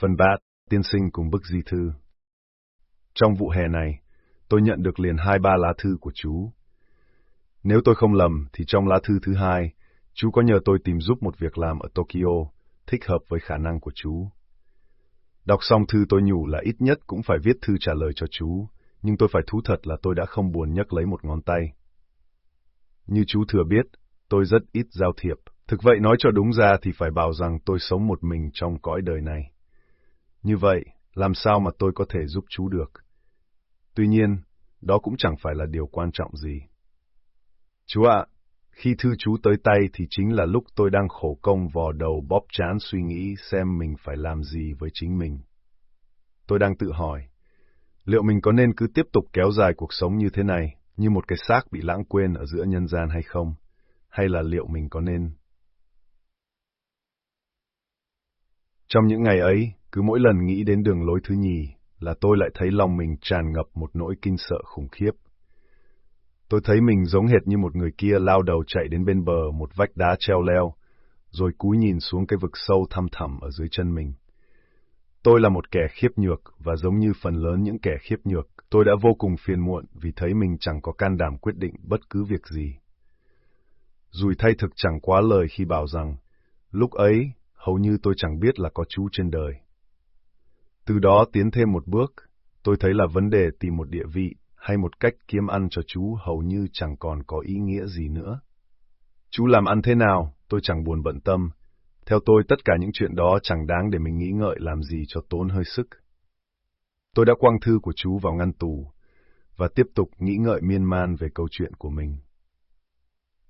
Phần 3, tiên sinh cùng bức di thư. Trong vụ hè này, tôi nhận được liền hai ba lá thư của chú. Nếu tôi không lầm, thì trong lá thư thứ hai, chú có nhờ tôi tìm giúp một việc làm ở Tokyo, thích hợp với khả năng của chú. Đọc xong thư tôi nhủ là ít nhất cũng phải viết thư trả lời cho chú, nhưng tôi phải thú thật là tôi đã không buồn nhấc lấy một ngón tay. Như chú thừa biết, tôi rất ít giao thiệp. Thực vậy nói cho đúng ra thì phải bảo rằng tôi sống một mình trong cõi đời này. Như vậy, làm sao mà tôi có thể giúp chú được? Tuy nhiên, đó cũng chẳng phải là điều quan trọng gì. Chú ạ, khi thư chú tới tay thì chính là lúc tôi đang khổ công vò đầu bóp chán suy nghĩ xem mình phải làm gì với chính mình. Tôi đang tự hỏi, liệu mình có nên cứ tiếp tục kéo dài cuộc sống như thế này, như một cái xác bị lãng quên ở giữa nhân gian hay không? Hay là liệu mình có nên... Trong những ngày ấy, cứ mỗi lần nghĩ đến đường lối thứ nhì, là tôi lại thấy lòng mình tràn ngập một nỗi kinh sợ khủng khiếp. Tôi thấy mình giống hệt như một người kia lao đầu chạy đến bên bờ một vách đá treo leo, rồi cúi nhìn xuống cái vực sâu thăm thẳm ở dưới chân mình. Tôi là một kẻ khiếp nhược, và giống như phần lớn những kẻ khiếp nhược, tôi đã vô cùng phiền muộn vì thấy mình chẳng có can đảm quyết định bất cứ việc gì. Dùi thay thực chẳng quá lời khi bảo rằng, lúc ấy, hầu như tôi chẳng biết là có chú trên đời. Từ đó tiến thêm một bước, tôi thấy là vấn đề tìm một địa vị hay một cách kiếm ăn cho chú hầu như chẳng còn có ý nghĩa gì nữa. Chú làm ăn thế nào, tôi chẳng buồn bận tâm. Theo tôi, tất cả những chuyện đó chẳng đáng để mình nghĩ ngợi làm gì cho tốn hơi sức. Tôi đã quăng thư của chú vào ngăn tù, và tiếp tục nghĩ ngợi miên man về câu chuyện của mình.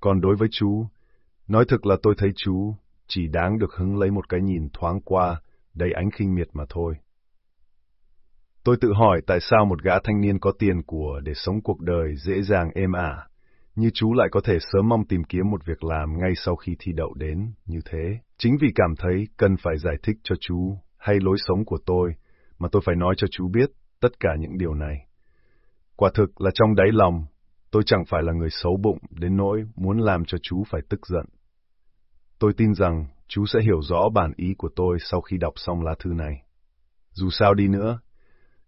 Còn đối với chú, nói thực là tôi thấy chú chỉ đáng được hứng lấy một cái nhìn thoáng qua, đầy ánh khinh miệt mà thôi. Tôi tự hỏi tại sao một gã thanh niên có tiền của để sống cuộc đời dễ dàng êm ả, như chú lại có thể sớm mong tìm kiếm một việc làm ngay sau khi thi đậu đến, như thế. Chính vì cảm thấy cần phải giải thích cho chú hay lối sống của tôi, mà tôi phải nói cho chú biết tất cả những điều này. Quả thực là trong đáy lòng, tôi chẳng phải là người xấu bụng đến nỗi muốn làm cho chú phải tức giận. Tôi tin rằng chú sẽ hiểu rõ bản ý của tôi sau khi đọc xong lá thư này. Dù sao đi nữa,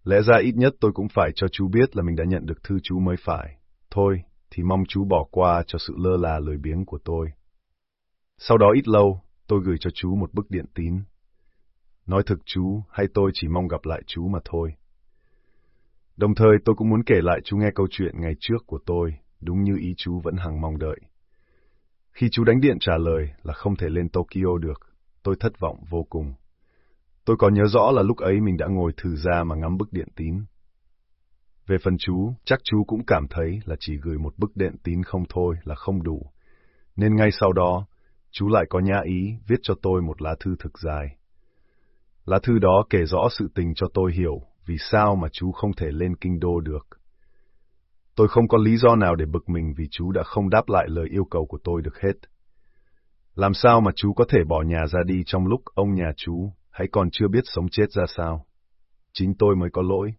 Lẽ ra ít nhất tôi cũng phải cho chú biết là mình đã nhận được thư chú mới phải. Thôi, thì mong chú bỏ qua cho sự lơ là lười biếng của tôi. Sau đó ít lâu, tôi gửi cho chú một bức điện tín. Nói thực chú, hay tôi chỉ mong gặp lại chú mà thôi. Đồng thời tôi cũng muốn kể lại chú nghe câu chuyện ngày trước của tôi, đúng như ý chú vẫn hằng mong đợi. Khi chú đánh điện trả lời là không thể lên Tokyo được, tôi thất vọng vô cùng. Tôi còn nhớ rõ là lúc ấy mình đã ngồi thử ra mà ngắm bức điện tín. Về phần chú, chắc chú cũng cảm thấy là chỉ gửi một bức điện tín không thôi là không đủ. Nên ngay sau đó, chú lại có nhã ý viết cho tôi một lá thư thực dài. Lá thư đó kể rõ sự tình cho tôi hiểu vì sao mà chú không thể lên kinh đô được. Tôi không có lý do nào để bực mình vì chú đã không đáp lại lời yêu cầu của tôi được hết. Làm sao mà chú có thể bỏ nhà ra đi trong lúc ông nhà chú hãy còn chưa biết sống chết ra sao. Chính tôi mới có lỗi.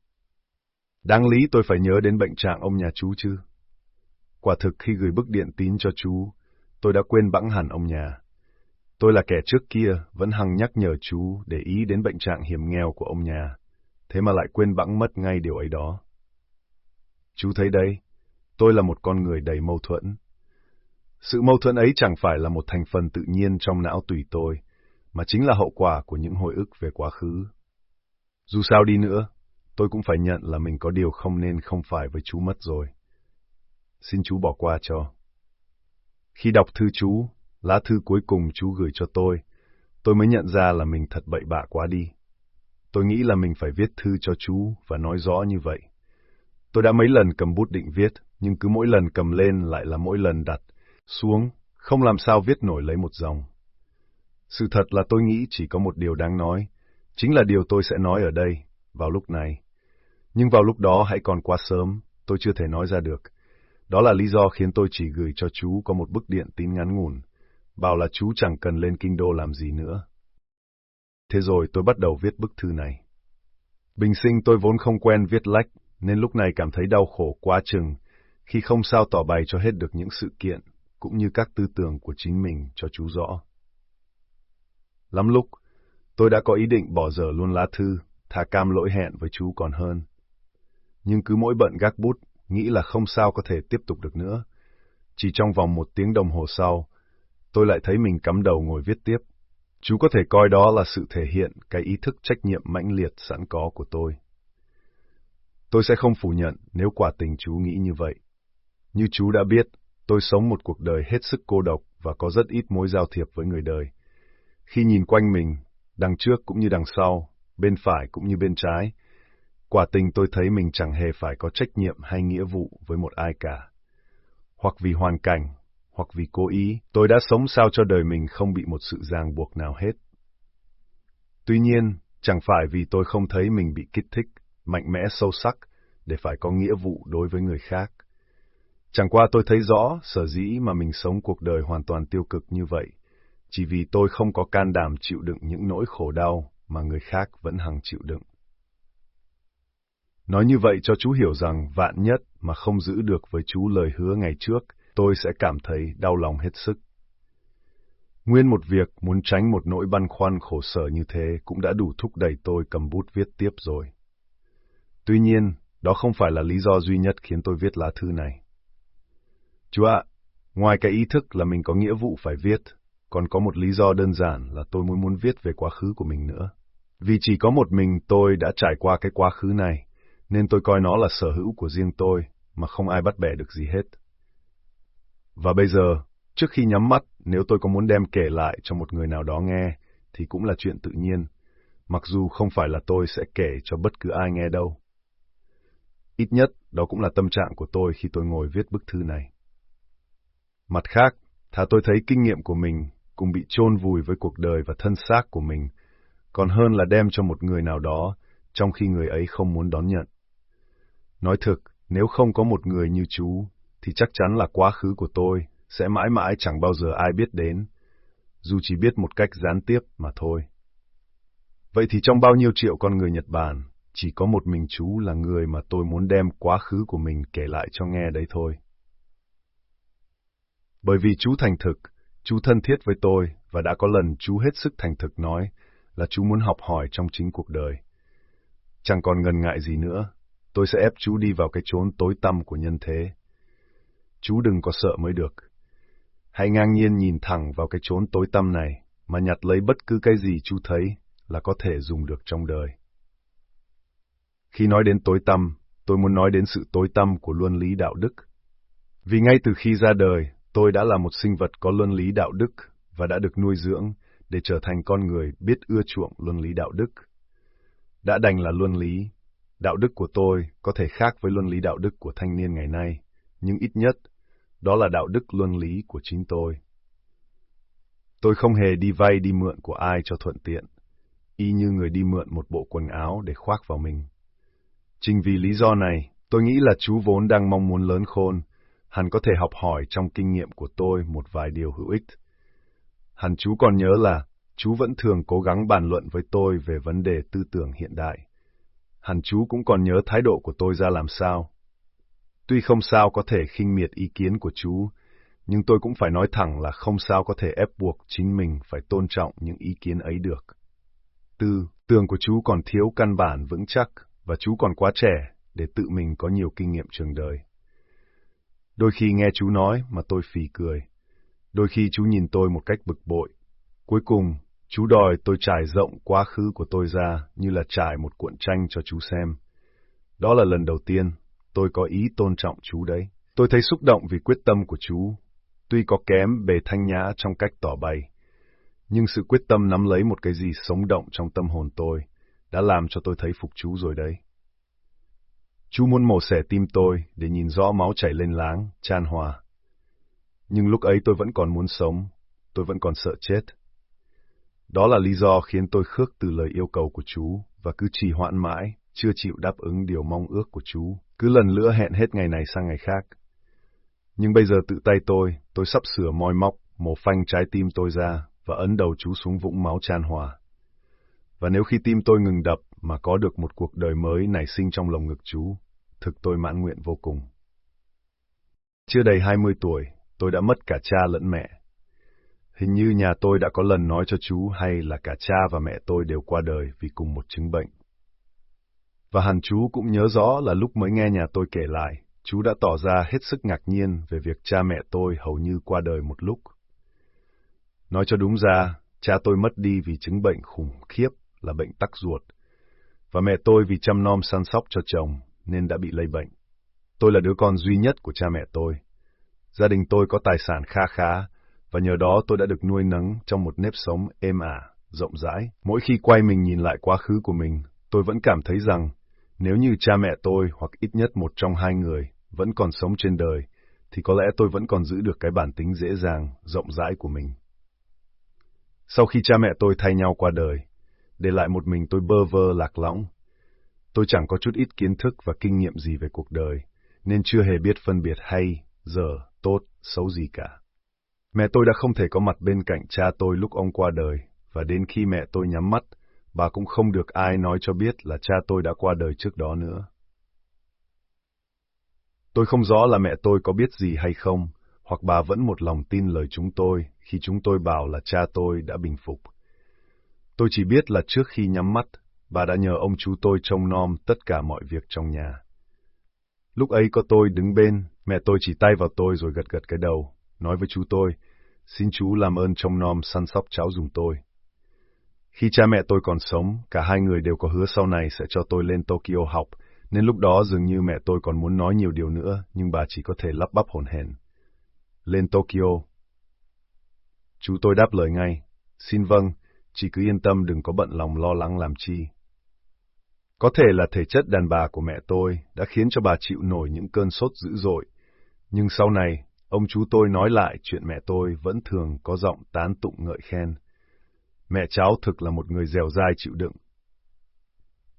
Đáng lý tôi phải nhớ đến bệnh trạng ông nhà chú chứ. Quả thực khi gửi bức điện tín cho chú, tôi đã quên bẵng hẳn ông nhà. Tôi là kẻ trước kia vẫn hằng nhắc nhở chú để ý đến bệnh trạng hiểm nghèo của ông nhà, thế mà lại quên bẵng mất ngay điều ấy đó. Chú thấy đấy, tôi là một con người đầy mâu thuẫn. Sự mâu thuẫn ấy chẳng phải là một thành phần tự nhiên trong não tùy tôi, mà chính là hậu quả của những hồi ức về quá khứ. Dù sao đi nữa, tôi cũng phải nhận là mình có điều không nên không phải với chú mất rồi. Xin chú bỏ qua cho. Khi đọc thư chú, lá thư cuối cùng chú gửi cho tôi, tôi mới nhận ra là mình thật bậy bạ quá đi. Tôi nghĩ là mình phải viết thư cho chú và nói rõ như vậy. Tôi đã mấy lần cầm bút định viết, nhưng cứ mỗi lần cầm lên lại là mỗi lần đặt xuống, không làm sao viết nổi lấy một dòng. Sự thật là tôi nghĩ chỉ có một điều đáng nói, chính là điều tôi sẽ nói ở đây, vào lúc này. Nhưng vào lúc đó hãy còn quá sớm, tôi chưa thể nói ra được. Đó là lý do khiến tôi chỉ gửi cho chú có một bức điện tin ngắn ngủn, bảo là chú chẳng cần lên kinh đô làm gì nữa. Thế rồi tôi bắt đầu viết bức thư này. Bình sinh tôi vốn không quen viết lách, nên lúc này cảm thấy đau khổ quá chừng, khi không sao tỏ bày cho hết được những sự kiện, cũng như các tư tưởng của chính mình cho chú rõ. Lắm lúc, tôi đã có ý định bỏ dở luôn lá thư, thà cam lỗi hẹn với chú còn hơn. Nhưng cứ mỗi bận gác bút, nghĩ là không sao có thể tiếp tục được nữa. Chỉ trong vòng một tiếng đồng hồ sau, tôi lại thấy mình cắm đầu ngồi viết tiếp. Chú có thể coi đó là sự thể hiện cái ý thức trách nhiệm mãnh liệt sẵn có của tôi. Tôi sẽ không phủ nhận nếu quả tình chú nghĩ như vậy. Như chú đã biết, tôi sống một cuộc đời hết sức cô độc và có rất ít mối giao thiệp với người đời. Khi nhìn quanh mình, đằng trước cũng như đằng sau, bên phải cũng như bên trái, quả tình tôi thấy mình chẳng hề phải có trách nhiệm hay nghĩa vụ với một ai cả. Hoặc vì hoàn cảnh, hoặc vì cố ý, tôi đã sống sao cho đời mình không bị một sự ràng buộc nào hết. Tuy nhiên, chẳng phải vì tôi không thấy mình bị kích thích, mạnh mẽ sâu sắc, để phải có nghĩa vụ đối với người khác. Chẳng qua tôi thấy rõ sở dĩ mà mình sống cuộc đời hoàn toàn tiêu cực như vậy, chỉ vì tôi không có can đảm chịu đựng những nỗi khổ đau mà người khác vẫn hằng chịu đựng. Nói như vậy cho chú hiểu rằng vạn nhất mà không giữ được với chú lời hứa ngày trước, tôi sẽ cảm thấy đau lòng hết sức. Nguyên một việc muốn tránh một nỗi băn khoăn khổ sở như thế cũng đã đủ thúc đẩy tôi cầm bút viết tiếp rồi. Tuy nhiên, đó không phải là lý do duy nhất khiến tôi viết lá thư này. Chú ạ, ngoài cái ý thức là mình có nghĩa vụ phải viết, còn có một lý do đơn giản là tôi muốn muốn viết về quá khứ của mình nữa. Vì chỉ có một mình tôi đã trải qua cái quá khứ này, nên tôi coi nó là sở hữu của riêng tôi, mà không ai bắt bẻ được gì hết. Và bây giờ, trước khi nhắm mắt, nếu tôi có muốn đem kể lại cho một người nào đó nghe, thì cũng là chuyện tự nhiên, mặc dù không phải là tôi sẽ kể cho bất cứ ai nghe đâu. Ít nhất, đó cũng là tâm trạng của tôi khi tôi ngồi viết bức thư này. Mặt khác, thà tôi thấy kinh nghiệm của mình cùng bị chôn vùi với cuộc đời và thân xác của mình, còn hơn là đem cho một người nào đó, trong khi người ấy không muốn đón nhận. Nói thực, nếu không có một người như chú, thì chắc chắn là quá khứ của tôi sẽ mãi mãi chẳng bao giờ ai biết đến, dù chỉ biết một cách gián tiếp mà thôi. Vậy thì trong bao nhiêu triệu con người Nhật Bản, chỉ có một mình chú là người mà tôi muốn đem quá khứ của mình kể lại cho nghe đấy thôi. Bởi vì chú thành thực, chú thân thiết với tôi và đã có lần chú hết sức thành thực nói là chú muốn học hỏi trong chính cuộc đời. Chẳng còn ngần ngại gì nữa, tôi sẽ ép chú đi vào cái chốn tối tăm của nhân thế. Chú đừng có sợ mới được. Hãy ngang nhiên nhìn thẳng vào cái chốn tối tăm này mà nhặt lấy bất cứ cái gì chú thấy là có thể dùng được trong đời. Khi nói đến tối tăm, tôi muốn nói đến sự tối tăm của luân lý đạo đức. Vì ngay từ khi ra đời, tôi đã là một sinh vật có luân lý đạo đức và đã được nuôi dưỡng để trở thành con người biết ưa chuộng luân lý đạo đức. Đã đành là luân lý, đạo đức của tôi có thể khác với luân lý đạo đức của thanh niên ngày nay, nhưng ít nhất, đó là đạo đức luân lý của chính tôi. Tôi không hề đi vay đi mượn của ai cho thuận tiện, y như người đi mượn một bộ quần áo để khoác vào mình. Chính vì lý do này, tôi nghĩ là chú vốn đang mong muốn lớn khôn, hẳn có thể học hỏi trong kinh nghiệm của tôi một vài điều hữu ích. Hẳn chú còn nhớ là chú vẫn thường cố gắng bàn luận với tôi về vấn đề tư tưởng hiện đại. Hẳn chú cũng còn nhớ thái độ của tôi ra làm sao. Tuy không sao có thể khinh miệt ý kiến của chú, nhưng tôi cũng phải nói thẳng là không sao có thể ép buộc chính mình phải tôn trọng những ý kiến ấy được. Tư, tường của chú còn thiếu căn bản vững chắc, và chú còn quá trẻ để tự mình có nhiều kinh nghiệm trường đời. Đôi khi nghe chú nói mà tôi phì cười. Đôi khi chú nhìn tôi một cách bực bội. Cuối cùng, chú đòi tôi trải rộng quá khứ của tôi ra như là trải một cuộn tranh cho chú xem. Đó là lần đầu tiên tôi có ý tôn trọng chú đấy. Tôi thấy xúc động vì quyết tâm của chú, tuy có kém bề thanh nhã trong cách tỏ bày, nhưng sự quyết tâm nắm lấy một cái gì sống động trong tâm hồn tôi đã làm cho tôi thấy phục chú rồi đấy. Chú muốn mổ xẻ tim tôi để nhìn rõ máu chảy lên láng, chan hòa. Nhưng lúc ấy tôi vẫn còn muốn sống, tôi vẫn còn sợ chết. Đó là lý do khiến tôi khước từ lời yêu cầu của chú và cứ trì hoãn mãi, chưa chịu đáp ứng điều mong ước của chú, cứ lần lữa hẹn hết ngày này sang ngày khác. Nhưng bây giờ tự tay tôi, tôi sắp sửa moi móc, mổ phanh trái tim tôi ra và ấn đầu chú xuống vũng máu chan hòa. Và nếu khi tim tôi ngừng đập mà có được một cuộc đời mới nảy sinh trong lòng ngực chú, thực tôi mãn nguyện vô cùng. Chưa đầy 20 tuổi, tôi đã mất cả cha lẫn mẹ. Hình như nhà tôi đã có lần nói cho chú hay là cả cha và mẹ tôi đều qua đời vì cùng một chứng bệnh. Và hẳn chú cũng nhớ rõ là lúc mới nghe nhà tôi kể lại, chú đã tỏ ra hết sức ngạc nhiên về việc cha mẹ tôi hầu như qua đời một lúc. Nói cho đúng ra, cha tôi mất đi vì chứng bệnh khủng khiếp là bệnh tắc ruột, và mẹ tôi vì chăm nom săn sóc cho chồng nên đã bị lây bệnh. Tôi là đứa con duy nhất của cha mẹ tôi. Gia đình tôi có tài sản kha khá, và nhờ đó tôi đã được nuôi nấng trong một nếp sống êm ả, rộng rãi. Mỗi khi quay mình nhìn lại quá khứ của mình, tôi vẫn cảm thấy rằng nếu như cha mẹ tôi hoặc ít nhất một trong hai người vẫn còn sống trên đời, thì có lẽ tôi vẫn còn giữ được cái bản tính dễ dàng, rộng rãi của mình. Sau khi cha mẹ tôi thay nhau qua đời, để lại một mình tôi bơ vơ lạc lõng. Tôi chẳng có chút ít kiến thức và kinh nghiệm gì về cuộc đời, nên chưa hề biết phân biệt hay, dở, tốt, xấu gì cả. Mẹ tôi đã không thể có mặt bên cạnh cha tôi lúc ông qua đời, và đến khi mẹ tôi nhắm mắt, bà cũng không được ai nói cho biết là cha tôi đã qua đời trước đó nữa. Tôi không rõ là mẹ tôi có biết gì hay không, hoặc bà vẫn một lòng tin lời chúng tôi khi chúng tôi bảo là cha tôi đã bình phục. Tôi chỉ biết là trước khi nhắm mắt, bà đã nhờ ông chú tôi trông nom tất cả mọi việc trong nhà. Lúc ấy có tôi đứng bên, mẹ tôi chỉ tay vào tôi rồi gật gật cái đầu, nói với chú tôi, xin chú làm ơn trông nom săn sóc cháu dùng tôi. Khi cha mẹ tôi còn sống, cả hai người đều có hứa sau này sẽ cho tôi lên Tokyo học, nên lúc đó dường như mẹ tôi còn muốn nói nhiều điều nữa, nhưng bà chỉ có thể lắp bắp hồn hển. Lên Tokyo. Chú tôi đáp lời ngay, xin vâng, chỉ cứ yên tâm đừng có bận lòng lo lắng làm chi. Có thể là thể chất đàn bà của mẹ tôi đã khiến cho bà chịu nổi những cơn sốt dữ dội, nhưng sau này, ông chú tôi nói lại chuyện mẹ tôi vẫn thường có giọng tán tụng ngợi khen. Mẹ cháu thực là một người dẻo dai chịu đựng.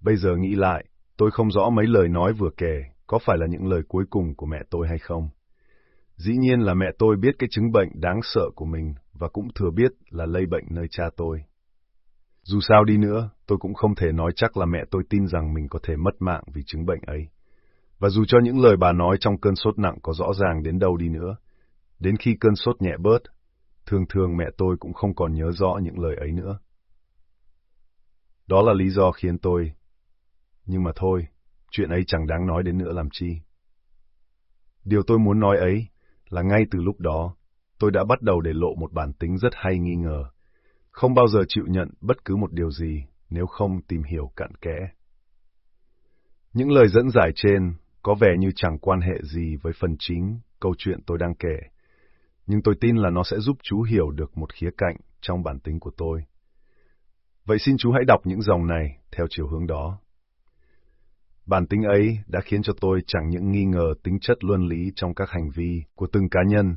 Bây giờ nghĩ lại, tôi không rõ mấy lời nói vừa kể có phải là những lời cuối cùng của mẹ tôi hay không. Dĩ nhiên là mẹ tôi biết cái chứng bệnh đáng sợ của mình và cũng thừa biết là lây bệnh nơi cha tôi. Dù sao đi nữa, tôi cũng không thể nói chắc là mẹ tôi tin rằng mình có thể mất mạng vì chứng bệnh ấy. Và dù cho những lời bà nói trong cơn sốt nặng có rõ ràng đến đâu đi nữa, đến khi cơn sốt nhẹ bớt, thường thường mẹ tôi cũng không còn nhớ rõ những lời ấy nữa. Đó là lý do khiến tôi... Nhưng mà thôi, chuyện ấy chẳng đáng nói đến nữa làm chi. Điều tôi muốn nói ấy là ngay từ lúc đó, tôi đã bắt đầu để lộ một bản tính rất hay nghi ngờ, không bao giờ chịu nhận bất cứ một điều gì nếu không tìm hiểu cặn kẽ. Những lời dẫn giải trên có vẻ như chẳng quan hệ gì với phần chính câu chuyện tôi đang kể, nhưng tôi tin là nó sẽ giúp chú hiểu được một khía cạnh trong bản tính của tôi. Vậy xin chú hãy đọc những dòng này theo chiều hướng đó. Bản tính ấy đã khiến cho tôi chẳng những nghi ngờ tính chất luân lý trong các hành vi của từng cá nhân,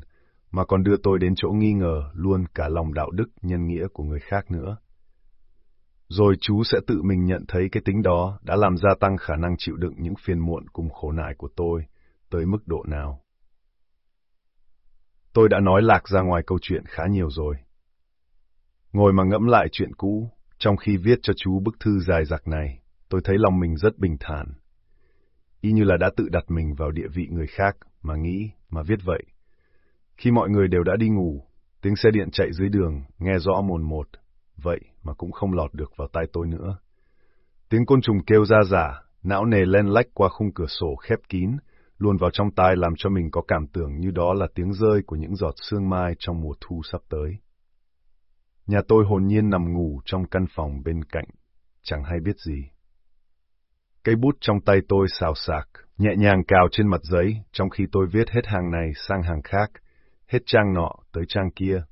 mà còn đưa tôi đến chỗ nghi ngờ luôn cả lòng đạo đức nhân nghĩa của người khác nữa. Rồi chú sẽ tự mình nhận thấy cái tính đó đã làm gia tăng khả năng chịu đựng những phiền muộn cùng khổ nại của tôi tới mức độ nào. Tôi đã nói lạc ra ngoài câu chuyện khá nhiều rồi. Ngồi mà ngẫm lại chuyện cũ, trong khi viết cho chú bức thư dài dặc này, tôi thấy lòng mình rất bình thản. Y như là đã tự đặt mình vào địa vị người khác mà nghĩ, mà viết vậy. Khi mọi người đều đã đi ngủ, tiếng xe điện chạy dưới đường, nghe rõ mồn một, vậy mà cũng không lọt được vào tai tôi nữa. Tiếng côn trùng kêu ra giả, não nề len lách qua khung cửa sổ khép kín, luôn vào trong tai làm cho mình có cảm tưởng như đó là tiếng rơi của những giọt sương mai trong mùa thu sắp tới. Nhà tôi hồn nhiên nằm ngủ trong căn phòng bên cạnh, chẳng hay biết gì. Cây bút trong tay tôi xào xạc, nhẹ nhàng cào trên mặt giấy, trong khi tôi viết hết hàng này sang hàng khác, hết trang nọ tới trang kia.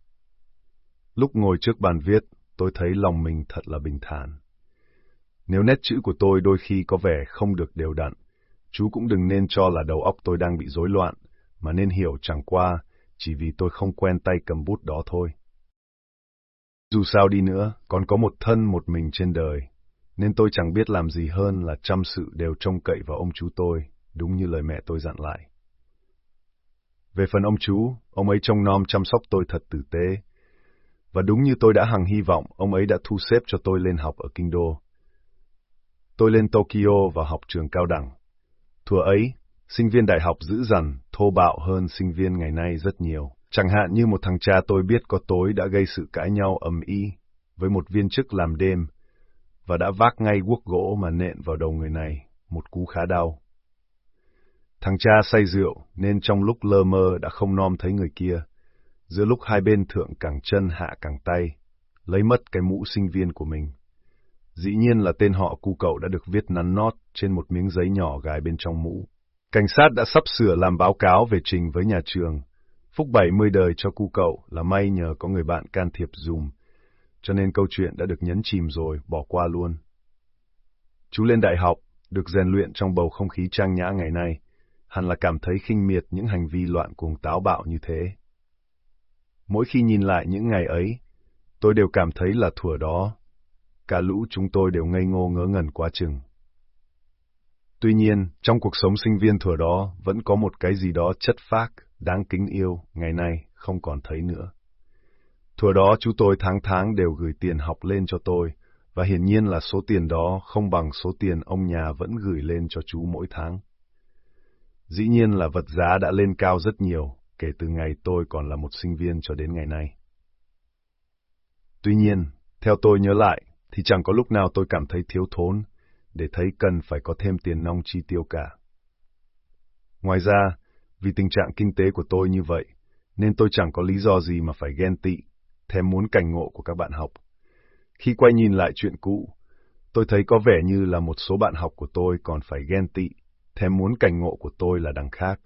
Lúc ngồi trước bàn viết, tôi thấy lòng mình thật là bình thản. Nếu nét chữ của tôi đôi khi có vẻ không được đều đặn, chú cũng đừng nên cho là đầu óc tôi đang bị rối loạn, mà nên hiểu chẳng qua, chỉ vì tôi không quen tay cầm bút đó thôi. Dù sao đi nữa, còn có một thân một mình trên đời, nên tôi chẳng biết làm gì hơn là chăm sự đều trông cậy vào ông chú tôi, đúng như lời mẹ tôi dặn lại. Về phần ông chú, ông ấy trông nom chăm sóc tôi thật tử tế. Và đúng như tôi đã hằng hy vọng, ông ấy đã thu xếp cho tôi lên học ở Kinh Đô. Tôi lên Tokyo và học trường cao đẳng. Thùa ấy, sinh viên đại học dữ dằn, thô bạo hơn sinh viên ngày nay rất nhiều. Chẳng hạn như một thằng cha tôi biết có tối đã gây sự cãi nhau ầm y với một viên chức làm đêm và đã vác ngay guốc gỗ mà nện vào đầu người này, một cú khá đau. Thằng cha say rượu nên trong lúc lơ mơ đã không nom thấy người kia. Giữa lúc hai bên thượng cẳng chân hạ cẳng tay, lấy mất cái mũ sinh viên của mình. Dĩ nhiên là tên họ cu cậu đã được viết nắn nót trên một miếng giấy nhỏ gài bên trong mũ. Cảnh sát đã sắp sửa làm báo cáo về trình với nhà trường. Phúc bảy mươi đời cho cu cậu là may nhờ có người bạn can thiệp dùm, cho nên câu chuyện đã được nhấn chìm rồi, bỏ qua luôn. Chú lên đại học, được rèn luyện trong bầu không khí trang nhã ngày nay, hẳn là cảm thấy khinh miệt những hành vi loạn cuồng táo bạo như thế. Mỗi khi nhìn lại những ngày ấy, tôi đều cảm thấy là thủa đó, cả lũ chúng tôi đều ngây ngô ngớ ngẩn quá chừng. Tuy nhiên, trong cuộc sống sinh viên thủa đó vẫn có một cái gì đó chất phác, đáng kính yêu, ngày nay không còn thấy nữa. Thủa đó chú tôi tháng tháng đều gửi tiền học lên cho tôi, và hiển nhiên là số tiền đó không bằng số tiền ông nhà vẫn gửi lên cho chú mỗi tháng. Dĩ nhiên là vật giá đã lên cao rất nhiều, kể từ ngày tôi còn là một sinh viên cho đến ngày nay. Tuy nhiên, theo tôi nhớ lại, thì chẳng có lúc nào tôi cảm thấy thiếu thốn, để thấy cần phải có thêm tiền nong chi tiêu cả. Ngoài ra, vì tình trạng kinh tế của tôi như vậy, nên tôi chẳng có lý do gì mà phải ghen tị, thèm muốn cảnh ngộ của các bạn học. Khi quay nhìn lại chuyện cũ, tôi thấy có vẻ như là một số bạn học của tôi còn phải ghen tị, thèm muốn cảnh ngộ của tôi là đằng khác.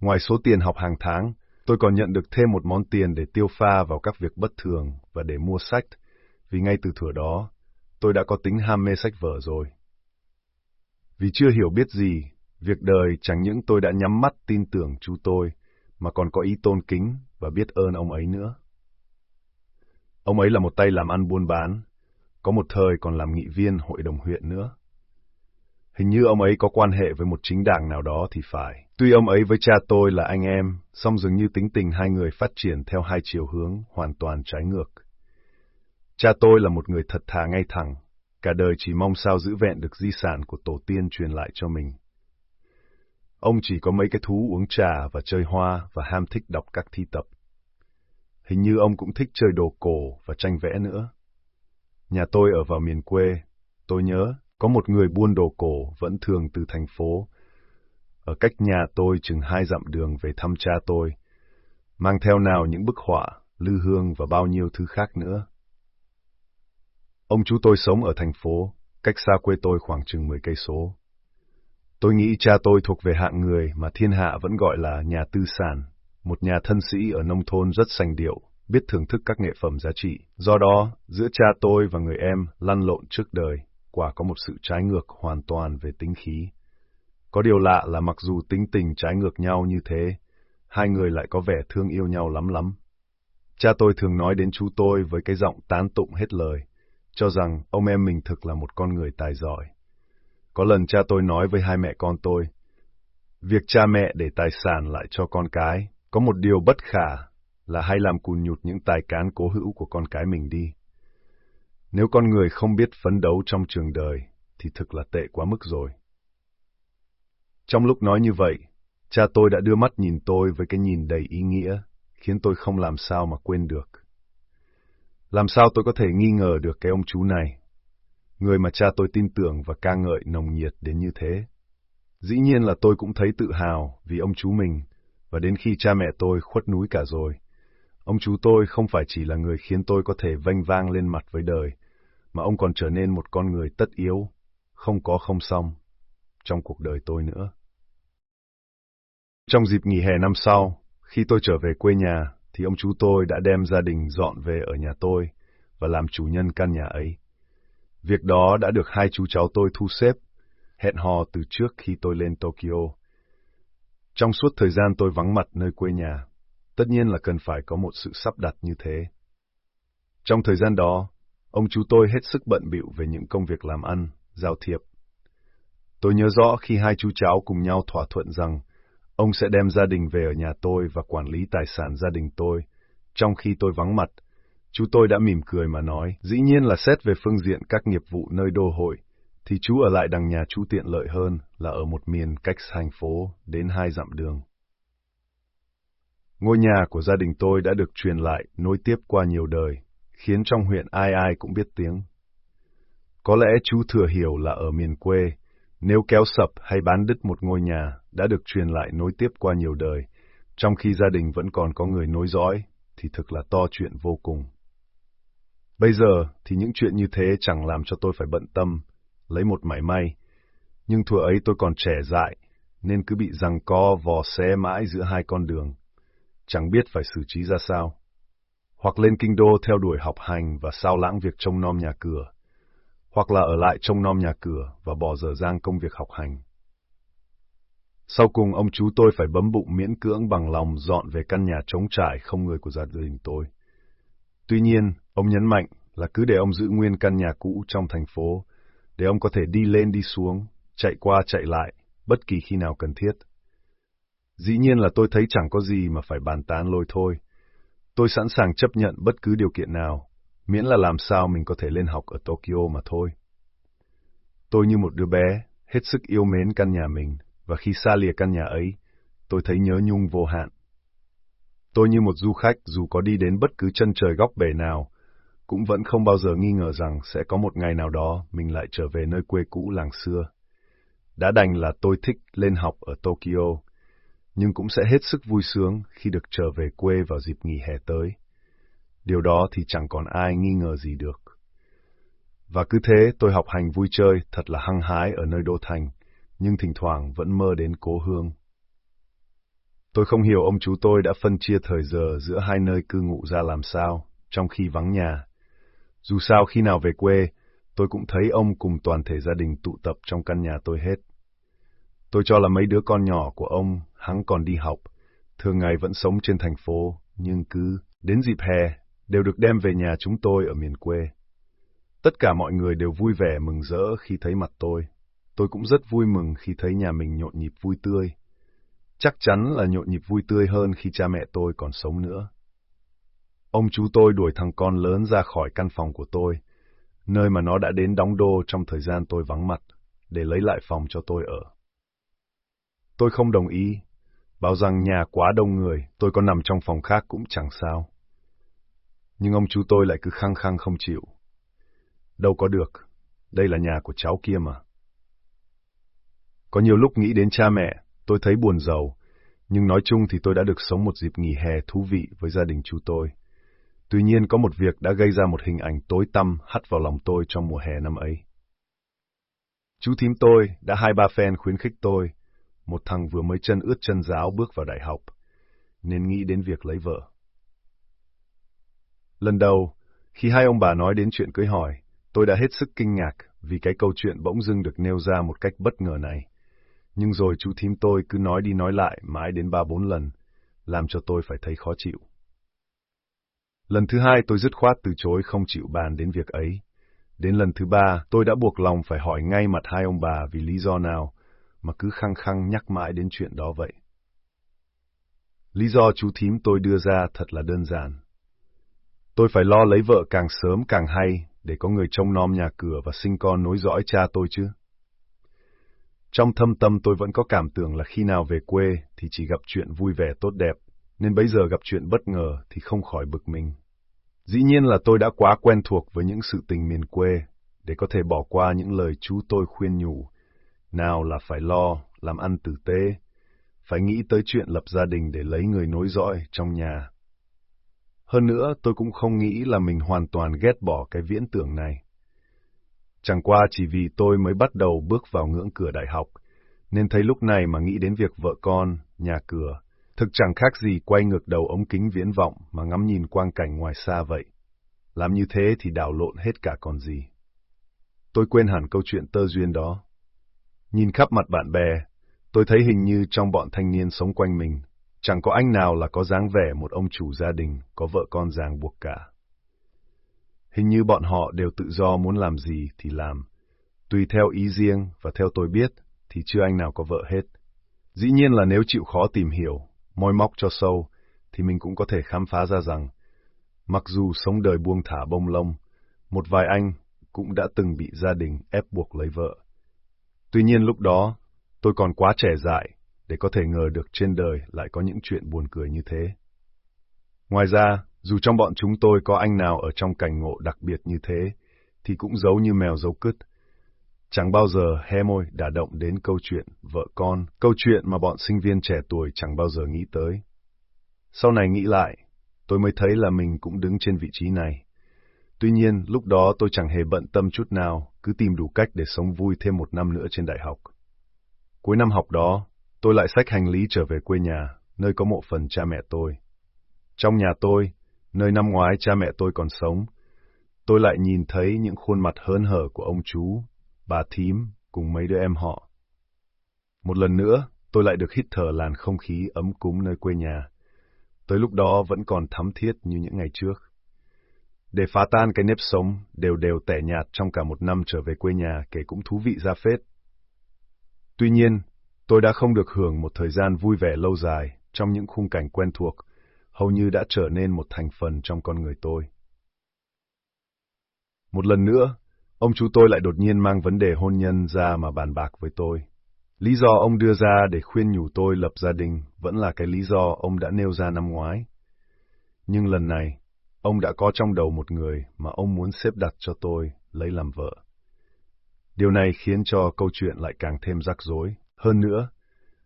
Ngoài số tiền học hàng tháng, tôi còn nhận được thêm một món tiền để tiêu pha vào các việc bất thường và để mua sách, vì ngay từ thuở đó, tôi đã có tính ham mê sách vở rồi. Vì chưa hiểu biết gì, việc đời chẳng những tôi đã nhắm mắt tin tưởng chú tôi, mà còn có ý tôn kính và biết ơn ông ấy nữa. Ông ấy là một tay làm ăn buôn bán, có một thời còn làm nghị viên hội đồng huyện nữa. Hình như ông ấy có quan hệ với một chính đảng nào đó thì phải. Tuy ông ấy với cha tôi là anh em, song dường như tính tình hai người phát triển theo hai chiều hướng hoàn toàn trái ngược. Cha tôi là một người thật thà ngay thẳng, cả đời chỉ mong sao giữ vẹn được di sản của tổ tiên truyền lại cho mình. Ông chỉ có mấy cái thú uống trà và chơi hoa và ham thích đọc các thi tập. Hình như ông cũng thích chơi đồ cổ và tranh vẽ nữa. Nhà tôi ở vào miền quê, tôi nhớ có một người buôn đồ cổ vẫn thường từ thành phố. Ở cách nhà tôi chừng hai dặm đường về thăm cha tôi, mang theo nào những bức họa, lư hương và bao nhiêu thứ khác nữa. Ông chú tôi sống ở thành phố, cách xa quê tôi khoảng chừng 10 cây số. Tôi nghĩ cha tôi thuộc về hạng người mà thiên hạ vẫn gọi là nhà tư sản, một nhà thân sĩ ở nông thôn rất sành điệu, biết thưởng thức các nghệ phẩm giá trị. Do đó, giữa cha tôi và người em lăn lộn trước đời, quả có một sự trái ngược hoàn toàn về tính khí. Có điều lạ là mặc dù tính tình trái ngược nhau như thế, hai người lại có vẻ thương yêu nhau lắm lắm. Cha tôi thường nói đến chú tôi với cái giọng tán tụng hết lời, cho rằng ông em mình thực là một con người tài giỏi. Có lần cha tôi nói với hai mẹ con tôi, việc cha mẹ để tài sản lại cho con cái, có một điều bất khả là hay làm cùn nhụt những tài cán cố hữu của con cái mình đi. Nếu con người không biết phấn đấu trong trường đời, thì thực là tệ quá mức rồi. Trong lúc nói như vậy, cha tôi đã đưa mắt nhìn tôi với cái nhìn đầy ý nghĩa, khiến tôi không làm sao mà quên được. Làm sao tôi có thể nghi ngờ được cái ông chú này, người mà cha tôi tin tưởng và ca ngợi nồng nhiệt đến như thế. Dĩ nhiên là tôi cũng thấy tự hào vì ông chú mình, và đến khi cha mẹ tôi khuất núi cả rồi, ông chú tôi không phải chỉ là người khiến tôi có thể vênh vang lên mặt với đời, mà ông còn trở nên một con người tất yếu, không có không xong, trong cuộc đời tôi nữa. Trong dịp nghỉ hè năm sau, khi tôi trở về quê nhà, thì ông chú tôi đã đem gia đình dọn về ở nhà tôi và làm chủ nhân căn nhà ấy. Việc đó đã được hai chú cháu tôi thu xếp, hẹn hò từ trước khi tôi lên Tokyo. Trong suốt thời gian tôi vắng mặt nơi quê nhà, tất nhiên là cần phải có một sự sắp đặt như thế. Trong thời gian đó, ông chú tôi hết sức bận bịu về những công việc làm ăn, giao thiệp. Tôi nhớ rõ khi hai chú cháu cùng nhau thỏa thuận rằng ông sẽ đem gia đình về ở nhà tôi và quản lý tài sản gia đình tôi, trong khi tôi vắng mặt. Chú tôi đã mỉm cười mà nói, dĩ nhiên là xét về phương diện các nghiệp vụ nơi đô hội, thì chú ở lại đằng nhà chú tiện lợi hơn là ở một miền cách thành phố đến hai dặm đường. Ngôi nhà của gia đình tôi đã được truyền lại, nối tiếp qua nhiều đời, khiến trong huyện ai ai cũng biết tiếng. Có lẽ chú thừa hiểu là ở miền quê, nếu kéo sập hay bán đứt một ngôi nhà đã được truyền lại nối tiếp qua nhiều đời, trong khi gia đình vẫn còn có người nối dõi, thì thực là to chuyện vô cùng. Bây giờ thì những chuyện như thế chẳng làm cho tôi phải bận tâm, lấy một mảy may. Nhưng thuở ấy tôi còn trẻ dại, nên cứ bị răng co vò xé mãi giữa hai con đường. Chẳng biết phải xử trí ra sao. Hoặc lên kinh đô theo đuổi học hành và sao lãng việc trông nom nhà cửa. Hoặc là ở lại trông nom nhà cửa và bỏ dở dang công việc học hành. Sau cùng ông chú tôi phải bấm bụng miễn cưỡng bằng lòng dọn về căn nhà trống trải không người của gia đình tôi. Tuy nhiên, ông nhấn mạnh là cứ để ông giữ nguyên căn nhà cũ trong thành phố, để ông có thể đi lên đi xuống, chạy qua chạy lại, bất kỳ khi nào cần thiết. Dĩ nhiên là tôi thấy chẳng có gì mà phải bàn tán lôi thôi. Tôi sẵn sàng chấp nhận bất cứ điều kiện nào, miễn là làm sao mình có thể lên học ở Tokyo mà thôi. Tôi như một đứa bé, hết sức yêu mến căn nhà mình, và khi xa lìa căn nhà ấy, tôi thấy nhớ nhung vô hạn. Tôi như một du khách dù có đi đến bất cứ chân trời góc bể nào, cũng vẫn không bao giờ nghi ngờ rằng sẽ có một ngày nào đó mình lại trở về nơi quê cũ làng xưa. Đã đành là tôi thích lên học ở Tokyo, nhưng cũng sẽ hết sức vui sướng khi được trở về quê vào dịp nghỉ hè tới. Điều đó thì chẳng còn ai nghi ngờ gì được. Và cứ thế tôi học hành vui chơi thật là hăng hái ở nơi đô thành, nhưng thỉnh thoảng vẫn mơ đến cố hương. Tôi không hiểu ông chú tôi đã phân chia thời giờ giữa hai nơi cư ngụ ra làm sao, trong khi vắng nhà. Dù sao khi nào về quê, tôi cũng thấy ông cùng toàn thể gia đình tụ tập trong căn nhà tôi hết. Tôi cho là mấy đứa con nhỏ của ông hắn còn đi học, thường ngày vẫn sống trên thành phố, nhưng cứ đến dịp hè đều được đem về nhà chúng tôi ở miền quê. Tất cả mọi người đều vui vẻ mừng rỡ khi thấy mặt tôi. Tôi cũng rất vui mừng khi thấy nhà mình nhộn nhịp vui tươi. Chắc chắn là nhộn nhịp vui tươi hơn khi cha mẹ tôi còn sống nữa. Ông chú tôi đuổi thằng con lớn ra khỏi căn phòng của tôi, nơi mà nó đã đến đóng đô trong thời gian tôi vắng mặt, để lấy lại phòng cho tôi ở. Tôi không đồng ý, bảo rằng nhà quá đông người, tôi có nằm trong phòng khác cũng chẳng sao. Nhưng ông chú tôi lại cứ khăng khăng không chịu. Đâu có được, đây là nhà của cháu kia mà. Có nhiều lúc nghĩ đến cha mẹ, tôi thấy buồn giàu, nhưng nói chung thì tôi đã được sống một dịp nghỉ hè thú vị với gia đình chú tôi. Tuy nhiên có một việc đã gây ra một hình ảnh tối tăm hắt vào lòng tôi trong mùa hè năm ấy. Chú thím tôi đã hai ba phen khuyến khích tôi, một thằng vừa mới chân ướt chân giáo bước vào đại học, nên nghĩ đến việc lấy vợ. Lần đầu, khi hai ông bà nói đến chuyện cưới hỏi, tôi đã hết sức kinh ngạc vì cái câu chuyện bỗng dưng được nêu ra một cách bất ngờ này. Nhưng rồi chú thím tôi cứ nói đi nói lại mãi đến ba bốn lần, làm cho tôi phải thấy khó chịu. Lần thứ hai tôi dứt khoát từ chối không chịu bàn đến việc ấy. Đến lần thứ ba, tôi đã buộc lòng phải hỏi ngay mặt hai ông bà vì lý do nào, mà cứ khăng khăng nhắc mãi đến chuyện đó vậy. Lý do chú thím tôi đưa ra thật là đơn giản. Tôi phải lo lấy vợ càng sớm càng hay để có người trông nom nhà cửa và sinh con nối dõi cha tôi chứ. Trong thâm tâm tôi vẫn có cảm tưởng là khi nào về quê thì chỉ gặp chuyện vui vẻ tốt đẹp, nên bây giờ gặp chuyện bất ngờ thì không khỏi bực mình. Dĩ nhiên là tôi đã quá quen thuộc với những sự tình miền quê, để có thể bỏ qua những lời chú tôi khuyên nhủ. Nào là phải lo, làm ăn tử tế, phải nghĩ tới chuyện lập gia đình để lấy người nối dõi trong nhà. Hơn nữa, tôi cũng không nghĩ là mình hoàn toàn ghét bỏ cái viễn tưởng này. Chẳng qua chỉ vì tôi mới bắt đầu bước vào ngưỡng cửa đại học, nên thấy lúc này mà nghĩ đến việc vợ con, nhà cửa, thực chẳng khác gì quay ngược đầu ống kính viễn vọng mà ngắm nhìn quang cảnh ngoài xa vậy. Làm như thế thì đảo lộn hết cả còn gì. Tôi quên hẳn câu chuyện tơ duyên đó. Nhìn khắp mặt bạn bè, tôi thấy hình như trong bọn thanh niên sống quanh mình, chẳng có anh nào là có dáng vẻ một ông chủ gia đình, có vợ con ràng buộc cả. Hình như bọn họ đều tự do muốn làm gì thì làm, tùy theo ý riêng và theo tôi biết thì chưa anh nào có vợ hết. Dĩ nhiên là nếu chịu khó tìm hiểu, moi móc cho sâu, thì mình cũng có thể khám phá ra rằng, mặc dù sống đời buông thả bông lông, một vài anh cũng đã từng bị gia đình ép buộc lấy vợ. Tuy nhiên lúc đó, tôi còn quá trẻ dại để có thể ngờ được trên đời lại có những chuyện buồn cười như thế. Ngoài ra, dù trong bọn chúng tôi có anh nào ở trong cảnh ngộ đặc biệt như thế, thì cũng giấu như mèo giấu cứt. Chẳng bao giờ hé môi đả động đến câu chuyện vợ con, câu chuyện mà bọn sinh viên trẻ tuổi chẳng bao giờ nghĩ tới. Sau này nghĩ lại, tôi mới thấy là mình cũng đứng trên vị trí này. Tuy nhiên, lúc đó tôi chẳng hề bận tâm chút nào, cứ tìm đủ cách để sống vui thêm một năm nữa trên đại học. Cuối năm học đó, tôi lại xách hành lý trở về quê nhà, nơi có mộ phần cha mẹ tôi. Trong nhà tôi, nơi năm ngoái cha mẹ tôi còn sống, tôi lại nhìn thấy những khuôn mặt hớn hở của ông chú, bà thím cùng mấy đứa em họ. Một lần nữa, tôi lại được hít thở làn không khí ấm cúng nơi quê nhà. Tới lúc đó vẫn còn thắm thiết như những ngày trước. Để phá tan cái nếp sống, đều đều tẻ nhạt trong cả một năm trở về quê nhà kể cũng thú vị ra phết. Tuy nhiên, tôi đã không được hưởng một thời gian vui vẻ lâu dài trong những khung cảnh quen thuộc, hầu như đã trở nên một thành phần trong con người tôi. Một lần nữa, ông chú tôi lại đột nhiên mang vấn đề hôn nhân ra mà bàn bạc với tôi. Lý do ông đưa ra để khuyên nhủ tôi lập gia đình vẫn là cái lý do ông đã nêu ra năm ngoái. Nhưng lần này, ông đã có trong đầu một người mà ông muốn xếp đặt cho tôi lấy làm vợ. Điều này khiến cho câu chuyện lại càng thêm rắc rối. Hơn nữa,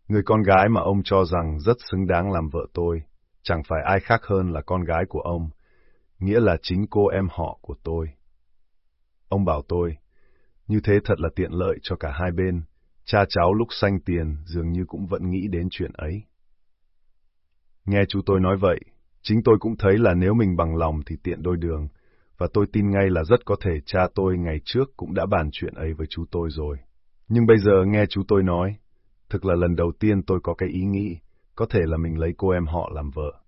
người con gái mà ông cho rằng rất xứng đáng làm vợ tôi, chẳng phải ai khác hơn là con gái của ông, nghĩa là chính cô em họ của tôi. Ông bảo tôi, như thế thật là tiện lợi cho cả hai bên, cha cháu lúc sanh tiền dường như cũng vẫn nghĩ đến chuyện ấy. Nghe chú tôi nói vậy, chính tôi cũng thấy là nếu mình bằng lòng thì tiện đôi đường, và tôi tin ngay là rất có thể cha tôi ngày trước cũng đã bàn chuyện ấy với chú tôi rồi. Nhưng bây giờ nghe chú tôi nói, thực là lần đầu tiên tôi có cái ý nghĩ, có thể là mình lấy cô em họ làm vợ.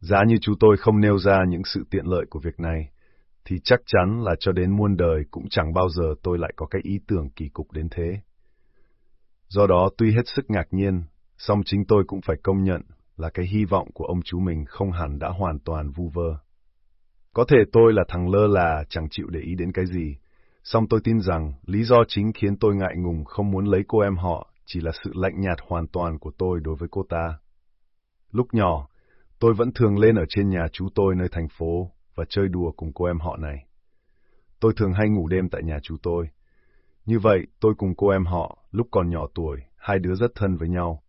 Giá như chú tôi không nêu ra những sự tiện lợi của việc này, thì chắc chắn là cho đến muôn đời cũng chẳng bao giờ tôi lại có cái ý tưởng kỳ cục đến thế. Do đó tuy hết sức ngạc nhiên, song chính tôi cũng phải công nhận là cái hy vọng của ông chú mình không hẳn đã hoàn toàn vu vơ. Có thể tôi là thằng lơ là chẳng chịu để ý đến cái gì, song tôi tin rằng lý do chính khiến tôi ngại ngùng không muốn lấy cô em họ chỉ là sự lạnh nhạt hoàn toàn của tôi đối với cô ta. Lúc nhỏ, tôi vẫn thường lên ở trên nhà chú tôi nơi thành phố và chơi đùa cùng cô em họ này. Tôi thường hay ngủ đêm tại nhà chú tôi. Như vậy, tôi cùng cô em họ, lúc còn nhỏ tuổi, hai đứa rất thân với nhau.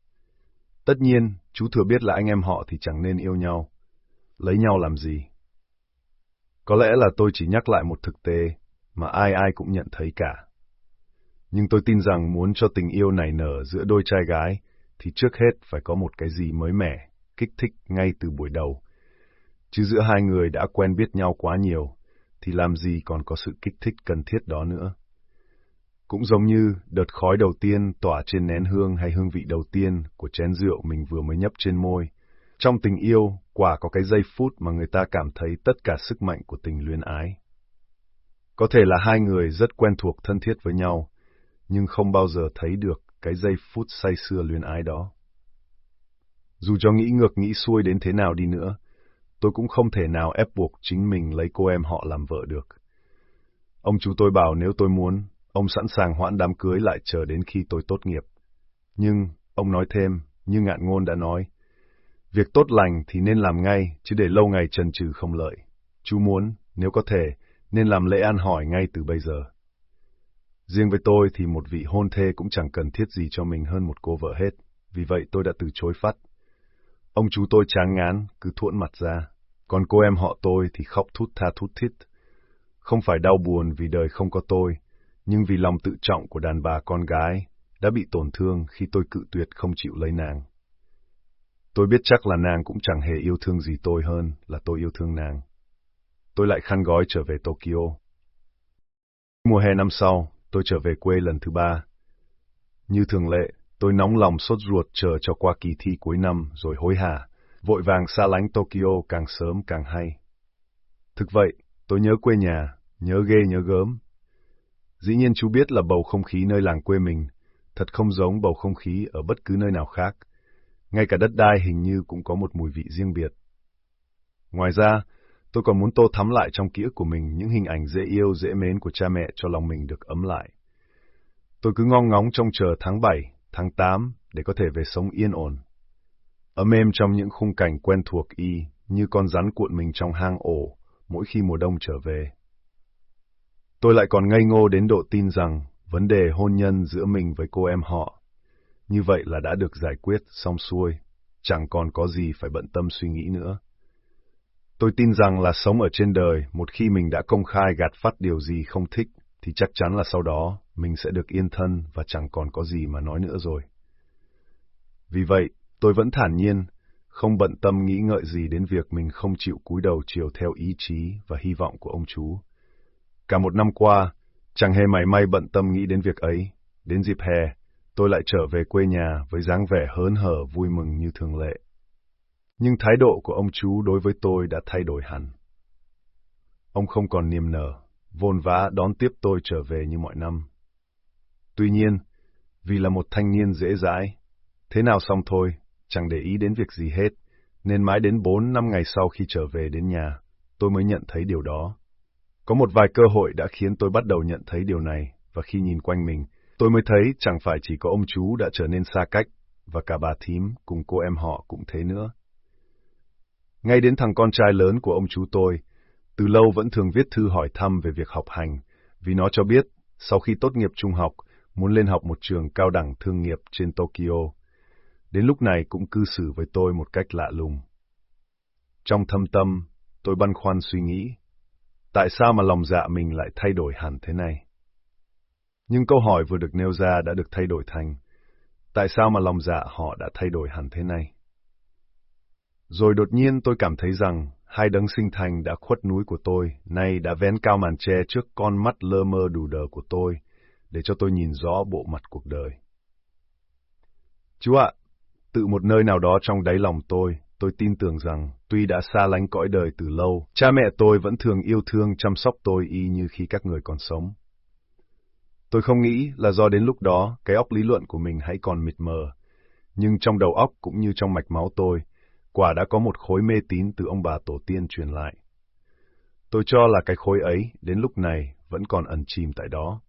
Tất nhiên, chú thừa biết là anh em họ thì chẳng nên yêu nhau. Lấy nhau làm gì? Có lẽ là tôi chỉ nhắc lại một thực tế mà ai ai cũng nhận thấy cả. Nhưng tôi tin rằng muốn cho tình yêu này nở giữa đôi trai gái thì trước hết phải có một cái gì mới mẻ, kích thích ngay từ buổi đầu. Chứ giữa hai người đã quen biết nhau quá nhiều, thì làm gì còn có sự kích thích cần thiết đó nữa. Cũng giống như đợt khói đầu tiên tỏa trên nén hương hay hương vị đầu tiên của chén rượu mình vừa mới nhấp trên môi. Trong tình yêu, quả có cái giây phút mà người ta cảm thấy tất cả sức mạnh của tình luyến ái. Có thể là hai người rất quen thuộc thân thiết với nhau, nhưng không bao giờ thấy được cái giây phút say sưa luyến ái đó. Dù cho nghĩ ngược nghĩ xuôi đến thế nào đi nữa, tôi cũng không thể nào ép buộc chính mình lấy cô em họ làm vợ được. Ông chú tôi bảo nếu tôi muốn, ông sẵn sàng hoãn đám cưới lại chờ đến khi tôi tốt nghiệp. Nhưng, ông nói thêm, như ngạn ngôn đã nói, việc tốt lành thì nên làm ngay, chứ để lâu ngày trần trừ không lợi. Chú muốn, nếu có thể, nên làm lễ an hỏi ngay từ bây giờ. Riêng với tôi thì một vị hôn thê cũng chẳng cần thiết gì cho mình hơn một cô vợ hết, vì vậy tôi đã từ chối phát. Ông chú tôi chán ngán, cứ thuẫn mặt ra, còn cô em họ tôi thì khóc thút tha thút thít. Không phải đau buồn vì đời không có tôi, nhưng vì lòng tự trọng của đàn bà con gái đã bị tổn thương khi tôi cự tuyệt không chịu lấy nàng. Tôi biết chắc là nàng cũng chẳng hề yêu thương gì tôi hơn là tôi yêu thương nàng. Tôi lại khăn gói trở về Tokyo. Mùa hè năm sau, tôi trở về quê lần thứ ba. Như thường lệ, tôi nóng lòng sốt ruột chờ cho qua kỳ thi cuối năm rồi hối hả, vội vàng xa lánh Tokyo càng sớm càng hay. Thực vậy, tôi nhớ quê nhà, nhớ ghê nhớ gớm. Dĩ nhiên chú biết là bầu không khí nơi làng quê mình, thật không giống bầu không khí ở bất cứ nơi nào khác. Ngay cả đất đai hình như cũng có một mùi vị riêng biệt. Ngoài ra, tôi còn muốn tô thắm lại trong ký ức của mình những hình ảnh dễ yêu, dễ mến của cha mẹ cho lòng mình được ấm lại. Tôi cứ ngon ngóng trông chờ tháng 7, tháng 8 để có thể về sống yên ổn. ấm êm trong những khung cảnh quen thuộc y, như con rắn cuộn mình trong hang ổ, mỗi khi mùa đông trở về. Tôi lại còn ngây ngô đến độ tin rằng vấn đề hôn nhân giữa mình với cô em họ, như vậy là đã được giải quyết xong xuôi, chẳng còn có gì phải bận tâm suy nghĩ nữa. Tôi tin rằng là sống ở trên đời, một khi mình đã công khai gạt phát điều gì không thích, thì chắc chắn là sau đó mình sẽ được yên thân và chẳng còn có gì mà nói nữa rồi. Vì vậy, tôi vẫn thản nhiên, không bận tâm nghĩ ngợi gì đến việc mình không chịu cúi đầu chiều theo ý chí và hy vọng của ông chú. Cả một năm qua, chẳng hề mảy may bận tâm nghĩ đến việc ấy. Đến dịp hè, tôi lại trở về quê nhà với dáng vẻ hớn hở vui mừng như thường lệ. Nhưng thái độ của ông chú đối với tôi đã thay đổi hẳn. Ông không còn niềm nở, vồn vã đón tiếp tôi trở về như mọi năm. Tuy nhiên, vì là một thanh niên dễ dãi, thế nào xong thôi, chẳng để ý đến việc gì hết, nên mãi đến bốn năm ngày sau khi trở về đến nhà, tôi mới nhận thấy điều đó. Có một vài cơ hội đã khiến tôi bắt đầu nhận thấy điều này, và khi nhìn quanh mình, tôi mới thấy chẳng phải chỉ có ông chú đã trở nên xa cách, và cả bà thím cùng cô em họ cũng thế nữa. Ngay đến thằng con trai lớn của ông chú tôi, từ lâu vẫn thường viết thư hỏi thăm về việc học hành, vì nó cho biết, sau khi tốt nghiệp trung học, muốn lên học một trường cao đẳng thương nghiệp trên Tokyo. Đến lúc này cũng cư xử với tôi một cách lạ lùng. Trong thâm tâm, tôi băn khoăn suy nghĩ, tại sao mà lòng dạ mình lại thay đổi hẳn thế này? Nhưng câu hỏi vừa được nêu ra đã được thay đổi thành, tại sao mà lòng dạ họ đã thay đổi hẳn thế này? Rồi đột nhiên tôi cảm thấy rằng hai đấng sinh thành đã khuất núi của tôi, nay đã vén cao màn che trước con mắt lơ mơ đủ đờ của tôi, để cho tôi nhìn rõ bộ mặt cuộc đời. Chú ạ, tự một nơi nào đó trong đáy lòng tôi, tôi tin tưởng rằng, tuy đã xa lánh cõi đời từ lâu, cha mẹ tôi vẫn thường yêu thương chăm sóc tôi y như khi các người còn sống. Tôi không nghĩ là do đến lúc đó, cái óc lý luận của mình hãy còn mịt mờ, nhưng trong đầu óc cũng như trong mạch máu tôi, quả đã có một khối mê tín từ ông bà tổ tiên truyền lại. Tôi cho là cái khối ấy, đến lúc này, vẫn còn ẩn chìm tại đó.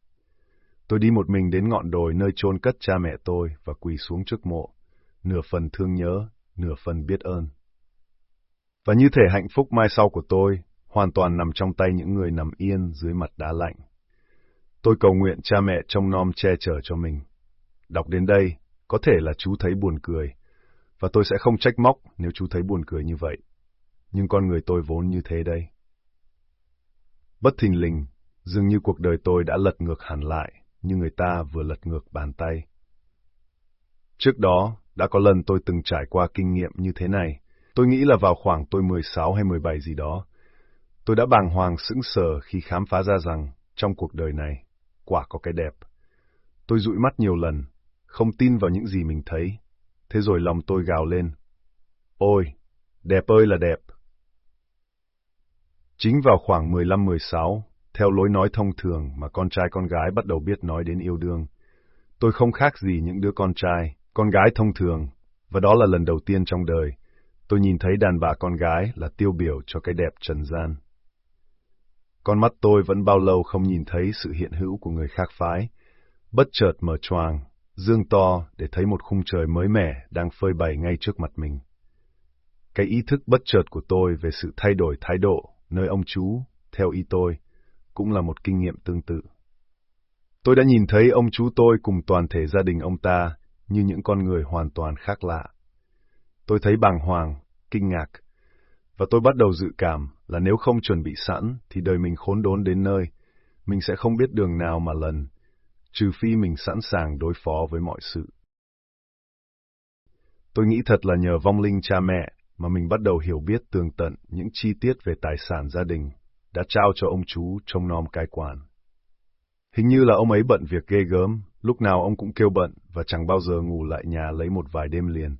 Tôi đi một mình đến ngọn đồi nơi chôn cất cha mẹ tôi và quỳ xuống trước mộ, nửa phần thương nhớ, nửa phần biết ơn. Và như thể hạnh phúc mai sau của tôi, hoàn toàn nằm trong tay những người nằm yên dưới mặt đá lạnh. Tôi cầu nguyện cha mẹ trông nom che chở cho mình. Đọc đến đây, có thể là chú thấy buồn cười, và tôi sẽ không trách móc nếu chú thấy buồn cười như vậy. Nhưng con người tôi vốn như thế đây. Bất thình lình, dường như cuộc đời tôi đã lật ngược hẳn lại, như người ta vừa lật ngược bàn tay. Trước đó, đã có lần tôi từng trải qua kinh nghiệm như thế này. Tôi nghĩ là vào khoảng tôi 16 hay 17 gì đó. Tôi đã bàng hoàng sững sờ khi khám phá ra rằng, trong cuộc đời này, quả có cái đẹp. Tôi dụi mắt nhiều lần, không tin vào những gì mình thấy. Thế rồi lòng tôi gào lên. Ôi, đẹp ơi là đẹp. Chính vào khoảng 15-16, theo lối nói thông thường mà con trai con gái bắt đầu biết nói đến yêu đương, tôi không khác gì những đứa con trai, con gái thông thường, và đó là lần đầu tiên trong đời tôi nhìn thấy đàn bà con gái là tiêu biểu cho cái đẹp trần gian. Con mắt tôi vẫn bao lâu không nhìn thấy sự hiện hữu của người khác phái, bất chợt mở choàng, dương to để thấy một khung trời mới mẻ đang phơi bày ngay trước mặt mình. Cái ý thức bất chợt của tôi về sự thay đổi thái độ nơi ông chú, theo ý tôi, cũng là một kinh nghiệm tương tự. Tôi đã nhìn thấy ông chú tôi cùng toàn thể gia đình ông ta như những con người hoàn toàn khác lạ. Tôi thấy bàng hoàng, kinh ngạc, và tôi bắt đầu dự cảm là nếu không chuẩn bị sẵn thì đời mình khốn đốn đến nơi, mình sẽ không biết đường nào mà lần, trừ phi mình sẵn sàng đối phó với mọi sự. Tôi nghĩ thật là nhờ vong linh cha mẹ mà mình bắt đầu hiểu biết tường tận những chi tiết về tài sản gia đình đã trao cho ông chú trông nom cai quản. Hình như là ông ấy bận việc ghê gớm, lúc nào ông cũng kêu bận và chẳng bao giờ ngủ lại nhà lấy một vài đêm liền.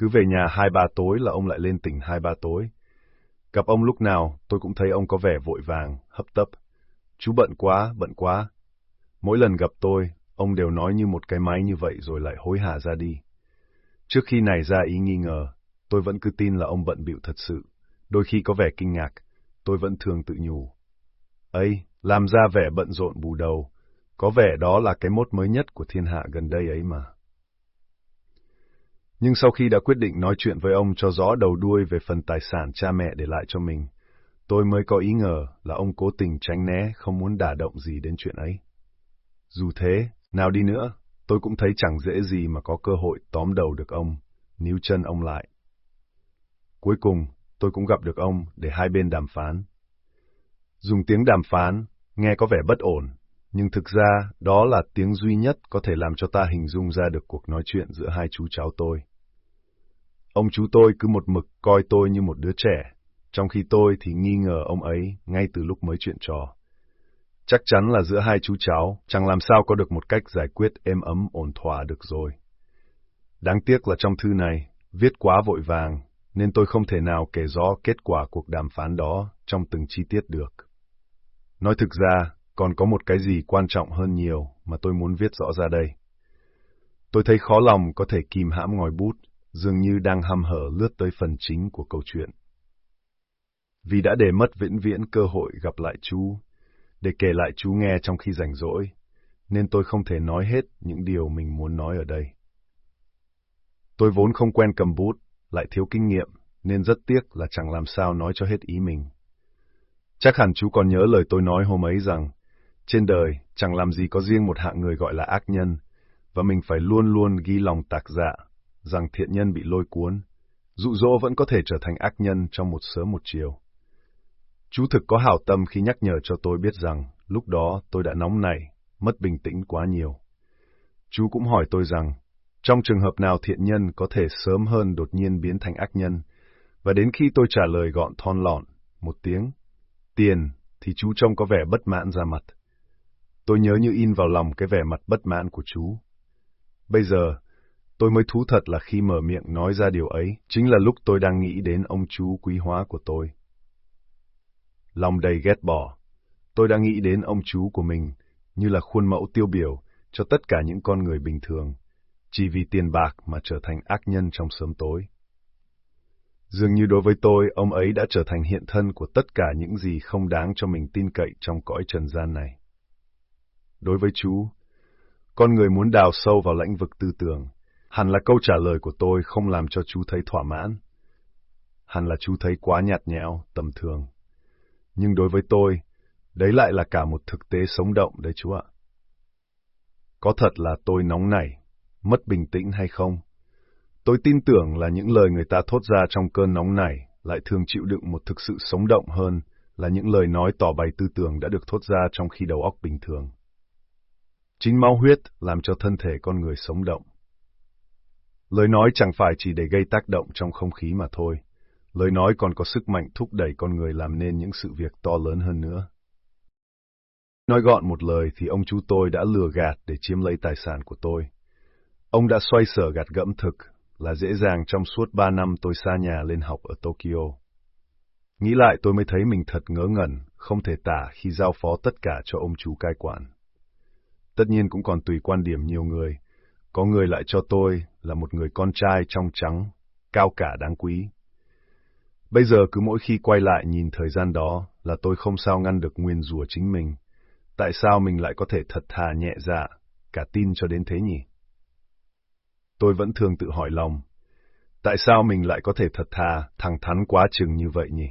Cứ về nhà hai ba tối là ông lại lên tỉnh hai ba tối. Gặp ông lúc nào, tôi cũng thấy ông có vẻ vội vàng, hấp tấp. Chú bận quá, bận quá. Mỗi lần gặp tôi, ông đều nói như một cái máy như vậy rồi lại hối hả ra đi. Trước khi này ra ý nghi ngờ, tôi vẫn cứ tin là ông bận bịu thật sự. Đôi khi có vẻ kinh ngạc, tôi vẫn thường tự nhủ. ấy, làm ra vẻ bận rộn bù đầu, có vẻ đó là cái mốt mới nhất của thiên hạ gần đây ấy mà. Nhưng sau khi đã quyết định nói chuyện với ông cho rõ đầu đuôi về phần tài sản cha mẹ để lại cho mình, tôi mới có ý ngờ là ông cố tình tránh né, không muốn đả động gì đến chuyện ấy. Dù thế, nào đi nữa, tôi cũng thấy chẳng dễ gì mà có cơ hội tóm đầu được ông, níu chân ông lại. Cuối cùng, tôi cũng gặp được ông để hai bên đàm phán. Dùng tiếng đàm phán, nghe có vẻ bất ổn, nhưng thực ra đó là tiếng duy nhất có thể làm cho ta hình dung ra được cuộc nói chuyện giữa hai chú cháu tôi. Ông chú tôi cứ một mực coi tôi như một đứa trẻ, trong khi tôi thì nghi ngờ ông ấy ngay từ lúc mới chuyện trò. Chắc chắn là giữa hai chú cháu chẳng làm sao có được một cách giải quyết êm ấm ổn thỏa được rồi. Đáng tiếc là trong thư này, viết quá vội vàng, nên tôi không thể nào kể rõ kết quả cuộc đàm phán đó trong từng chi tiết được. Nói thực ra, còn có một cái gì quan trọng hơn nhiều mà tôi muốn viết rõ ra đây. Tôi thấy khó lòng có thể kìm hãm ngòi bút, dường như đang hăm hở lướt tới phần chính của câu chuyện. Vì đã để mất vĩnh viễn cơ hội gặp lại chú, để kể lại chú nghe trong khi rảnh rỗi, nên tôi không thể nói hết những điều mình muốn nói ở đây. Tôi vốn không quen cầm bút, lại thiếu kinh nghiệm, nên rất tiếc là chẳng làm sao nói cho hết ý mình. Chắc hẳn chú còn nhớ lời tôi nói hôm ấy rằng, trên đời chẳng làm gì có riêng một hạng người gọi là ác nhân, và mình phải luôn luôn ghi lòng tạc dạ, rằng thiện nhân bị lôi cuốn, dụ dỗ vẫn có thể trở thành ác nhân trong một sớm một chiều. Chú thực có hảo tâm khi nhắc nhở cho tôi biết rằng lúc đó tôi đã nóng nảy, mất bình tĩnh quá nhiều. Chú cũng hỏi tôi rằng, trong trường hợp nào thiện nhân có thể sớm hơn đột nhiên biến thành ác nhân, và đến khi tôi trả lời gọn thon lọn, một tiếng, tiền, thì chú trông có vẻ bất mãn ra mặt. Tôi nhớ như in vào lòng cái vẻ mặt bất mãn của chú. Bây giờ, tôi mới thú thật là khi mở miệng nói ra điều ấy, chính là lúc tôi đang nghĩ đến ông chú quý hóa của tôi. Lòng đầy ghét bỏ, tôi đang nghĩ đến ông chú của mình như là khuôn mẫu tiêu biểu cho tất cả những con người bình thường, chỉ vì tiền bạc mà trở thành ác nhân trong sớm tối. Dường như đối với tôi, ông ấy đã trở thành hiện thân của tất cả những gì không đáng cho mình tin cậy trong cõi trần gian này. Đối với chú, con người muốn đào sâu vào lãnh vực tư tưởng, hẳn là câu trả lời của tôi không làm cho chú thấy thỏa mãn. Hẳn là chú thấy quá nhạt nhẽo, tầm thường. Nhưng đối với tôi, đấy lại là cả một thực tế sống động đấy chú ạ. Có thật là tôi nóng nảy, mất bình tĩnh hay không? Tôi tin tưởng là những lời người ta thốt ra trong cơn nóng nảy lại thường chịu đựng một thực sự sống động hơn là những lời nói tỏ bày tư tưởng đã được thốt ra trong khi đầu óc bình thường. Chính máu huyết làm cho thân thể con người sống động. Lời nói chẳng phải chỉ để gây tác động trong không khí mà thôi. Lời nói còn có sức mạnh thúc đẩy con người làm nên những sự việc to lớn hơn nữa. Nói gọn một lời thì ông chú tôi đã lừa gạt để chiếm lấy tài sản của tôi. Ông đã xoay sở gạt gẫm thực là dễ dàng trong suốt ba năm tôi xa nhà lên học ở Tokyo. Nghĩ lại tôi mới thấy mình thật ngớ ngẩn, không thể tả khi giao phó tất cả cho ông chú cai quản. Tất nhiên cũng còn tùy quan điểm nhiều người. Có người lại cho tôi là một người con trai trong trắng, cao cả đáng quý. Bây giờ cứ mỗi khi quay lại nhìn thời gian đó là tôi không sao ngăn được nguyên rủa chính mình. Tại sao mình lại có thể thật thà nhẹ dạ, cả tin cho đến thế nhỉ? Tôi vẫn thường tự hỏi lòng, tại sao mình lại có thể thật thà, thẳng thắn quá chừng như vậy nhỉ?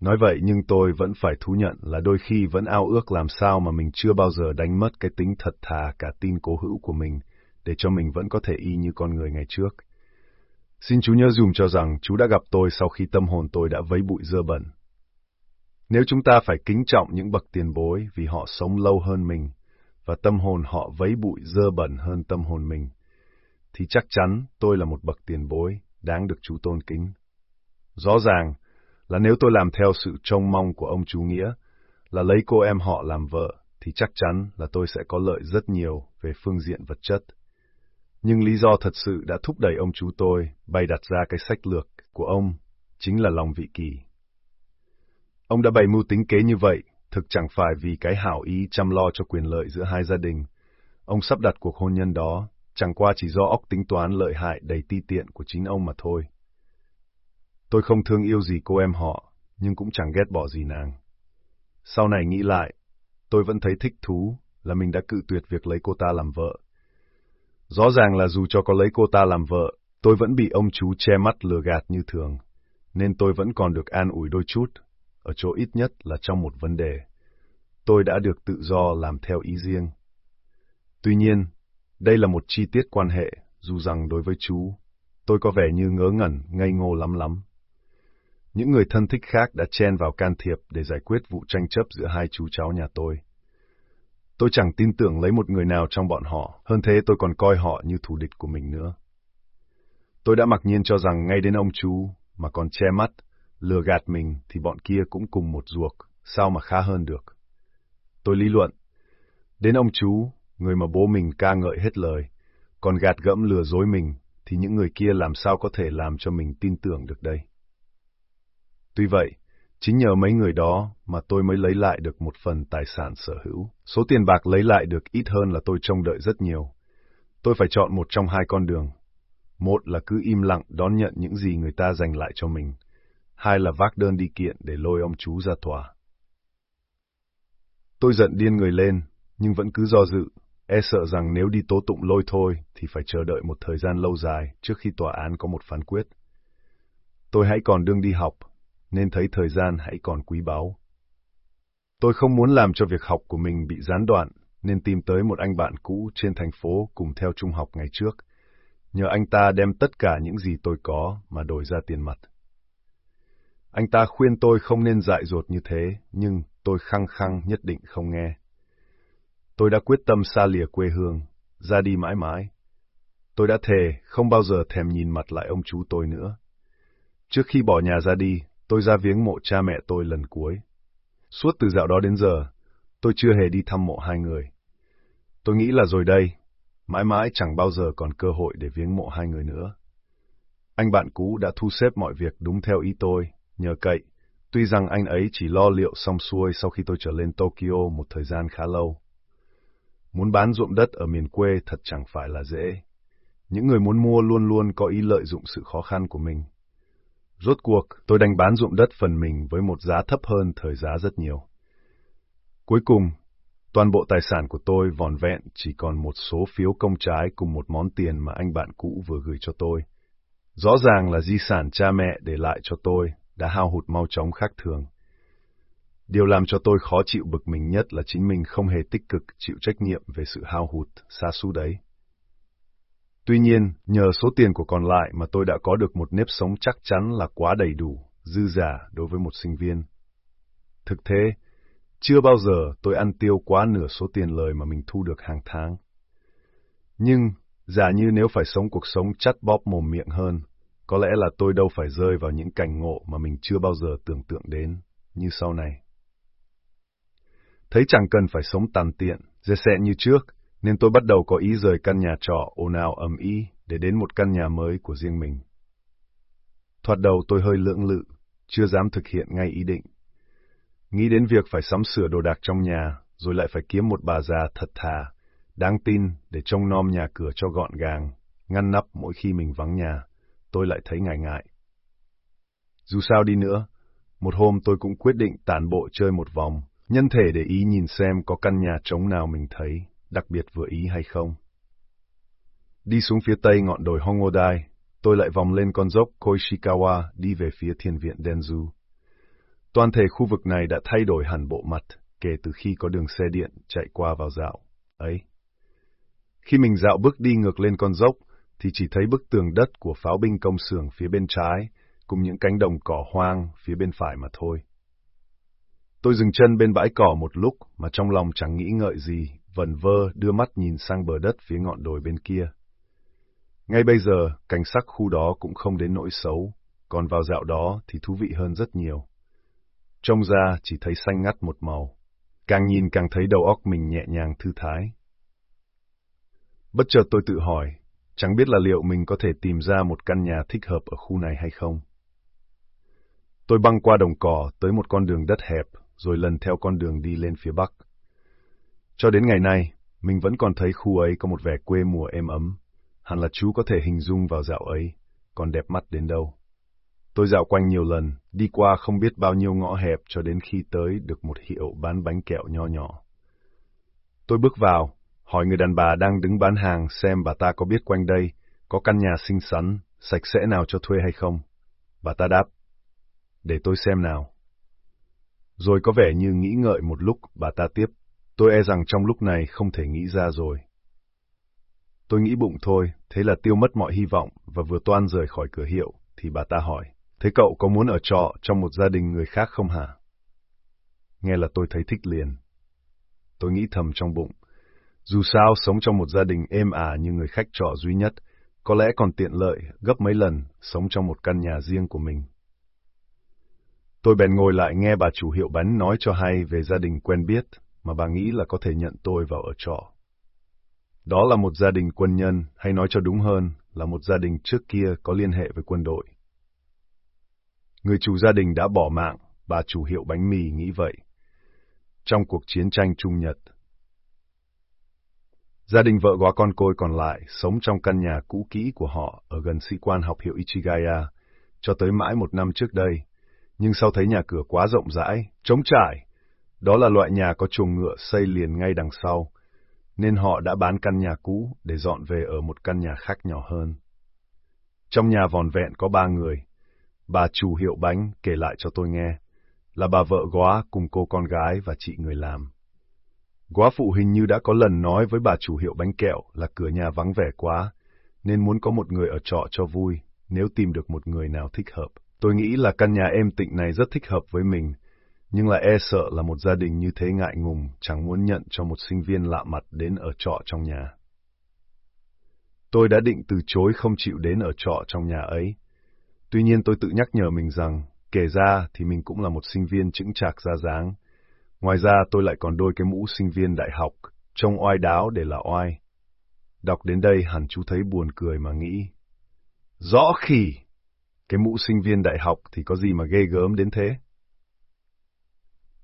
Nói vậy nhưng tôi vẫn phải thú nhận là đôi khi vẫn ao ước làm sao mà mình chưa bao giờ đánh mất cái tính thật thà cả tin cố hữu của mình, để cho mình vẫn có thể y như con người ngày trước. Xin chú nhớ dùm cho rằng chú đã gặp tôi sau khi tâm hồn tôi đã vấy bụi dơ bẩn. Nếu chúng ta phải kính trọng những bậc tiền bối vì họ sống lâu hơn mình, và tâm hồn họ vấy bụi dơ bẩn hơn tâm hồn mình, thì chắc chắn tôi là một bậc tiền bối, đáng được chú tôn kính. Rõ ràng là nếu tôi làm theo sự trông mong của ông chú Nghĩa, là lấy cô em họ làm vợ, thì chắc chắn là tôi sẽ có lợi rất nhiều về phương diện vật chất. Nhưng lý do thật sự đã thúc đẩy ông chú tôi bày đặt ra cái sách lược của ông chính là lòng vị kỳ. Ông đã bày mưu tính kế như vậy thực chẳng phải vì cái hảo ý chăm lo cho quyền lợi giữa hai gia đình. Ông sắp đặt cuộc hôn nhân đó, chẳng qua chỉ do óc tính toán lợi hại đầy ti tiện của chính ông mà thôi. Tôi không thương yêu gì cô em họ, nhưng cũng chẳng ghét bỏ gì nàng. Sau này nghĩ lại, tôi vẫn thấy thích thú là mình đã cự tuyệt việc lấy cô ta làm vợ. Rõ ràng là dù cho có lấy cô ta làm vợ, tôi vẫn bị ông chú che mắt lừa gạt như thường, nên tôi vẫn còn được an ủi đôi chút, ở chỗ ít nhất là trong một vấn đề. Tôi đã được tự do làm theo ý riêng. Tuy nhiên, đây là một chi tiết quan hệ, dù rằng đối với chú, tôi có vẻ như ngớ ngẩn, ngây ngô lắm lắm. Những người thân thích khác đã chen vào can thiệp để giải quyết vụ tranh chấp giữa hai chú cháu nhà tôi. Tôi chẳng tin tưởng lấy một người nào trong bọn họ, hơn thế tôi còn coi họ như thù địch của mình nữa. Tôi đã mặc nhiên cho rằng ngay đến ông chú mà còn che mắt, lừa gạt mình thì bọn kia cũng cùng một ruột, sao mà khá hơn được. Tôi lý luận, đến ông chú, người mà bố mình ca ngợi hết lời, còn gạt gẫm lừa dối mình, thì những người kia làm sao có thể làm cho mình tin tưởng được đây. Tuy vậy, chính nhờ mấy người đó mà tôi mới lấy lại được một phần tài sản sở hữu. Số tiền bạc lấy lại được ít hơn là tôi trông đợi rất nhiều. Tôi phải chọn một trong hai con đường. Một là cứ im lặng đón nhận những gì người ta dành lại cho mình. Hai là vác đơn đi kiện để lôi ông chú ra tòa. Tôi giận điên người lên, nhưng vẫn cứ do dự, e sợ rằng nếu đi tố tụng lôi thôi thì phải chờ đợi một thời gian lâu dài trước khi tòa án có một phán quyết. Tôi hãy còn đương đi học, nên thấy thời gian hãy còn quý báu. Tôi không muốn làm cho việc học của mình bị gián đoạn, nên tìm tới một anh bạn cũ trên thành phố cùng theo trung học ngày trước, nhờ anh ta đem tất cả những gì tôi có mà đổi ra tiền mặt. Anh ta khuyên tôi không nên dại dột như thế, nhưng tôi khăng khăng nhất định không nghe. Tôi đã quyết tâm xa lìa quê hương, ra đi mãi mãi. Tôi đã thề không bao giờ thèm nhìn mặt lại ông chú tôi nữa. Trước khi bỏ nhà ra đi, tôi ra viếng mộ cha mẹ tôi lần cuối. Suốt từ dạo đó đến giờ, tôi chưa hề đi thăm mộ hai người. Tôi nghĩ là rồi đây, mãi mãi chẳng bao giờ còn cơ hội để viếng mộ hai người nữa. Anh bạn cũ đã thu xếp mọi việc đúng theo ý tôi, nhờ cậy, tuy rằng anh ấy chỉ lo liệu xong xuôi sau khi tôi trở lên Tokyo một thời gian khá lâu. Muốn bán ruộng đất ở miền quê thật chẳng phải là dễ. Những người muốn mua luôn luôn có ý lợi dụng sự khó khăn của mình. Rốt cuộc, tôi đành bán ruộng đất phần mình với một giá thấp hơn thời giá rất nhiều. Cuối cùng, toàn bộ tài sản của tôi vòn vẹn chỉ còn một số phiếu công trái cùng một món tiền mà anh bạn cũ vừa gửi cho tôi. Rõ ràng là di sản cha mẹ để lại cho tôi đã hao hụt mau chóng khác thường. Điều làm cho tôi khó chịu bực mình nhất là chính mình không hề tích cực chịu trách nhiệm về sự hao hụt, xa xú đấy. Tuy nhiên, nhờ số tiền của còn lại mà tôi đã có được một nếp sống chắc chắn là quá đầy đủ, dư giả đối với một sinh viên. Thực thế, chưa bao giờ tôi ăn tiêu quá nửa số tiền lời mà mình thu được hàng tháng. Nhưng, giả như nếu phải sống cuộc sống chắt bóp mồm miệng hơn, có lẽ là tôi đâu phải rơi vào những cảnh ngộ mà mình chưa bao giờ tưởng tượng đến, như sau này. Thấy chẳng cần phải sống tàn tiện, dè sẹ như trước, nên tôi bắt đầu có ý rời căn nhà trọ ồn ào ầm ĩ để đến một căn nhà mới của riêng mình. Thoạt đầu tôi hơi lưỡng lự, chưa dám thực hiện ngay ý định. Nghĩ đến việc phải sắm sửa đồ đạc trong nhà, rồi lại phải kiếm một bà già thật thà, đáng tin để trông nom nhà cửa cho gọn gàng, ngăn nắp mỗi khi mình vắng nhà, tôi lại thấy ngại ngại. Dù sao đi nữa, một hôm tôi cũng quyết định tản bộ chơi một vòng, nhân thể để ý nhìn xem có căn nhà trống nào mình thấy đặc biệt vừa ý hay không. Đi xuống phía tây ngọn đồi Hongodai, tôi lại vòng lên con dốc Koishikawa đi về phía thiền viện Denzu. Toàn thể khu vực này đã thay đổi hẳn bộ mặt kể từ khi có đường xe điện chạy qua vào dạo. Ấy! Khi mình dạo bước đi ngược lên con dốc, thì chỉ thấy bức tường đất của pháo binh công xưởng phía bên trái, cùng những cánh đồng cỏ hoang phía bên phải mà thôi. Tôi dừng chân bên bãi cỏ một lúc mà trong lòng chẳng nghĩ ngợi gì vần vơ đưa mắt nhìn sang bờ đất phía ngọn đồi bên kia. Ngay bây giờ, cảnh sắc khu đó cũng không đến nỗi xấu, còn vào dạo đó thì thú vị hơn rất nhiều. Trông ra chỉ thấy xanh ngắt một màu, càng nhìn càng thấy đầu óc mình nhẹ nhàng thư thái. Bất chợt tôi tự hỏi, chẳng biết là liệu mình có thể tìm ra một căn nhà thích hợp ở khu này hay không. Tôi băng qua đồng cỏ tới một con đường đất hẹp, rồi lần theo con đường đi lên phía bắc. Cho đến ngày nay, mình vẫn còn thấy khu ấy có một vẻ quê mùa êm ấm. Hẳn là chú có thể hình dung vào dạo ấy, còn đẹp mắt đến đâu. Tôi dạo quanh nhiều lần, đi qua không biết bao nhiêu ngõ hẹp cho đến khi tới được một hiệu bán bánh kẹo nho nhỏ. Tôi bước vào, hỏi người đàn bà đang đứng bán hàng xem bà ta có biết quanh đây có căn nhà xinh xắn, sạch sẽ nào cho thuê hay không. Bà ta đáp, để tôi xem nào. Rồi có vẻ như nghĩ ngợi một lúc, bà ta tiếp, tôi e rằng trong lúc này không thể nghĩ ra rồi. Tôi nghĩ bụng thôi, thế là tiêu mất mọi hy vọng và vừa toan rời khỏi cửa hiệu, thì bà ta hỏi, thế cậu có muốn ở trọ trong một gia đình người khác không hả? Nghe là tôi thấy thích liền. Tôi nghĩ thầm trong bụng, dù sao sống trong một gia đình êm ả như người khách trọ duy nhất, có lẽ còn tiện lợi gấp mấy lần sống trong một căn nhà riêng của mình. Tôi bèn ngồi lại nghe bà chủ hiệu bánh nói cho hay về gia đình quen biết mà bà nghĩ là có thể nhận tôi vào ở trọ. Đó là một gia đình quân nhân, hay nói cho đúng hơn là một gia đình trước kia có liên hệ với quân đội. Người chủ gia đình đã bỏ mạng, bà chủ hiệu bánh mì nghĩ vậy. Trong cuộc chiến tranh Trung Nhật, Gia đình vợ góa con côi còn lại sống trong căn nhà cũ kỹ của họ ở gần sĩ quan học hiệu Ichigaya cho tới mãi một năm trước đây. Nhưng sau thấy nhà cửa quá rộng rãi, trống trải, đó là loại nhà có chuồng ngựa xây liền ngay đằng sau, nên họ đã bán căn nhà cũ để dọn về ở một căn nhà khác nhỏ hơn. Trong nhà vòn vẹn có ba người. Bà chủ hiệu bánh kể lại cho tôi nghe, là bà vợ góa cùng cô con gái và chị người làm. Góa phụ hình như đã có lần nói với bà chủ hiệu bánh kẹo là cửa nhà vắng vẻ quá, nên muốn có một người ở trọ cho vui, nếu tìm được một người nào thích hợp. Tôi nghĩ là căn nhà êm tịnh này rất thích hợp với mình, nhưng là e sợ là một gia đình như thế ngại ngùng, chẳng muốn nhận cho một sinh viên lạ mặt đến ở trọ trong nhà. Tôi đã định từ chối không chịu đến ở trọ trong nhà ấy. Tuy nhiên tôi tự nhắc nhở mình rằng, kể ra thì mình cũng là một sinh viên chững chạc ra dáng, Ngoài ra tôi lại còn đôi cái mũ sinh viên đại học, trông oai đáo để là oai. Đọc đến đây hẳn chú thấy buồn cười mà nghĩ. Rõ khỉ! Cái mũ sinh viên đại học thì có gì mà ghê gớm đến thế?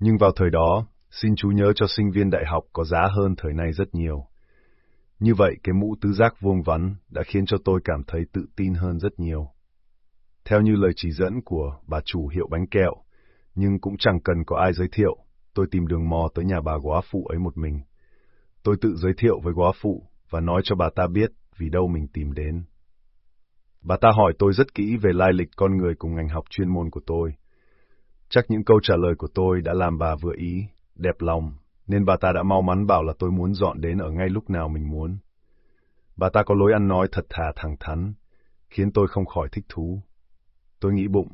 Nhưng vào thời đó, xin chú nhớ cho sinh viên đại học có giá hơn thời nay rất nhiều. Như vậy, cái mũ tứ giác vuông vắn đã khiến cho tôi cảm thấy tự tin hơn rất nhiều. Theo như lời chỉ dẫn của bà chủ hiệu bánh kẹo, nhưng cũng chẳng cần có ai giới thiệu, tôi tìm đường mò tới nhà bà góa phụ ấy một mình. Tôi tự giới thiệu với góa phụ và nói cho bà ta biết vì đâu mình tìm đến. Bà ta hỏi tôi rất kỹ về lai lịch con người cùng ngành học chuyên môn của tôi. Chắc những câu trả lời của tôi đã làm bà vừa ý, đẹp lòng, nên bà ta đã mau mắn bảo là tôi muốn dọn đến ở ngay lúc nào mình muốn. Bà ta có lối ăn nói thật thà thẳng thắn, khiến tôi không khỏi thích thú. Tôi nghĩ bụng,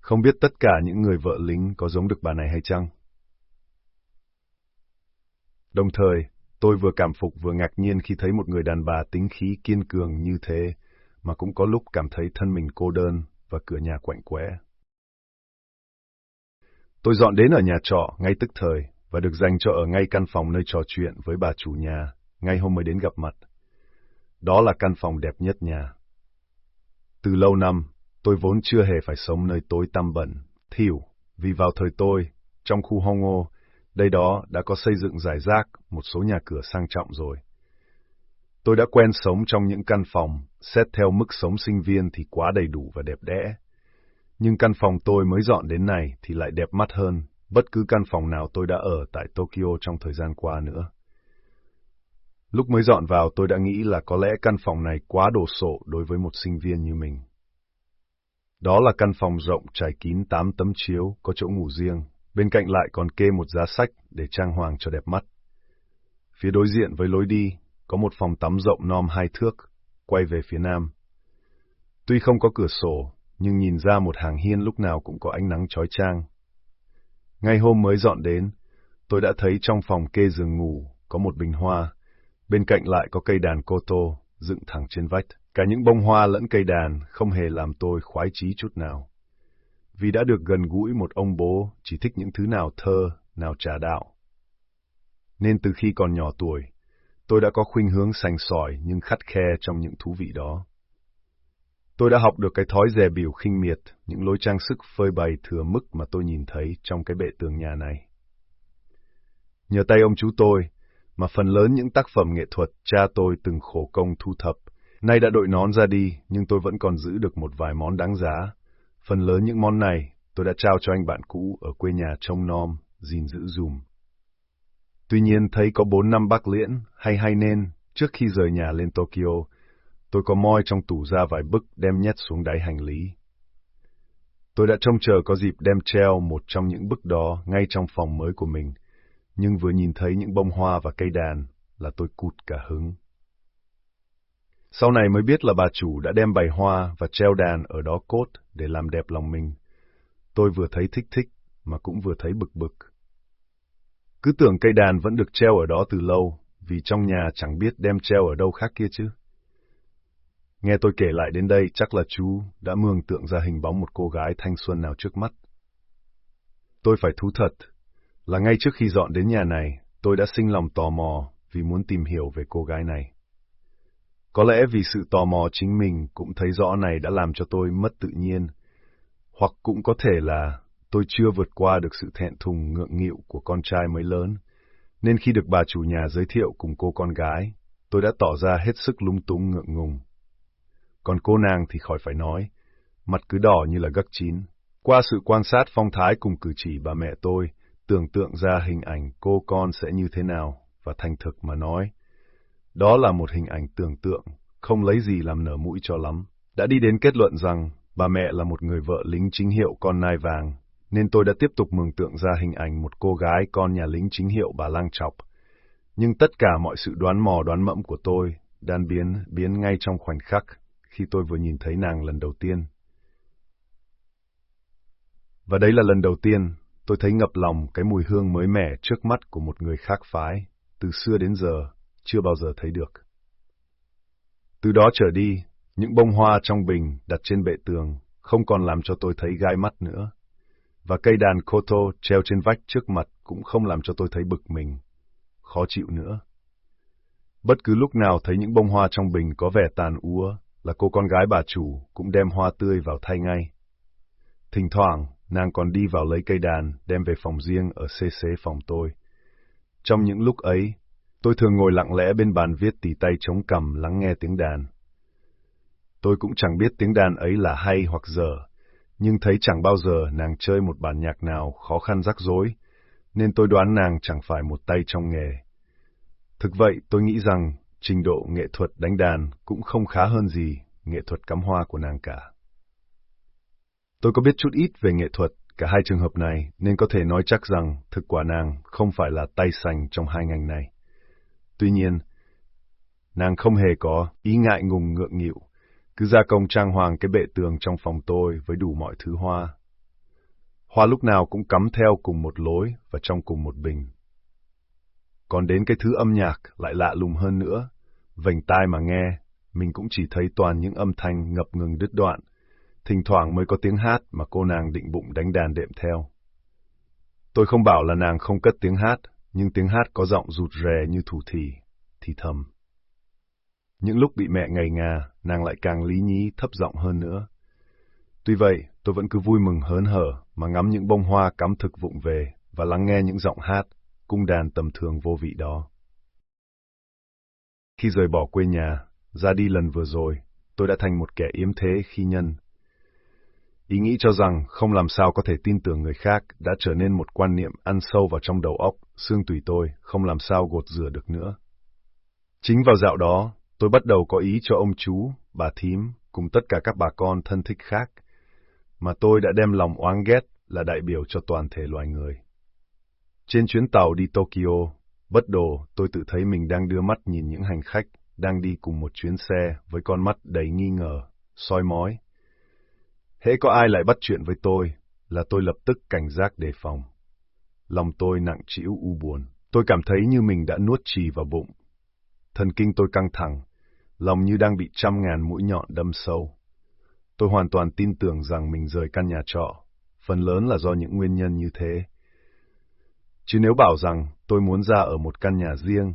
không biết tất cả những người vợ lính có giống được bà này hay chăng? Đồng thời, tôi vừa cảm phục vừa ngạc nhiên khi thấy một người đàn bà tính khí kiên cường như thế, mà cũng có lúc cảm thấy thân mình cô đơn và cửa nhà quạnh quẽ. Tôi dọn đến ở nhà trọ ngay tức thời và được dành cho ở ngay căn phòng nơi trò chuyện với bà chủ nhà, ngay hôm mới đến gặp mặt. Đó là căn phòng đẹp nhất nhà. Từ lâu năm, tôi vốn chưa hề phải sống nơi tối tăm bẩn, thiểu, vì vào thời tôi, trong khu Hongo, đây đó đã có xây dựng giải rác một số nhà cửa sang trọng rồi. Tôi đã quen sống trong những căn phòng, xét theo mức sống sinh viên thì quá đầy đủ và đẹp đẽ. Nhưng căn phòng tôi mới dọn đến này thì lại đẹp mắt hơn bất cứ căn phòng nào tôi đã ở tại Tokyo trong thời gian qua nữa. Lúc mới dọn vào tôi đã nghĩ là có lẽ căn phòng này quá đồ sộ đối với một sinh viên như mình. Đó là căn phòng rộng trải kín tám tấm chiếu, có chỗ ngủ riêng, Bên cạnh lại còn kê một giá sách để trang hoàng cho đẹp mắt. Phía đối diện với lối đi, có một phòng tắm rộng non hai thước, quay về phía nam. Tuy không có cửa sổ, nhưng nhìn ra một hàng hiên lúc nào cũng có ánh nắng chói chang. Ngay hôm mới dọn đến, tôi đã thấy trong phòng kê giường ngủ có một bình hoa, bên cạnh lại có cây đàn cô tô dựng thẳng trên vách. Cả những bông hoa lẫn cây đàn không hề làm tôi khoái chí chút nào vì đã được gần gũi một ông bố chỉ thích những thứ nào thơ, nào trà đạo. Nên từ khi còn nhỏ tuổi, tôi đã có khuynh hướng sành sỏi nhưng khắt khe trong những thú vị đó. Tôi đã học được cái thói dè biểu khinh miệt, những lối trang sức phơi bày thừa mức mà tôi nhìn thấy trong cái bệ tường nhà này. Nhờ tay ông chú tôi, mà phần lớn những tác phẩm nghệ thuật cha tôi từng khổ công thu thập, nay đã đội nón ra đi nhưng tôi vẫn còn giữ được một vài món đáng giá Phần lớn những món này tôi đã trao cho anh bạn cũ ở quê nhà trông nom, gìn giữ dùm. Tuy nhiên thấy có bốn năm bác liễn, hay hay nên, trước khi rời nhà lên Tokyo, tôi có moi trong tủ ra vài bức đem nhét xuống đáy hành lý. Tôi đã trông chờ có dịp đem treo một trong những bức đó ngay trong phòng mới của mình, nhưng vừa nhìn thấy những bông hoa và cây đàn là tôi cụt cả hứng. Sau này mới biết là bà chủ đã đem bày hoa và treo đàn ở đó cốt để làm đẹp lòng mình. Tôi vừa thấy thích thích, mà cũng vừa thấy bực bực. Cứ tưởng cây đàn vẫn được treo ở đó từ lâu, vì trong nhà chẳng biết đem treo ở đâu khác kia chứ. Nghe tôi kể lại đến đây, chắc là chú đã mường tượng ra hình bóng một cô gái thanh xuân nào trước mắt. Tôi phải thú thật, là ngay trước khi dọn đến nhà này, tôi đã sinh lòng tò mò vì muốn tìm hiểu về cô gái này. Có lẽ vì sự tò mò chính mình cũng thấy rõ này đã làm cho tôi mất tự nhiên, hoặc cũng có thể là tôi chưa vượt qua được sự thẹn thùng ngượng nghịu của con trai mới lớn, nên khi được bà chủ nhà giới thiệu cùng cô con gái, tôi đã tỏ ra hết sức lung túng ngượng ngùng. Còn cô nàng thì khỏi phải nói, mặt cứ đỏ như là gấc chín. Qua sự quan sát phong thái cùng cử chỉ bà mẹ tôi, tưởng tượng ra hình ảnh cô con sẽ như thế nào, và thành thực mà nói. Đó là một hình ảnh tưởng tượng, không lấy gì làm nở mũi cho lắm. Đã đi đến kết luận rằng bà mẹ là một người vợ lính chính hiệu con nai vàng, nên tôi đã tiếp tục mường tượng ra hình ảnh một cô gái con nhà lính chính hiệu bà Lang Chọc. Nhưng tất cả mọi sự đoán mò đoán mẫm của tôi đan biến biến ngay trong khoảnh khắc khi tôi vừa nhìn thấy nàng lần đầu tiên. Và đấy là lần đầu tiên tôi thấy ngập lòng cái mùi hương mới mẻ trước mắt của một người khác phái, từ xưa đến giờ chưa bao giờ thấy được. Từ đó trở đi, những bông hoa trong bình đặt trên bệ tường không còn làm cho tôi thấy gai mắt nữa, và cây đàn koto treo trên vách trước mặt cũng không làm cho tôi thấy bực mình, khó chịu nữa. Bất cứ lúc nào thấy những bông hoa trong bình có vẻ tàn úa, là cô con gái bà chủ cũng đem hoa tươi vào thay ngay. Thỉnh thoảng, nàng còn đi vào lấy cây đàn, đem về phòng riêng ở xê xế phòng tôi. Trong những lúc ấy, tôi thường ngồi lặng lẽ bên bàn viết tỉ tay chống cầm lắng nghe tiếng đàn. Tôi cũng chẳng biết tiếng đàn ấy là hay hoặc dở, nhưng thấy chẳng bao giờ nàng chơi một bản nhạc nào khó khăn rắc rối, nên tôi đoán nàng chẳng phải một tay trong nghề. Thực vậy, tôi nghĩ rằng trình độ nghệ thuật đánh đàn cũng không khá hơn gì nghệ thuật cắm hoa của nàng cả. Tôi có biết chút ít về nghệ thuật cả hai trường hợp này nên có thể nói chắc rằng thực quả nàng không phải là tay sành trong hai ngành này. Tuy nhiên, nàng không hề có ý ngại ngùng ngượng nghịu, cứ ra công trang hoàng cái bệ tường trong phòng tôi với đủ mọi thứ hoa. Hoa lúc nào cũng cắm theo cùng một lối và trong cùng một bình. Còn đến cái thứ âm nhạc lại lạ lùng hơn nữa. Vành tai mà nghe, mình cũng chỉ thấy toàn những âm thanh ngập ngừng đứt đoạn. Thỉnh thoảng mới có tiếng hát mà cô nàng định bụng đánh đàn đệm theo. Tôi không bảo là nàng không cất tiếng hát, nhưng tiếng hát có giọng rụt rè như thủ thì, thì thầm. Những lúc bị mẹ ngày ngà, nàng lại càng lý nhí thấp giọng hơn nữa. Tuy vậy, tôi vẫn cứ vui mừng hớn hở mà ngắm những bông hoa cắm thực vụng về và lắng nghe những giọng hát, cung đàn tầm thường vô vị đó. Khi rời bỏ quê nhà, ra đi lần vừa rồi, tôi đã thành một kẻ yếm thế khi nhân. Ý nghĩ cho rằng không làm sao có thể tin tưởng người khác đã trở nên một quan niệm ăn sâu vào trong đầu óc, xương tùy tôi, không làm sao gột rửa được nữa. Chính vào dạo đó, tôi bắt đầu có ý cho ông chú, bà thím, cùng tất cả các bà con thân thích khác, mà tôi đã đem lòng oán ghét là đại biểu cho toàn thể loài người. Trên chuyến tàu đi Tokyo, bất đồ tôi tự thấy mình đang đưa mắt nhìn những hành khách đang đi cùng một chuyến xe với con mắt đầy nghi ngờ, soi mói. Hễ có ai lại bắt chuyện với tôi, là tôi lập tức cảnh giác đề phòng. Lòng tôi nặng trĩu u buồn, tôi cảm thấy như mình đã nuốt trì vào bụng. Thần kinh tôi căng thẳng, lòng như đang bị trăm ngàn mũi nhọn đâm sâu. Tôi hoàn toàn tin tưởng rằng mình rời căn nhà trọ, phần lớn là do những nguyên nhân như thế. Chứ nếu bảo rằng tôi muốn ra ở một căn nhà riêng,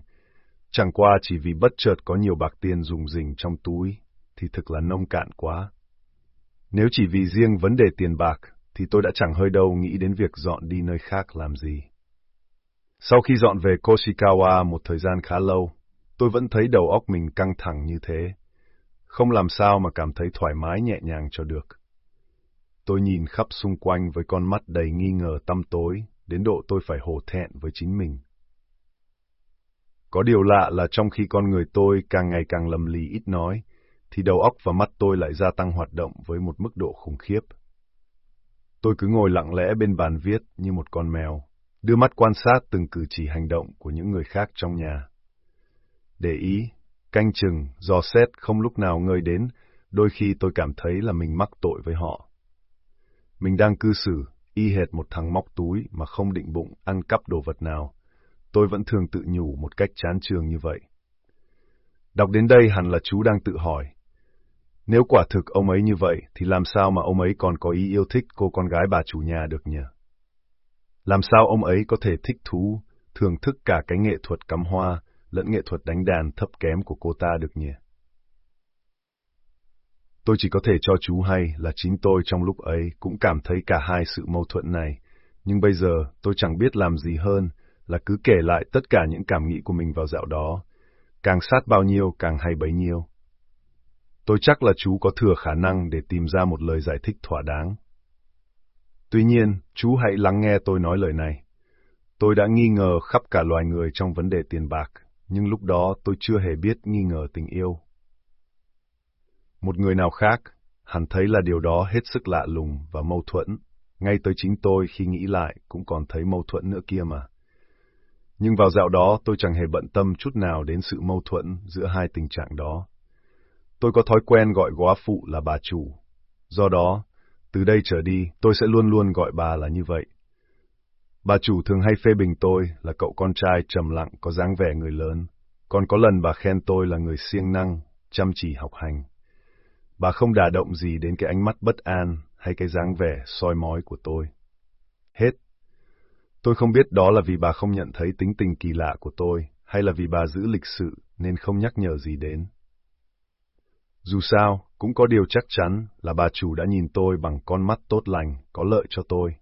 chẳng qua chỉ vì bất chợt có nhiều bạc tiền dùng rình trong túi, thì thực là nông cạn quá. Nếu chỉ vì riêng vấn đề tiền bạc, thì tôi đã chẳng hơi đâu nghĩ đến việc dọn đi nơi khác làm gì. Sau khi dọn về Koshikawa một thời gian khá lâu, tôi vẫn thấy đầu óc mình căng thẳng như thế. Không làm sao mà cảm thấy thoải mái nhẹ nhàng cho được. Tôi nhìn khắp xung quanh với con mắt đầy nghi ngờ tăm tối, đến độ tôi phải hổ thẹn với chính mình. Có điều lạ là trong khi con người tôi càng ngày càng lầm lì ít nói, thì đầu óc và mắt tôi lại gia tăng hoạt động với một mức độ khủng khiếp. Tôi cứ ngồi lặng lẽ bên bàn viết như một con mèo, đưa mắt quan sát từng cử chỉ hành động của những người khác trong nhà. Để ý, canh chừng, dò xét không lúc nào ngơi đến, đôi khi tôi cảm thấy là mình mắc tội với họ. Mình đang cư xử, y hệt một thằng móc túi mà không định bụng ăn cắp đồ vật nào. Tôi vẫn thường tự nhủ một cách chán trường như vậy. Đọc đến đây hẳn là chú đang tự hỏi. Nếu quả thực ông ấy như vậy, thì làm sao mà ông ấy còn có ý yêu thích cô con gái bà chủ nhà được nhỉ? Làm sao ông ấy có thể thích thú, thưởng thức cả cái nghệ thuật cắm hoa, lẫn nghệ thuật đánh đàn thấp kém của cô ta được nhỉ? Tôi chỉ có thể cho chú hay là chính tôi trong lúc ấy cũng cảm thấy cả hai sự mâu thuẫn này, nhưng bây giờ tôi chẳng biết làm gì hơn là cứ kể lại tất cả những cảm nghĩ của mình vào dạo đó, càng sát bao nhiêu càng hay bấy nhiêu. Tôi chắc là chú có thừa khả năng để tìm ra một lời giải thích thỏa đáng. Tuy nhiên, chú hãy lắng nghe tôi nói lời này. Tôi đã nghi ngờ khắp cả loài người trong vấn đề tiền bạc, nhưng lúc đó tôi chưa hề biết nghi ngờ tình yêu. Một người nào khác, hắn thấy là điều đó hết sức lạ lùng và mâu thuẫn. Ngay tới chính tôi khi nghĩ lại cũng còn thấy mâu thuẫn nữa kia mà. Nhưng vào dạo đó tôi chẳng hề bận tâm chút nào đến sự mâu thuẫn giữa hai tình trạng đó. Tôi có thói quen gọi góa phụ là bà chủ. Do đó, từ đây trở đi, tôi sẽ luôn luôn gọi bà là như vậy. Bà chủ thường hay phê bình tôi là cậu con trai trầm lặng có dáng vẻ người lớn, còn có lần bà khen tôi là người siêng năng, chăm chỉ học hành. Bà không đả động gì đến cái ánh mắt bất an hay cái dáng vẻ soi mói của tôi. Hết. Tôi không biết đó là vì bà không nhận thấy tính tình kỳ lạ của tôi, hay là vì bà giữ lịch sự nên không nhắc nhở gì đến. Dù sao, cũng có điều chắc chắn là bà chủ đã nhìn tôi bằng con mắt tốt lành, có lợi cho tôi.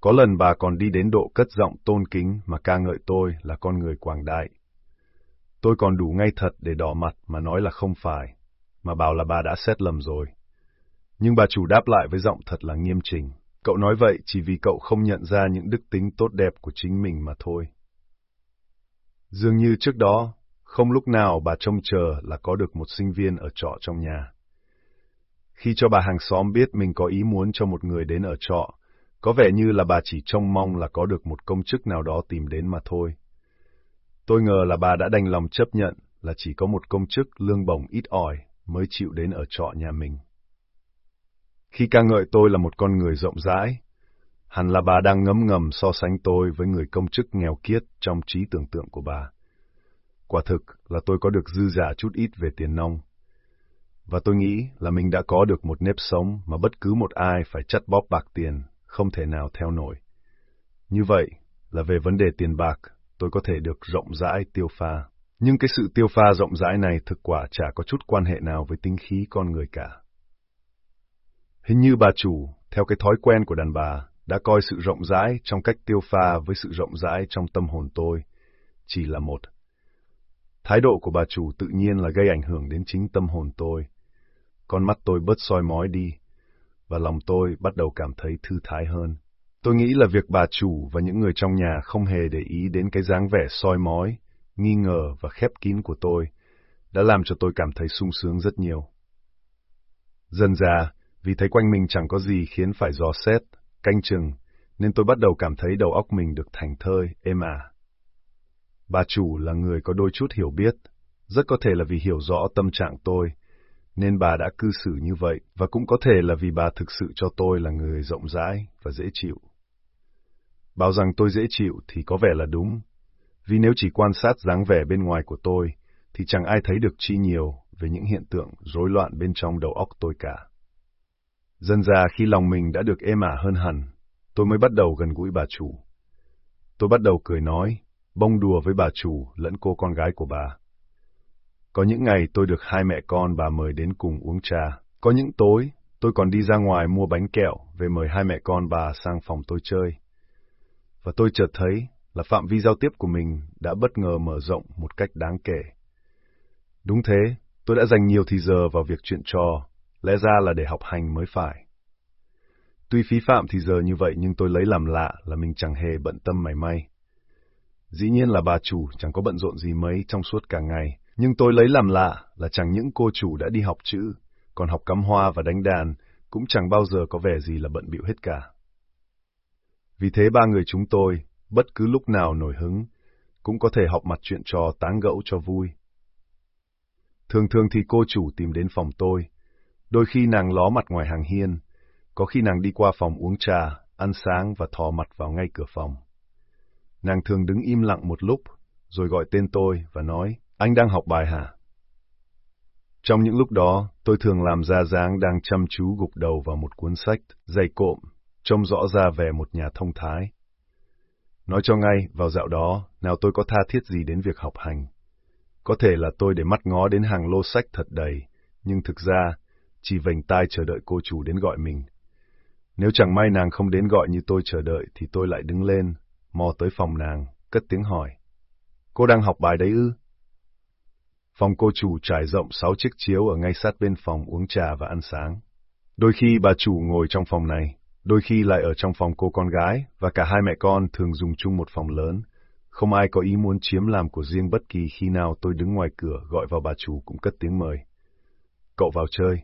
Có lần bà còn đi đến độ cất giọng tôn kính mà ca ngợi tôi là con người quảng đại. Tôi còn đủ ngay thật để đỏ mặt mà nói là không phải, mà bảo là bà đã xét lầm rồi. Nhưng bà chủ đáp lại với giọng thật là nghiêm trình. Cậu nói vậy chỉ vì cậu không nhận ra những đức tính tốt đẹp của chính mình mà thôi. Dường như trước đó, không lúc nào bà trông chờ là có được một sinh viên ở trọ trong nhà. Khi cho bà hàng xóm biết mình có ý muốn cho một người đến ở trọ, có vẻ như là bà chỉ trông mong là có được một công chức nào đó tìm đến mà thôi. Tôi ngờ là bà đã đành lòng chấp nhận là chỉ có một công chức lương bổng ít ỏi mới chịu đến ở trọ nhà mình. Khi ca ngợi tôi là một con người rộng rãi, hẳn là bà đang ngấm ngầm so sánh tôi với người công chức nghèo kiết trong trí tưởng tượng của bà. Quả thực là tôi có được dư giả chút ít về tiền nông. Và tôi nghĩ là mình đã có được một nếp sống mà bất cứ một ai phải chắt bóp bạc tiền, không thể nào theo nổi. Như vậy là về vấn đề tiền bạc, tôi có thể được rộng rãi tiêu pha. Nhưng cái sự tiêu pha rộng rãi này thực quả chả có chút quan hệ nào với tinh khí con người cả. Hình như bà chủ, theo cái thói quen của đàn bà, đã coi sự rộng rãi trong cách tiêu pha với sự rộng rãi trong tâm hồn tôi, chỉ là một. Thái độ của bà chủ tự nhiên là gây ảnh hưởng đến chính tâm hồn tôi. Con mắt tôi bớt soi mói đi, và lòng tôi bắt đầu cảm thấy thư thái hơn. Tôi nghĩ là việc bà chủ và những người trong nhà không hề để ý đến cái dáng vẻ soi mói, nghi ngờ và khép kín của tôi, đã làm cho tôi cảm thấy sung sướng rất nhiều. Dần ra, vì thấy quanh mình chẳng có gì khiến phải dò xét, canh chừng, nên tôi bắt đầu cảm thấy đầu óc mình được thành thơi, êm ả. Bà chủ là người có đôi chút hiểu biết, rất có thể là vì hiểu rõ tâm trạng tôi, nên bà đã cư xử như vậy, và cũng có thể là vì bà thực sự cho tôi là người rộng rãi và dễ chịu. Bảo rằng tôi dễ chịu thì có vẻ là đúng, vì nếu chỉ quan sát dáng vẻ bên ngoài của tôi, thì chẳng ai thấy được chi nhiều về những hiện tượng rối loạn bên trong đầu óc tôi cả. Dần ra khi lòng mình đã được êm ả hơn hẳn, tôi mới bắt đầu gần gũi bà chủ. Tôi bắt đầu cười nói, bông đùa với bà chủ lẫn cô con gái của bà. Có những ngày tôi được hai mẹ con bà mời đến cùng uống trà. Có những tối, tôi còn đi ra ngoài mua bánh kẹo về mời hai mẹ con bà sang phòng tôi chơi. Và tôi chợt thấy là phạm vi giao tiếp của mình đã bất ngờ mở rộng một cách đáng kể. Đúng thế, tôi đã dành nhiều thì giờ vào việc chuyện trò, lẽ ra là để học hành mới phải. Tuy phí phạm thì giờ như vậy nhưng tôi lấy làm lạ là mình chẳng hề bận tâm mảy may. Dĩ nhiên là bà chủ chẳng có bận rộn gì mấy trong suốt cả ngày, nhưng tôi lấy làm lạ là chẳng những cô chủ đã đi học chữ, còn học cắm hoa và đánh đàn, cũng chẳng bao giờ có vẻ gì là bận bịu hết cả. Vì thế ba người chúng tôi, bất cứ lúc nào nổi hứng, cũng có thể học mặt chuyện trò tán gẫu cho vui. Thường thường thì cô chủ tìm đến phòng tôi, đôi khi nàng ló mặt ngoài hàng hiên, có khi nàng đi qua phòng uống trà, ăn sáng và thò mặt vào ngay cửa phòng. Nàng thường đứng im lặng một lúc, rồi gọi tên tôi và nói, anh đang học bài hả? Trong những lúc đó, tôi thường làm ra dáng đang chăm chú gục đầu vào một cuốn sách, dày cộm, trông rõ ra về một nhà thông thái. Nói cho ngay, vào dạo đó, nào tôi có tha thiết gì đến việc học hành. Có thể là tôi để mắt ngó đến hàng lô sách thật đầy, nhưng thực ra, chỉ vành tai chờ đợi cô chủ đến gọi mình. Nếu chẳng may nàng không đến gọi như tôi chờ đợi, thì tôi lại đứng lên, mò tới phòng nàng, cất tiếng hỏi. Cô đang học bài đấy ư? Phòng cô chủ trải rộng sáu chiếc chiếu ở ngay sát bên phòng uống trà và ăn sáng. Đôi khi bà chủ ngồi trong phòng này, đôi khi lại ở trong phòng cô con gái, và cả hai mẹ con thường dùng chung một phòng lớn. Không ai có ý muốn chiếm làm của riêng bất kỳ khi nào tôi đứng ngoài cửa gọi vào bà chủ cũng cất tiếng mời. Cậu vào chơi.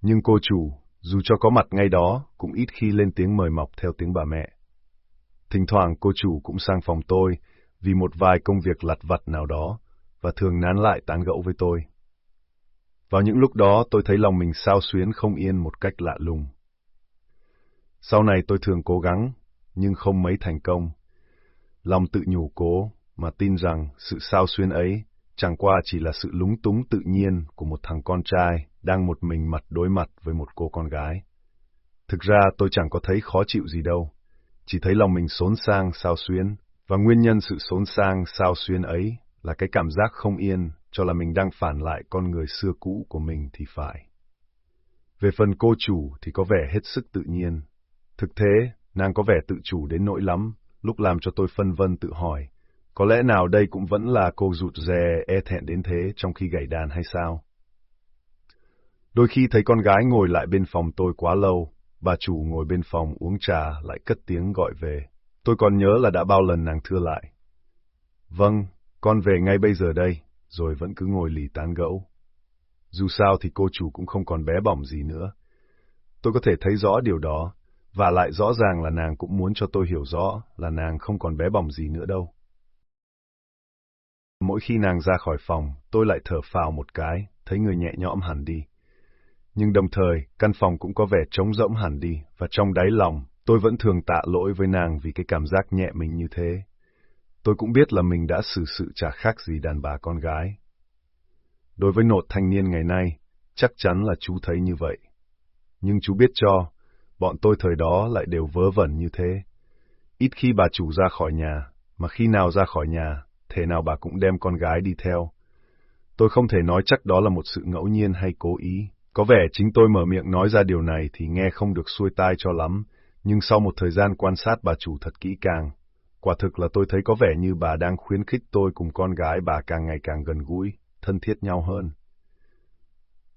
Nhưng cô chủ, dù cho có mặt ngay đó, cũng ít khi lên tiếng mời mọc theo tiếng bà mẹ. Thỉnh thoảng cô chủ cũng sang phòng tôi, vì một vài công việc lặt vặt nào đó, và thường nán lại tán gẫu với tôi. Vào những lúc đó tôi thấy lòng mình sao xuyến không yên một cách lạ lùng. Sau này tôi thường cố gắng, nhưng không mấy thành công. Lòng tự nhủ cố, mà tin rằng sự sao xuyến ấy chẳng qua chỉ là sự lúng túng tự nhiên của một thằng con trai đang một mình mặt đối mặt với một cô con gái. Thực ra tôi chẳng có thấy khó chịu gì đâu, chỉ thấy lòng mình xốn sang sao xuyến, và nguyên nhân sự xốn sang sao xuyến ấy là cái cảm giác không yên cho là mình đang phản lại con người xưa cũ của mình thì phải. Về phần cô chủ thì có vẻ hết sức tự nhiên. Thực thế, nàng có vẻ tự chủ đến nỗi lắm, lúc làm cho tôi phân vân tự hỏi, có lẽ nào đây cũng vẫn là cô rụt rè e thẹn đến thế trong khi gảy đàn hay sao? Đôi khi thấy con gái ngồi lại bên phòng tôi quá lâu, bà chủ ngồi bên phòng uống trà lại cất tiếng gọi về. Tôi còn nhớ là đã bao lần nàng thưa lại. Vâng, con về ngay bây giờ đây, rồi vẫn cứ ngồi lì tán gẫu. Dù sao thì cô chủ cũng không còn bé bỏng gì nữa. Tôi có thể thấy rõ điều đó, và lại rõ ràng là nàng cũng muốn cho tôi hiểu rõ là nàng không còn bé bỏng gì nữa đâu. Mỗi khi nàng ra khỏi phòng, tôi lại thở phào một cái, thấy người nhẹ nhõm hẳn đi. Nhưng đồng thời, căn phòng cũng có vẻ trống rỗng hẳn đi, và trong đáy lòng, Tôi vẫn thường tạ lỗi với nàng vì cái cảm giác nhẹ mình như thế. Tôi cũng biết là mình đã xử sự chả khác gì đàn bà con gái. Đối với nột thanh niên ngày nay, chắc chắn là chú thấy như vậy. Nhưng chú biết cho, bọn tôi thời đó lại đều vớ vẩn như thế. Ít khi bà chủ ra khỏi nhà, mà khi nào ra khỏi nhà, thể nào bà cũng đem con gái đi theo. Tôi không thể nói chắc đó là một sự ngẫu nhiên hay cố ý. Có vẻ chính tôi mở miệng nói ra điều này thì nghe không được xuôi tai cho lắm, nhưng sau một thời gian quan sát bà chủ thật kỹ càng, quả thực là tôi thấy có vẻ như bà đang khuyến khích tôi cùng con gái bà càng ngày càng gần gũi, thân thiết nhau hơn.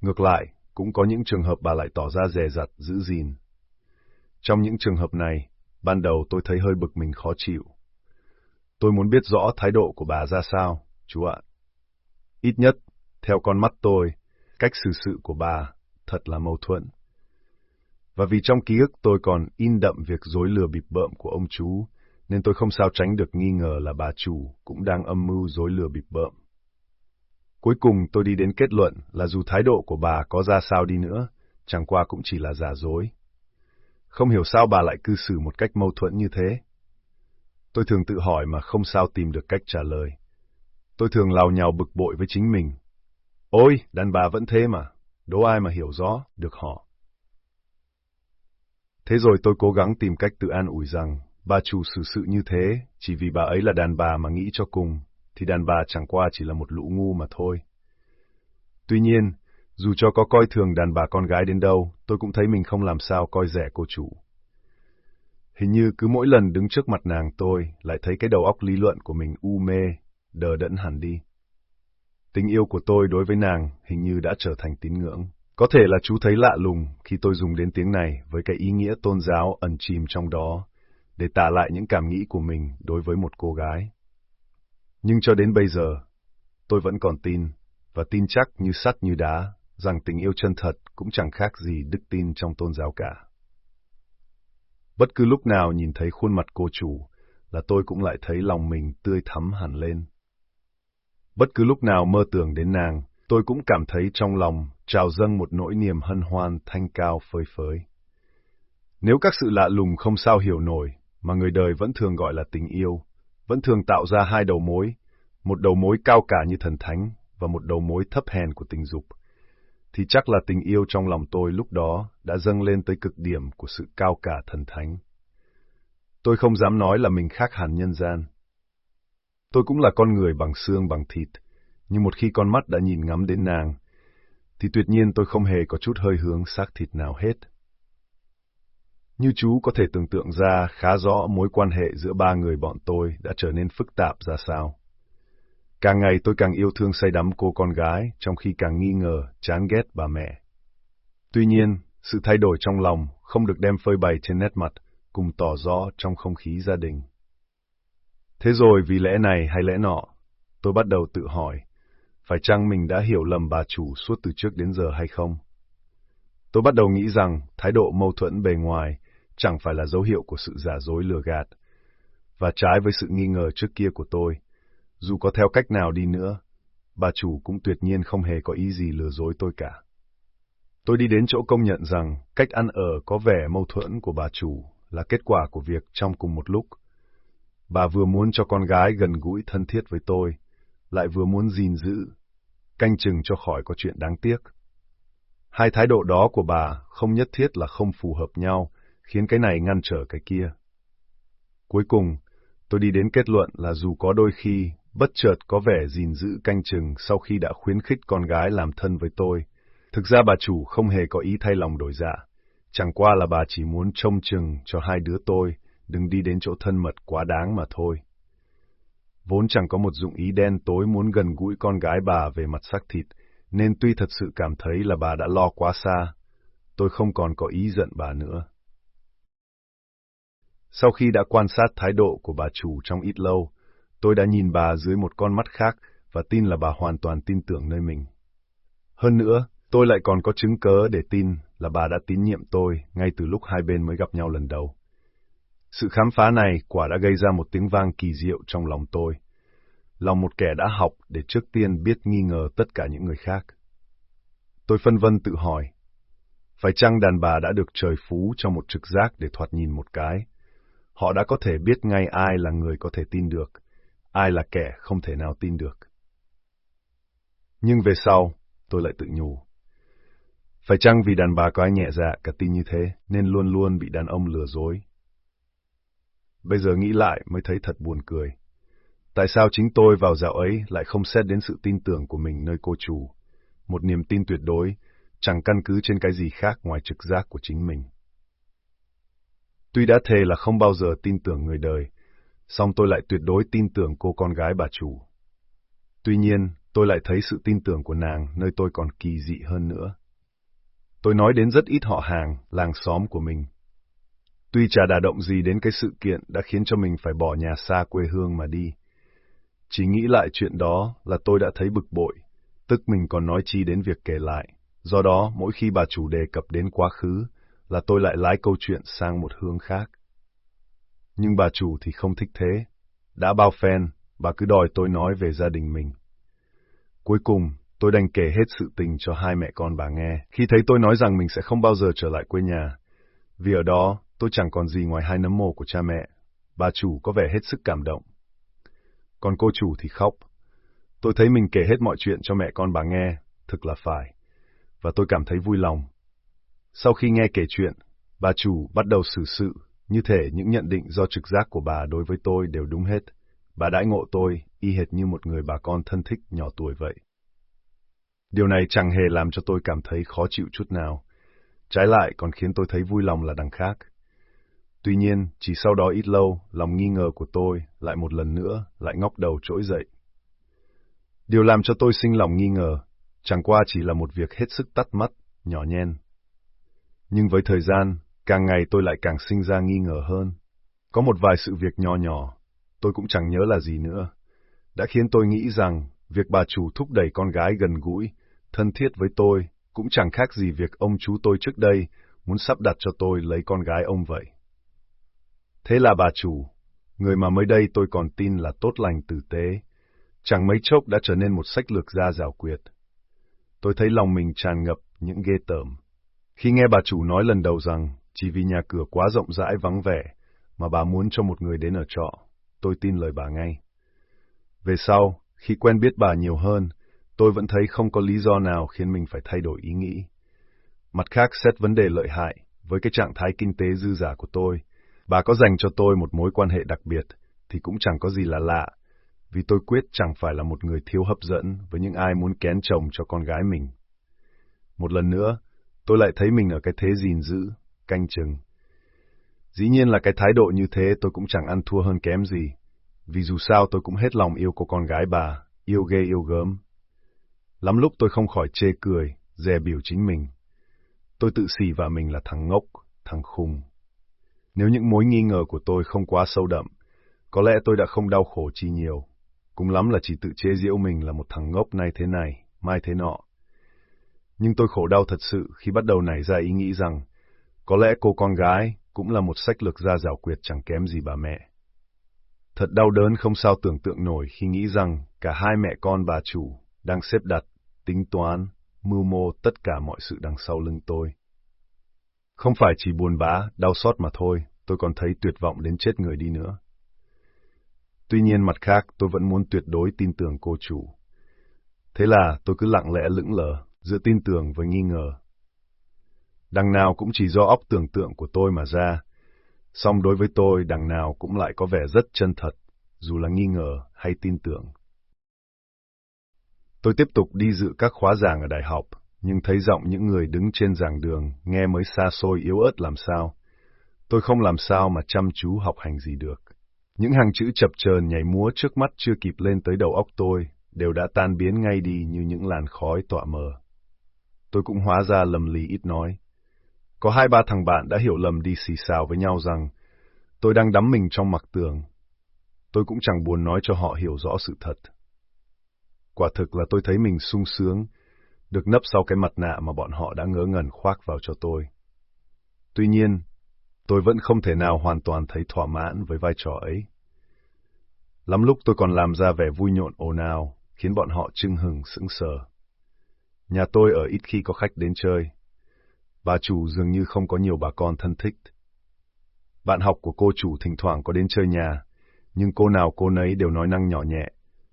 Ngược lại, cũng có những trường hợp bà lại tỏ ra dè dặt, giữ gìn. Trong những trường hợp này, ban đầu tôi thấy hơi bực mình khó chịu. Tôi muốn biết rõ thái độ của bà ra sao, chú ạ. Ít nhất, theo con mắt tôi, cách xử sự của bà thật là mâu thuẫn và vì trong ký ức tôi còn in đậm việc dối lừa bịp bợm của ông chú, nên tôi không sao tránh được nghi ngờ là bà chủ cũng đang âm mưu dối lừa bịp bợm. Cuối cùng tôi đi đến kết luận là dù thái độ của bà có ra sao đi nữa, chẳng qua cũng chỉ là giả dối. Không hiểu sao bà lại cư xử một cách mâu thuẫn như thế. Tôi thường tự hỏi mà không sao tìm được cách trả lời. Tôi thường lào nhào bực bội với chính mình. Ôi, đàn bà vẫn thế mà, đố ai mà hiểu rõ được họ. Thế rồi tôi cố gắng tìm cách tự an ủi rằng, bà chủ xử sự như thế, chỉ vì bà ấy là đàn bà mà nghĩ cho cùng, thì đàn bà chẳng qua chỉ là một lũ ngu mà thôi. Tuy nhiên, dù cho có coi thường đàn bà con gái đến đâu, tôi cũng thấy mình không làm sao coi rẻ cô chủ. Hình như cứ mỗi lần đứng trước mặt nàng tôi lại thấy cái đầu óc lý luận của mình u mê, đờ đẫn hẳn đi. Tình yêu của tôi đối với nàng hình như đã trở thành tín ngưỡng. Có thể là chú thấy lạ lùng khi tôi dùng đến tiếng này với cái ý nghĩa tôn giáo ẩn chìm trong đó, để tả lại những cảm nghĩ của mình đối với một cô gái. Nhưng cho đến bây giờ, tôi vẫn còn tin, và tin chắc như sắt như đá, rằng tình yêu chân thật cũng chẳng khác gì đức tin trong tôn giáo cả. Bất cứ lúc nào nhìn thấy khuôn mặt cô chủ, là tôi cũng lại thấy lòng mình tươi thắm hẳn lên. Bất cứ lúc nào mơ tưởng đến nàng, tôi cũng cảm thấy trong lòng trào dâng một nỗi niềm hân hoan thanh cao phơi phới. Nếu các sự lạ lùng không sao hiểu nổi, mà người đời vẫn thường gọi là tình yêu, vẫn thường tạo ra hai đầu mối, một đầu mối cao cả như thần thánh và một đầu mối thấp hèn của tình dục, thì chắc là tình yêu trong lòng tôi lúc đó đã dâng lên tới cực điểm của sự cao cả thần thánh. Tôi không dám nói là mình khác hẳn nhân gian. Tôi cũng là con người bằng xương bằng thịt, nhưng một khi con mắt đã nhìn ngắm đến nàng, thì tuyệt nhiên tôi không hề có chút hơi hướng xác thịt nào hết. Như chú có thể tưởng tượng ra khá rõ mối quan hệ giữa ba người bọn tôi đã trở nên phức tạp ra sao. Càng ngày tôi càng yêu thương say đắm cô con gái, trong khi càng nghi ngờ, chán ghét bà mẹ. Tuy nhiên, sự thay đổi trong lòng không được đem phơi bày trên nét mặt, cùng tỏ rõ trong không khí gia đình. Thế rồi vì lẽ này hay lẽ nọ, tôi bắt đầu tự hỏi, phải chăng mình đã hiểu lầm bà chủ suốt từ trước đến giờ hay không? Tôi bắt đầu nghĩ rằng thái độ mâu thuẫn bề ngoài chẳng phải là dấu hiệu của sự giả dối lừa gạt, và trái với sự nghi ngờ trước kia của tôi, dù có theo cách nào đi nữa, bà chủ cũng tuyệt nhiên không hề có ý gì lừa dối tôi cả. Tôi đi đến chỗ công nhận rằng cách ăn ở có vẻ mâu thuẫn của bà chủ là kết quả của việc trong cùng một lúc. Bà vừa muốn cho con gái gần gũi thân thiết với tôi, lại vừa muốn gìn giữ, canh chừng cho khỏi có chuyện đáng tiếc. Hai thái độ đó của bà không nhất thiết là không phù hợp nhau, khiến cái này ngăn trở cái kia. Cuối cùng, tôi đi đến kết luận là dù có đôi khi bất chợt có vẻ gìn giữ canh chừng sau khi đã khuyến khích con gái làm thân với tôi, thực ra bà chủ không hề có ý thay lòng đổi dạ. Chẳng qua là bà chỉ muốn trông chừng cho hai đứa tôi, đừng đi đến chỗ thân mật quá đáng mà thôi. Vốn chẳng có một dụng ý đen tối muốn gần gũi con gái bà về mặt xác thịt, nên tuy thật sự cảm thấy là bà đã lo quá xa, tôi không còn có ý giận bà nữa. Sau khi đã quan sát thái độ của bà chủ trong ít lâu, tôi đã nhìn bà dưới một con mắt khác và tin là bà hoàn toàn tin tưởng nơi mình. Hơn nữa, tôi lại còn có chứng cớ để tin là bà đã tín nhiệm tôi ngay từ lúc hai bên mới gặp nhau lần đầu. Sự khám phá này quả đã gây ra một tiếng vang kỳ diệu trong lòng tôi. Lòng một kẻ đã học để trước tiên biết nghi ngờ tất cả những người khác. Tôi phân vân tự hỏi, phải chăng đàn bà đã được trời phú cho một trực giác để thoạt nhìn một cái? Họ đã có thể biết ngay ai là người có thể tin được, ai là kẻ không thể nào tin được. Nhưng về sau, tôi lại tự nhủ. Phải chăng vì đàn bà có ai nhẹ dạ cả tin như thế, nên luôn luôn bị đàn ông lừa dối? Bây giờ nghĩ lại mới thấy thật buồn cười. Tại sao chính tôi vào dạo ấy lại không xét đến sự tin tưởng của mình nơi cô chủ, một niềm tin tuyệt đối, chẳng căn cứ trên cái gì khác ngoài trực giác của chính mình. Tuy đã thề là không bao giờ tin tưởng người đời, song tôi lại tuyệt đối tin tưởng cô con gái bà chủ. Tuy nhiên, tôi lại thấy sự tin tưởng của nàng nơi tôi còn kỳ dị hơn nữa. Tôi nói đến rất ít họ hàng, làng xóm của mình. Tuy chả đả động gì đến cái sự kiện đã khiến cho mình phải bỏ nhà xa quê hương mà đi. Chỉ nghĩ lại chuyện đó là tôi đã thấy bực bội, tức mình còn nói chi đến việc kể lại. Do đó, mỗi khi bà chủ đề cập đến quá khứ, là tôi lại lái câu chuyện sang một hướng khác. Nhưng bà chủ thì không thích thế. Đã bao phen, bà cứ đòi tôi nói về gia đình mình. Cuối cùng, tôi đành kể hết sự tình cho hai mẹ con bà nghe, khi thấy tôi nói rằng mình sẽ không bao giờ trở lại quê nhà. Vì ở đó, tôi chẳng còn gì ngoài hai nấm mồ của cha mẹ. Bà chủ có vẻ hết sức cảm động. Còn cô chủ thì khóc. Tôi thấy mình kể hết mọi chuyện cho mẹ con bà nghe, thực là phải. Và tôi cảm thấy vui lòng. Sau khi nghe kể chuyện, bà chủ bắt đầu xử sự, như thể những nhận định do trực giác của bà đối với tôi đều đúng hết. Bà đãi ngộ tôi y hệt như một người bà con thân thích nhỏ tuổi vậy. Điều này chẳng hề làm cho tôi cảm thấy khó chịu chút nào. Trái lại còn khiến tôi thấy vui lòng là đằng khác. Tuy nhiên, chỉ sau đó ít lâu, lòng nghi ngờ của tôi lại một lần nữa lại ngóc đầu trỗi dậy. Điều làm cho tôi sinh lòng nghi ngờ, chẳng qua chỉ là một việc hết sức tắt mắt, nhỏ nhen. Nhưng với thời gian, càng ngày tôi lại càng sinh ra nghi ngờ hơn. Có một vài sự việc nhỏ nhỏ, tôi cũng chẳng nhớ là gì nữa, đã khiến tôi nghĩ rằng việc bà chủ thúc đẩy con gái gần gũi, thân thiết với tôi cũng chẳng khác gì việc ông chú tôi trước đây muốn sắp đặt cho tôi lấy con gái ông vậy. Thế là bà chủ, người mà mới đây tôi còn tin là tốt lành tử tế, chẳng mấy chốc đã trở nên một sách lược gia rào quyệt. Tôi thấy lòng mình tràn ngập những ghê tởm. Khi nghe bà chủ nói lần đầu rằng chỉ vì nhà cửa quá rộng rãi vắng vẻ mà bà muốn cho một người đến ở trọ, tôi tin lời bà ngay. Về sau, khi quen biết bà nhiều hơn, tôi vẫn thấy không có lý do nào khiến mình phải thay đổi ý nghĩ. Mặt khác xét vấn đề lợi hại, với cái trạng thái kinh tế dư giả của tôi, bà có dành cho tôi một mối quan hệ đặc biệt, thì cũng chẳng có gì là lạ, vì tôi quyết chẳng phải là một người thiếu hấp dẫn với những ai muốn kén chồng cho con gái mình. Một lần nữa, tôi lại thấy mình ở cái thế gìn giữ, canh chừng. Dĩ nhiên là cái thái độ như thế tôi cũng chẳng ăn thua hơn kém gì, vì dù sao tôi cũng hết lòng yêu cô con gái bà, yêu ghê yêu gớm. Lắm lúc tôi không khỏi chê cười, dè biểu chính mình. Tôi tự xỉ vào mình là thằng ngốc, thằng khùng. Nếu những mối nghi ngờ của tôi không quá sâu đậm, có lẽ tôi đã không đau khổ chi nhiều. Cũng lắm là chỉ tự chế giễu mình là một thằng ngốc nay thế này, mai thế nọ. Nhưng tôi khổ đau thật sự khi bắt đầu nảy ra ý nghĩ rằng, có lẽ cô con gái cũng là một sách lược gia giảo quyệt chẳng kém gì bà mẹ. Thật đau đớn không sao tưởng tượng nổi khi nghĩ rằng cả hai mẹ con bà chủ đang xếp đặt, tính toán, mưu mô tất cả mọi sự đằng sau lưng tôi. Không phải chỉ buồn bã, đau xót mà thôi, tôi còn thấy tuyệt vọng đến chết người đi nữa. Tuy nhiên mặt khác, tôi vẫn muốn tuyệt đối tin tưởng cô chủ. Thế là tôi cứ lặng lẽ lững lờ, giữa tin tưởng với nghi ngờ. Đằng nào cũng chỉ do óc tưởng tượng của tôi mà ra, song đối với tôi đằng nào cũng lại có vẻ rất chân thật, dù là nghi ngờ hay tin tưởng. Tôi tiếp tục đi dự các khóa giảng ở đại học, nhưng thấy giọng những người đứng trên giảng đường nghe mới xa xôi yếu ớt làm sao. Tôi không làm sao mà chăm chú học hành gì được. Những hàng chữ chập chờn nhảy múa trước mắt chưa kịp lên tới đầu óc tôi, đều đã tan biến ngay đi như những làn khói tọa mờ. Tôi cũng hóa ra lầm lì ít nói. Có hai ba thằng bạn đã hiểu lầm đi xì xào với nhau rằng tôi đang đắm mình trong mặc tường. Tôi cũng chẳng buồn nói cho họ hiểu rõ sự thật. Quả thực là tôi thấy mình sung sướng, được nấp sau cái mặt nạ mà bọn họ đã ngớ ngẩn khoác vào cho tôi. Tuy nhiên, tôi vẫn không thể nào hoàn toàn thấy thỏa mãn với vai trò ấy. Lắm lúc tôi còn làm ra vẻ vui nhộn ồn ào, khiến bọn họ trưng hừng sững sờ. Nhà tôi ở ít khi có khách đến chơi. Bà chủ dường như không có nhiều bà con thân thích. Bạn học của cô chủ thỉnh thoảng có đến chơi nhà, nhưng cô nào cô nấy đều nói năng nhỏ nhẹ,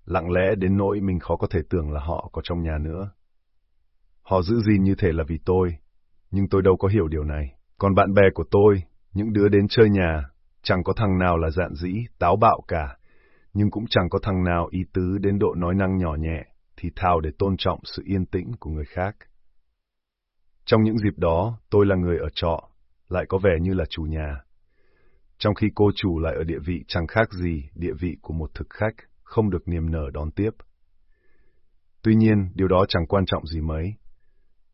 lặng lẽ đến nỗi mình khó có thể tưởng là họ có trong nhà nữa. Họ giữ gìn như thể là vì tôi, nhưng tôi đâu có hiểu điều này. Còn bạn bè của tôi, những đứa đến chơi nhà, chẳng có thằng nào là dạn dĩ, táo bạo cả, nhưng cũng chẳng có thằng nào ý tứ đến độ nói năng nhỏ nhẹ, thì thào để tôn trọng sự yên tĩnh của người khác. Trong những dịp đó, tôi là người ở trọ, lại có vẻ như là chủ nhà. Trong khi cô chủ lại ở địa vị chẳng khác gì địa vị của một thực khách, không được niềm nở đón tiếp. Tuy nhiên, điều đó chẳng quan trọng gì mấy.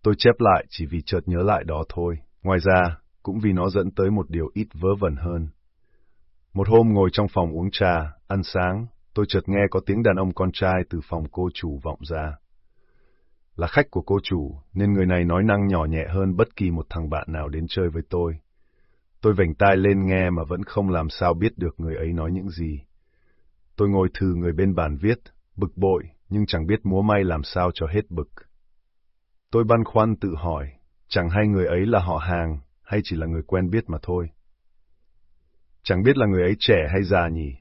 Tôi chép lại chỉ vì chợt nhớ lại đó thôi. Ngoài ra, cũng vì nó dẫn tới một điều ít vớ vẩn hơn. Một hôm ngồi trong phòng uống trà, ăn sáng, tôi chợt nghe có tiếng đàn ông con trai từ phòng cô chủ vọng ra. Là khách của cô chủ, nên người này nói năng nhỏ nhẹ hơn bất kỳ một thằng bạn nào đến chơi với tôi. Tôi vểnh tai lên nghe mà vẫn không làm sao biết được người ấy nói những gì. Tôi ngồi thử người bên bàn viết, bực bội, nhưng chẳng biết múa may làm sao cho hết bực. Tôi băn khoăn tự hỏi, chẳng hay người ấy là họ hàng, hay chỉ là người quen biết mà thôi. Chẳng biết là người ấy trẻ hay già nhỉ?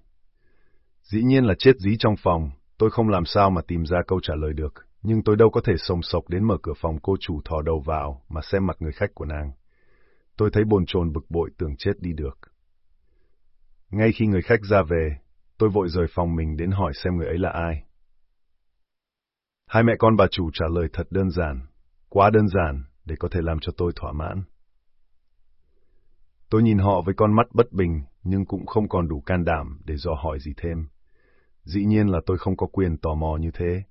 Dĩ nhiên là chết dí trong phòng, tôi không làm sao mà tìm ra câu trả lời được, nhưng tôi đâu có thể sồng sộc đến mở cửa phòng cô chủ thò đầu vào mà xem mặt người khách của nàng. Tôi thấy bồn chồn bực bội tưởng chết đi được. Ngay khi người khách ra về, tôi vội rời phòng mình đến hỏi xem người ấy là ai. Hai mẹ con bà chủ trả lời thật đơn giản, quá đơn giản để có thể làm cho tôi thỏa mãn. Tôi nhìn họ với con mắt bất bình, nhưng cũng không còn đủ can đảm để dò hỏi gì thêm. Dĩ nhiên là tôi không có quyền tò mò như thế.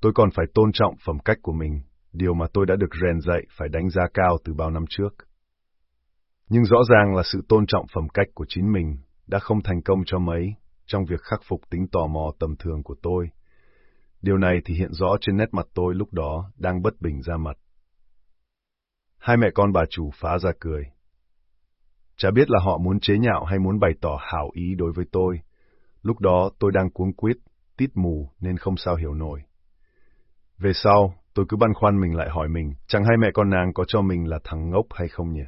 Tôi còn phải tôn trọng phẩm cách của mình, điều mà tôi đã được rèn dạy phải đánh giá cao từ bao năm trước. Nhưng rõ ràng là sự tôn trọng phẩm cách của chính mình đã không thành công cho mấy trong việc khắc phục tính tò mò tầm thường của tôi. Điều này thì hiện rõ trên nét mặt tôi lúc đó đang bất bình ra mặt. Hai mẹ con bà chủ phá ra cười. Chả biết là họ muốn chế nhạo hay muốn bày tỏ hảo ý đối với tôi. Lúc đó tôi đang cuống quýt, tít mù nên không sao hiểu nổi. Về sau, tôi cứ băn khoăn mình lại hỏi mình, chẳng hay mẹ con nàng có cho mình là thằng ngốc hay không nhỉ?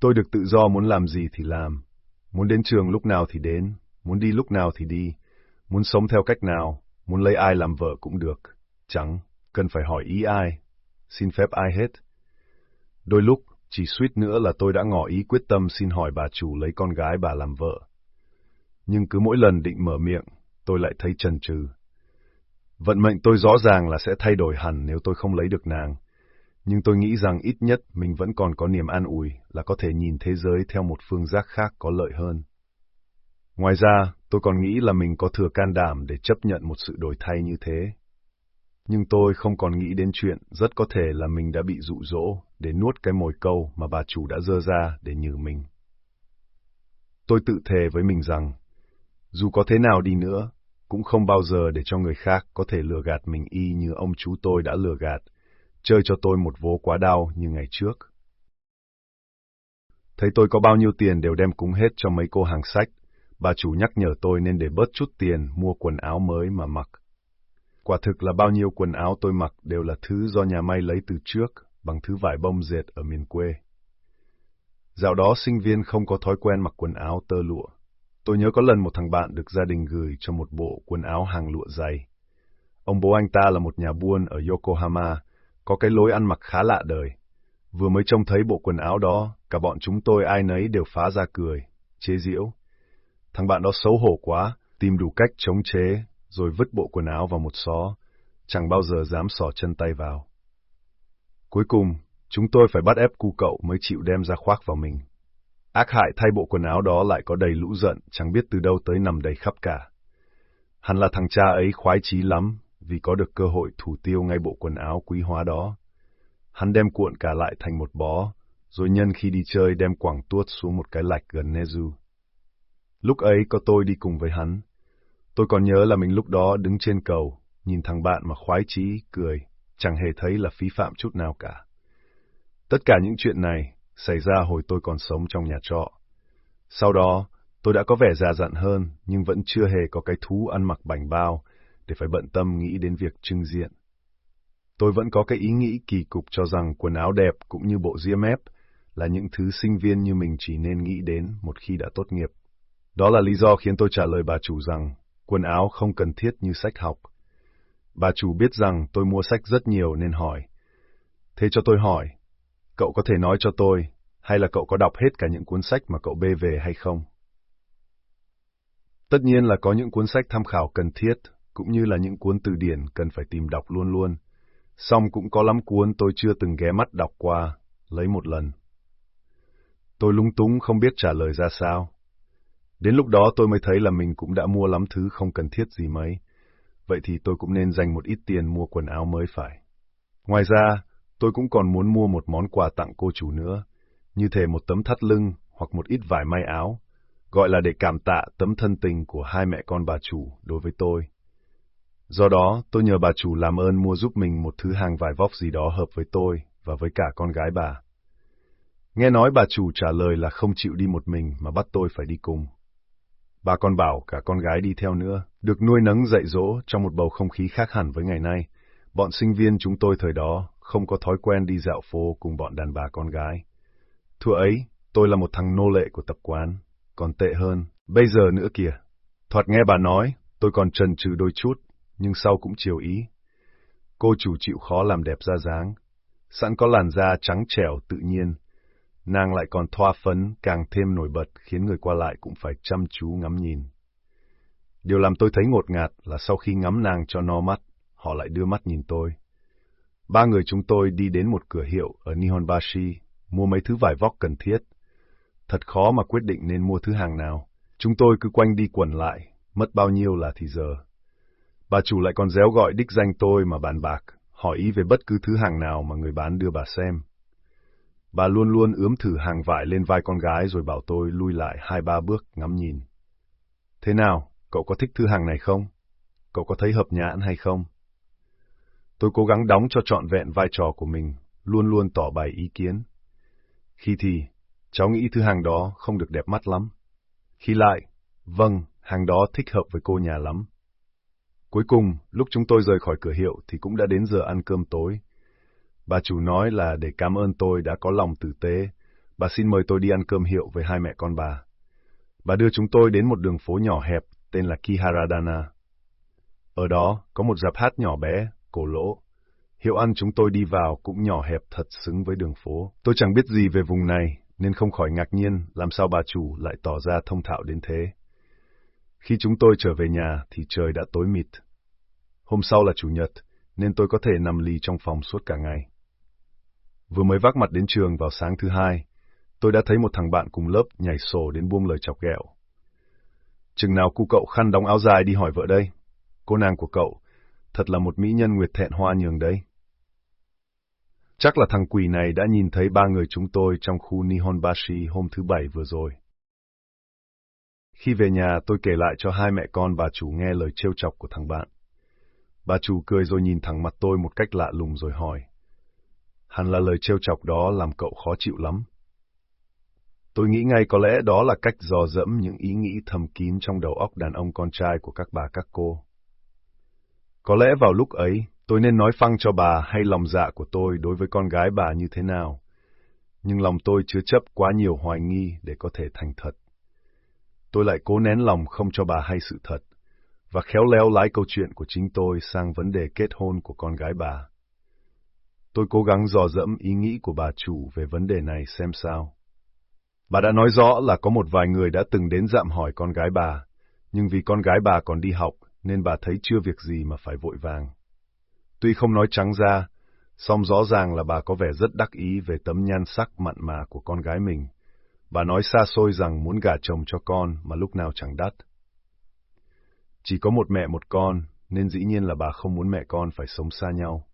Tôi được tự do muốn làm gì thì làm, muốn đến trường lúc nào thì đến, muốn đi lúc nào thì đi, muốn sống theo cách nào, muốn lấy ai làm vợ cũng được, chẳng cần phải hỏi ý ai, xin phép ai hết. Đôi lúc, chỉ suýt nữa là tôi đã ngỏ ý quyết tâm xin hỏi bà chủ lấy con gái bà làm vợ. Nhưng cứ mỗi lần định mở miệng, tôi lại thấy chần chừ. Vận mệnh tôi rõ ràng là sẽ thay đổi hẳn nếu tôi không lấy được nàng. Nhưng tôi nghĩ rằng ít nhất mình vẫn còn có niềm an ủi là có thể nhìn thế giới theo một phương giác khác có lợi hơn. Ngoài ra, tôi còn nghĩ là mình có thừa can đảm để chấp nhận một sự đổi thay như thế. Nhưng tôi không còn nghĩ đến chuyện rất có thể là mình đã bị dụ dỗ để nuốt cái mồi câu mà bà chủ đã dơ ra để nhử mình. Tôi tự thề với mình rằng, dù có thế nào đi nữa, cũng không bao giờ để cho người khác có thể lừa gạt mình y như ông chú tôi đã lừa gạt, chơi cho tôi một vố quá đau như ngày trước. Thấy tôi có bao nhiêu tiền đều đem cúng hết cho mấy cô hàng sách, bà chủ nhắc nhở tôi nên để bớt chút tiền mua quần áo mới mà mặc. Quả thực là bao nhiêu quần áo tôi mặc đều là thứ do nhà may lấy từ trước, bằng thứ vải bông dệt ở miền quê. Dạo đó sinh viên không có thói quen mặc quần áo tơ lụa. Tôi nhớ có lần một thằng bạn được gia đình gửi cho một bộ quần áo hàng lụa dày. Ông bố anh ta là một nhà buôn ở Yokohama, có cái lối ăn mặc khá lạ đời. Vừa mới trông thấy bộ quần áo đó, cả bọn chúng tôi ai nấy đều phá ra cười, chế giễu. Thằng bạn đó xấu hổ quá, tìm đủ cách chống chế, rồi vứt bộ quần áo vào một xó, chẳng bao giờ dám sỏ chân tay vào. Cuối cùng, chúng tôi phải bắt ép cu cậu mới chịu đem ra khoác vào mình. Ác hại thay bộ quần áo đó lại có đầy lũ giận, chẳng biết từ đâu tới nằm đầy khắp cả. Hắn là thằng cha ấy khoái chí lắm, vì có được cơ hội thủ tiêu ngay bộ quần áo quý hóa đó. Hắn đem cuộn cả lại thành một bó, rồi nhân khi đi chơi đem quẳng tuốt xuống một cái lạch gần Nezu. Lúc ấy có tôi đi cùng với hắn. Tôi còn nhớ là mình lúc đó đứng trên cầu, nhìn thằng bạn mà khoái chí, cười, chẳng hề thấy là phí phạm chút nào cả. Tất cả những chuyện này xảy ra hồi tôi còn sống trong nhà trọ. Sau đó, tôi đã có vẻ già dặn hơn, nhưng vẫn chưa hề có cái thú ăn mặc bảnh bao để phải bận tâm nghĩ đến việc trưng diện. Tôi vẫn có cái ý nghĩ kỳ cục cho rằng quần áo đẹp cũng như bộ ria mép là những thứ sinh viên như mình chỉ nên nghĩ đến một khi đã tốt nghiệp. Đó là lý do khiến tôi trả lời bà chủ rằng quần áo không cần thiết như sách học. Bà chủ biết rằng tôi mua sách rất nhiều nên hỏi. Thế cho tôi hỏi, cậu có thể nói cho tôi, hay là cậu có đọc hết cả những cuốn sách mà cậu bê về hay không? Tất nhiên là có những cuốn sách tham khảo cần thiết, cũng như là những cuốn từ điển cần phải tìm đọc luôn luôn. Song cũng có lắm cuốn tôi chưa từng ghé mắt đọc qua, lấy một lần. Tôi lung túng không biết trả lời ra sao. Đến lúc đó tôi mới thấy là mình cũng đã mua lắm thứ không cần thiết gì mấy. Vậy thì tôi cũng nên dành một ít tiền mua quần áo mới phải. Ngoài ra, tôi cũng còn muốn mua một món quà tặng cô chủ nữa, như thể một tấm thắt lưng hoặc một ít vải may áo, gọi là để cảm tạ tấm thân tình của hai mẹ con bà chủ đối với tôi. Do đó, tôi nhờ bà chủ làm ơn mua giúp mình một thứ hàng vải vóc gì đó hợp với tôi và với cả con gái bà. Nghe nói bà chủ trả lời là không chịu đi một mình mà bắt tôi phải đi cùng. Bà còn bảo cả con gái đi theo nữa, được nuôi nấng dạy dỗ trong một bầu không khí khác hẳn với ngày nay. Bọn sinh viên chúng tôi thời đó không có thói quen đi dạo phố cùng bọn đàn bà con gái. Thưa ấy, tôi là một thằng nô lệ của tập quán, còn tệ hơn, bây giờ nữa kìa. Thoạt nghe bà nói, tôi còn trần trừ đôi chút, nhưng sau cũng chiều ý. Cô chủ chịu khó làm đẹp ra dáng, sẵn có làn da trắng trẻo tự nhiên, nàng lại còn thoa phấn càng thêm nổi bật khiến người qua lại cũng phải chăm chú ngắm nhìn. Điều làm tôi thấy ngột ngạt là sau khi ngắm nàng cho no mắt, họ lại đưa mắt nhìn tôi. Ba người chúng tôi đi đến một cửa hiệu ở Nihonbashi, mua mấy thứ vải vóc cần thiết. Thật khó mà quyết định nên mua thứ hàng nào. Chúng tôi cứ quanh đi quẩn lại, mất bao nhiêu là thì giờ. Bà chủ lại còn réo gọi đích danh tôi mà bàn bạc, hỏi ý về bất cứ thứ hàng nào mà người bán đưa bà xem. Bà luôn luôn ướm thử hàng vải lên vai con gái rồi bảo tôi lui lại hai ba bước ngắm nhìn. Thế nào, cậu có thích thứ hàng này không? Cậu có thấy hợp nhãn hay không? Tôi cố gắng đóng cho trọn vẹn vai trò của mình, luôn luôn tỏ bày ý kiến. Khi thì, cháu nghĩ thứ hàng đó không được đẹp mắt lắm. Khi lại, vâng, hàng đó thích hợp với cô nhà lắm. Cuối cùng, lúc chúng tôi rời khỏi cửa hiệu thì cũng đã đến giờ ăn cơm tối. Bà chủ nói là để cảm ơn tôi đã có lòng tử tế, bà xin mời tôi đi ăn cơm hiệu với hai mẹ con bà. Bà đưa chúng tôi đến một đường phố nhỏ hẹp tên là Kiharadana. Ở đó có một dạp hát nhỏ bé, cổ lỗ. Hiệu ăn chúng tôi đi vào cũng nhỏ hẹp thật xứng với đường phố. Tôi chẳng biết gì về vùng này, nên không khỏi ngạc nhiên làm sao bà chủ lại tỏ ra thông thạo đến thế. Khi chúng tôi trở về nhà thì trời đã tối mịt. Hôm sau là Chủ nhật, nên tôi có thể nằm lì trong phòng suốt cả ngày. Vừa mới vác mặt đến trường vào sáng thứ hai, tôi đã thấy một thằng bạn cùng lớp nhảy sổ đến buông lời chọc ghẹo. Chừng nào cu cậu khăn đóng áo dài đi hỏi vợ đây? Cô nàng của cậu, thật là một mỹ nhân nguyệt thẹn hoa nhường đấy. Chắc là thằng quỷ này đã nhìn thấy ba người chúng tôi trong khu Nihonbashi hôm thứ bảy vừa rồi. Khi về nhà, tôi kể lại cho hai mẹ con bà chủ nghe lời trêu chọc của thằng bạn. Bà chủ cười rồi nhìn thẳng mặt tôi một cách lạ lùng rồi hỏi. Hẳn là lời trêu chọc đó làm cậu khó chịu lắm. Tôi nghĩ ngay có lẽ đó là cách dò dẫm những ý nghĩ thầm kín trong đầu óc đàn ông con trai của các bà các cô. Có lẽ vào lúc ấy, tôi nên nói phăng cho bà hay lòng dạ của tôi đối với con gái bà như thế nào. Nhưng lòng tôi chứa chấp quá nhiều hoài nghi để có thể thành thật. Tôi lại cố nén lòng không cho bà hay sự thật, và khéo léo lái câu chuyện của chính tôi sang vấn đề kết hôn của con gái bà. Tôi cố gắng dò dẫm ý nghĩ của bà chủ về vấn đề này xem sao. Bà đã nói rõ là có một vài người đã từng đến dạm hỏi con gái bà, nhưng vì con gái bà còn đi học nên bà thấy chưa việc gì mà phải vội vàng. Tuy không nói trắng ra, song rõ ràng là bà có vẻ rất đắc ý về tấm nhan sắc mặn mà của con gái mình. Bà nói xa xôi rằng muốn gả chồng cho con mà lúc nào chẳng đắt. Chỉ có một mẹ một con, nên dĩ nhiên là bà không muốn mẹ con phải sống xa nhau.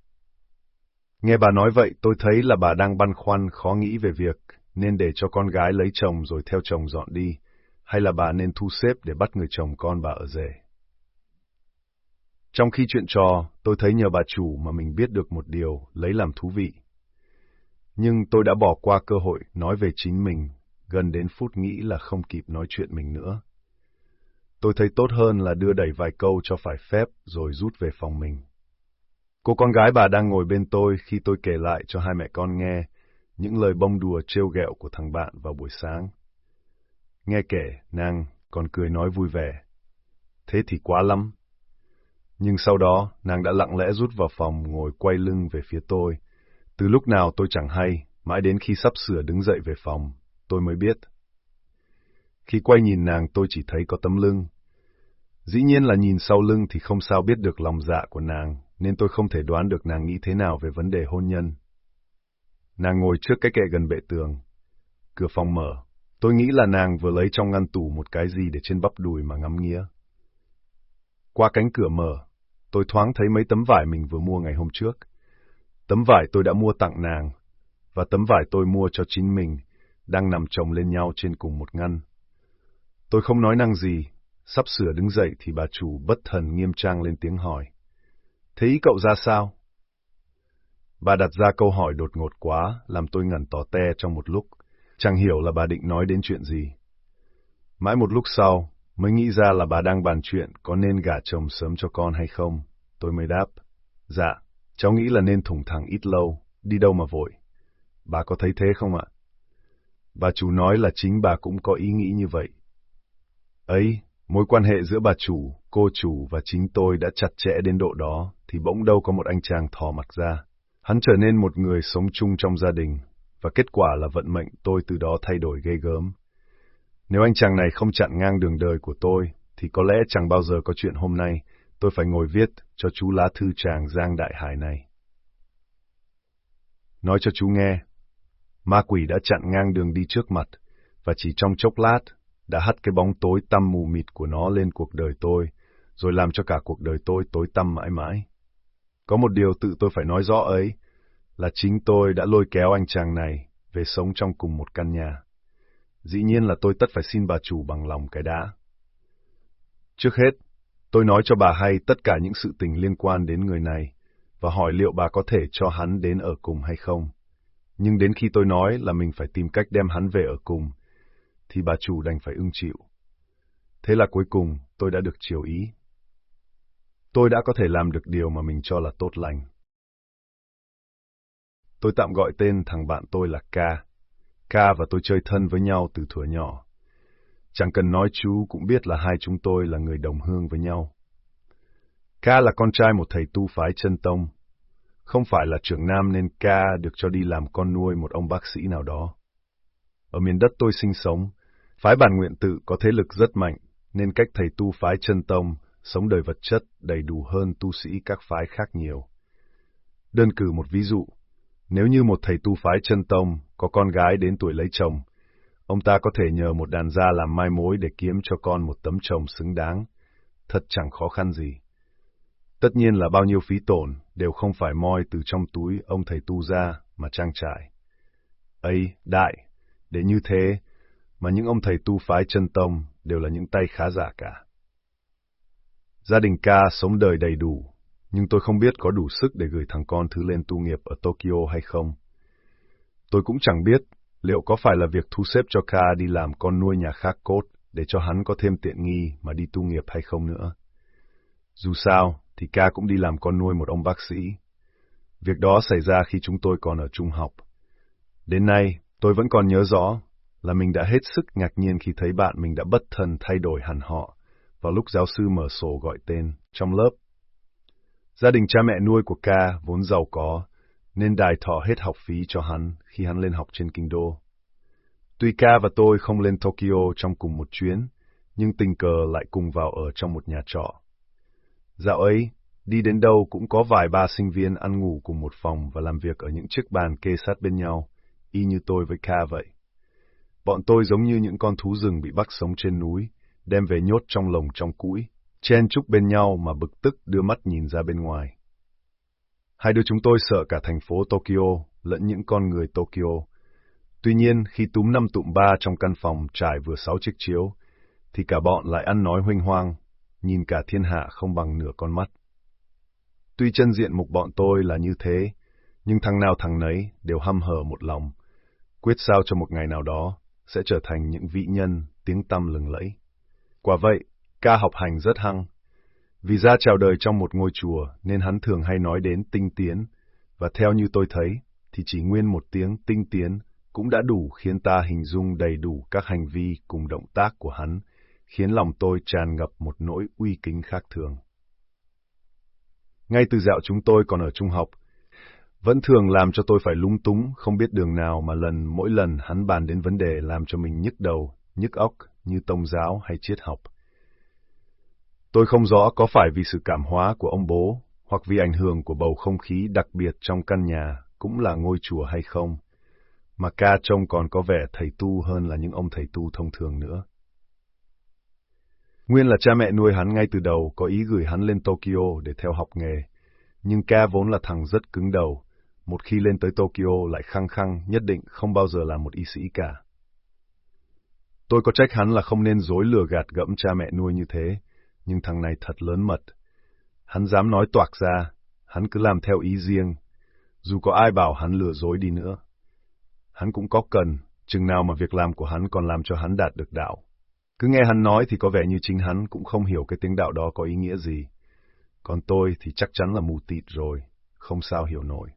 Nghe bà nói vậy, tôi thấy là bà đang băn khoăn khó nghĩ về việc nên để cho con gái lấy chồng rồi theo chồng dọn đi, hay là bà nên thu xếp để bắt người chồng con bà ở rể. Trong khi chuyện trò, tôi thấy nhờ bà chủ mà mình biết được một điều lấy làm thú vị. Nhưng tôi đã bỏ qua cơ hội nói về chính mình, gần đến phút nghĩ là không kịp nói chuyện mình nữa. Tôi thấy tốt hơn là đưa đẩy vài câu cho phải phép rồi rút về phòng mình. Cô con gái bà đang ngồi bên tôi khi tôi kể lại cho hai mẹ con nghe những lời bông đùa trêu ghẹo của thằng bạn vào buổi sáng. Nghe kể, nàng còn cười nói vui vẻ. Thế thì quá lắm. Nhưng sau đó, nàng đã lặng lẽ rút vào phòng ngồi quay lưng về phía tôi. Từ lúc nào tôi chẳng hay, mãi đến khi sắp sửa đứng dậy về phòng, tôi mới biết. Khi quay nhìn nàng tôi chỉ thấy có tấm lưng. Dĩ nhiên là nhìn sau lưng thì không sao biết được lòng dạ của nàng, nên tôi không thể đoán được nàng nghĩ thế nào về vấn đề hôn nhân. Nàng ngồi trước cái kệ gần bệ tường. Cửa phòng mở. Tôi nghĩ là nàng vừa lấy trong ngăn tủ một cái gì để trên bắp đùi mà ngắm nghía. Qua cánh cửa mở, tôi thoáng thấy mấy tấm vải mình vừa mua ngày hôm trước. Tấm vải tôi đã mua tặng nàng, và tấm vải tôi mua cho chính mình, đang nằm chồng lên nhau trên cùng một ngăn. Tôi không nói năng gì, sắp sửa đứng dậy thì bà chủ bất thần nghiêm trang lên tiếng hỏi. Thế ý cậu ra sao? Bà đặt ra câu hỏi đột ngột quá, làm tôi ngẩn tỏ te trong một lúc, chẳng hiểu là bà định nói đến chuyện gì. Mãi một lúc sau, mới nghĩ ra là bà đang bàn chuyện có nên gả chồng sớm cho con hay không. Tôi mới đáp, dạ, cháu nghĩ là nên thủng thẳng ít lâu, đi đâu mà vội. Bà có thấy thế không ạ? Bà chủ nói là chính bà cũng có ý nghĩ như vậy. Ấy, mối quan hệ giữa bà chủ, cô chủ và chính tôi đã chặt chẽ đến độ đó, thì bỗng đâu có một anh chàng thò mặt ra. Hắn trở nên một người sống chung trong gia đình, và kết quả là vận mệnh tôi từ đó thay đổi ghê gớm. Nếu anh chàng này không chặn ngang đường đời của tôi, thì có lẽ chẳng bao giờ có chuyện hôm nay tôi phải ngồi viết cho chú lá thư chàng Giang Đại Hải này. Nói cho chú nghe, ma quỷ đã chặn ngang đường đi trước mặt, và chỉ trong chốc lát đã hắt cái bóng tối tăm mù mịt của nó lên cuộc đời tôi, rồi làm cho cả cuộc đời tôi tối tăm mãi mãi. Có một điều tự tôi phải nói rõ ấy, là chính tôi đã lôi kéo anh chàng này, về sống trong cùng một căn nhà. Dĩ nhiên là tôi tất phải xin bà chủ bằng lòng cái đã. Trước hết, tôi nói cho bà hay tất cả những sự tình liên quan đến người này, và hỏi liệu bà có thể cho hắn đến ở cùng hay không. Nhưng đến khi tôi nói là mình phải tìm cách đem hắn về ở cùng, thì bà chủ đành phải ưng chịu. Thế là cuối cùng tôi đã được chiều ý. Tôi đã có thể làm được điều mà mình cho là tốt lành. Tôi tạm gọi tên thằng bạn tôi là Ca. Ca và tôi chơi thân với nhau từ thuở nhỏ. Chẳng cần nói chú cũng biết là hai chúng tôi là người đồng hương với nhau. Ca là con trai một thầy tu phái chân tông. Không phải là trưởng nam nên Ca được cho đi làm con nuôi một ông bác sĩ nào đó. Ở miền đất tôi sinh sống, phái bản nguyện tự có thế lực rất mạnh, nên cách thầy tu phái chân tông sống đời vật chất đầy đủ hơn tu sĩ các phái khác nhiều. Đơn cử một ví dụ, nếu như một thầy tu phái chân tông có con gái đến tuổi lấy chồng, ông ta có thể nhờ một đàn gia làm mai mối để kiếm cho con một tấm chồng xứng đáng. Thật chẳng khó khăn gì. Tất nhiên là bao nhiêu phí tổn đều không phải moi từ trong túi ông thầy tu ra mà trang trải. ấy đại, để như thế mà những ông thầy tu phái chân tông đều là những tay khá giả cả. Gia đình ca sống đời đầy đủ, nhưng tôi không biết có đủ sức để gửi thằng con thứ lên tu nghiệp ở Tokyo hay không. Tôi cũng chẳng biết liệu có phải là việc thu xếp cho Ka đi làm con nuôi nhà khác cốt để cho hắn có thêm tiện nghi mà đi tu nghiệp hay không nữa. Dù sao, thì Ka cũng đi làm con nuôi một ông bác sĩ. Việc đó xảy ra khi chúng tôi còn ở trung học. Đến nay, tôi vẫn còn nhớ rõ là mình đã hết sức ngạc nhiên khi thấy bạn mình đã bất thần thay đổi hẳn họ vào lúc giáo sư mở sổ gọi tên trong lớp. Gia đình cha mẹ nuôi của ca vốn giàu có, nên đài thọ hết học phí cho hắn khi hắn lên học trên kinh đô. Tuy ca và tôi không lên Tokyo trong cùng một chuyến, nhưng tình cờ lại cùng vào ở trong một nhà trọ. Dạo ấy, đi đến đâu cũng có vài ba sinh viên ăn ngủ cùng một phòng và làm việc ở những chiếc bàn kê sát bên nhau, y như tôi với ca vậy. Bọn tôi giống như những con thú rừng bị bắt sống trên núi, đem về nhốt trong lồng trong cũi, chen chúc bên nhau mà bực tức đưa mắt nhìn ra bên ngoài. Hai đứa chúng tôi sợ cả thành phố Tokyo, lẫn những con người Tokyo. Tuy nhiên, khi túm năm tụm ba trong căn phòng trải vừa sáu chiếc chiếu, thì cả bọn lại ăn nói huynh hoang, nhìn cả thiên hạ không bằng nửa con mắt. Tuy chân diện mục bọn tôi là như thế, nhưng thằng nào thằng nấy đều hăm hở một lòng, quyết sao cho một ngày nào đó sẽ trở thành những vị nhân tiếng tăm lừng lẫy. Quả vậy, ca học hành rất hăng. Vì ra chào đời trong một ngôi chùa nên hắn thường hay nói đến tinh tiến, và theo như tôi thấy, thì chỉ nguyên một tiếng tinh tiến cũng đã đủ khiến ta hình dung đầy đủ các hành vi cùng động tác của hắn, khiến lòng tôi tràn ngập một nỗi uy kính khác thường. Ngay từ dạo chúng tôi còn ở trung học, vẫn thường làm cho tôi phải lung túng, không biết đường nào mà lần mỗi lần hắn bàn đến vấn đề làm cho mình nhức đầu, nhức óc như tông giáo hay triết học. Tôi không rõ có phải vì sự cảm hóa của ông bố, hoặc vì ảnh hưởng của bầu không khí đặc biệt trong căn nhà, cũng là ngôi chùa hay không, mà ca trông còn có vẻ thầy tu hơn là những ông thầy tu thông thường nữa. Nguyên là cha mẹ nuôi hắn ngay từ đầu có ý gửi hắn lên Tokyo để theo học nghề, nhưng ca vốn là thằng rất cứng đầu, một khi lên tới Tokyo lại khăng khăng nhất định không bao giờ làm một y sĩ cả. Tôi có trách hắn là không nên dối lừa gạt gẫm cha mẹ nuôi như thế, nhưng thằng này thật lớn mật. Hắn dám nói toạc ra, hắn cứ làm theo ý riêng, dù có ai bảo hắn lừa dối đi nữa. Hắn cũng có cần, chừng nào mà việc làm của hắn còn làm cho hắn đạt được đạo. Cứ nghe hắn nói thì có vẻ như chính hắn cũng không hiểu cái tiếng đạo đó có ý nghĩa gì. Còn tôi thì chắc chắn là mù tịt rồi, không sao hiểu nổi.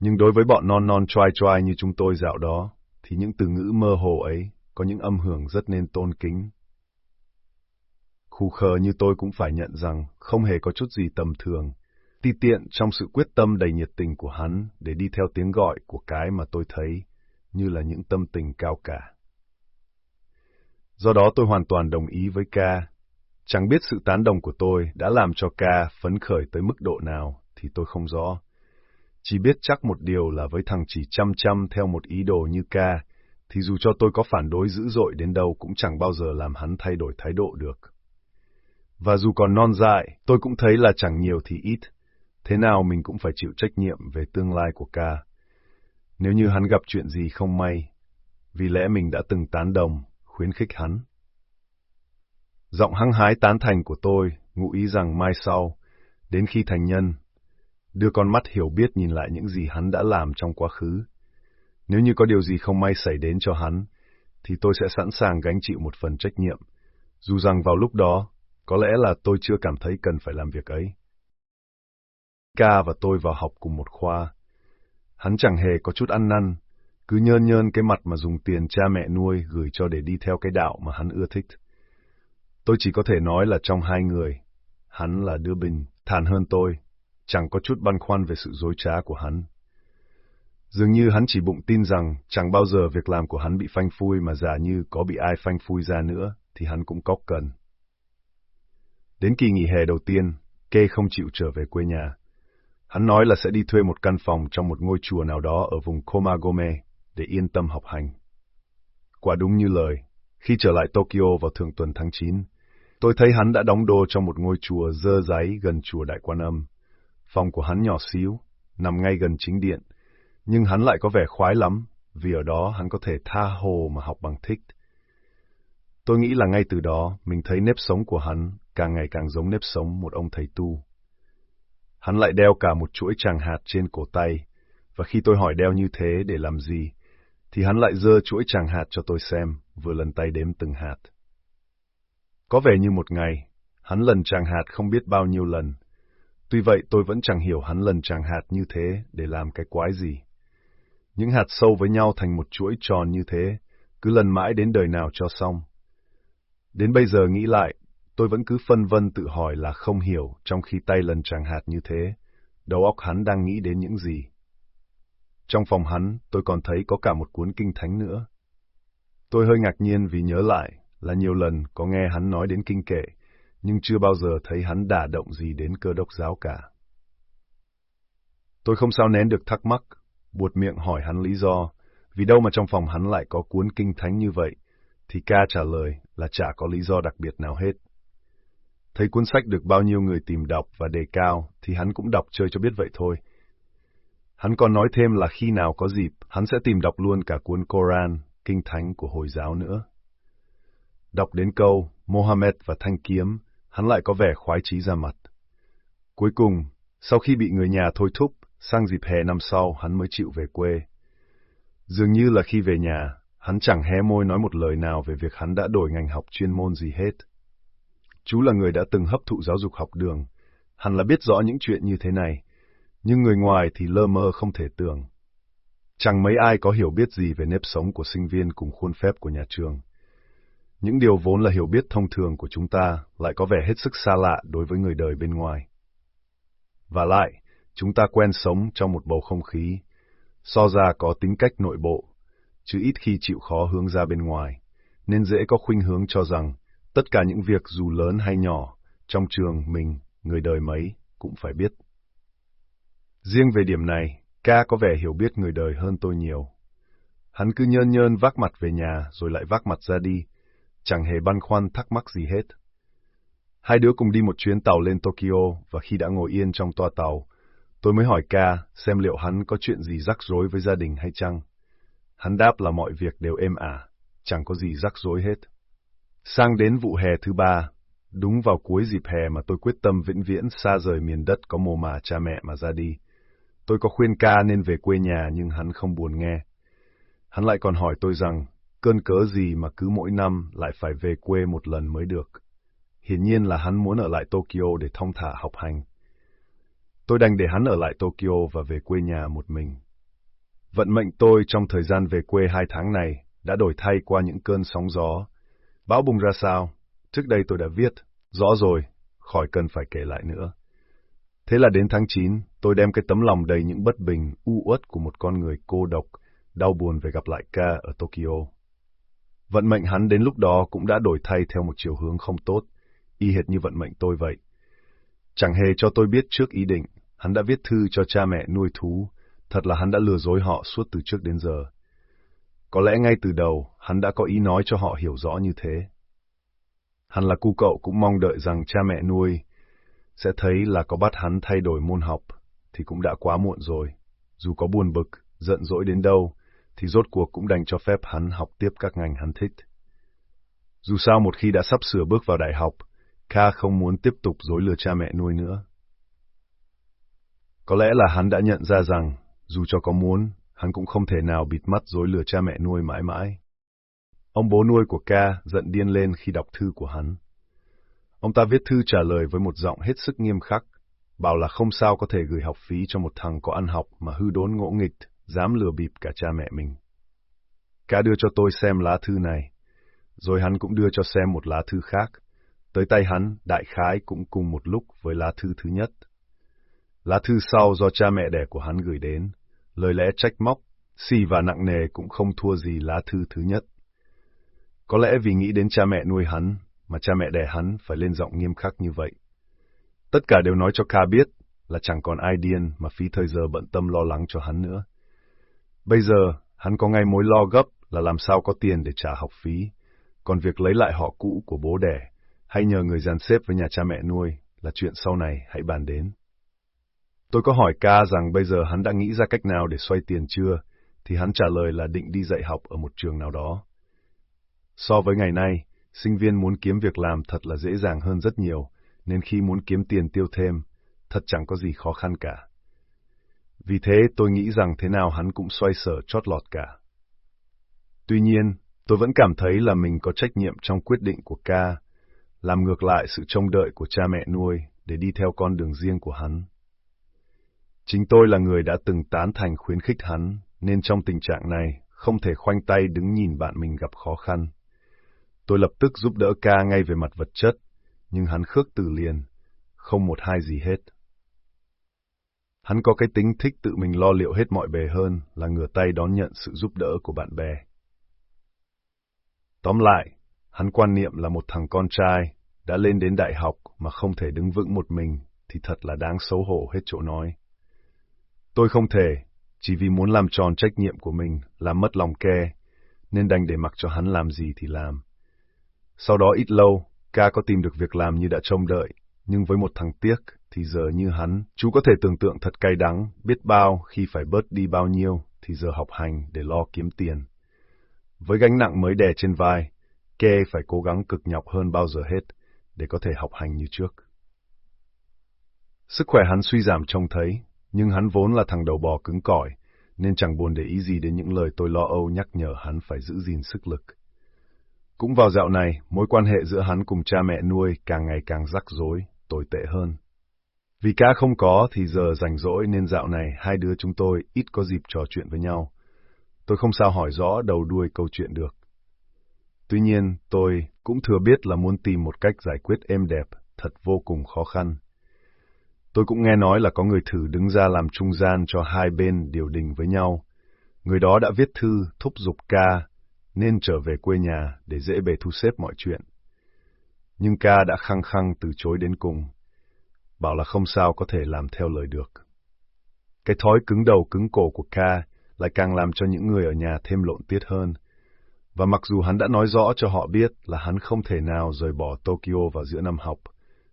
Nhưng đối với bọn non non trai trai như chúng tôi dạo đó, thì những từ ngữ mơ hồ ấy có những âm hưởng rất nên tôn kính. Khu khờ như tôi cũng phải nhận rằng không hề có chút gì tầm thường, ti tiện trong sự quyết tâm đầy nhiệt tình của hắn để đi theo tiếng gọi của cái mà tôi thấy như là những tâm tình cao cả. Do đó tôi hoàn toàn đồng ý với ca. Chẳng biết sự tán đồng của tôi đã làm cho ca phấn khởi tới mức độ nào thì tôi không rõ. Chỉ biết chắc một điều là với thằng chỉ chăm chăm theo một ý đồ như ca, thì dù cho tôi có phản đối dữ dội đến đâu cũng chẳng bao giờ làm hắn thay đổi thái độ được. Và dù còn non dại, tôi cũng thấy là chẳng nhiều thì ít, thế nào mình cũng phải chịu trách nhiệm về tương lai của ca. nếu như hắn gặp chuyện gì không may, vì lẽ mình đã từng tán đồng, khuyến khích hắn. Giọng hăng hái tán thành của tôi, ngụ ý rằng mai sau, đến khi thành nhân, đưa con mắt hiểu biết nhìn lại những gì hắn đã làm trong quá khứ. Nếu như có điều gì không may xảy đến cho hắn, thì tôi sẽ sẵn sàng gánh chịu một phần trách nhiệm, dù rằng vào lúc đó, có lẽ là tôi chưa cảm thấy cần phải làm việc ấy. Ca và tôi vào học cùng một khoa. Hắn chẳng hề có chút ăn năn, cứ nhơn nhơn cái mặt mà dùng tiền cha mẹ nuôi gửi cho để đi theo cái đạo mà hắn ưa thích. Tôi chỉ có thể nói là trong hai người, hắn là đứa bình, thản hơn tôi, chẳng có chút băn khoăn về sự dối trá của hắn. Dường như hắn chỉ bụng tin rằng chẳng bao giờ việc làm của hắn bị phanh phui mà giả như có bị ai phanh phui ra nữa thì hắn cũng cóc cần. Đến kỳ nghỉ hè đầu tiên, Kê không chịu trở về quê nhà. Hắn nói là sẽ đi thuê một căn phòng trong một ngôi chùa nào đó ở vùng Komagome để yên tâm học hành. Quả đúng như lời, khi trở lại Tokyo vào thường tuần tháng 9, tôi thấy hắn đã đóng đô trong một ngôi chùa dơ giấy gần chùa Đại Quan Âm. Phòng của hắn nhỏ xíu, nằm ngay gần chính điện, nhưng hắn lại có vẻ khoái lắm, vì ở đó hắn có thể tha hồ mà học bằng thích. Tôi nghĩ là ngay từ đó, mình thấy nếp sống của hắn càng ngày càng giống nếp sống một ông thầy tu. Hắn lại đeo cả một chuỗi tràng hạt trên cổ tay, và khi tôi hỏi đeo như thế để làm gì, thì hắn lại dơ chuỗi tràng hạt cho tôi xem, vừa lần tay đếm từng hạt. Có vẻ như một ngày, hắn lần tràng hạt không biết bao nhiêu lần. Tuy vậy tôi vẫn chẳng hiểu hắn lần tràng hạt như thế để làm cái quái gì. Những hạt sâu với nhau thành một chuỗi tròn như thế, cứ lần mãi đến đời nào cho xong. Đến bây giờ nghĩ lại, tôi vẫn cứ phân vân tự hỏi là không hiểu trong khi tay lần tràng hạt như thế, đầu óc hắn đang nghĩ đến những gì. Trong phòng hắn, tôi còn thấy có cả một cuốn kinh thánh nữa. Tôi hơi ngạc nhiên vì nhớ lại là nhiều lần có nghe hắn nói đến kinh kệ, nhưng chưa bao giờ thấy hắn đả động gì đến cơ đốc giáo cả. Tôi không sao nén được thắc mắc, buột miệng hỏi hắn lý do, vì đâu mà trong phòng hắn lại có cuốn kinh thánh như vậy, thì ca trả lời là chả có lý do đặc biệt nào hết. Thấy cuốn sách được bao nhiêu người tìm đọc và đề cao, thì hắn cũng đọc chơi cho biết vậy thôi. Hắn còn nói thêm là khi nào có dịp, hắn sẽ tìm đọc luôn cả cuốn Koran, kinh thánh của Hồi giáo nữa. Đọc đến câu Mohammed và Thanh Kiếm, hắn lại có vẻ khoái chí ra mặt. Cuối cùng, sau khi bị người nhà thôi thúc, sang dịp hè năm sau hắn mới chịu về quê. Dường như là khi về nhà, hắn chẳng hé môi nói một lời nào về việc hắn đã đổi ngành học chuyên môn gì hết. Chú là người đã từng hấp thụ giáo dục học đường, hẳn là biết rõ những chuyện như thế này, nhưng người ngoài thì lơ mơ không thể tưởng. Chẳng mấy ai có hiểu biết gì về nếp sống của sinh viên cùng khuôn phép của nhà trường. Những điều vốn là hiểu biết thông thường của chúng ta lại có vẻ hết sức xa lạ đối với người đời bên ngoài. Và lại, chúng ta quen sống trong một bầu không khí, so ra có tính cách nội bộ, chứ ít khi chịu khó hướng ra bên ngoài, nên dễ có khuynh hướng cho rằng tất cả những việc dù lớn hay nhỏ, trong trường mình, người đời mấy, cũng phải biết. Riêng về điểm này, ca có vẻ hiểu biết người đời hơn tôi nhiều. Hắn cứ nhơn nhơn vác mặt về nhà rồi lại vác mặt ra đi, chẳng hề băn khoăn thắc mắc gì hết. Hai đứa cùng đi một chuyến tàu lên Tokyo và khi đã ngồi yên trong toa tàu, tôi mới hỏi ca xem liệu hắn có chuyện gì rắc rối với gia đình hay chăng. Hắn đáp là mọi việc đều êm ả, chẳng có gì rắc rối hết. Sang đến vụ hè thứ ba, đúng vào cuối dịp hè mà tôi quyết tâm vĩnh viễn xa rời miền đất có mồ mả cha mẹ mà ra đi. Tôi có khuyên ca nên về quê nhà nhưng hắn không buồn nghe. Hắn lại còn hỏi tôi rằng, cơn cớ gì mà cứ mỗi năm lại phải về quê một lần mới được. Hiển nhiên là hắn muốn ở lại Tokyo để thông thả học hành. Tôi đành để hắn ở lại Tokyo và về quê nhà một mình. Vận mệnh tôi trong thời gian về quê hai tháng này đã đổi thay qua những cơn sóng gió. Bão bùng ra sao? Trước đây tôi đã viết, rõ rồi, khỏi cần phải kể lại nữa. Thế là đến tháng 9, tôi đem cái tấm lòng đầy những bất bình, u uất của một con người cô độc, đau buồn về gặp lại ca ở Tokyo. Vận mệnh hắn đến lúc đó cũng đã đổi thay theo một chiều hướng không tốt, y hệt như vận mệnh tôi vậy. Chẳng hề cho tôi biết trước ý định, hắn đã viết thư cho cha mẹ nuôi thú, thật là hắn đã lừa dối họ suốt từ trước đến giờ. Có lẽ ngay từ đầu, hắn đã có ý nói cho họ hiểu rõ như thế. Hắn là cu cậu cũng mong đợi rằng cha mẹ nuôi sẽ thấy là có bắt hắn thay đổi môn học, thì cũng đã quá muộn rồi. Dù có buồn bực, giận dỗi đến đâu, thì rốt cuộc cũng đành cho phép hắn học tiếp các ngành hắn thích. Dù sao một khi đã sắp sửa bước vào đại học, Kha không muốn tiếp tục dối lừa cha mẹ nuôi nữa. Có lẽ là hắn đã nhận ra rằng, dù cho có muốn, hắn cũng không thể nào bịt mắt dối lừa cha mẹ nuôi mãi mãi. Ông bố nuôi của Ca giận điên lên khi đọc thư của hắn. Ông ta viết thư trả lời với một giọng hết sức nghiêm khắc, bảo là không sao có thể gửi học phí cho một thằng có ăn học mà hư đốn ngỗ nghịch, dám lừa bịp cả cha mẹ mình. Ca đưa cho tôi xem lá thư này, rồi hắn cũng đưa cho xem một lá thư khác. Tới tay hắn, đại khái cũng cùng một lúc với lá thư thứ nhất. Lá thư sau do cha mẹ đẻ của hắn gửi đến, lời lẽ trách móc, xì và nặng nề cũng không thua gì lá thư thứ nhất. Có lẽ vì nghĩ đến cha mẹ nuôi hắn, mà cha mẹ đẻ hắn phải lên giọng nghiêm khắc như vậy. Tất cả đều nói cho Kha biết là chẳng còn ai điên mà phí thời giờ bận tâm lo lắng cho hắn nữa. Bây giờ, hắn có ngay mối lo gấp là làm sao có tiền để trả học phí, còn việc lấy lại họ cũ của bố đẻ, hay nhờ người dàn xếp với nhà cha mẹ nuôi là chuyện sau này hãy bàn đến. Tôi có hỏi ca rằng bây giờ hắn đã nghĩ ra cách nào để xoay tiền chưa, thì hắn trả lời là định đi dạy học ở một trường nào đó. So với ngày nay, sinh viên muốn kiếm việc làm thật là dễ dàng hơn rất nhiều, nên khi muốn kiếm tiền tiêu thêm, thật chẳng có gì khó khăn cả. Vì thế tôi nghĩ rằng thế nào hắn cũng xoay sở chót lọt cả. Tuy nhiên, tôi vẫn cảm thấy là mình có trách nhiệm trong quyết định của ca, làm ngược lại sự trông đợi của cha mẹ nuôi để đi theo con đường riêng của hắn. Chính tôi là người đã từng tán thành khuyến khích hắn, nên trong tình trạng này, không thể khoanh tay đứng nhìn bạn mình gặp khó khăn. Tôi lập tức giúp đỡ ca ngay về mặt vật chất, nhưng hắn khước từ liền, không một hai gì hết. Hắn có cái tính thích tự mình lo liệu hết mọi bề hơn là ngửa tay đón nhận sự giúp đỡ của bạn bè. Tóm lại, hắn quan niệm là một thằng con trai, đã lên đến đại học mà không thể đứng vững một mình thì thật là đáng xấu hổ hết chỗ nói. Tôi không thể, chỉ vì muốn làm tròn trách nhiệm của mình, làm mất lòng ke, nên đành để mặc cho hắn làm gì thì làm. Sau đó ít lâu, ca có tìm được việc làm như đã trông đợi, nhưng với một thằng tiếc thì giờ như hắn, chú có thể tưởng tượng thật cay đắng, biết bao khi phải bớt đi bao nhiêu thì giờ học hành để lo kiếm tiền. Với gánh nặng mới đè trên vai, Ke phải cố gắng cực nhọc hơn bao giờ hết để có thể học hành như trước. Sức khỏe hắn suy giảm trông thấy, nhưng hắn vốn là thằng đầu bò cứng cỏi, nên chẳng buồn để ý gì đến những lời tôi lo âu nhắc nhở hắn phải giữ gìn sức lực. Cũng vào dạo này, mối quan hệ giữa hắn cùng cha mẹ nuôi càng ngày càng rắc rối, tồi tệ hơn. Vì cá không có thì giờ rảnh rỗi nên dạo này hai đứa chúng tôi ít có dịp trò chuyện với nhau. Tôi không sao hỏi rõ đầu đuôi câu chuyện được. Tuy nhiên, tôi cũng thừa biết là muốn tìm một cách giải quyết êm đẹp, thật vô cùng khó khăn. Tôi cũng nghe nói là có người thử đứng ra làm trung gian cho hai bên điều đình với nhau. Người đó đã viết thư thúc giục ca nên trở về quê nhà để dễ bề thu xếp mọi chuyện. Nhưng ca đã khăng khăng từ chối đến cùng, bảo là không sao có thể làm theo lời được. Cái thói cứng đầu cứng cổ của ca lại càng làm cho những người ở nhà thêm lộn tiết hơn. Và mặc dù hắn đã nói rõ cho họ biết là hắn không thể nào rời bỏ Tokyo vào giữa năm học,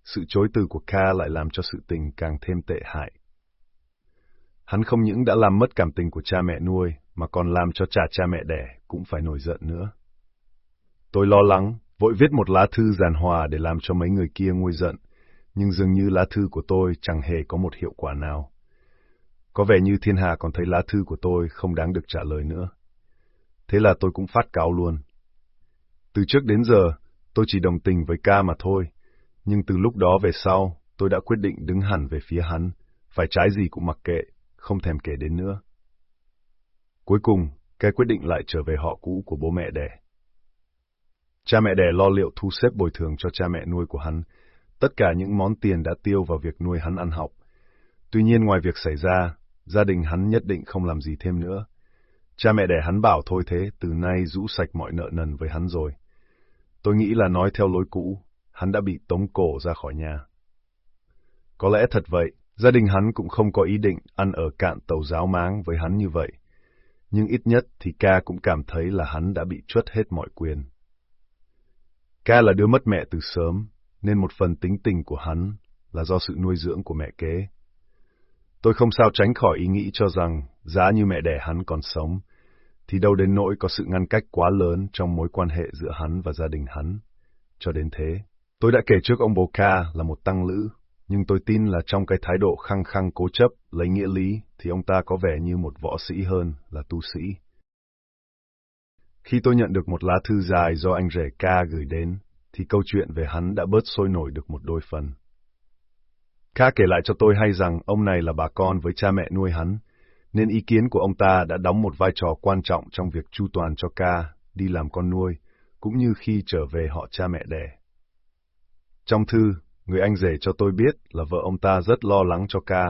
sự chối từ của Kha lại làm cho sự tình càng thêm tệ hại. Hắn không những đã làm mất cảm tình của cha mẹ nuôi, mà còn làm cho trả cha mẹ đẻ cũng phải nổi giận nữa. Tôi lo lắng, vội viết một lá thư giàn hòa để làm cho mấy người kia nguôi giận, nhưng dường như lá thư của tôi chẳng hề có một hiệu quả nào. Có vẻ như thiên hà còn thấy lá thư của tôi không đáng được trả lời nữa. Thế là tôi cũng phát cáo luôn. Từ trước đến giờ, tôi chỉ đồng tình với ca mà thôi, nhưng từ lúc đó về sau, tôi đã quyết định đứng hẳn về phía hắn, phải trái gì cũng mặc kệ, không thèm kể đến nữa. Cuối cùng, cái quyết định lại trở về họ cũ của bố mẹ đẻ. Cha mẹ đẻ lo liệu thu xếp bồi thường cho cha mẹ nuôi của hắn, tất cả những món tiền đã tiêu vào việc nuôi hắn ăn học. Tuy nhiên ngoài việc xảy ra, gia đình hắn nhất định không làm gì thêm nữa. Cha mẹ đẻ hắn bảo thôi thế, từ nay rũ sạch mọi nợ nần với hắn rồi. Tôi nghĩ là nói theo lối cũ, hắn đã bị tống cổ ra khỏi nhà. Có lẽ thật vậy, gia đình hắn cũng không có ý định ăn ở cạn tàu giáo máng với hắn như vậy. Nhưng ít nhất thì ca cũng cảm thấy là hắn đã bị chuất hết mọi quyền. Ca là đứa mất mẹ từ sớm, nên một phần tính tình của hắn là do sự nuôi dưỡng của mẹ kế. Tôi không sao tránh khỏi ý nghĩ cho rằng, giá như mẹ đẻ hắn còn sống, thì đâu đến nỗi có sự ngăn cách quá lớn trong mối quan hệ giữa hắn và gia đình hắn. Cho đến thế, tôi đã kể trước ông bố ca là một tăng lữ, nhưng tôi tin là trong cái thái độ khăng khăng cố chấp lấy nghĩa lý thì ông ta có vẻ như một võ sĩ hơn là tu sĩ. Khi tôi nhận được một lá thư dài do anh rể ca gửi đến, thì câu chuyện về hắn đã bớt sôi nổi được một đôi phần. Ca kể lại cho tôi hay rằng ông này là bà con với cha mẹ nuôi hắn, nên ý kiến của ông ta đã đóng một vai trò quan trọng trong việc chu toàn cho ca đi làm con nuôi, cũng như khi trở về họ cha mẹ đẻ. Trong thư, người anh rể cho tôi biết là vợ ông ta rất lo lắng cho ca,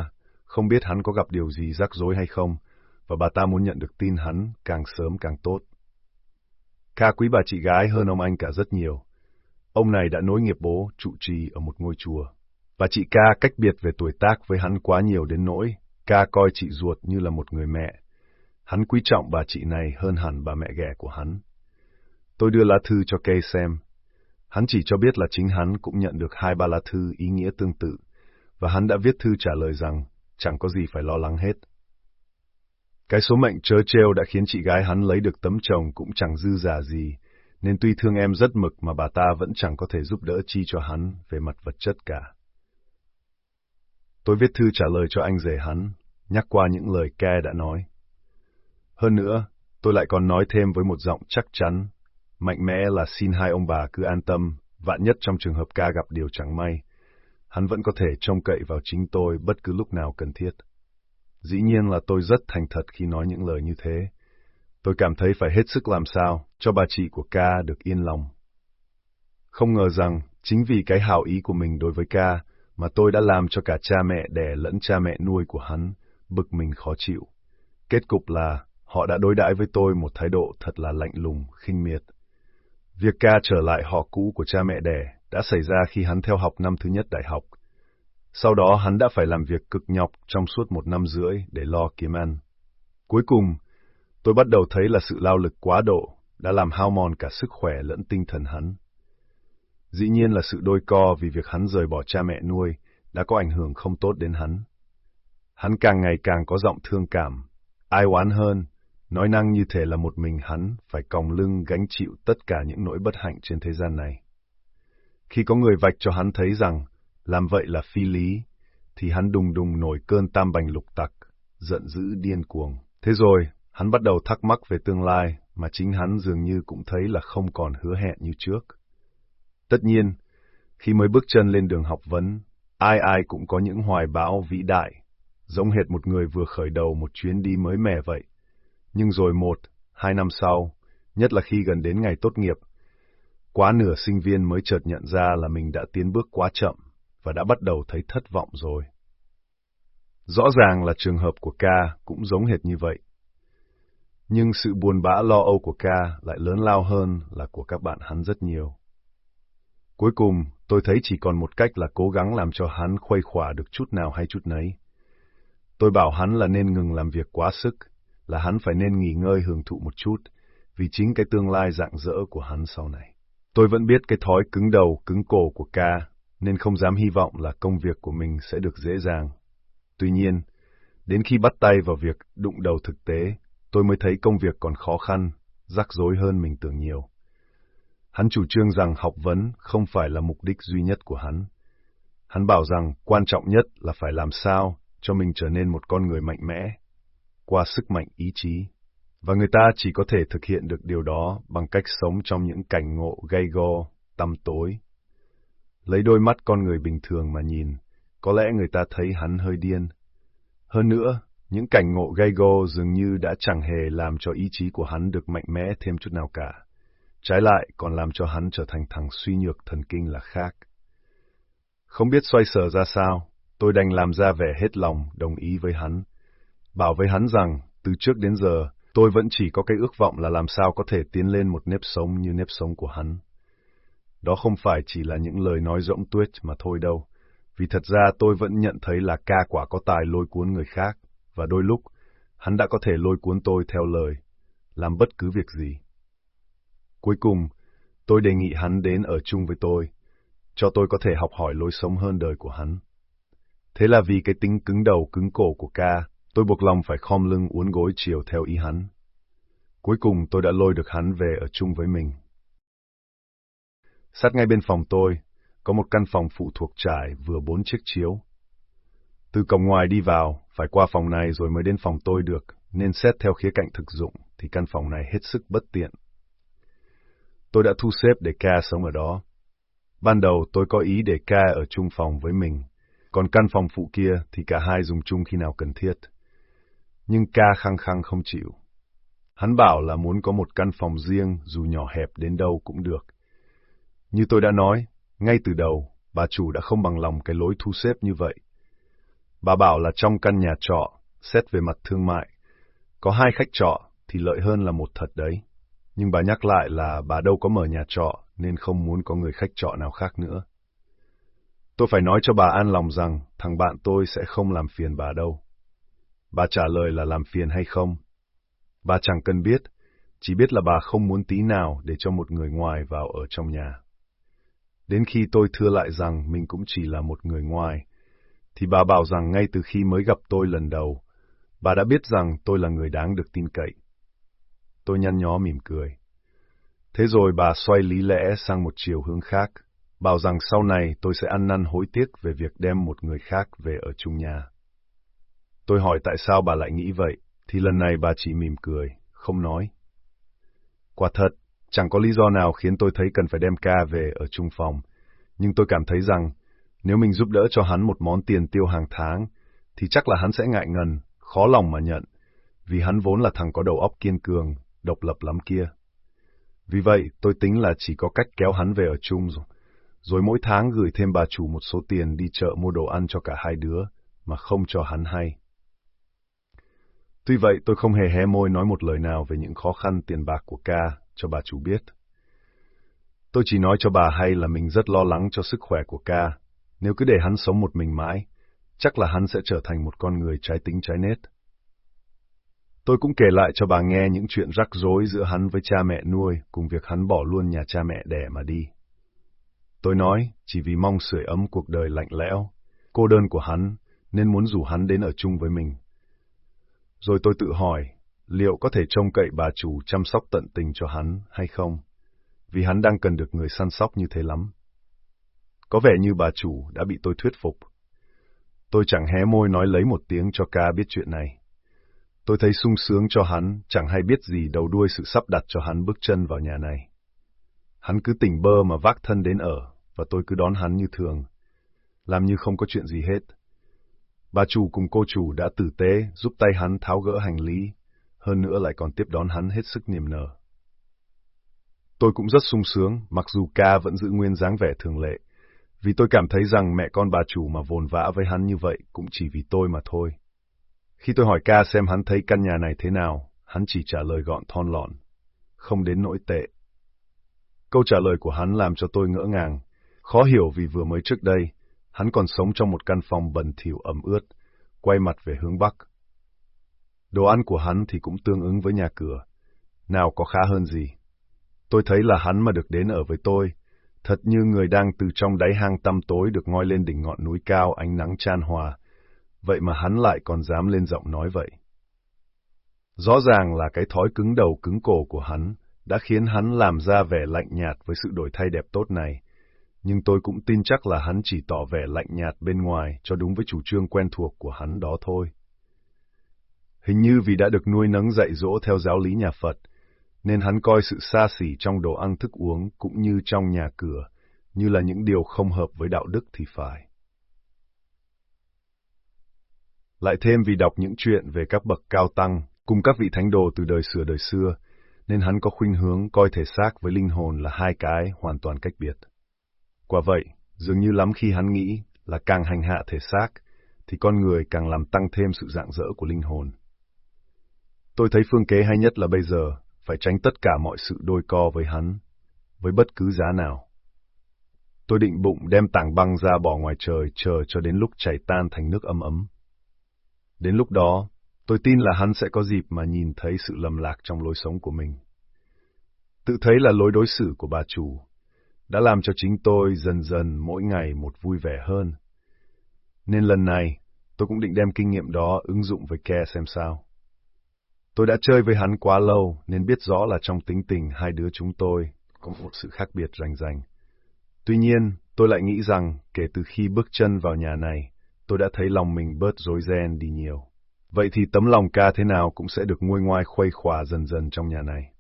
không biết hắn có gặp điều gì rắc rối hay không, và bà ta muốn nhận được tin hắn càng sớm càng tốt. Ca quý bà chị gái hơn ông anh cả rất nhiều. Ông này đã nối nghiệp bố trụ trì ở một ngôi chùa. và chị ca cách biệt về tuổi tác với hắn quá nhiều đến nỗi, ca coi chị ruột như là một người mẹ. Hắn quý trọng bà chị này hơn hẳn bà mẹ ghẻ của hắn. Tôi đưa lá thư cho Kay xem. Hắn chỉ cho biết là chính hắn cũng nhận được hai ba lá thư ý nghĩa tương tự, và hắn đã viết thư trả lời rằng chẳng có gì phải lo lắng hết. Cái số mệnh trớ trêu đã khiến chị gái hắn lấy được tấm chồng cũng chẳng dư giả gì, nên tuy thương em rất mực mà bà ta vẫn chẳng có thể giúp đỡ chi cho hắn về mặt vật chất cả. Tôi viết thư trả lời cho anh rể hắn, nhắc qua những lời ke đã nói. Hơn nữa, tôi lại còn nói thêm với một giọng chắc chắn, mạnh mẽ là xin hai ông bà cứ an tâm, vạn nhất trong trường hợp ca gặp điều chẳng may, hắn vẫn có thể trông cậy vào chính tôi bất cứ lúc nào cần thiết. Dĩ nhiên là tôi rất thành thật khi nói những lời như thế. Tôi cảm thấy phải hết sức làm sao cho bà chị của ca được yên lòng. Không ngờ rằng, chính vì cái hảo ý của mình đối với ca, mà tôi đã làm cho cả cha mẹ đẻ lẫn cha mẹ nuôi của hắn bực mình khó chịu. Kết cục là họ đã đối đãi với tôi một thái độ thật là lạnh lùng, khinh miệt. Việc ca trở lại họ cũ của cha mẹ đẻ đã xảy ra khi hắn theo học năm thứ nhất đại học. Sau đó hắn đã phải làm việc cực nhọc trong suốt một năm rưỡi để lo kiếm ăn. Cuối cùng, tôi bắt đầu thấy là sự lao lực quá độ đã làm hao mòn cả sức khỏe lẫn tinh thần hắn. Dĩ nhiên là sự đôi co vì việc hắn rời bỏ cha mẹ nuôi đã có ảnh hưởng không tốt đến hắn. Hắn càng ngày càng có giọng thương cảm, ai oán hơn, nói năng như thể là một mình hắn phải còng lưng gánh chịu tất cả những nỗi bất hạnh trên thế gian này. Khi có người vạch cho hắn thấy rằng làm vậy là phi lý, thì hắn đùng đùng nổi cơn tam bành lục tặc, giận dữ điên cuồng. Thế rồi, hắn bắt đầu thắc mắc về tương lai mà chính hắn dường như cũng thấy là không còn hứa hẹn như trước. Tất nhiên, khi mới bước chân lên đường học vấn, ai ai cũng có những hoài bão vĩ đại, giống hệt một người vừa khởi đầu một chuyến đi mới mẻ vậy. Nhưng rồi một, hai năm sau, nhất là khi gần đến ngày tốt nghiệp, quá nửa sinh viên mới chợt nhận ra là mình đã tiến bước quá chậm và đã bắt đầu thấy thất vọng rồi. Rõ ràng là trường hợp của ca cũng giống hệt như vậy. Nhưng sự buồn bã lo âu của ca lại lớn lao hơn là của các bạn hắn rất nhiều. Cuối cùng, tôi thấy chỉ còn một cách là cố gắng làm cho hắn khuây khỏa được chút nào hay chút nấy. Tôi bảo hắn là nên ngừng làm việc quá sức, là hắn phải nên nghỉ ngơi hưởng thụ một chút, vì chính cái tương lai dạng dỡ của hắn sau này. Tôi vẫn biết cái thói cứng đầu, cứng cổ của ca, nên không dám hy vọng là công việc của mình sẽ được dễ dàng. Tuy nhiên, đến khi bắt tay vào việc đụng đầu thực tế, tôi mới thấy công việc còn khó khăn, rắc rối hơn mình tưởng nhiều. Hắn chủ trương rằng học vấn không phải là mục đích duy nhất của hắn. Hắn bảo rằng quan trọng nhất là phải làm sao cho mình trở nên một con người mạnh mẽ, qua sức mạnh ý chí. Và người ta chỉ có thể thực hiện được điều đó bằng cách sống trong những cảnh ngộ gay go, tăm tối. Lấy đôi mắt con người bình thường mà nhìn, có lẽ người ta thấy hắn hơi điên. Hơn nữa, những cảnh ngộ gay go dường như đã chẳng hề làm cho ý chí của hắn được mạnh mẽ thêm chút nào cả. Trái lại còn làm cho hắn trở thành thằng suy nhược thần kinh là khác. Không biết xoay sở ra sao, tôi đành làm ra vẻ hết lòng đồng ý với hắn. Bảo với hắn rằng, từ trước đến giờ, tôi vẫn chỉ có cái ước vọng là làm sao có thể tiến lên một nếp sống như nếp sống của hắn. Đó không phải chỉ là những lời nói rỗng tuếch mà thôi đâu, vì thật ra tôi vẫn nhận thấy là ca quả có tài lôi cuốn người khác, và đôi lúc, hắn đã có thể lôi cuốn tôi theo lời, làm bất cứ việc gì. Cuối cùng, tôi đề nghị hắn đến ở chung với tôi, cho tôi có thể học hỏi lối sống hơn đời của hắn. Thế là vì cái tính cứng đầu cứng cổ của ca, tôi buộc lòng phải khom lưng uốn gối chiều theo ý hắn. Cuối cùng tôi đã lôi được hắn về ở chung với mình. Sát ngay bên phòng tôi, có một căn phòng phụ thuộc trải vừa bốn chiếc chiếu. Từ cổng ngoài đi vào, phải qua phòng này rồi mới đến phòng tôi được, nên xét theo khía cạnh thực dụng thì căn phòng này hết sức bất tiện. Tôi đã thu xếp để ca sống ở đó. Ban đầu tôi có ý để ca ở chung phòng với mình, còn căn phòng phụ kia thì cả hai dùng chung khi nào cần thiết. Nhưng ca khăng khăng không chịu. Hắn bảo là muốn có một căn phòng riêng dù nhỏ hẹp đến đâu cũng được. Như tôi đã nói, ngay từ đầu, bà chủ đã không bằng lòng cái lối thu xếp như vậy. Bà bảo là trong căn nhà trọ, xét về mặt thương mại, có hai khách trọ thì lợi hơn là một thật đấy. Nhưng bà nhắc lại là bà đâu có mở nhà trọ nên không muốn có người khách trọ nào khác nữa. Tôi phải nói cho bà an lòng rằng thằng bạn tôi sẽ không làm phiền bà đâu. Bà trả lời là làm phiền hay không. Bà chẳng cần biết, chỉ biết là bà không muốn tí nào để cho một người ngoài vào ở trong nhà. Đến khi tôi thưa lại rằng mình cũng chỉ là một người ngoài, thì bà bảo rằng ngay từ khi mới gặp tôi lần đầu, bà đã biết rằng tôi là người đáng được tin cậy. Tôi nhăn nhó mỉm cười. Thế rồi bà xoay lý lẽ sang một chiều hướng khác, bảo rằng sau này tôi sẽ ăn năn hối tiếc về việc đem một người khác về ở chung nhà. Tôi hỏi tại sao bà lại nghĩ vậy, thì lần này bà chỉ mỉm cười, không nói. Quả thật, chẳng có lý do nào khiến tôi thấy cần phải đem ca về ở chung phòng, nhưng tôi cảm thấy rằng nếu mình giúp đỡ cho hắn một món tiền tiêu hàng tháng, thì chắc là hắn sẽ ngại ngần, khó lòng mà nhận, vì hắn vốn là thằng có đầu óc kiên cường, độc lập lắm kia. Vì vậy, tôi tính là chỉ có cách kéo hắn về ở chung rồi, rồi mỗi tháng gửi thêm bà chủ một số tiền đi chợ mua đồ ăn cho cả hai đứa, mà không cho hắn hay. Tuy vậy, tôi không hề hé môi nói một lời nào về những khó khăn tiền bạc của ca cho bà chủ biết. Tôi chỉ nói cho bà hay là mình rất lo lắng cho sức khỏe của ca. Nếu cứ để hắn sống một mình mãi, chắc là hắn sẽ trở thành một con người trái tính trái nết. Tôi cũng kể lại cho bà nghe những chuyện rắc rối giữa hắn với cha mẹ nuôi cùng việc hắn bỏ luôn nhà cha mẹ đẻ mà đi. Tôi nói, chỉ vì mong sưởi ấm cuộc đời lạnh lẽo, cô đơn của hắn, nên muốn rủ hắn đến ở chung với mình. Rồi tôi tự hỏi, liệu có thể trông cậy bà chủ chăm sóc tận tình cho hắn hay không? Vì hắn đang cần được người săn sóc như thế lắm. Có vẻ như bà chủ đã bị tôi thuyết phục. Tôi chẳng hé môi nói lấy một tiếng cho ca biết chuyện này. Tôi thấy sung sướng cho hắn, chẳng hay biết gì đầu đuôi sự sắp đặt cho hắn bước chân vào nhà này. Hắn cứ tỉnh bơ mà vác thân đến ở, và tôi cứ đón hắn như thường. Làm như không có chuyện gì hết. Bà chủ cùng cô chủ đã tử tế giúp tay hắn tháo gỡ hành lý, hơn nữa lại còn tiếp đón hắn hết sức niềm nở. Tôi cũng rất sung sướng, mặc dù ca vẫn giữ nguyên dáng vẻ thường lệ, vì tôi cảm thấy rằng mẹ con bà chủ mà vồn vã với hắn như vậy cũng chỉ vì tôi mà thôi. Khi tôi hỏi ca xem hắn thấy căn nhà này thế nào, hắn chỉ trả lời gọn thon lọn, không đến nỗi tệ. Câu trả lời của hắn làm cho tôi ngỡ ngàng, khó hiểu vì vừa mới trước đây, hắn còn sống trong một căn phòng bẩn thỉu ẩm ướt, quay mặt về hướng Bắc. Đồ ăn của hắn thì cũng tương ứng với nhà cửa, nào có khá hơn gì. Tôi thấy là hắn mà được đến ở với tôi, thật như người đang từ trong đáy hang tăm tối được ngoi lên đỉnh ngọn núi cao ánh nắng chan hòa, vậy mà hắn lại còn dám lên giọng nói vậy. Rõ ràng là cái thói cứng đầu cứng cổ của hắn đã khiến hắn làm ra vẻ lạnh nhạt với sự đổi thay đẹp tốt này, nhưng tôi cũng tin chắc là hắn chỉ tỏ vẻ lạnh nhạt bên ngoài cho đúng với chủ trương quen thuộc của hắn đó thôi. Hình như vì đã được nuôi nấng dạy dỗ theo giáo lý nhà Phật, nên hắn coi sự xa xỉ trong đồ ăn thức uống cũng như trong nhà cửa, như là những điều không hợp với đạo đức thì phải. Lại thêm vì đọc những chuyện về các bậc cao tăng cùng các vị thánh đồ từ đời xưa đời xưa, nên hắn có khuynh hướng coi thể xác với linh hồn là hai cái hoàn toàn cách biệt. Quả vậy, dường như lắm khi hắn nghĩ là càng hành hạ thể xác, thì con người càng làm tăng thêm sự dạng dỡ của linh hồn. Tôi thấy phương kế hay nhất là bây giờ phải tránh tất cả mọi sự đôi co với hắn, với bất cứ giá nào. Tôi định bụng đem tảng băng ra bỏ ngoài trời chờ cho đến lúc chảy tan thành nước ấm ấm. Đến lúc đó, tôi tin là hắn sẽ có dịp mà nhìn thấy sự lầm lạc trong lối sống của mình. Tự thấy là lối đối xử của bà chủ đã làm cho chính tôi dần dần mỗi ngày một vui vẻ hơn. Nên lần này, tôi cũng định đem kinh nghiệm đó ứng dụng với Ke xem sao. Tôi đã chơi với hắn quá lâu nên biết rõ là trong tính tình hai đứa chúng tôi có một sự khác biệt rành rành. Tuy nhiên, tôi lại nghĩ rằng kể từ khi bước chân vào nhà này, tôi đã thấy lòng mình bớt rối ren đi nhiều. Vậy thì tấm lòng ca thế nào cũng sẽ được nguôi ngoai khuây khỏa dần dần trong nhà này.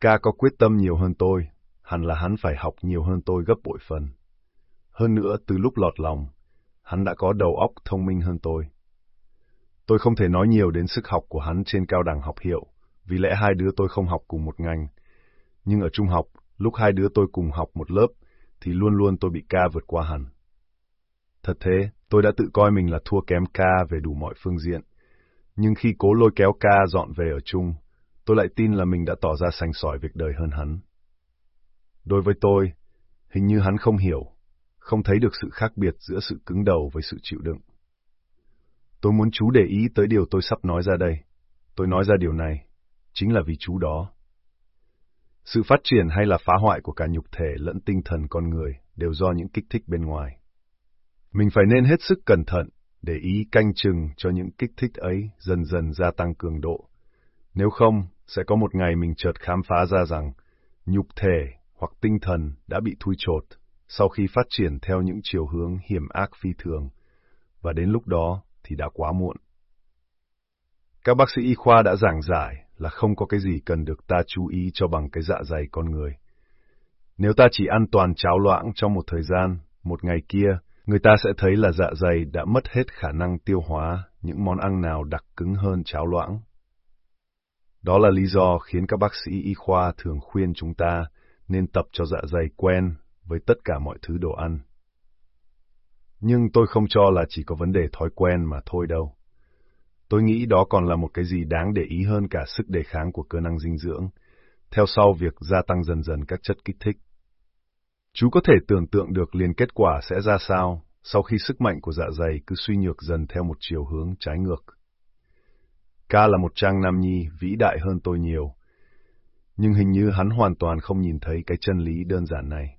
Ca có quyết tâm nhiều hơn tôi, hẳn là hắn phải học nhiều hơn tôi gấp bội phần. Hơn nữa, từ lúc lọt lòng, hắn đã có đầu óc thông minh hơn tôi. Tôi không thể nói nhiều đến sức học của hắn trên cao đẳng học hiệu, vì lẽ hai đứa tôi không học cùng một ngành. Nhưng ở trung học, lúc hai đứa tôi cùng học một lớp, thì luôn luôn tôi bị ca vượt qua hẳn. Thật thế, tôi đã tự coi mình là thua kém ca về đủ mọi phương diện. Nhưng khi cố lôi kéo ca dọn về ở chung, tôi lại tin là mình đã tỏ ra sành sỏi việc đời hơn hắn. Đối với tôi, hình như hắn không hiểu, không thấy được sự khác biệt giữa sự cứng đầu với sự chịu đựng. Tôi muốn chú để ý tới điều tôi sắp nói ra đây. Tôi nói ra điều này, chính là vì chú đó. Sự phát triển hay là phá hoại của cả nhục thể lẫn tinh thần con người đều do những kích thích bên ngoài. Mình phải nên hết sức cẩn thận để ý canh chừng cho những kích thích ấy dần dần gia tăng cường độ. Nếu không, sẽ có một ngày mình chợt khám phá ra rằng nhục thể hoặc tinh thần đã bị thui chột sau khi phát triển theo những chiều hướng hiểm ác phi thường, và đến lúc đó thì đã quá muộn. Các bác sĩ y khoa đã giảng giải là không có cái gì cần được ta chú ý cho bằng cái dạ dày con người. Nếu ta chỉ ăn toàn cháo loãng trong một thời gian, một ngày kia, người ta sẽ thấy là dạ dày đã mất hết khả năng tiêu hóa những món ăn nào đặc cứng hơn cháo loãng. Đó là lý do khiến các bác sĩ y khoa thường khuyên chúng ta nên tập cho dạ dày quen với tất cả mọi thứ đồ ăn. Nhưng tôi không cho là chỉ có vấn đề thói quen mà thôi đâu. Tôi nghĩ đó còn là một cái gì đáng để ý hơn cả sức đề kháng của cơ năng dinh dưỡng, theo sau việc gia tăng dần dần các chất kích thích. Chú có thể tưởng tượng được liền kết quả sẽ ra sao sau khi sức mạnh của dạ dày cứ suy nhược dần theo một chiều hướng trái ngược. Ca là một trang nam nhi vĩ đại hơn tôi nhiều, nhưng hình như hắn hoàn toàn không nhìn thấy cái chân lý đơn giản này.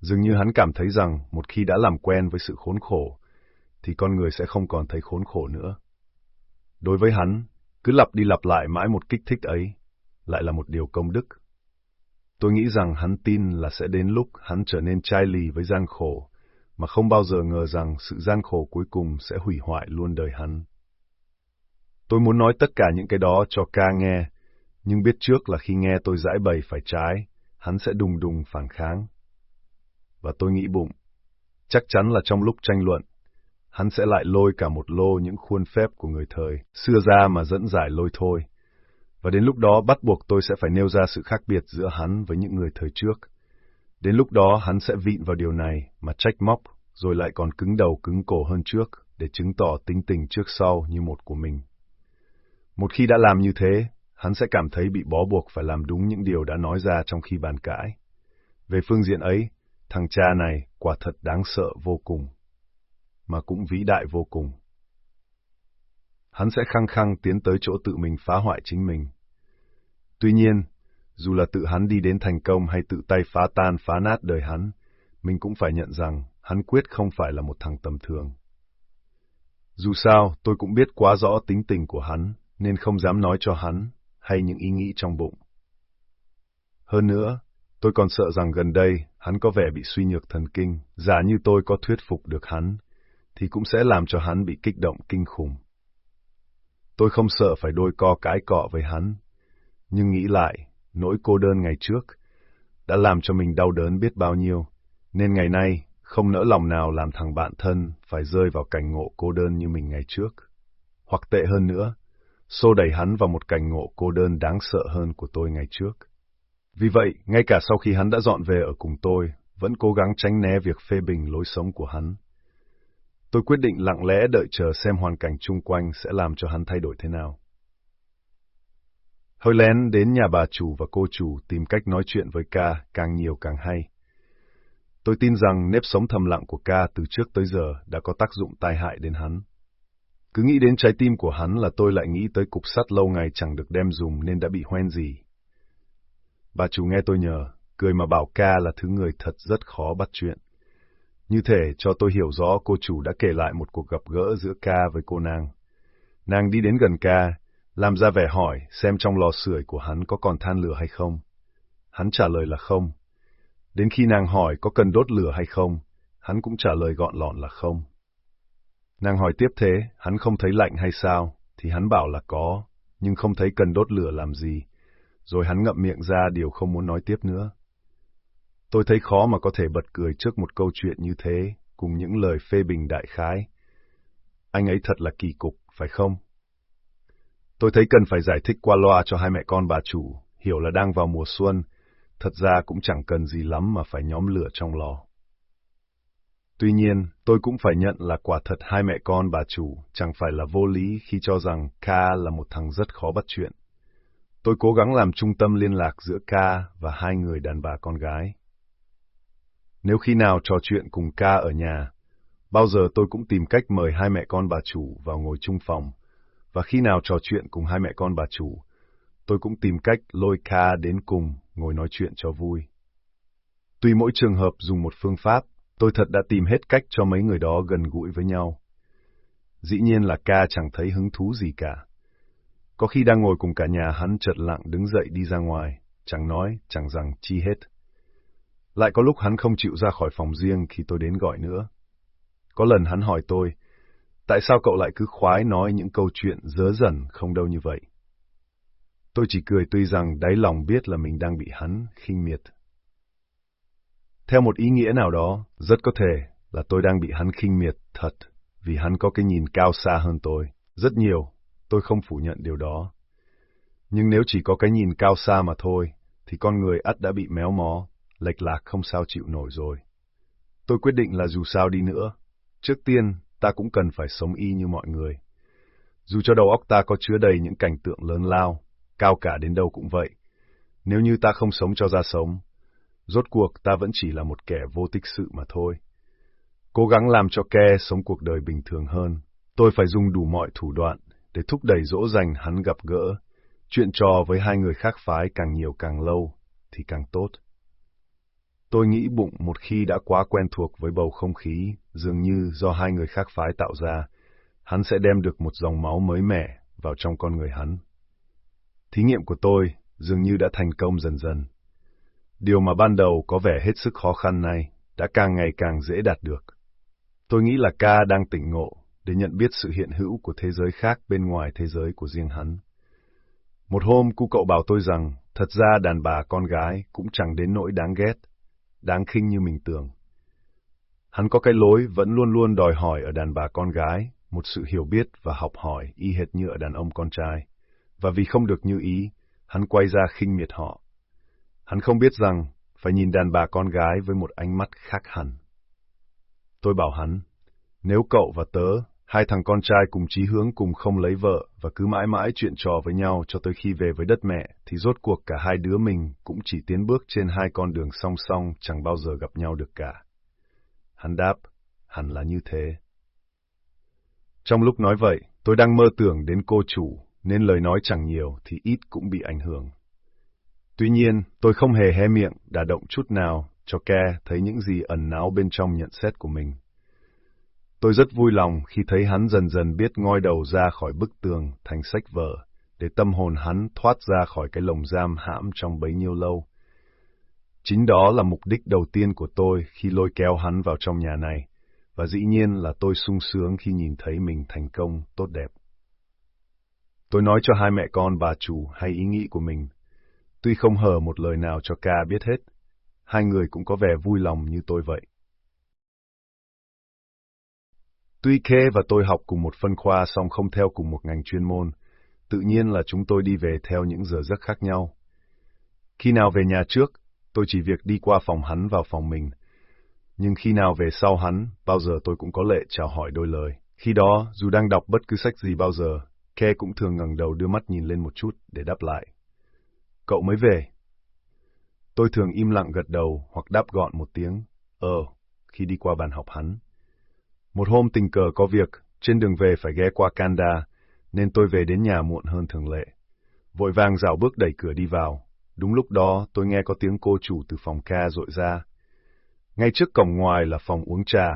Dường như hắn cảm thấy rằng một khi đã làm quen với sự khốn khổ, thì con người sẽ không còn thấy khốn khổ nữa. Đối với hắn, cứ lặp đi lặp lại mãi một kích thích ấy, lại là một điều công đức. Tôi nghĩ rằng hắn tin là sẽ đến lúc hắn trở nên chai lì với gian khổ, mà không bao giờ ngờ rằng sự gian khổ cuối cùng sẽ hủy hoại luôn đời hắn. Tôi muốn nói tất cả những cái đó cho ca nghe, nhưng biết trước là khi nghe tôi giải bày phải trái, hắn sẽ đùng đùng phản kháng và tôi nghĩ bụng, chắc chắn là trong lúc tranh luận, hắn sẽ lại lôi cả một lô những khuôn phép của người thời, xưa ra mà dẫn giải lôi thôi. Và đến lúc đó bắt buộc tôi sẽ phải nêu ra sự khác biệt giữa hắn với những người thời trước. Đến lúc đó hắn sẽ vịn vào điều này mà trách móc, rồi lại còn cứng đầu cứng cổ hơn trước, để chứng tỏ tính tình trước sau như một của mình. Một khi đã làm như thế, hắn sẽ cảm thấy bị bó buộc phải làm đúng những điều đã nói ra trong khi bàn cãi. Về phương diện ấy, Thằng cha này quả thật đáng sợ vô cùng, mà cũng vĩ đại vô cùng. Hắn sẽ khăng khăng tiến tới chỗ tự mình phá hoại chính mình. Tuy nhiên, dù là tự hắn đi đến thành công hay tự tay phá tan phá nát đời hắn, mình cũng phải nhận rằng hắn quyết không phải là một thằng tầm thường. Dù sao, tôi cũng biết quá rõ tính tình của hắn, nên không dám nói cho hắn hay những ý nghĩ trong bụng. Hơn nữa, Tôi còn sợ rằng gần đây hắn có vẻ bị suy nhược thần kinh, giả như tôi có thuyết phục được hắn, thì cũng sẽ làm cho hắn bị kích động kinh khủng. Tôi không sợ phải đôi co cái cọ với hắn, nhưng nghĩ lại, nỗi cô đơn ngày trước đã làm cho mình đau đớn biết bao nhiêu, nên ngày nay không nỡ lòng nào làm thằng bạn thân phải rơi vào cảnh ngộ cô đơn như mình ngày trước. Hoặc tệ hơn nữa, xô đẩy hắn vào một cảnh ngộ cô đơn đáng sợ hơn của tôi ngày trước. Vì vậy, ngay cả sau khi hắn đã dọn về ở cùng tôi, vẫn cố gắng tránh né việc phê bình lối sống của hắn. Tôi quyết định lặng lẽ đợi chờ xem hoàn cảnh chung quanh sẽ làm cho hắn thay đổi thế nào. Hơi lén đến nhà bà chủ và cô chủ tìm cách nói chuyện với ca càng nhiều càng hay. Tôi tin rằng nếp sống thầm lặng của ca từ trước tới giờ đã có tác dụng tai hại đến hắn. Cứ nghĩ đến trái tim của hắn là tôi lại nghĩ tới cục sắt lâu ngày chẳng được đem dùng nên đã bị hoen gì, Bà chủ nghe tôi nhờ, cười mà bảo ca là thứ người thật rất khó bắt chuyện. như thể cho tôi hiểu rõ cô chủ đã kể lại một cuộc gặp gỡ giữa ca với cô nàng. Nàng đi đến gần ca, làm ra vẻ hỏi xem trong lò sưởi của hắn có còn than lửa hay không. Hắn trả lời là không. Đến khi nàng hỏi có cần đốt lửa hay không, hắn cũng trả lời gọn lọn là không. Nàng hỏi tiếp thế, hắn không thấy lạnh hay sao, thì hắn bảo là có, nhưng không thấy cần đốt lửa làm gì. Rồi hắn ngậm miệng ra điều không muốn nói tiếp nữa. Tôi thấy khó mà có thể bật cười trước một câu chuyện như thế, cùng những lời phê bình đại khái. Anh ấy thật là kỳ cục, phải không? Tôi thấy cần phải giải thích qua loa cho hai mẹ con bà chủ, hiểu là đang vào mùa xuân, thật ra cũng chẳng cần gì lắm mà phải nhóm lửa trong lò. Tuy nhiên, tôi cũng phải nhận là quả thật hai mẹ con bà chủ chẳng phải là vô lý khi cho rằng Ca là một thằng rất khó bắt chuyện. Tôi cố gắng làm trung tâm liên lạc giữa Ca và hai người đàn bà con gái. Nếu khi nào trò chuyện cùng Ca ở nhà, bao giờ tôi cũng tìm cách mời hai mẹ con bà chủ vào ngồi chung phòng, và khi nào trò chuyện cùng hai mẹ con bà chủ, tôi cũng tìm cách lôi Ca đến cùng ngồi nói chuyện cho vui. Tuy mỗi trường hợp dùng một phương pháp, tôi thật đã tìm hết cách cho mấy người đó gần gũi với nhau. Dĩ nhiên là ca chẳng thấy hứng thú gì cả. Có khi đang ngồi cùng cả nhà hắn chợt lặng đứng dậy đi ra ngoài, chẳng nói, chẳng rằng chi hết. Lại có lúc hắn không chịu ra khỏi phòng riêng khi tôi đến gọi nữa. Có lần hắn hỏi tôi, tại sao cậu lại cứ khoái nói những câu chuyện dớ dần không đâu như vậy? Tôi chỉ cười tuy rằng đáy lòng biết là mình đang bị hắn khinh miệt. Theo một ý nghĩa nào đó, rất có thể là tôi đang bị hắn khinh miệt thật, vì hắn có cái nhìn cao xa hơn tôi. Rất nhiều, tôi không phủ nhận điều đó. Nhưng nếu chỉ có cái nhìn cao xa mà thôi, thì con người ắt đã bị méo mó, lệch lạc không sao chịu nổi rồi. Tôi quyết định là dù sao đi nữa, trước tiên ta cũng cần phải sống y như mọi người. Dù cho đầu óc ta có chứa đầy những cảnh tượng lớn lao, cao cả đến đâu cũng vậy. Nếu như ta không sống cho ra sống, rốt cuộc ta vẫn chỉ là một kẻ vô tích sự mà thôi. Cố gắng làm cho Ke sống cuộc đời bình thường hơn, tôi phải dùng đủ mọi thủ đoạn để thúc đẩy dỗ dành hắn gặp gỡ, chuyện trò với hai người khác phái càng nhiều càng lâu thì càng tốt. Tôi nghĩ bụng một khi đã quá quen thuộc với bầu không khí, dường như do hai người khác phái tạo ra, hắn sẽ đem được một dòng máu mới mẻ vào trong con người hắn. Thí nghiệm của tôi dường như đã thành công dần dần. Điều mà ban đầu có vẻ hết sức khó khăn này đã càng ngày càng dễ đạt được. Tôi nghĩ là ca đang tỉnh ngộ để nhận biết sự hiện hữu của thế giới khác bên ngoài thế giới của riêng hắn. Một hôm, cu cậu bảo tôi rằng, thật ra đàn bà con gái cũng chẳng đến nỗi đáng ghét, đáng khinh như mình tưởng. Hắn có cái lối vẫn luôn luôn đòi hỏi ở đàn bà con gái, một sự hiểu biết và học hỏi y hệt như ở đàn ông con trai. Và vì không được như ý, hắn quay ra khinh miệt họ. Hắn không biết rằng phải nhìn đàn bà con gái với một ánh mắt khác hẳn. Tôi bảo hắn, nếu cậu và tớ, hai thằng con trai cùng chí hướng cùng không lấy vợ và cứ mãi mãi chuyện trò với nhau cho tới khi về với đất mẹ, thì rốt cuộc cả hai đứa mình cũng chỉ tiến bước trên hai con đường song song chẳng bao giờ gặp nhau được cả. Hắn đáp, hẳn là như thế. Trong lúc nói vậy, tôi đang mơ tưởng đến cô chủ, nên lời nói chẳng nhiều thì ít cũng bị ảnh hưởng. Tuy nhiên, tôi không hề hé miệng, đả động chút nào, cho Ke thấy những gì ẩn náu bên trong nhận xét của mình. Tôi rất vui lòng khi thấy hắn dần dần biết ngoi đầu ra khỏi bức tường thành sách vở, để tâm hồn hắn thoát ra khỏi cái lồng giam hãm trong bấy nhiêu lâu. Chính đó là mục đích đầu tiên của tôi khi lôi kéo hắn vào trong nhà này, và dĩ nhiên là tôi sung sướng khi nhìn thấy mình thành công tốt đẹp. Tôi nói cho hai mẹ con bà chủ hay ý nghĩ của mình, tuy không hờ một lời nào cho ca biết hết, hai người cũng có vẻ vui lòng như tôi vậy. Tuy Khe và tôi học cùng một phân khoa song không theo cùng một ngành chuyên môn, tự nhiên là chúng tôi đi về theo những giờ giấc khác nhau. Khi nào về nhà trước, tôi chỉ việc đi qua phòng hắn vào phòng mình. Nhưng khi nào về sau hắn, bao giờ tôi cũng có lệ chào hỏi đôi lời. Khi đó, dù đang đọc bất cứ sách gì bao giờ, Khe cũng thường ngẩng đầu đưa mắt nhìn lên một chút để đáp lại. Cậu mới về. Tôi thường im lặng gật đầu hoặc đáp gọn một tiếng, ờ, khi đi qua bàn học hắn. Một hôm tình cờ có việc, trên đường về phải ghé qua Kanda, nên tôi về đến nhà muộn hơn thường lệ. Vội vàng dạo bước đẩy cửa đi vào. Đúng lúc đó, tôi nghe có tiếng cô chủ từ phòng ca rội ra. Ngay trước cổng ngoài là phòng uống trà,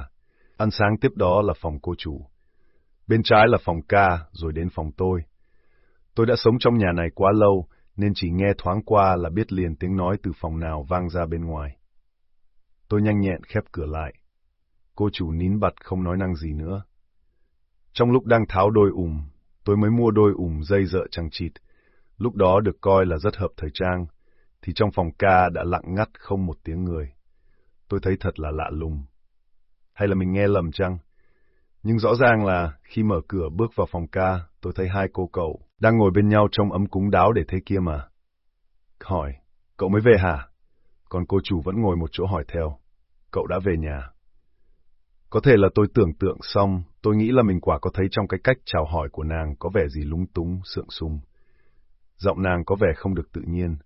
ăn sáng tiếp đó là phòng cô chủ. Bên trái là phòng ca, rồi đến phòng tôi. Tôi đã sống trong nhà này quá lâu, nên chỉ nghe thoáng qua là biết liền tiếng nói từ phòng nào vang ra bên ngoài. Tôi nhanh nhẹn khép cửa lại. Cô chủ nín bặt không nói năng gì nữa. Trong lúc đang tháo đôi ủng, tôi mới mua đôi ủng dây dợ chẳng chịt. Lúc đó được coi là rất hợp thời trang, thì trong phòng ca đã lặng ngắt không một tiếng người. Tôi thấy thật là lạ lùng. Hay là mình nghe lầm chăng? Nhưng rõ ràng là khi mở cửa bước vào phòng ca, tôi thấy hai cô cậu đang ngồi bên nhau trong ấm cúng đáo để thế kia mà. Hỏi, cậu mới về hả? Còn cô chủ vẫn ngồi một chỗ hỏi theo. Cậu đã về nhà. Có thể là tôi tưởng tượng xong, tôi nghĩ là mình quả có thấy trong cái cách chào hỏi của nàng có vẻ gì lúng túng, sượng sung. Giọng nàng có vẻ không được tự nhiên.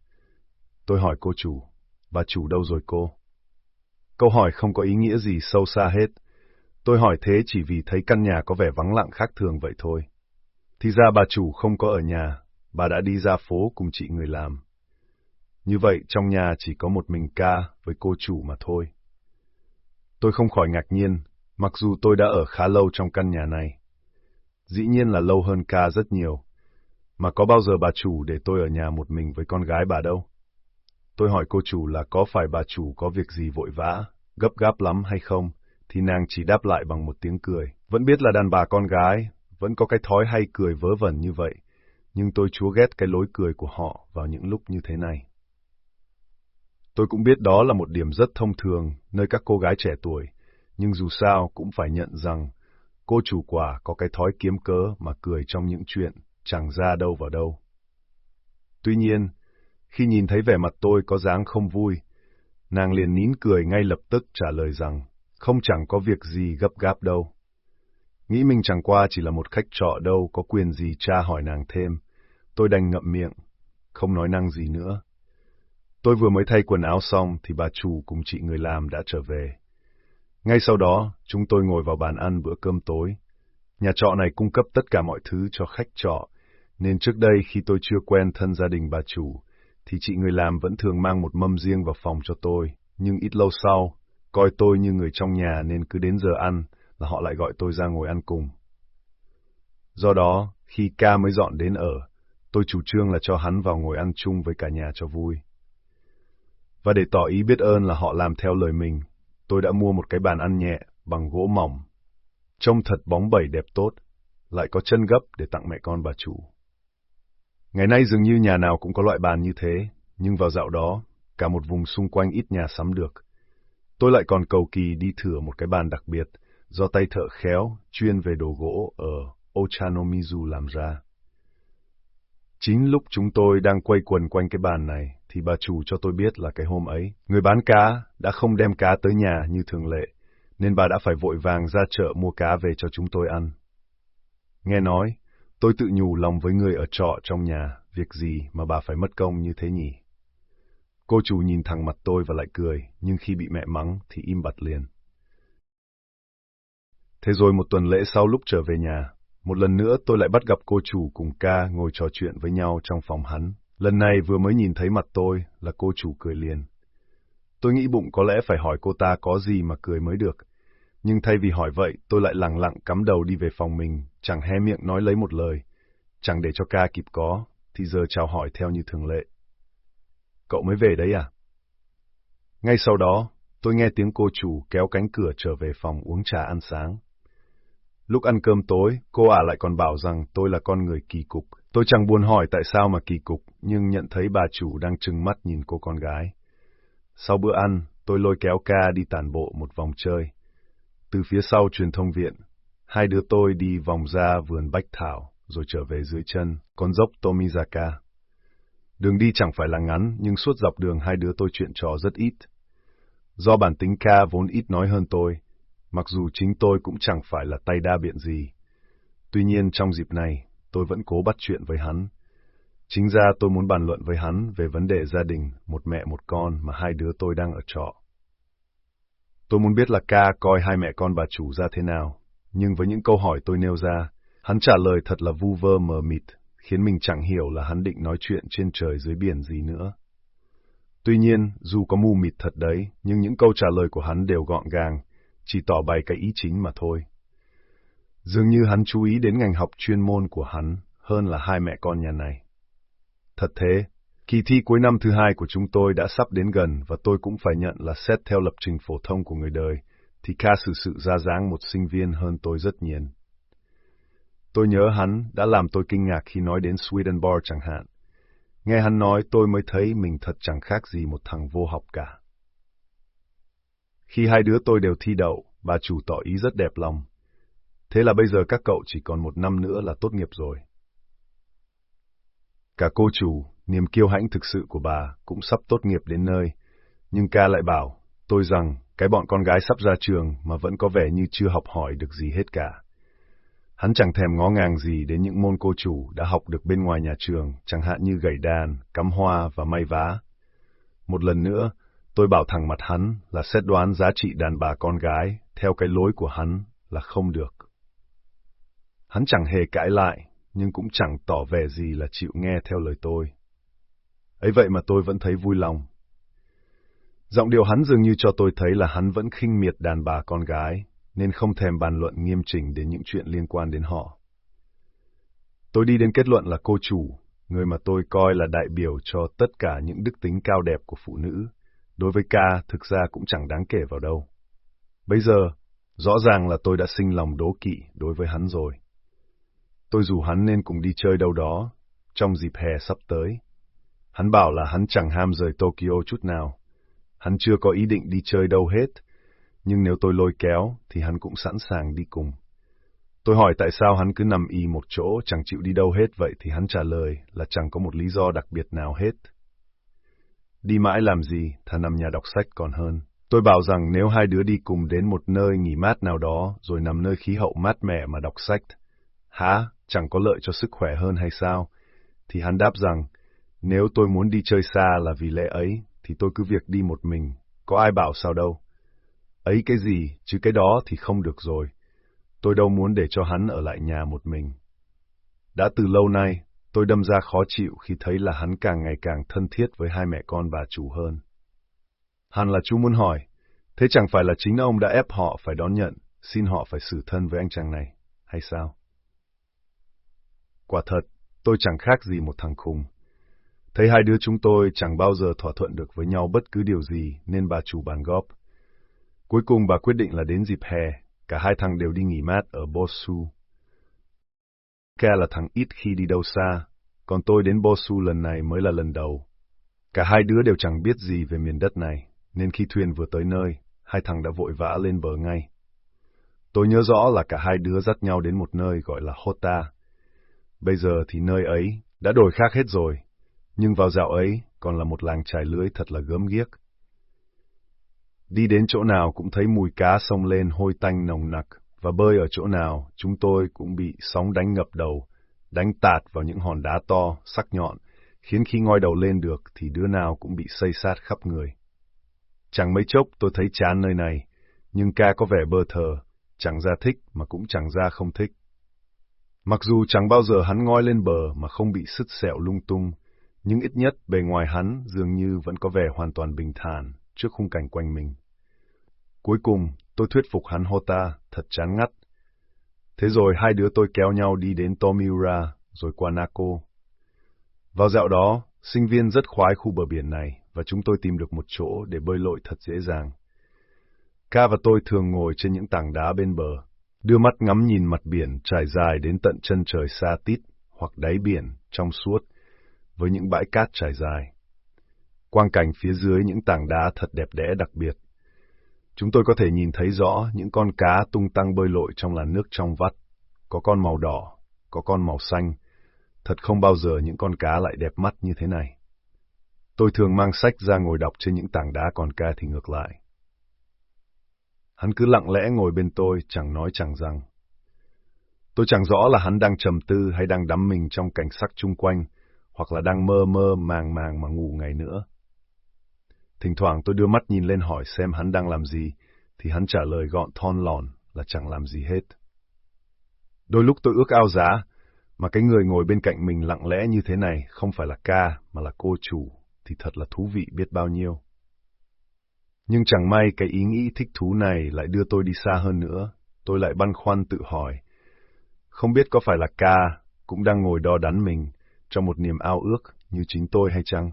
Tôi hỏi cô chủ, bà chủ đâu rồi cô? Câu hỏi không có ý nghĩa gì sâu xa hết. Tôi hỏi thế chỉ vì thấy căn nhà có vẻ vắng lặng khác thường vậy thôi. Thì ra bà chủ không có ở nhà, bà đã đi ra phố cùng chị người làm. Như vậy trong nhà chỉ có một mình ca với cô chủ mà thôi. Tôi không khỏi ngạc nhiên, mặc dù tôi đã ở khá lâu trong căn nhà này. Dĩ nhiên là lâu hơn ca rất nhiều. Mà có bao giờ bà chủ để tôi ở nhà một mình với con gái bà đâu? Tôi hỏi cô chủ là có phải bà chủ có việc gì vội vã, gấp gáp lắm hay không, thì nàng chỉ đáp lại bằng một tiếng cười. Vẫn biết là đàn bà con gái, vẫn có cái thói hay cười vớ vẩn như vậy, nhưng tôi chúa ghét cái lối cười của họ vào những lúc như thế này. Tôi cũng biết đó là một điểm rất thông thường nơi các cô gái trẻ tuổi, nhưng dù sao cũng phải nhận rằng cô chủ quả có cái thói kiếm cớ mà cười trong những chuyện chẳng ra đâu vào đâu. Tuy nhiên, khi nhìn thấy vẻ mặt tôi có dáng không vui, nàng liền nín cười ngay lập tức trả lời rằng không chẳng có việc gì gấp gáp đâu. Nghĩ mình chẳng qua chỉ là một khách trọ đâu có quyền gì tra hỏi nàng thêm. Tôi đành ngậm miệng, không nói năng gì nữa. Tôi vừa mới thay quần áo xong thì bà chủ cùng chị người làm đã trở về. Ngay sau đó, chúng tôi ngồi vào bàn ăn bữa cơm tối. Nhà trọ này cung cấp tất cả mọi thứ cho khách trọ, nên trước đây khi tôi chưa quen thân gia đình bà chủ, thì chị người làm vẫn thường mang một mâm riêng vào phòng cho tôi. Nhưng ít lâu sau, coi tôi như người trong nhà nên cứ đến giờ ăn là họ lại gọi tôi ra ngồi ăn cùng. Do đó, khi ca mới dọn đến ở, tôi chủ trương là cho hắn vào ngồi ăn chung với cả nhà cho vui. Và để tỏ ý biết ơn là họ làm theo lời mình, tôi đã mua một cái bàn ăn nhẹ bằng gỗ mỏng. Trông thật bóng bẩy đẹp tốt, lại có chân gấp để tặng mẹ con bà chủ. Ngày nay dường như nhà nào cũng có loại bàn như thế, nhưng vào dạo đó, cả một vùng xung quanh ít nhà sắm được. Tôi lại còn cầu kỳ đi thử một cái bàn đặc biệt, do tay thợ khéo, chuyên về đồ gỗ ở Ochanomizu làm ra. Chính lúc chúng tôi đang quay quần quanh cái bàn này, thì bà chủ cho tôi biết là cái hôm ấy, người bán cá đã không đem cá tới nhà như thường lệ, nên bà đã phải vội vàng ra chợ mua cá về cho chúng tôi ăn. Nghe nói, tôi tự nhủ lòng với người ở trọ trong nhà, việc gì mà bà phải mất công như thế nhỉ? Cô chủ nhìn thẳng mặt tôi và lại cười, nhưng khi bị mẹ mắng thì im bặt liền. Thế rồi một tuần lễ sau lúc trở về nhà, một lần nữa tôi lại bắt gặp cô chủ cùng ca ngồi trò chuyện với nhau trong phòng hắn. Lần này vừa mới nhìn thấy mặt tôi là cô chủ cười liền. Tôi nghĩ bụng có lẽ phải hỏi cô ta có gì mà cười mới được. Nhưng thay vì hỏi vậy, tôi lại lặng lặng cắm đầu đi về phòng mình, chẳng hé miệng nói lấy một lời. Chẳng để cho ca kịp có, thì giờ chào hỏi theo như thường lệ. Cậu mới về đấy à? Ngay sau đó, tôi nghe tiếng cô chủ kéo cánh cửa trở về phòng uống trà ăn sáng. Lúc ăn cơm tối, cô ả lại còn bảo rằng tôi là con người kỳ cục. Tôi chẳng buồn hỏi tại sao mà kỳ cục, nhưng nhận thấy bà chủ đang trừng mắt nhìn cô con gái. Sau bữa ăn, tôi lôi kéo ca đi tản bộ một vòng chơi. Từ phía sau truyền thông viện, hai đứa tôi đi vòng ra vườn bách thảo, rồi trở về dưới chân, con dốc Tomizaka. Đường đi chẳng phải là ngắn, nhưng suốt dọc đường hai đứa tôi chuyện trò rất ít. Do bản tính ca vốn ít nói hơn tôi, mặc dù chính tôi cũng chẳng phải là tay đa biện gì. Tuy nhiên trong dịp này, tôi vẫn cố bắt chuyện với hắn. Chính ra tôi muốn bàn luận với hắn về vấn đề gia đình, một mẹ một con mà hai đứa tôi đang ở trọ. Tôi muốn biết là ca coi hai mẹ con bà chủ ra thế nào, nhưng với những câu hỏi tôi nêu ra, hắn trả lời thật là vu vơ mờ mịt, khiến mình chẳng hiểu là hắn định nói chuyện trên trời dưới biển gì nữa. Tuy nhiên, dù có mù mịt thật đấy, nhưng những câu trả lời của hắn đều gọn gàng, chỉ tỏ bày cái ý chính mà thôi. Dường như hắn chú ý đến ngành học chuyên môn của hắn hơn là hai mẹ con nhà này. Thật thế, kỳ thi cuối năm thứ hai của chúng tôi đã sắp đến gần và tôi cũng phải nhận là xét theo lập trình phổ thông của người đời, thì ca xử sự ra dáng một sinh viên hơn tôi rất nhiều. Tôi nhớ hắn đã làm tôi kinh ngạc khi nói đến Swedenborg chẳng hạn. Nghe hắn nói tôi mới thấy mình thật chẳng khác gì một thằng vô học cả. Khi hai đứa tôi đều thi đậu, bà chủ tỏ ý rất đẹp lòng. Thế là bây giờ các cậu chỉ còn một năm nữa là tốt nghiệp rồi. Cả cô chủ, niềm kiêu hãnh thực sự của bà cũng sắp tốt nghiệp đến nơi, nhưng ca lại bảo tôi rằng cái bọn con gái sắp ra trường mà vẫn có vẻ như chưa học hỏi được gì hết cả. Hắn chẳng thèm ngó ngàng gì đến những môn cô chủ đã học được bên ngoài nhà trường, chẳng hạn như gảy đàn, cắm hoa và may vá. Một lần nữa, tôi bảo thẳng mặt hắn là xét đoán giá trị đàn bà con gái theo cái lối của hắn là không được. Hắn chẳng hề cãi lại, nhưng cũng chẳng tỏ vẻ gì là chịu nghe theo lời tôi. ấy vậy mà tôi vẫn thấy vui lòng. Giọng điều hắn dường như cho tôi thấy là hắn vẫn khinh miệt đàn bà con gái, nên không thèm bàn luận nghiêm chỉnh đến những chuyện liên quan đến họ. Tôi đi đến kết luận là cô chủ, người mà tôi coi là đại biểu cho tất cả những đức tính cao đẹp của phụ nữ, đối với ca thực ra cũng chẳng đáng kể vào đâu. Bây giờ, rõ ràng là tôi đã sinh lòng đố kỵ đối với hắn rồi. Tôi rủ hắn nên cùng đi chơi đâu đó, trong dịp hè sắp tới. Hắn bảo là hắn chẳng ham rời Tokyo chút nào. Hắn chưa có ý định đi chơi đâu hết, nhưng nếu tôi lôi kéo thì hắn cũng sẵn sàng đi cùng. Tôi hỏi tại sao hắn cứ nằm y một chỗ chẳng chịu đi đâu hết vậy thì hắn trả lời là chẳng có một lý do đặc biệt nào hết. Đi mãi làm gì, thà nằm nhà đọc sách còn hơn. Tôi bảo rằng nếu hai đứa đi cùng đến một nơi nghỉ mát nào đó rồi nằm nơi khí hậu mát mẻ mà đọc sách, hả, chẳng có lợi cho sức khỏe hơn hay sao? Thì hắn đáp rằng, nếu tôi muốn đi chơi xa là vì lẽ ấy, thì tôi cứ việc đi một mình, có ai bảo sao đâu. Ấy cái gì, chứ cái đó thì không được rồi. Tôi đâu muốn để cho hắn ở lại nhà một mình. Đã từ lâu nay, tôi đâm ra khó chịu khi thấy là hắn càng ngày càng thân thiết với hai mẹ con bà chủ hơn. Hắn là chú muốn hỏi, thế chẳng phải là chính ông đã ép họ phải đón nhận, xin họ phải xử thân với anh chàng này, hay sao? Quả thật, tôi chẳng khác gì một thằng khùng. Thấy hai đứa chúng tôi chẳng bao giờ thỏa thuận được với nhau bất cứ điều gì nên bà chủ bàn góp. Cuối cùng bà quyết định là đến dịp hè, cả hai thằng đều đi nghỉ mát ở Bosu. Ca là thằng ít khi đi đâu xa, còn tôi đến Bosu lần này mới là lần đầu. Cả hai đứa đều chẳng biết gì về miền đất này, nên khi thuyền vừa tới nơi, hai thằng đã vội vã lên bờ ngay. Tôi nhớ rõ là cả hai đứa dắt nhau đến một nơi gọi là Hota. Bây giờ thì nơi ấy đã đổi khác hết rồi, nhưng vào dạo ấy còn là một làng trải lưới thật là gớm ghiếc. Đi đến chỗ nào cũng thấy mùi cá sông lên hôi tanh nồng nặc, và bơi ở chỗ nào chúng tôi cũng bị sóng đánh ngập đầu, đánh tạt vào những hòn đá to, sắc nhọn, khiến khi ngoi đầu lên được thì đứa nào cũng bị xây sát khắp người. Chẳng mấy chốc tôi thấy chán nơi này, nhưng ca có vẻ bơ thờ, chẳng ra thích mà cũng chẳng ra không thích. Mặc dù chẳng bao giờ hắn ngoi lên bờ mà không bị sứt sẹo lung tung, nhưng ít nhất bề ngoài hắn dường như vẫn có vẻ hoàn toàn bình thản trước khung cảnh quanh mình. Cuối cùng, tôi thuyết phục hắn Hota, thật chán ngắt. Thế rồi hai đứa tôi kéo nhau đi đến Tomiura, rồi qua Nako. Vào dạo đó, sinh viên rất khoái khu bờ biển này, và chúng tôi tìm được một chỗ để bơi lội thật dễ dàng. Ca và tôi thường ngồi trên những tảng đá bên bờ, đưa mắt ngắm nhìn mặt biển trải dài đến tận chân trời xa tít hoặc đáy biển trong suốt, với những bãi cát trải dài. Quang cảnh phía dưới những tảng đá thật đẹp đẽ đặc biệt. Chúng tôi có thể nhìn thấy rõ những con cá tung tăng bơi lội trong làn nước trong vắt. Có con màu đỏ, có con màu xanh. Thật không bao giờ những con cá lại đẹp mắt như thế này. Tôi thường mang sách ra ngồi đọc trên những tảng đá còn ca thì ngược lại. Hắn cứ lặng lẽ ngồi bên tôi, chẳng nói chẳng rằng. Tôi chẳng rõ là hắn đang trầm tư hay đang đắm mình trong cảnh sắc chung quanh, hoặc là đang mơ mơ màng màng mà ngủ ngày nữa. Thỉnh thoảng tôi đưa mắt nhìn lên hỏi xem hắn đang làm gì, thì hắn trả lời gọn thon lòn là chẳng làm gì hết. Đôi lúc tôi ước ao giá, mà cái người ngồi bên cạnh mình lặng lẽ như thế này không phải là ca mà là cô chủ, thì thật là thú vị biết bao nhiêu. Nhưng chẳng may cái ý nghĩ thích thú này lại đưa tôi đi xa hơn nữa, tôi lại băn khoăn tự hỏi. Không biết có phải là ca cũng đang ngồi đo đắn mình trong một niềm ao ước như chính tôi hay chăng?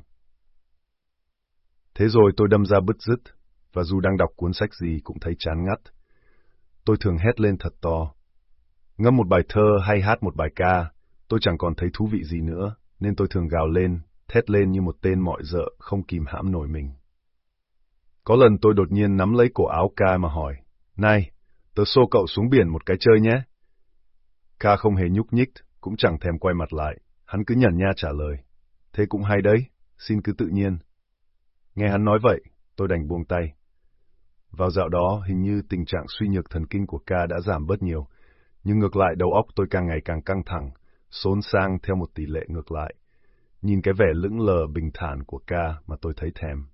Thế rồi tôi đâm ra bứt rứt, và dù đang đọc cuốn sách gì cũng thấy chán ngắt. Tôi thường hét lên thật to. Ngâm một bài thơ hay hát một bài ca, tôi chẳng còn thấy thú vị gì nữa, nên tôi thường gào lên, thét lên như một tên mọi dợ không kìm hãm nổi mình. Có lần tôi đột nhiên nắm lấy cổ áo ca mà hỏi, Này, tớ xô cậu xuống biển một cái chơi nhé. Ca không hề nhúc nhích, cũng chẳng thèm quay mặt lại, hắn cứ nhàn nha trả lời. Thế cũng hay đấy, xin cứ tự nhiên. Nghe hắn nói vậy, tôi đành buông tay. Vào dạo đó, hình như tình trạng suy nhược thần kinh của ca đã giảm bớt nhiều, nhưng ngược lại đầu óc tôi càng ngày càng căng thẳng, xốn sang theo một tỷ lệ ngược lại. Nhìn cái vẻ lững lờ bình thản của ca mà tôi thấy thèm.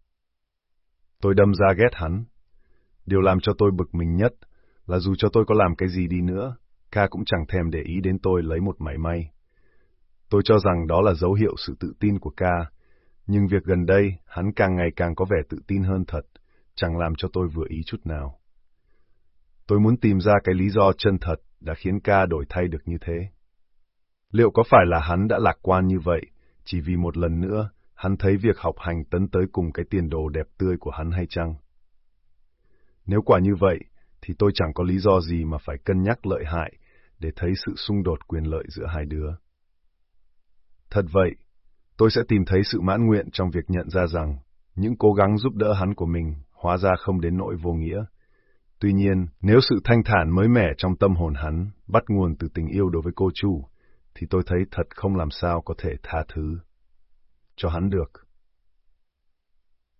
Tôi đâm ra ghét hắn. Điều làm cho tôi bực mình nhất là dù cho tôi có làm cái gì đi nữa, ca cũng chẳng thèm để ý đến tôi lấy một mảy may. Tôi cho rằng đó là dấu hiệu sự tự tin của ca, nhưng việc gần đây hắn càng ngày càng có vẻ tự tin hơn thật, chẳng làm cho tôi vừa ý chút nào. Tôi muốn tìm ra cái lý do chân thật đã khiến ca đổi thay được như thế. Liệu có phải là hắn đã lạc quan như vậy, chỉ vì một lần nữa hắn thấy việc học hành tấn tới cùng cái tiền đồ đẹp tươi của hắn hay chăng? Nếu quả như vậy, thì tôi chẳng có lý do gì mà phải cân nhắc lợi hại để thấy sự xung đột quyền lợi giữa hai đứa. Thật vậy, tôi sẽ tìm thấy sự mãn nguyện trong việc nhận ra rằng những cố gắng giúp đỡ hắn của mình hóa ra không đến nỗi vô nghĩa. Tuy nhiên, nếu sự thanh thản mới mẻ trong tâm hồn hắn bắt nguồn từ tình yêu đối với cô chủ, thì tôi thấy thật không làm sao có thể tha thứ cho hắn được.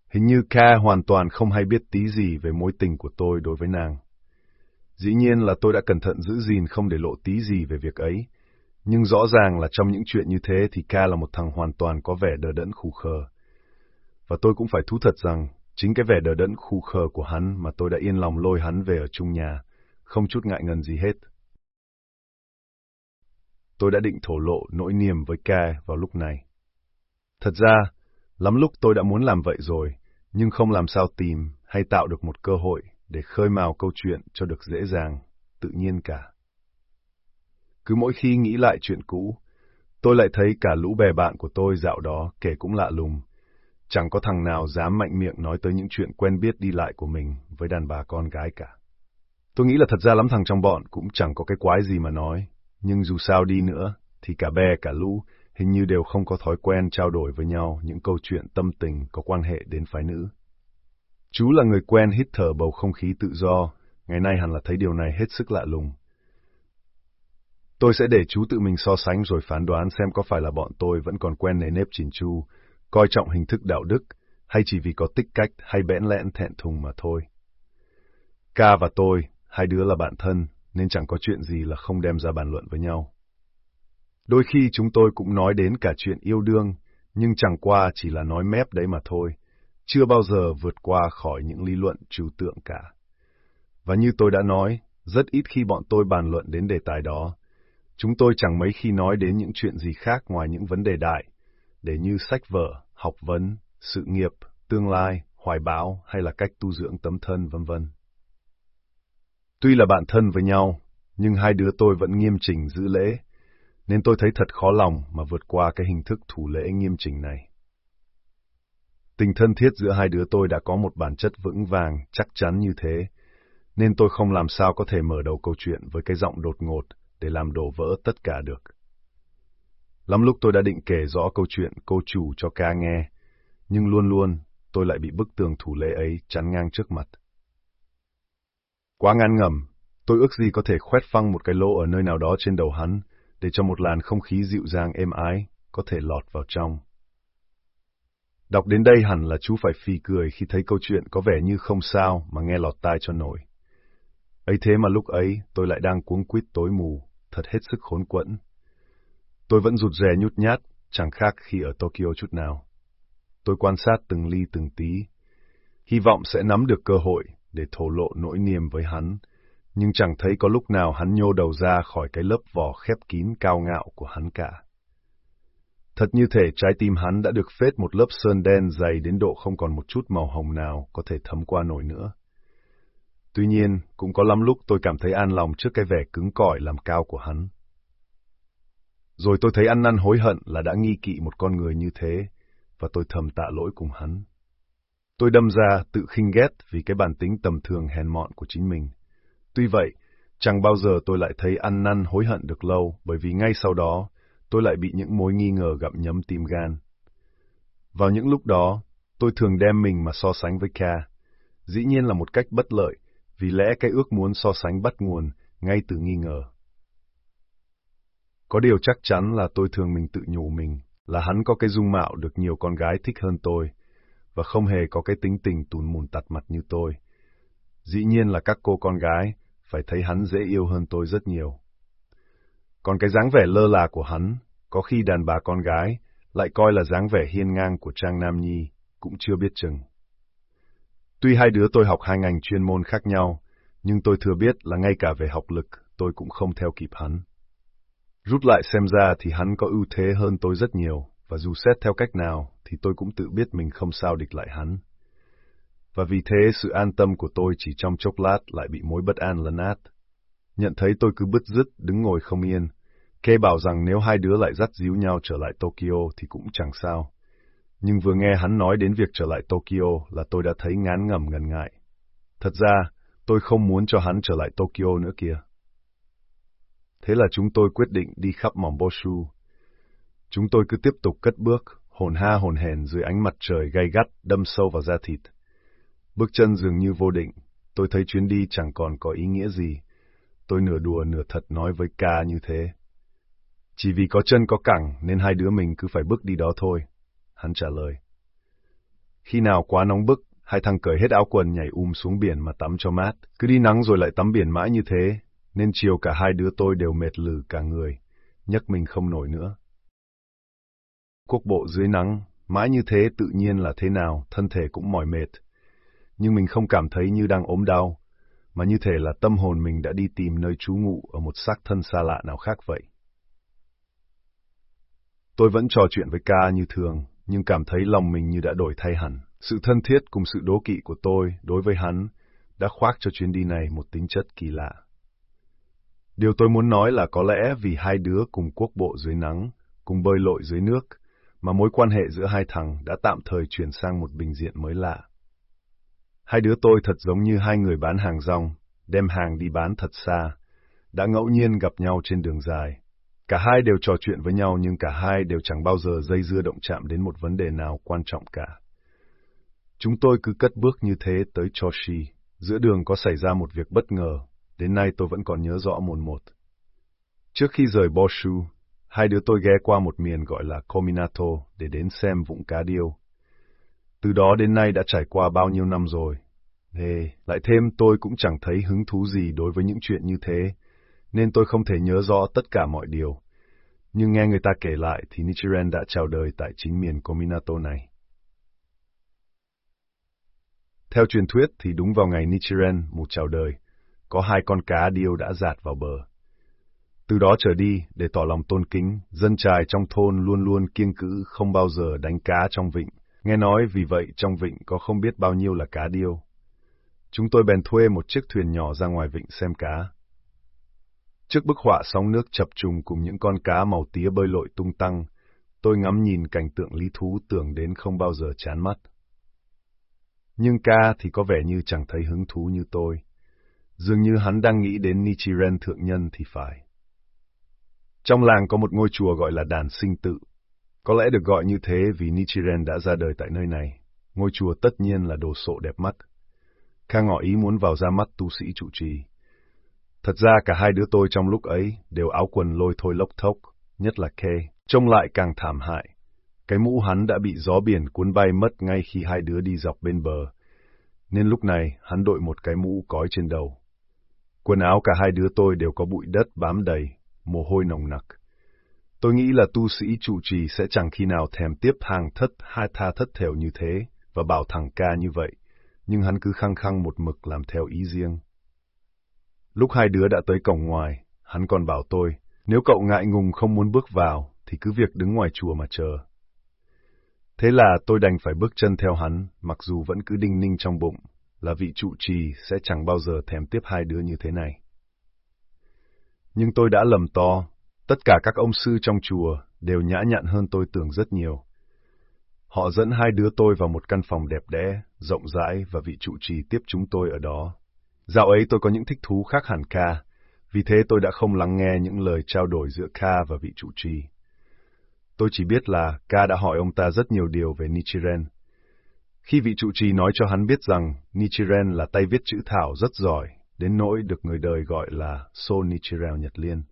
Hình như Ca hoàn toàn không hay biết tí gì về mối tình của tôi đối với nàng. Dĩ nhiên là tôi đã cẩn thận giữ gìn không để lộ tí gì về việc ấy, nhưng rõ ràng là trong những chuyện như thế thì Ca là một thằng hoàn toàn có vẻ đờ đẫn khù khờ. Và tôi cũng phải thú thật rằng, chính cái vẻ đờ đẫn khù khờ của hắn mà tôi đã yên lòng lôi hắn về ở chung nhà, không chút ngại ngần gì hết. Tôi đã định thổ lộ nỗi niềm với Ca vào lúc này. Thật ra, lắm lúc tôi đã muốn làm vậy rồi, nhưng không làm sao tìm hay tạo được một cơ hội để khơi mào câu chuyện cho được dễ dàng, tự nhiên cả. Cứ mỗi khi nghĩ lại chuyện cũ, tôi lại thấy cả lũ bè bạn của tôi dạo đó kể cũng lạ lùng. Chẳng có thằng nào dám mạnh miệng nói tới những chuyện quen biết đi lại của mình với đàn bà con gái cả. Tôi nghĩ là thật ra lắm thằng trong bọn cũng chẳng có cái quái gì mà nói, nhưng dù sao đi nữa, thì cả bè cả lũ hình như đều không có thói quen trao đổi với nhau những câu chuyện tâm tình có quan hệ đến phái nữ. Chú là người quen hít thở bầu không khí tự do, ngày nay hẳn là thấy điều này hết sức lạ lùng. Tôi sẽ để chú tự mình so sánh rồi phán đoán xem có phải là bọn tôi vẫn còn quen nề nếp chỉnh chu, coi trọng hình thức đạo đức, hay chỉ vì có tích cách hay bẽn lẽn thẹn thùng mà thôi. Ca và tôi, hai đứa là bạn thân, nên chẳng có chuyện gì là không đem ra bàn luận với nhau. Đôi khi chúng tôi cũng nói đến cả chuyện yêu đương, nhưng chẳng qua chỉ là nói mép đấy mà thôi, chưa bao giờ vượt qua khỏi những lý luận trừu tượng cả. Và như tôi đã nói, rất ít khi bọn tôi bàn luận đến đề tài đó. Chúng tôi chẳng mấy khi nói đến những chuyện gì khác ngoài những vấn đề đại, để như sách vở, học vấn, sự nghiệp, tương lai, hoài bão hay là cách tu dưỡng tấm thân vân vân. Tuy là bạn thân với nhau, nhưng hai đứa tôi vẫn nghiêm chỉnh giữ lễ, nên tôi thấy thật khó lòng mà vượt qua cái hình thức thủ lễ nghiêm chỉnh này. Tình thân thiết giữa hai đứa tôi đã có một bản chất vững vàng, chắc chắn như thế, nên tôi không làm sao có thể mở đầu câu chuyện với cái giọng đột ngột để làm đổ vỡ tất cả được. Lắm lúc tôi đã định kể rõ câu chuyện cô chủ cho ca nghe, nhưng luôn luôn tôi lại bị bức tường thủ lễ ấy chắn ngang trước mặt. Quá ngán ngẩm, tôi ước gì có thể khoét phăng một cái lỗ ở nơi nào đó trên đầu hắn, để cho một làn không khí dịu dàng êm ái có thể lọt vào trong. Đọc đến đây hẳn là chú phải phì cười khi thấy câu chuyện có vẻ như không sao mà nghe lọt tai cho nổi. ấy thế mà lúc ấy tôi lại đang cuống quýt tối mù, thật hết sức khốn quẫn. Tôi vẫn rụt rè nhút nhát, chẳng khác khi ở Tokyo chút nào. Tôi quan sát từng ly từng tí, hy vọng sẽ nắm được cơ hội để thổ lộ nỗi niềm với hắn, nhưng chẳng thấy có lúc nào hắn nhô đầu ra khỏi cái lớp vỏ khép kín cao ngạo của hắn cả. Thật như thể trái tim hắn đã được phết một lớp sơn đen dày đến độ không còn một chút màu hồng nào có thể thấm qua nổi nữa. Tuy nhiên, cũng có lắm lúc tôi cảm thấy an lòng trước cái vẻ cứng cỏi làm cao của hắn. Rồi tôi thấy ăn năn hối hận là đã nghi kỵ một con người như thế, và tôi thầm tạ lỗi cùng hắn. Tôi đâm ra tự khinh ghét vì cái bản tính tầm thường hèn mọn của chính mình. Tuy vậy, chẳng bao giờ tôi lại thấy ăn năn hối hận được lâu, bởi vì ngay sau đó, tôi lại bị những mối nghi ngờ gặm nhấm tim gan. Vào những lúc đó, tôi thường đem mình mà so sánh với Ca. Dĩ nhiên là một cách bất lợi, vì lẽ cái ước muốn so sánh bắt nguồn ngay từ nghi ngờ. Có điều chắc chắn là tôi thường mình tự nhủ mình là hắn có cái dung mạo được nhiều con gái thích hơn tôi, và không hề có cái tính tình tùn mùn tặt mặt như tôi. Dĩ nhiên là các cô con gái phải thấy hắn dễ yêu hơn tôi rất nhiều. Còn cái dáng vẻ lơ là của hắn, có khi đàn bà con gái lại coi là dáng vẻ hiên ngang của Trang Nam Nhi, cũng chưa biết chừng. Tuy hai đứa tôi học hai ngành chuyên môn khác nhau, nhưng tôi thừa biết là ngay cả về học lực tôi cũng không theo kịp hắn. Rút lại xem ra thì hắn có ưu thế hơn tôi rất nhiều, và dù xét theo cách nào thì tôi cũng tự biết mình không sao địch lại hắn. Và vì thế sự an tâm của tôi chỉ trong chốc lát lại bị mối bất an lấn át. Nhận thấy tôi cứ bứt rứt, đứng ngồi không yên. Kê bảo rằng nếu hai đứa lại dắt díu nhau trở lại Tokyo thì cũng chẳng sao. Nhưng vừa nghe hắn nói đến việc trở lại Tokyo là tôi đã thấy ngán ngẩm ngần ngại. Thật ra, tôi không muốn cho hắn trở lại Tokyo nữa kìa. Thế là chúng tôi quyết định đi khắp Momboshu. Chúng tôi cứ tiếp tục cất bước, hồn ha hồn hèn dưới ánh mặt trời gay gắt đâm sâu vào da thịt. Bước chân dường như vô định, tôi thấy chuyến đi chẳng còn có ý nghĩa gì. Tôi nửa đùa nửa thật nói với ca như thế. Chỉ vì có chân có cẳng nên hai đứa mình cứ phải bước đi đó thôi. Hắn trả lời. Khi nào quá nóng bức, hai thằng cởi hết áo quần nhảy um xuống biển mà tắm cho mát. Cứ đi nắng rồi lại tắm biển mãi như thế, nên chiều cả hai đứa tôi đều mệt lử cả người, nhấc mình không nổi nữa. Quốc bộ dưới nắng, mãi như thế tự nhiên là thế nào, thân thể cũng mỏi mệt. Nhưng mình không cảm thấy như đang ốm đau, mà như thể là tâm hồn mình đã đi tìm nơi trú ngụ ở một xác thân xa lạ nào khác vậy. Tôi vẫn trò chuyện với ca như thường, nhưng cảm thấy lòng mình như đã đổi thay hẳn. Sự thân thiết cùng sự đố kỵ của tôi đối với hắn đã khoác cho chuyến đi này một tính chất kỳ lạ. Điều tôi muốn nói là có lẽ vì hai đứa cùng quốc bộ dưới nắng, cùng bơi lội dưới nước, mà mối quan hệ giữa hai thằng đã tạm thời chuyển sang một bình diện mới lạ. Hai đứa tôi thật giống như hai người bán hàng rong, đem hàng đi bán thật xa, đã ngẫu nhiên gặp nhau trên đường dài. Cả hai đều trò chuyện với nhau nhưng cả hai đều chẳng bao giờ dây dưa động chạm đến một vấn đề nào quan trọng cả. Chúng tôi cứ cất bước như thế tới Choshi. Giữa đường có xảy ra một việc bất ngờ, đến nay tôi vẫn còn nhớ rõ mồn một. Trước khi rời Boshu, hai đứa tôi ghé qua một miền gọi là Kominato để đến xem vụng cá điêu. Từ đó đến nay đã trải qua bao nhiêu năm rồi. Ê, lại thêm tôi cũng chẳng thấy hứng thú gì đối với những chuyện như thế, nên tôi không thể nhớ rõ tất cả mọi điều. Nhưng nghe người ta kể lại thì Nichiren đã chào đời tại chính miền Kominato này. Theo truyền thuyết thì đúng vào ngày Nichiren một chào đời, có hai con cá điêu đã giạt vào bờ. Từ đó trở đi, để tỏ lòng tôn kính, dân trài trong thôn luôn luôn kiêng cữ không bao giờ đánh cá trong vịnh. Nghe nói vì vậy trong vịnh có không biết bao nhiêu là cá điêu. Chúng tôi bèn thuê một chiếc thuyền nhỏ ra ngoài vịnh xem cá. Trước bức họa sóng nước chập trùng cùng những con cá màu tía bơi lội tung tăng, tôi ngắm nhìn cảnh tượng lý thú tưởng đến không bao giờ chán mắt. Nhưng ca thì có vẻ như chẳng thấy hứng thú như tôi. Dường như hắn đang nghĩ đến Nichiren thượng nhân thì phải. Trong làng có một ngôi chùa gọi là đàn sinh tự. Có lẽ được gọi như thế vì Nichiren đã ra đời tại nơi này. Ngôi chùa tất nhiên là đồ sộ đẹp mắt. Kha ngỏ ý muốn vào ra mắt tu sĩ trụ trì. Thật ra cả hai đứa tôi trong lúc ấy đều áo quần lôi thôi lốc thốc, nhất là Kê, trông lại càng thảm hại. Cái mũ hắn đã bị gió biển cuốn bay mất ngay khi hai đứa đi dọc bên bờ, nên lúc này hắn đội một cái mũ cói trên đầu. Quần áo cả hai đứa tôi đều có bụi đất bám đầy, mồ hôi nồng nặc. Tôi nghĩ là tu sĩ trụ trì sẽ chẳng khi nào thèm tiếp hàng thất hai tha thất thểu như thế và bảo thằng ca như vậy, nhưng hắn cứ khăng khăng một mực làm theo ý riêng. Lúc hai đứa đã tới cổng ngoài, hắn còn bảo tôi, nếu cậu ngại ngùng không muốn bước vào, thì cứ việc đứng ngoài chùa mà chờ. Thế là tôi đành phải bước chân theo hắn, mặc dù vẫn cứ đinh ninh trong bụng, là vị trụ trì sẽ chẳng bao giờ thèm tiếp hai đứa như thế này. Nhưng tôi đã lầm to, tất cả các ông sư trong chùa đều nhã nhặn hơn tôi tưởng rất nhiều. Họ dẫn hai đứa tôi vào một căn phòng đẹp đẽ, rộng rãi và vị trụ trì tiếp chúng tôi ở đó. Dạo ấy tôi có những thích thú khác hẳn ca, vì thế tôi đã không lắng nghe những lời trao đổi giữa Kha và vị trụ trì. Tôi chỉ biết là Kha đã hỏi ông ta rất nhiều điều về Nichiren. Khi vị trụ trì nói cho hắn biết rằng Nichiren là tay viết chữ thảo rất giỏi, đến nỗi được người đời gọi là So Nichiren Nhật Liên.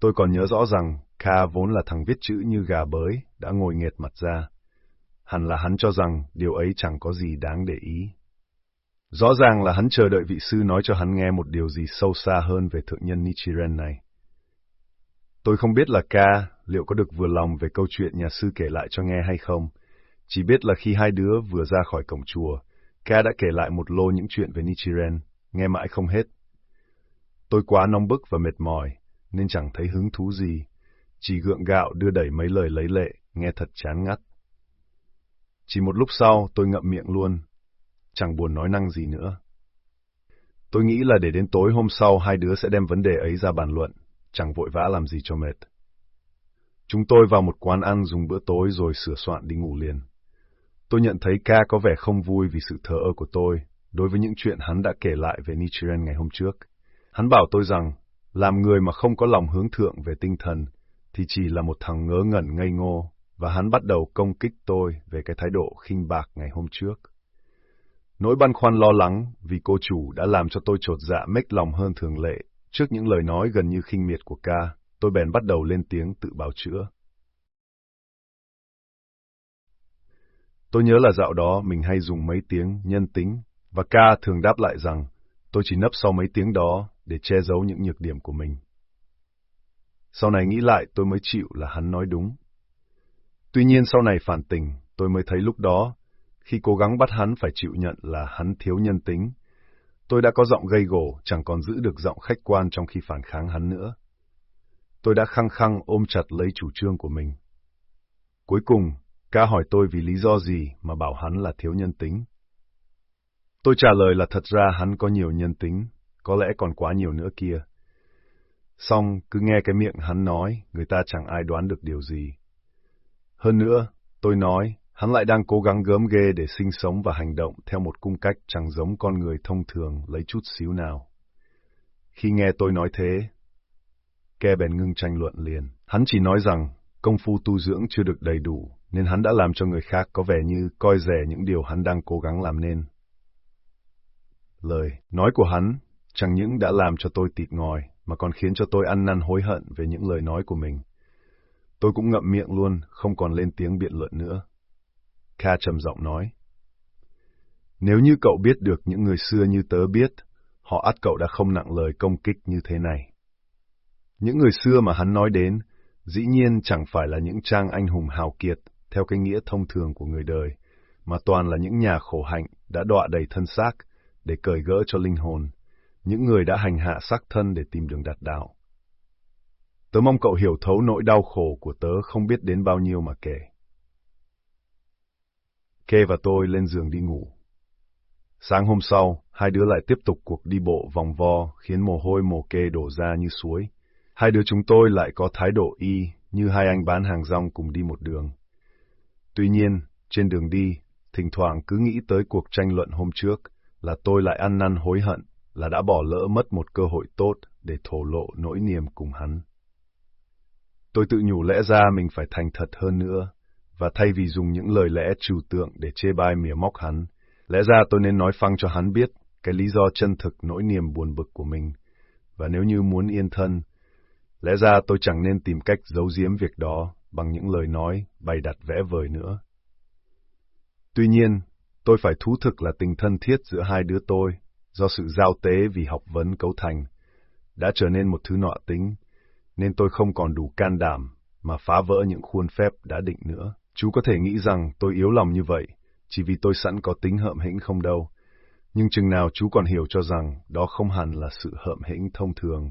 Tôi còn nhớ rõ rằng Ka vốn là thằng viết chữ như gà bới, đã ngồi nghệt mặt ra. Hẳn là hắn cho rằng điều ấy chẳng có gì đáng để ý. Rõ ràng là hắn chờ đợi vị sư nói cho hắn nghe một điều gì sâu xa hơn về thượng nhân Nichiren này. Tôi không biết là ca liệu có được vừa lòng về câu chuyện nhà sư kể lại cho nghe hay không. Chỉ biết là khi hai đứa vừa ra khỏi cổng chùa, ca đã kể lại một lô những chuyện về Nichiren, nghe mãi không hết. Tôi quá nóng bức và mệt mỏi, nên chẳng thấy hứng thú gì, chỉ gượng gạo đưa đẩy mấy lời lấy lệ, nghe thật chán ngắt. Chỉ một lúc sau, tôi ngậm miệng luôn, chẳng buồn nói năng gì nữa. Tôi nghĩ là để đến tối hôm sau hai đứa sẽ đem vấn đề ấy ra bàn luận, chẳng vội vã làm gì cho mệt. Chúng tôi vào một quán ăn dùng bữa tối rồi sửa soạn đi ngủ liền. Tôi nhận thấy ca có vẻ không vui vì sự thờ ơ của tôi đối với những chuyện hắn đã kể lại về Nichiren ngày hôm trước. Hắn bảo tôi rằng, làm người mà không có lòng hướng thượng về tinh thần thì chỉ là một thằng ngớ ngẩn ngây ngô, và hắn bắt đầu công kích tôi về cái thái độ khinh bạc ngày hôm trước. Nỗi băn khoăn lo lắng vì cô chủ đã làm cho tôi trột dạ mếch lòng hơn thường lệ. Trước những lời nói gần như khinh miệt của ca, tôi bèn bắt đầu lên tiếng tự bào chữa. Tôi nhớ là dạo đó mình hay dùng mấy tiếng nhân tính, và ca thường đáp lại rằng tôi chỉ nấp sau mấy tiếng đó để che giấu những nhược điểm của mình. Sau này nghĩ lại tôi mới chịu là hắn nói đúng. Tuy nhiên sau này phản tình, tôi mới thấy lúc đó khi cố gắng bắt hắn phải chịu nhận là hắn thiếu nhân tính. Tôi đã có giọng gây gổ, chẳng còn giữ được giọng khách quan trong khi phản kháng hắn nữa. Tôi đã khăng khăng ôm chặt lấy chủ trương của mình. Cuối cùng, ca hỏi tôi vì lý do gì mà bảo hắn là thiếu nhân tính. Tôi trả lời là thật ra hắn có nhiều nhân tính, có lẽ còn quá nhiều nữa kia. Xong, cứ nghe cái miệng hắn nói, người ta chẳng ai đoán được điều gì. Hơn nữa, tôi nói, Hắn lại đang cố gắng gớm ghê để sinh sống và hành động theo một cung cách chẳng giống con người thông thường lấy chút xíu nào. Khi nghe tôi nói thế, Ke bèn ngưng tranh luận liền. Hắn chỉ nói rằng công phu tu dưỡng chưa được đầy đủ, nên hắn đã làm cho người khác có vẻ như coi rẻ những điều hắn đang cố gắng làm nên. Lời nói của hắn chẳng những đã làm cho tôi tịt ngòi, mà còn khiến cho tôi ăn năn hối hận về những lời nói của mình. Tôi cũng ngậm miệng luôn, không còn lên tiếng biện luận nữa. Kha trầm giọng nói. Nếu như cậu biết được những người xưa như tớ biết, họ ắt cậu đã không nặng lời công kích như thế này. Những người xưa mà hắn nói đến, dĩ nhiên chẳng phải là những trang anh hùng hào kiệt theo cái nghĩa thông thường của người đời, mà toàn là những nhà khổ hạnh đã đọa đầy thân xác để cởi gỡ cho linh hồn, những người đã hành hạ xác thân để tìm đường đạt đạo. Tớ mong cậu hiểu thấu nỗi đau khổ của tớ không biết đến bao nhiêu mà kể. Kê và tôi lên giường đi ngủ. Sáng hôm sau, hai đứa lại tiếp tục cuộc đi bộ vòng vo, khiến mồ hôi mồ kê đổ ra như suối. Hai đứa chúng tôi lại có thái độ y, như hai anh bán hàng rong cùng đi một đường. Tuy nhiên, trên đường đi, thỉnh thoảng cứ nghĩ tới cuộc tranh luận hôm trước, là tôi lại ăn năn hối hận, là đã bỏ lỡ mất một cơ hội tốt để thổ lộ nỗi niềm cùng hắn. Tôi tự nhủ lẽ ra mình phải thành thật hơn nữa, và thay vì dùng những lời lẽ trừu tượng để chê bai mỉa móc hắn, lẽ ra tôi nên nói phăng cho hắn biết cái lý do chân thực nỗi niềm buồn bực của mình. Và nếu như muốn yên thân, lẽ ra tôi chẳng nên tìm cách giấu giếm việc đó bằng những lời nói bày đặt vẽ vời nữa. Tuy nhiên, tôi phải thú thực là tình thân thiết giữa hai đứa tôi, do sự giao tế vì học vấn cấu thành, đã trở nên một thứ nọ tính, nên tôi không còn đủ can đảm mà phá vỡ những khuôn phép đã định nữa. Chú có thể nghĩ rằng tôi yếu lòng như vậy, chỉ vì tôi sẵn có tính hợm hĩnh không đâu. Nhưng chừng nào chú còn hiểu cho rằng đó không hẳn là sự hợm hĩnh thông thường,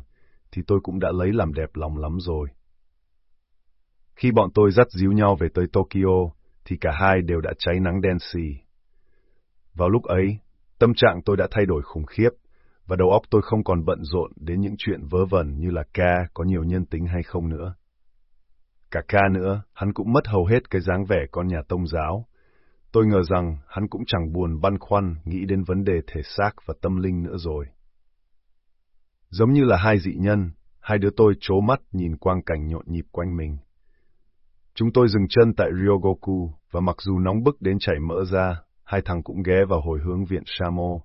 thì tôi cũng đã lấy làm đẹp lòng lắm rồi. Khi bọn tôi dắt díu nhau về tới Tokyo, thì cả hai đều đã cháy nắng đen xì. Vào lúc ấy, tâm trạng tôi đã thay đổi khủng khiếp, và đầu óc tôi không còn bận rộn đến những chuyện vớ vẩn như là ca có nhiều nhân tính hay không nữa. Cả ca nữa, hắn cũng mất hầu hết cái dáng vẻ con nhà tông giáo. Tôi ngờ rằng hắn cũng chẳng buồn băn khoăn nghĩ đến vấn đề thể xác và tâm linh nữa rồi. Giống như là hai dị nhân, hai đứa tôi chố mắt nhìn quang cảnh nhộn nhịp quanh mình. Chúng tôi dừng chân tại Ryogoku, và mặc dù nóng bức đến chảy mỡ ra, hai thằng cũng ghé vào hồi hướng viện Shamo.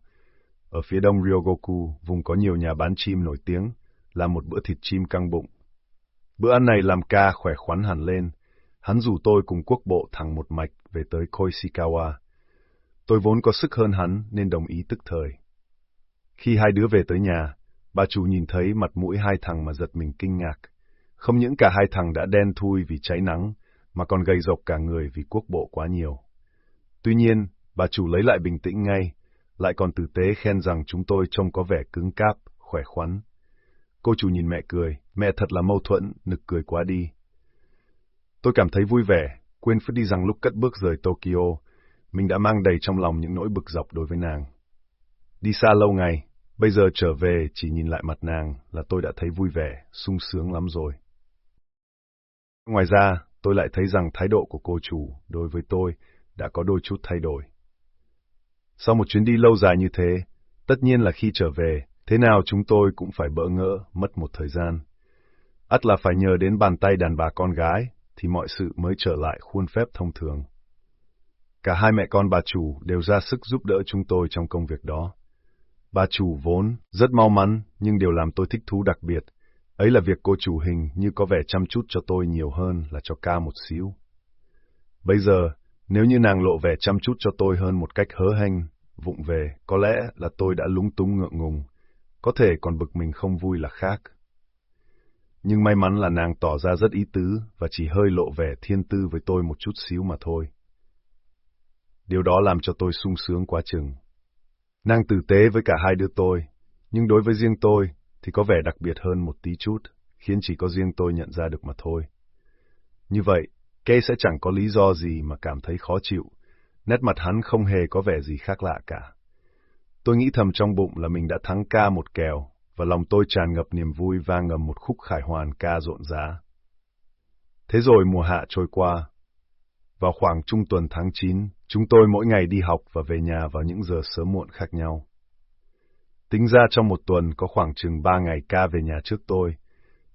Ở phía đông Ryogoku, vùng có nhiều nhà bán chim nổi tiếng, là một bữa thịt chim căng bụng. Bữa ăn này làm ca khỏe khoắn hẳn lên. Hắn rủ tôi cùng quốc bộ thẳng một mạch về tới Koishikawa. Tôi vốn có sức hơn hắn nên đồng ý tức thời. Khi hai đứa về tới nhà, bà chủ nhìn thấy mặt mũi hai thằng mà giật mình kinh ngạc. Không những cả hai thằng đã đen thui vì cháy nắng, mà còn gầy rộc cả người vì quốc bộ quá nhiều. Tuy nhiên, bà chủ lấy lại bình tĩnh ngay, lại còn tử tế khen rằng chúng tôi trông có vẻ cứng cáp, khỏe khoắn. Cô chủ nhìn mẹ cười, mẹ thật là mâu thuẫn, nực cười quá đi. Tôi cảm thấy vui vẻ, quên phức đi rằng lúc cất bước rời Tokyo, mình đã mang đầy trong lòng những nỗi bực dọc đối với nàng. Đi xa lâu ngày, bây giờ trở về chỉ nhìn lại mặt nàng là tôi đã thấy vui vẻ, sung sướng lắm rồi. Ngoài ra, tôi lại thấy rằng thái độ của cô chủ đối với tôi đã có đôi chút thay đổi. Sau một chuyến đi lâu dài như thế, tất nhiên là khi trở về, thế nào chúng tôi cũng phải bỡ ngỡ, mất một thời gian ắt là phải nhờ đến bàn tay đàn bà con gái, thì mọi sự mới trở lại khuôn phép thông thường. Cả hai mẹ con bà chủ đều ra sức giúp đỡ chúng tôi trong công việc đó. Bà chủ vốn rất mau mắn, nhưng điều làm tôi thích thú đặc biệt, ấy là việc cô chủ hình như có vẻ chăm chút cho tôi nhiều hơn là cho ca một xíu. Bây giờ, nếu như nàng lộ vẻ chăm chút cho tôi hơn một cách hớ hênh, vụng về, có lẽ là tôi đã lúng túng ngượng ngùng, có thể còn bực mình không vui là khác. Nhưng may mắn là nàng tỏ ra rất ý tứ và chỉ hơi lộ vẻ thiên tư với tôi một chút xíu mà thôi. Điều đó làm cho tôi sung sướng quá chừng. Nàng tử tế với cả hai đứa tôi, nhưng đối với riêng tôi thì có vẻ đặc biệt hơn một tí chút, khiến chỉ có riêng tôi nhận ra được mà thôi. Như vậy, Kay sẽ chẳng có lý do gì mà cảm thấy khó chịu, nét mặt hắn không hề có vẻ gì khác lạ cả. Tôi nghĩ thầm trong bụng là mình đã thắng ca một kèo, và lòng tôi tràn ngập niềm vui vang ngầm một khúc khải hoàn ca rộn rã. Thế rồi mùa hạ trôi qua. Vào khoảng trung tuần tháng 9, chúng tôi mỗi ngày đi học và về nhà vào những giờ sớm muộn khác nhau. Tính ra trong một tuần có khoảng chừng ba ngày ca về nhà trước tôi,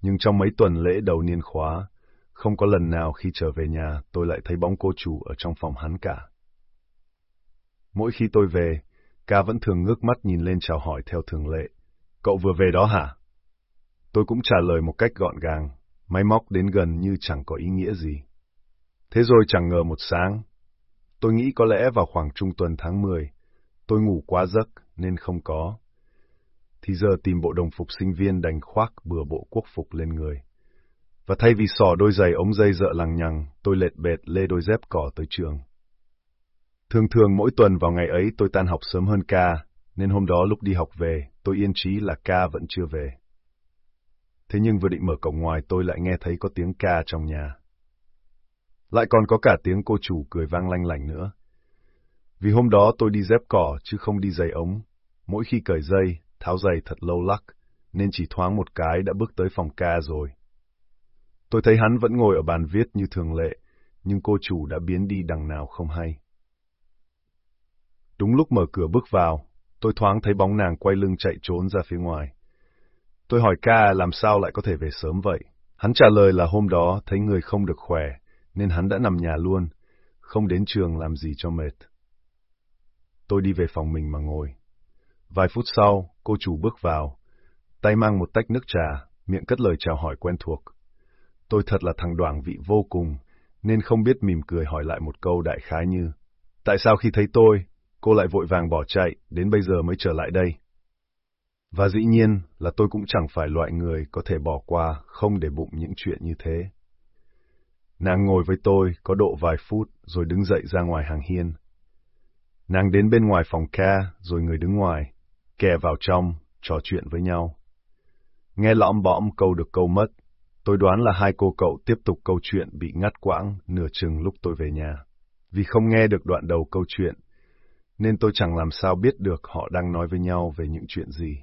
nhưng trong mấy tuần lễ đầu niên khóa, không có lần nào khi trở về nhà tôi lại thấy bóng cô chủ ở trong phòng hắn cả. Mỗi khi tôi về, ca vẫn thường ngước mắt nhìn lên chào hỏi theo thường lệ. Cậu vừa về đó hả? Tôi cũng trả lời một cách gọn gàng, máy móc đến gần như chẳng có ý nghĩa gì. Thế rồi chẳng ngờ một sáng, tôi nghĩ có lẽ vào khoảng trung tuần tháng 10, tôi ngủ quá giấc nên không có. Thì giờ tìm bộ đồng phục sinh viên đành khoác bừa bộ quốc phục lên người. Và thay vì sò đôi giày ống dây dợ lằng nhằng, tôi lệt bệt lê đôi dép cỏ tới trường. Thường thường mỗi tuần vào ngày ấy tôi tan học sớm hơn ca, nên hôm đó lúc đi học về, tôi yên trí là ca vẫn chưa về. Thế nhưng vừa định mở cổng ngoài tôi lại nghe thấy có tiếng ca trong nhà. Lại còn có cả tiếng cô chủ cười vang lanh lảnh nữa. Vì hôm đó tôi đi dép cỏ chứ không đi giày ống. Mỗi khi cởi dây, tháo giày thật lâu lắc, nên chỉ thoáng một cái đã bước tới phòng ca rồi. Tôi thấy hắn vẫn ngồi ở bàn viết như thường lệ, nhưng cô chủ đã biến đi đằng nào không hay. Đúng lúc mở cửa bước vào, tôi thoáng thấy bóng nàng quay lưng chạy trốn ra phía ngoài. Tôi hỏi ca làm sao lại có thể về sớm vậy. Hắn trả lời là hôm đó thấy người không được khỏe, nên hắn đã nằm nhà luôn, không đến trường làm gì cho mệt. Tôi đi về phòng mình mà ngồi. Vài phút sau, cô chủ bước vào, tay mang một tách nước trà, miệng cất lời chào hỏi quen thuộc. Tôi thật là thằng đoảng vị vô cùng, nên không biết mỉm cười hỏi lại một câu đại khái như, tại sao khi thấy tôi, cô lại vội vàng bỏ chạy, đến bây giờ mới trở lại đây. Và dĩ nhiên là tôi cũng chẳng phải loại người có thể bỏ qua, không để bụng những chuyện như thế. Nàng ngồi với tôi có độ vài phút rồi đứng dậy ra ngoài hàng hiên. Nàng đến bên ngoài phòng ca rồi người đứng ngoài, kè vào trong, trò chuyện với nhau. Nghe lõm bõm câu được câu mất, Tôi đoán là hai cô cậu tiếp tục câu chuyện bị ngắt quãng nửa chừng lúc tôi về nhà. Vì không nghe được đoạn đầu câu chuyện, nên tôi chẳng làm sao biết được họ đang nói với nhau về những chuyện gì.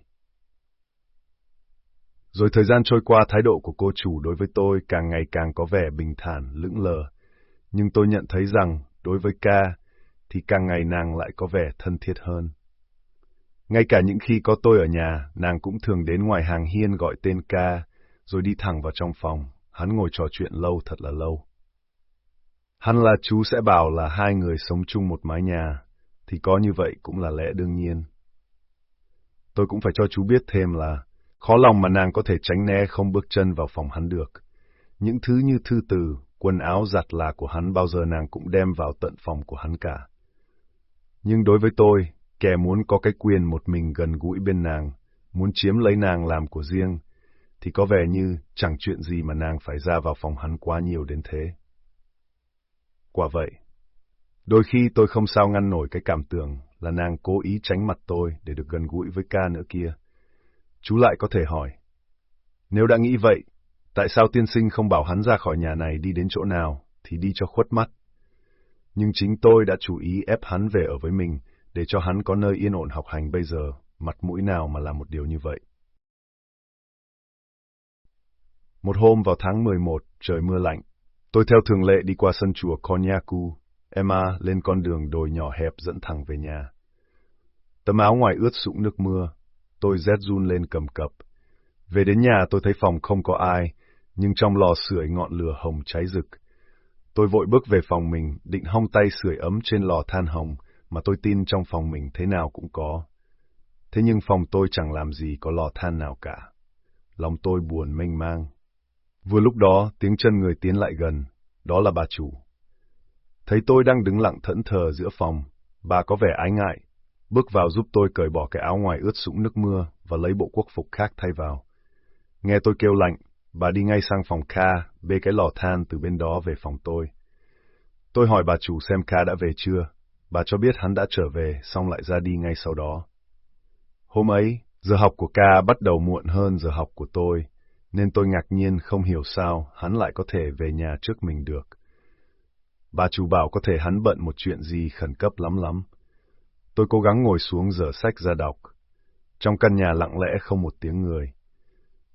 Rồi thời gian trôi qua thái độ của cô chủ đối với tôi càng ngày càng có vẻ bình thản, lững lờ. Nhưng tôi nhận thấy rằng, đối với ca, thì càng ngày nàng lại có vẻ thân thiết hơn. Ngay cả những khi có tôi ở nhà, nàng cũng thường đến ngoài hàng hiên gọi tên ca, rồi đi thẳng vào trong phòng, hắn ngồi trò chuyện lâu thật là lâu. Hắn là chú sẽ bảo là hai người sống chung một mái nhà, thì có như vậy cũng là lẽ đương nhiên. Tôi cũng phải cho chú biết thêm là, khó lòng mà nàng có thể tránh né không bước chân vào phòng hắn được. Những thứ như thư từ, quần áo giặt là của hắn bao giờ nàng cũng đem vào tận phòng của hắn cả. Nhưng đối với tôi, kẻ muốn có cái quyền một mình gần gũi bên nàng, muốn chiếm lấy nàng làm của riêng, thì có vẻ như chẳng chuyện gì mà nàng phải ra vào phòng hắn quá nhiều đến thế. Quả vậy, đôi khi tôi không sao ngăn nổi cái cảm tưởng là nàng cố ý tránh mặt tôi để được gần gũi với ca nữa kia. Chú lại có thể hỏi, nếu đã nghĩ vậy, tại sao tiên sinh không bảo hắn ra khỏi nhà này đi đến chỗ nào, thì đi cho khuất mắt? Nhưng chính tôi đã chủ ý ép hắn về ở với mình, để cho hắn có nơi yên ổn học hành bây giờ, mặt mũi nào mà làm một điều như vậy. Một hôm vào tháng 11, trời mưa lạnh, tôi theo thường lệ đi qua sân chùa Konyaku, Emma lên con đường đồi nhỏ hẹp dẫn thẳng về nhà. Tấm áo ngoài ướt sũng nước mưa, tôi rét run lên cầm cập. Về đến nhà tôi thấy phòng không có ai, nhưng trong lò sưởi ngọn lửa hồng cháy rực. Tôi vội bước về phòng mình, định hong tay sưởi ấm trên lò than hồng, mà tôi tin trong phòng mình thế nào cũng có. Thế nhưng phòng tôi chẳng làm gì có lò than nào cả. Lòng tôi buồn mênh mang. Vừa lúc đó, tiếng chân người tiến lại gần, đó là bà chủ. Thấy tôi đang đứng lặng thẫn thờ giữa phòng, bà có vẻ ái ngại, bước vào giúp tôi cởi bỏ cái áo ngoài ướt sũng nước mưa và lấy bộ quốc phục khác thay vào. Nghe tôi kêu lạnh, bà đi ngay sang phòng Kha, bê cái lò than từ bên đó về phòng tôi. Tôi hỏi bà chủ xem Kha đã về chưa, bà cho biết hắn đã trở về, xong lại ra đi ngay sau đó. Hôm ấy, giờ học của Kha bắt đầu muộn hơn giờ học của tôi, nên tôi ngạc nhiên không hiểu sao hắn lại có thể về nhà trước mình được. Bà chủ bảo có thể hắn bận một chuyện gì khẩn cấp lắm lắm. Tôi cố gắng ngồi xuống dở sách ra đọc. Trong căn nhà lặng lẽ không một tiếng người.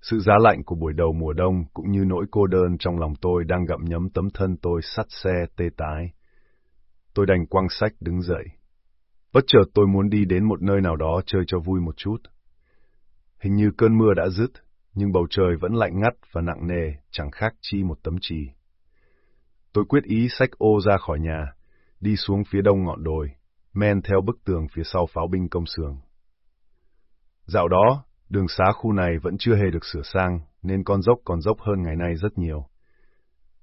Sự giá lạnh của buổi đầu mùa đông cũng như nỗi cô đơn trong lòng tôi đang gặm nhấm tấm thân tôi sắt xe tê tái. Tôi đành quăng sách đứng dậy. Bất chợt tôi muốn đi đến một nơi nào đó chơi cho vui một chút. Hình như cơn mưa đã dứt, nhưng bầu trời vẫn lạnh ngắt và nặng nề, chẳng khác chi một tấm chì. Tôi quyết ý xách ô ra khỏi nhà, đi xuống phía đông ngọn đồi, men theo bức tường phía sau pháo binh công sường. Dạo đó, đường xá khu này vẫn chưa hề được sửa sang, nên con dốc còn dốc hơn ngày nay rất nhiều.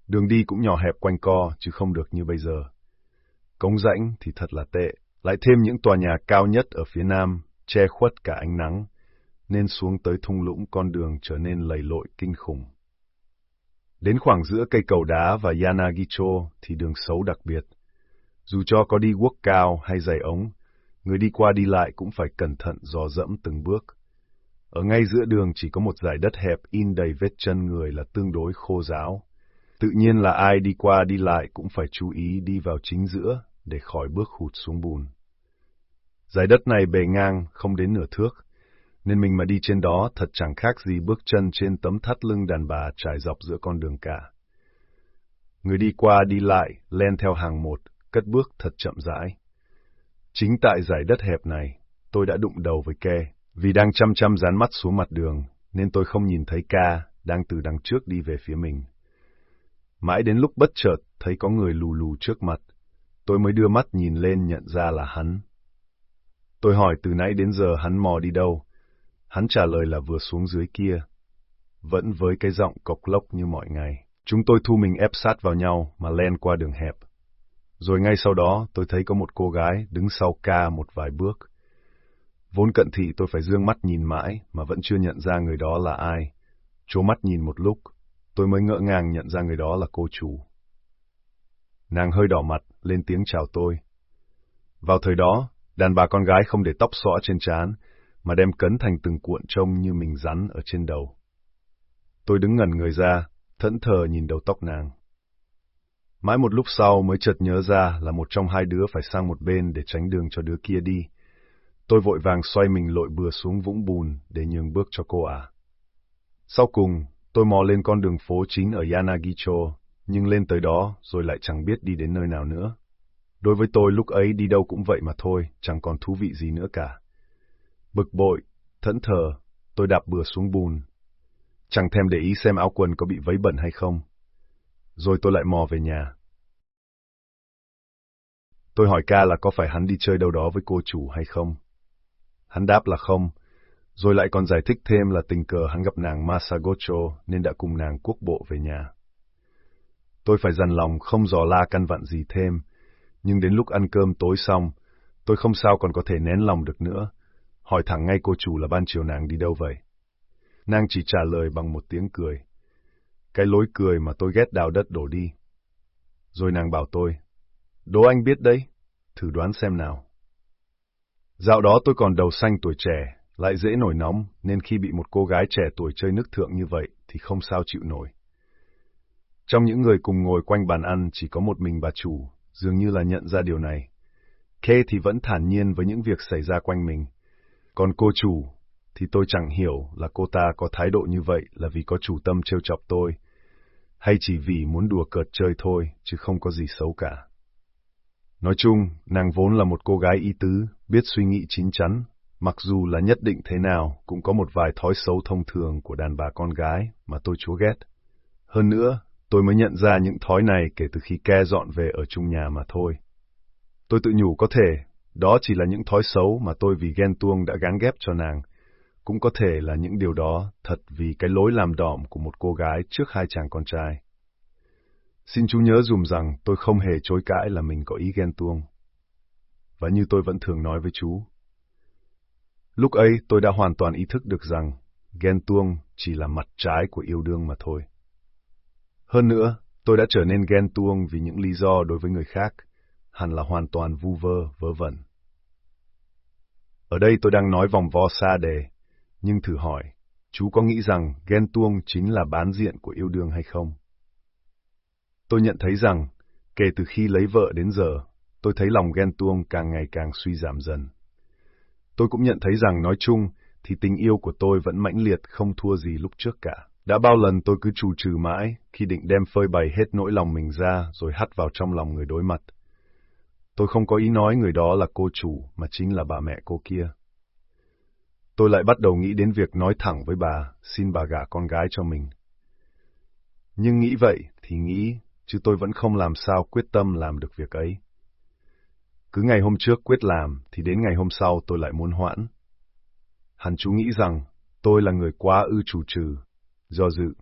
Đường đi cũng nhỏ hẹp quanh co, chứ không được như bây giờ. Cống rãnh thì thật là tệ, lại thêm những tòa nhà cao nhất ở phía nam, che khuất cả ánh nắng, nên xuống tới thung lũng con đường trở nên lầy lội kinh khủng. Đến khoảng giữa cây cầu đá và Yanagicho thì đường xấu đặc biệt. Dù cho có đi guốc cao hay giày ống, người đi qua đi lại cũng phải cẩn thận dò dẫm từng bước. Ở ngay giữa đường chỉ có một dải đất hẹp in đầy vết chân người là tương đối khô ráo. Tự nhiên là ai đi qua đi lại cũng phải chú ý đi vào chính giữa để khỏi bước hụt xuống bùn. Dải đất này bề ngang không đến nửa thước, nên mình mà đi trên đó thật chẳng khác gì bước chân trên tấm thắt lưng đàn bà trải dọc giữa con đường cả. Người đi qua đi lại, len theo hàng một, cất bước thật chậm rãi. Chính tại giải đất hẹp này, tôi đã đụng đầu với ke, vì đang chăm chăm dán mắt xuống mặt đường, nên tôi không nhìn thấy ca đang từ đằng trước đi về phía mình. Mãi đến lúc bất chợt thấy có người lù lù trước mặt, tôi mới đưa mắt nhìn lên nhận ra là hắn. Tôi hỏi từ nãy đến giờ hắn mò đi đâu, Hắn trả lời là vừa xuống dưới kia. Vẫn với cái giọng cộc lốc như mọi ngày. Chúng tôi thu mình ép sát vào nhau mà len qua đường hẹp. Rồi ngay sau đó tôi thấy có một cô gái đứng sau ca một vài bước. Vốn cận thị tôi phải dương mắt nhìn mãi mà vẫn chưa nhận ra người đó là ai. Chố mắt nhìn một lúc, tôi mới ngỡ ngàng nhận ra người đó là cô chủ. Nàng hơi đỏ mặt, lên tiếng chào tôi. Vào thời đó, đàn bà con gái không để tóc xõa trên trán, mà đem cấn thành từng cuộn trông như mình rắn ở trên đầu. Tôi đứng ngẩn người ra, thẫn thờ nhìn đầu tóc nàng. Mãi một lúc sau mới chợt nhớ ra là một trong hai đứa phải sang một bên để tránh đường cho đứa kia đi. Tôi vội vàng xoay mình lội bừa xuống vũng bùn để nhường bước cho cô ả. Sau cùng, tôi mò lên con đường phố chính ở Yanagicho, nhưng lên tới đó rồi lại chẳng biết đi đến nơi nào nữa. Đối với tôi lúc ấy đi đâu cũng vậy mà thôi, chẳng còn thú vị gì nữa cả. Bực bội, thẫn thờ, tôi đạp bừa xuống bùn. Chẳng thèm để ý xem áo quần có bị vấy bẩn hay không. Rồi tôi lại mò về nhà. Tôi hỏi ca là có phải hắn đi chơi đâu đó với cô chủ hay không. Hắn đáp là không, rồi lại còn giải thích thêm là tình cờ hắn gặp nàng Masagocho nên đã cùng nàng quốc bộ về nhà. Tôi phải dằn lòng không dò la căn vặn gì thêm, nhưng đến lúc ăn cơm tối xong, tôi không sao còn có thể nén lòng được nữa, hỏi thẳng ngay cô chủ là ban chiều nàng đi đâu vậy. Nàng chỉ trả lời bằng một tiếng cười. Cái lối cười mà tôi ghét đào đất đổ đi. Rồi nàng bảo tôi, đố anh biết đấy, thử đoán xem nào. Dạo đó tôi còn đầu xanh tuổi trẻ, lại dễ nổi nóng, nên khi bị một cô gái trẻ tuổi chơi nước thượng như vậy thì không sao chịu nổi. Trong những người cùng ngồi quanh bàn ăn chỉ có một mình bà chủ, dường như là nhận ra điều này. kê thì vẫn thản nhiên với những việc xảy ra quanh mình. Còn cô chủ, thì tôi chẳng hiểu là cô ta có thái độ như vậy là vì có chủ tâm trêu chọc tôi, hay chỉ vì muốn đùa cợt chơi thôi, chứ không có gì xấu cả. Nói chung, nàng vốn là một cô gái y tứ, biết suy nghĩ chín chắn, mặc dù là nhất định thế nào, cũng có một vài thói xấu thông thường của đàn bà con gái mà tôi chúa ghét. Hơn nữa, tôi mới nhận ra những thói này kể từ khi Ke dọn về ở chung nhà mà thôi. Tôi tự nhủ có thể, đó chỉ là những thói xấu mà tôi vì ghen tuông đã gán ghép cho nàng. Cũng có thể là những điều đó thật vì cái lối làm đỏm của một cô gái trước hai chàng con trai. Xin chú nhớ dùm rằng tôi không hề chối cãi là mình có ý ghen tuông. Và như tôi vẫn thường nói với chú, lúc ấy tôi đã hoàn toàn ý thức được rằng ghen tuông chỉ là mặt trái của yêu đương mà thôi. Hơn nữa, tôi đã trở nên ghen tuông vì những lý do đối với người khác, hẳn là hoàn toàn vu vơ, vớ vẩn. Ở đây tôi đang nói vòng vo xa đề, nhưng thử hỏi, chú có nghĩ rằng ghen tuông chính là bán diện của yêu đương hay không? Tôi nhận thấy rằng, kể từ khi lấy vợ đến giờ, tôi thấy lòng ghen tuông càng ngày càng suy giảm dần. Tôi cũng nhận thấy rằng nói chung thì tình yêu của tôi vẫn mãnh liệt không thua gì lúc trước cả. Đã bao lần tôi cứ trù trừ mãi khi định đem phơi bày hết nỗi lòng mình ra rồi hắt vào trong lòng người đối mặt. Tôi không có ý nói người đó là cô chủ mà chính là bà mẹ cô kia. Tôi lại bắt đầu nghĩ đến việc nói thẳng với bà, xin bà gả con gái cho mình. Nhưng nghĩ vậy thì nghĩ, chứ tôi vẫn không làm sao quyết tâm làm được việc ấy. Cứ ngày hôm trước quyết làm, thì đến ngày hôm sau tôi lại muốn hoãn. Hẳn chú nghĩ rằng tôi là người quá ư chủ trừ, do dự.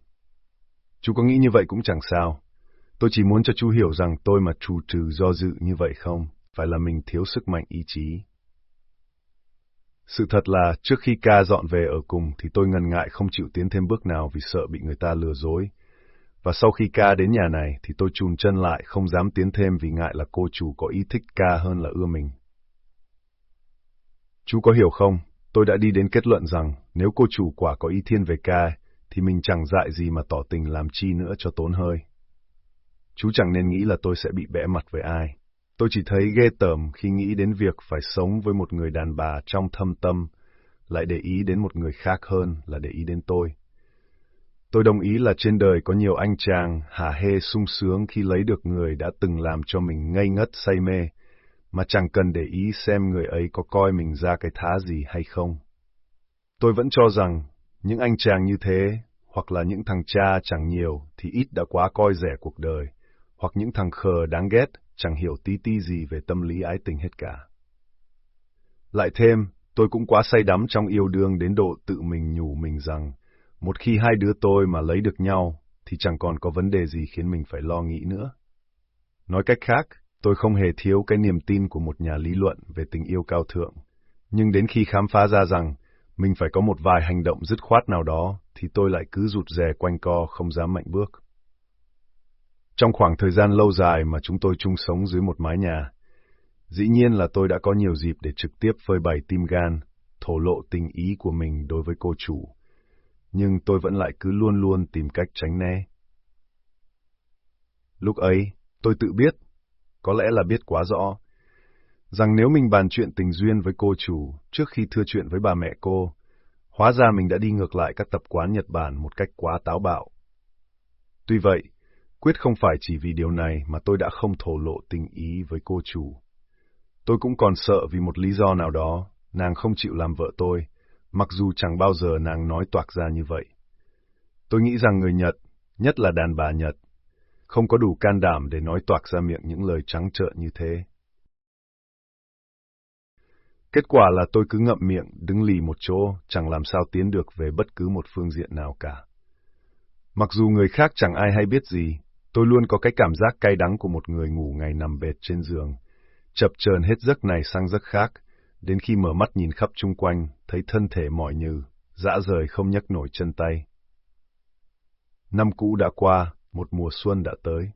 Chú có nghĩ như vậy cũng chẳng sao. Tôi chỉ muốn cho chú hiểu rằng tôi mà trù trừ do dự như vậy không, phải là mình thiếu sức mạnh ý chí. Sự thật là trước khi ca dọn về ở cùng thì tôi ngần ngại không chịu tiến thêm bước nào vì sợ bị người ta lừa dối. Và sau khi ca đến nhà này thì tôi chùn chân lại không dám tiến thêm vì ngại là cô chủ có ý thích ca hơn là ưa mình. Chú có hiểu không, tôi đã đi đến kết luận rằng nếu cô chủ quả có ý thiên về ca thì mình chẳng dại gì mà tỏ tình làm chi nữa cho tốn hơi. Chú chẳng nên nghĩ là tôi sẽ bị bẽ mặt với ai. Tôi chỉ thấy ghê tởm khi nghĩ đến việc phải sống với một người đàn bà trong thâm tâm, lại để ý đến một người khác hơn là để ý đến tôi. Tôi đồng ý là trên đời có nhiều anh chàng hả hê sung sướng khi lấy được người đã từng làm cho mình ngây ngất say mê, mà chẳng cần để ý xem người ấy có coi mình ra cái thá gì hay không. Tôi vẫn cho rằng những anh chàng như thế, hoặc là những thằng cha chẳng nhiều thì ít đã quá coi rẻ cuộc đời, hoặc những thằng khờ đáng ghét chẳng hiểu tí ti gì về tâm lý ái tình hết cả. Lại thêm, tôi cũng quá say đắm trong yêu đương đến độ tự mình nhủ mình rằng, một khi hai đứa tôi mà lấy được nhau, thì chẳng còn có vấn đề gì khiến mình phải lo nghĩ nữa. Nói cách khác, tôi không hề thiếu cái niềm tin của một nhà lý luận về tình yêu cao thượng. Nhưng đến khi khám phá ra rằng mình phải có một vài hành động dứt khoát nào đó, thì tôi lại cứ rụt rè quanh co không dám mạnh bước. Trong khoảng thời gian lâu dài mà chúng tôi chung sống dưới một mái nhà, dĩ nhiên là tôi đã có nhiều dịp để trực tiếp phơi bày tim gan, thổ lộ tình ý của mình đối với cô chủ. Nhưng tôi vẫn lại cứ luôn luôn tìm cách tránh né. Lúc ấy, tôi tự biết, có lẽ là biết quá rõ, rằng nếu mình bàn chuyện tình duyên với cô chủ trước khi thưa chuyện với bà mẹ cô, hóa ra mình đã đi ngược lại các tập quán Nhật Bản một cách quá táo bạo. Tuy vậy, quyết không phải chỉ vì điều này mà tôi đã không thổ lộ tình ý với cô chủ. Tôi cũng còn sợ vì một lý do nào đó, nàng không chịu làm vợ tôi, mặc dù chẳng bao giờ nàng nói toạc ra như vậy. Tôi nghĩ rằng người Nhật, nhất là đàn bà Nhật, không có đủ can đảm để nói toạc ra miệng những lời trắng trợn như thế. Kết quả là tôi cứ ngậm miệng, đứng lì một chỗ, chẳng làm sao tiến được về bất cứ một phương diện nào cả. Mặc dù người khác chẳng ai hay biết gì, tôi luôn có cái cảm giác cay đắng của một người ngủ ngày nằm bệt trên giường, chập chờn hết giấc này sang giấc khác, đến khi mở mắt nhìn khắp chung quanh, thấy thân thể mỏi như, dã rời không nhấc nổi chân tay. Năm cũ đã qua, một mùa xuân đã tới.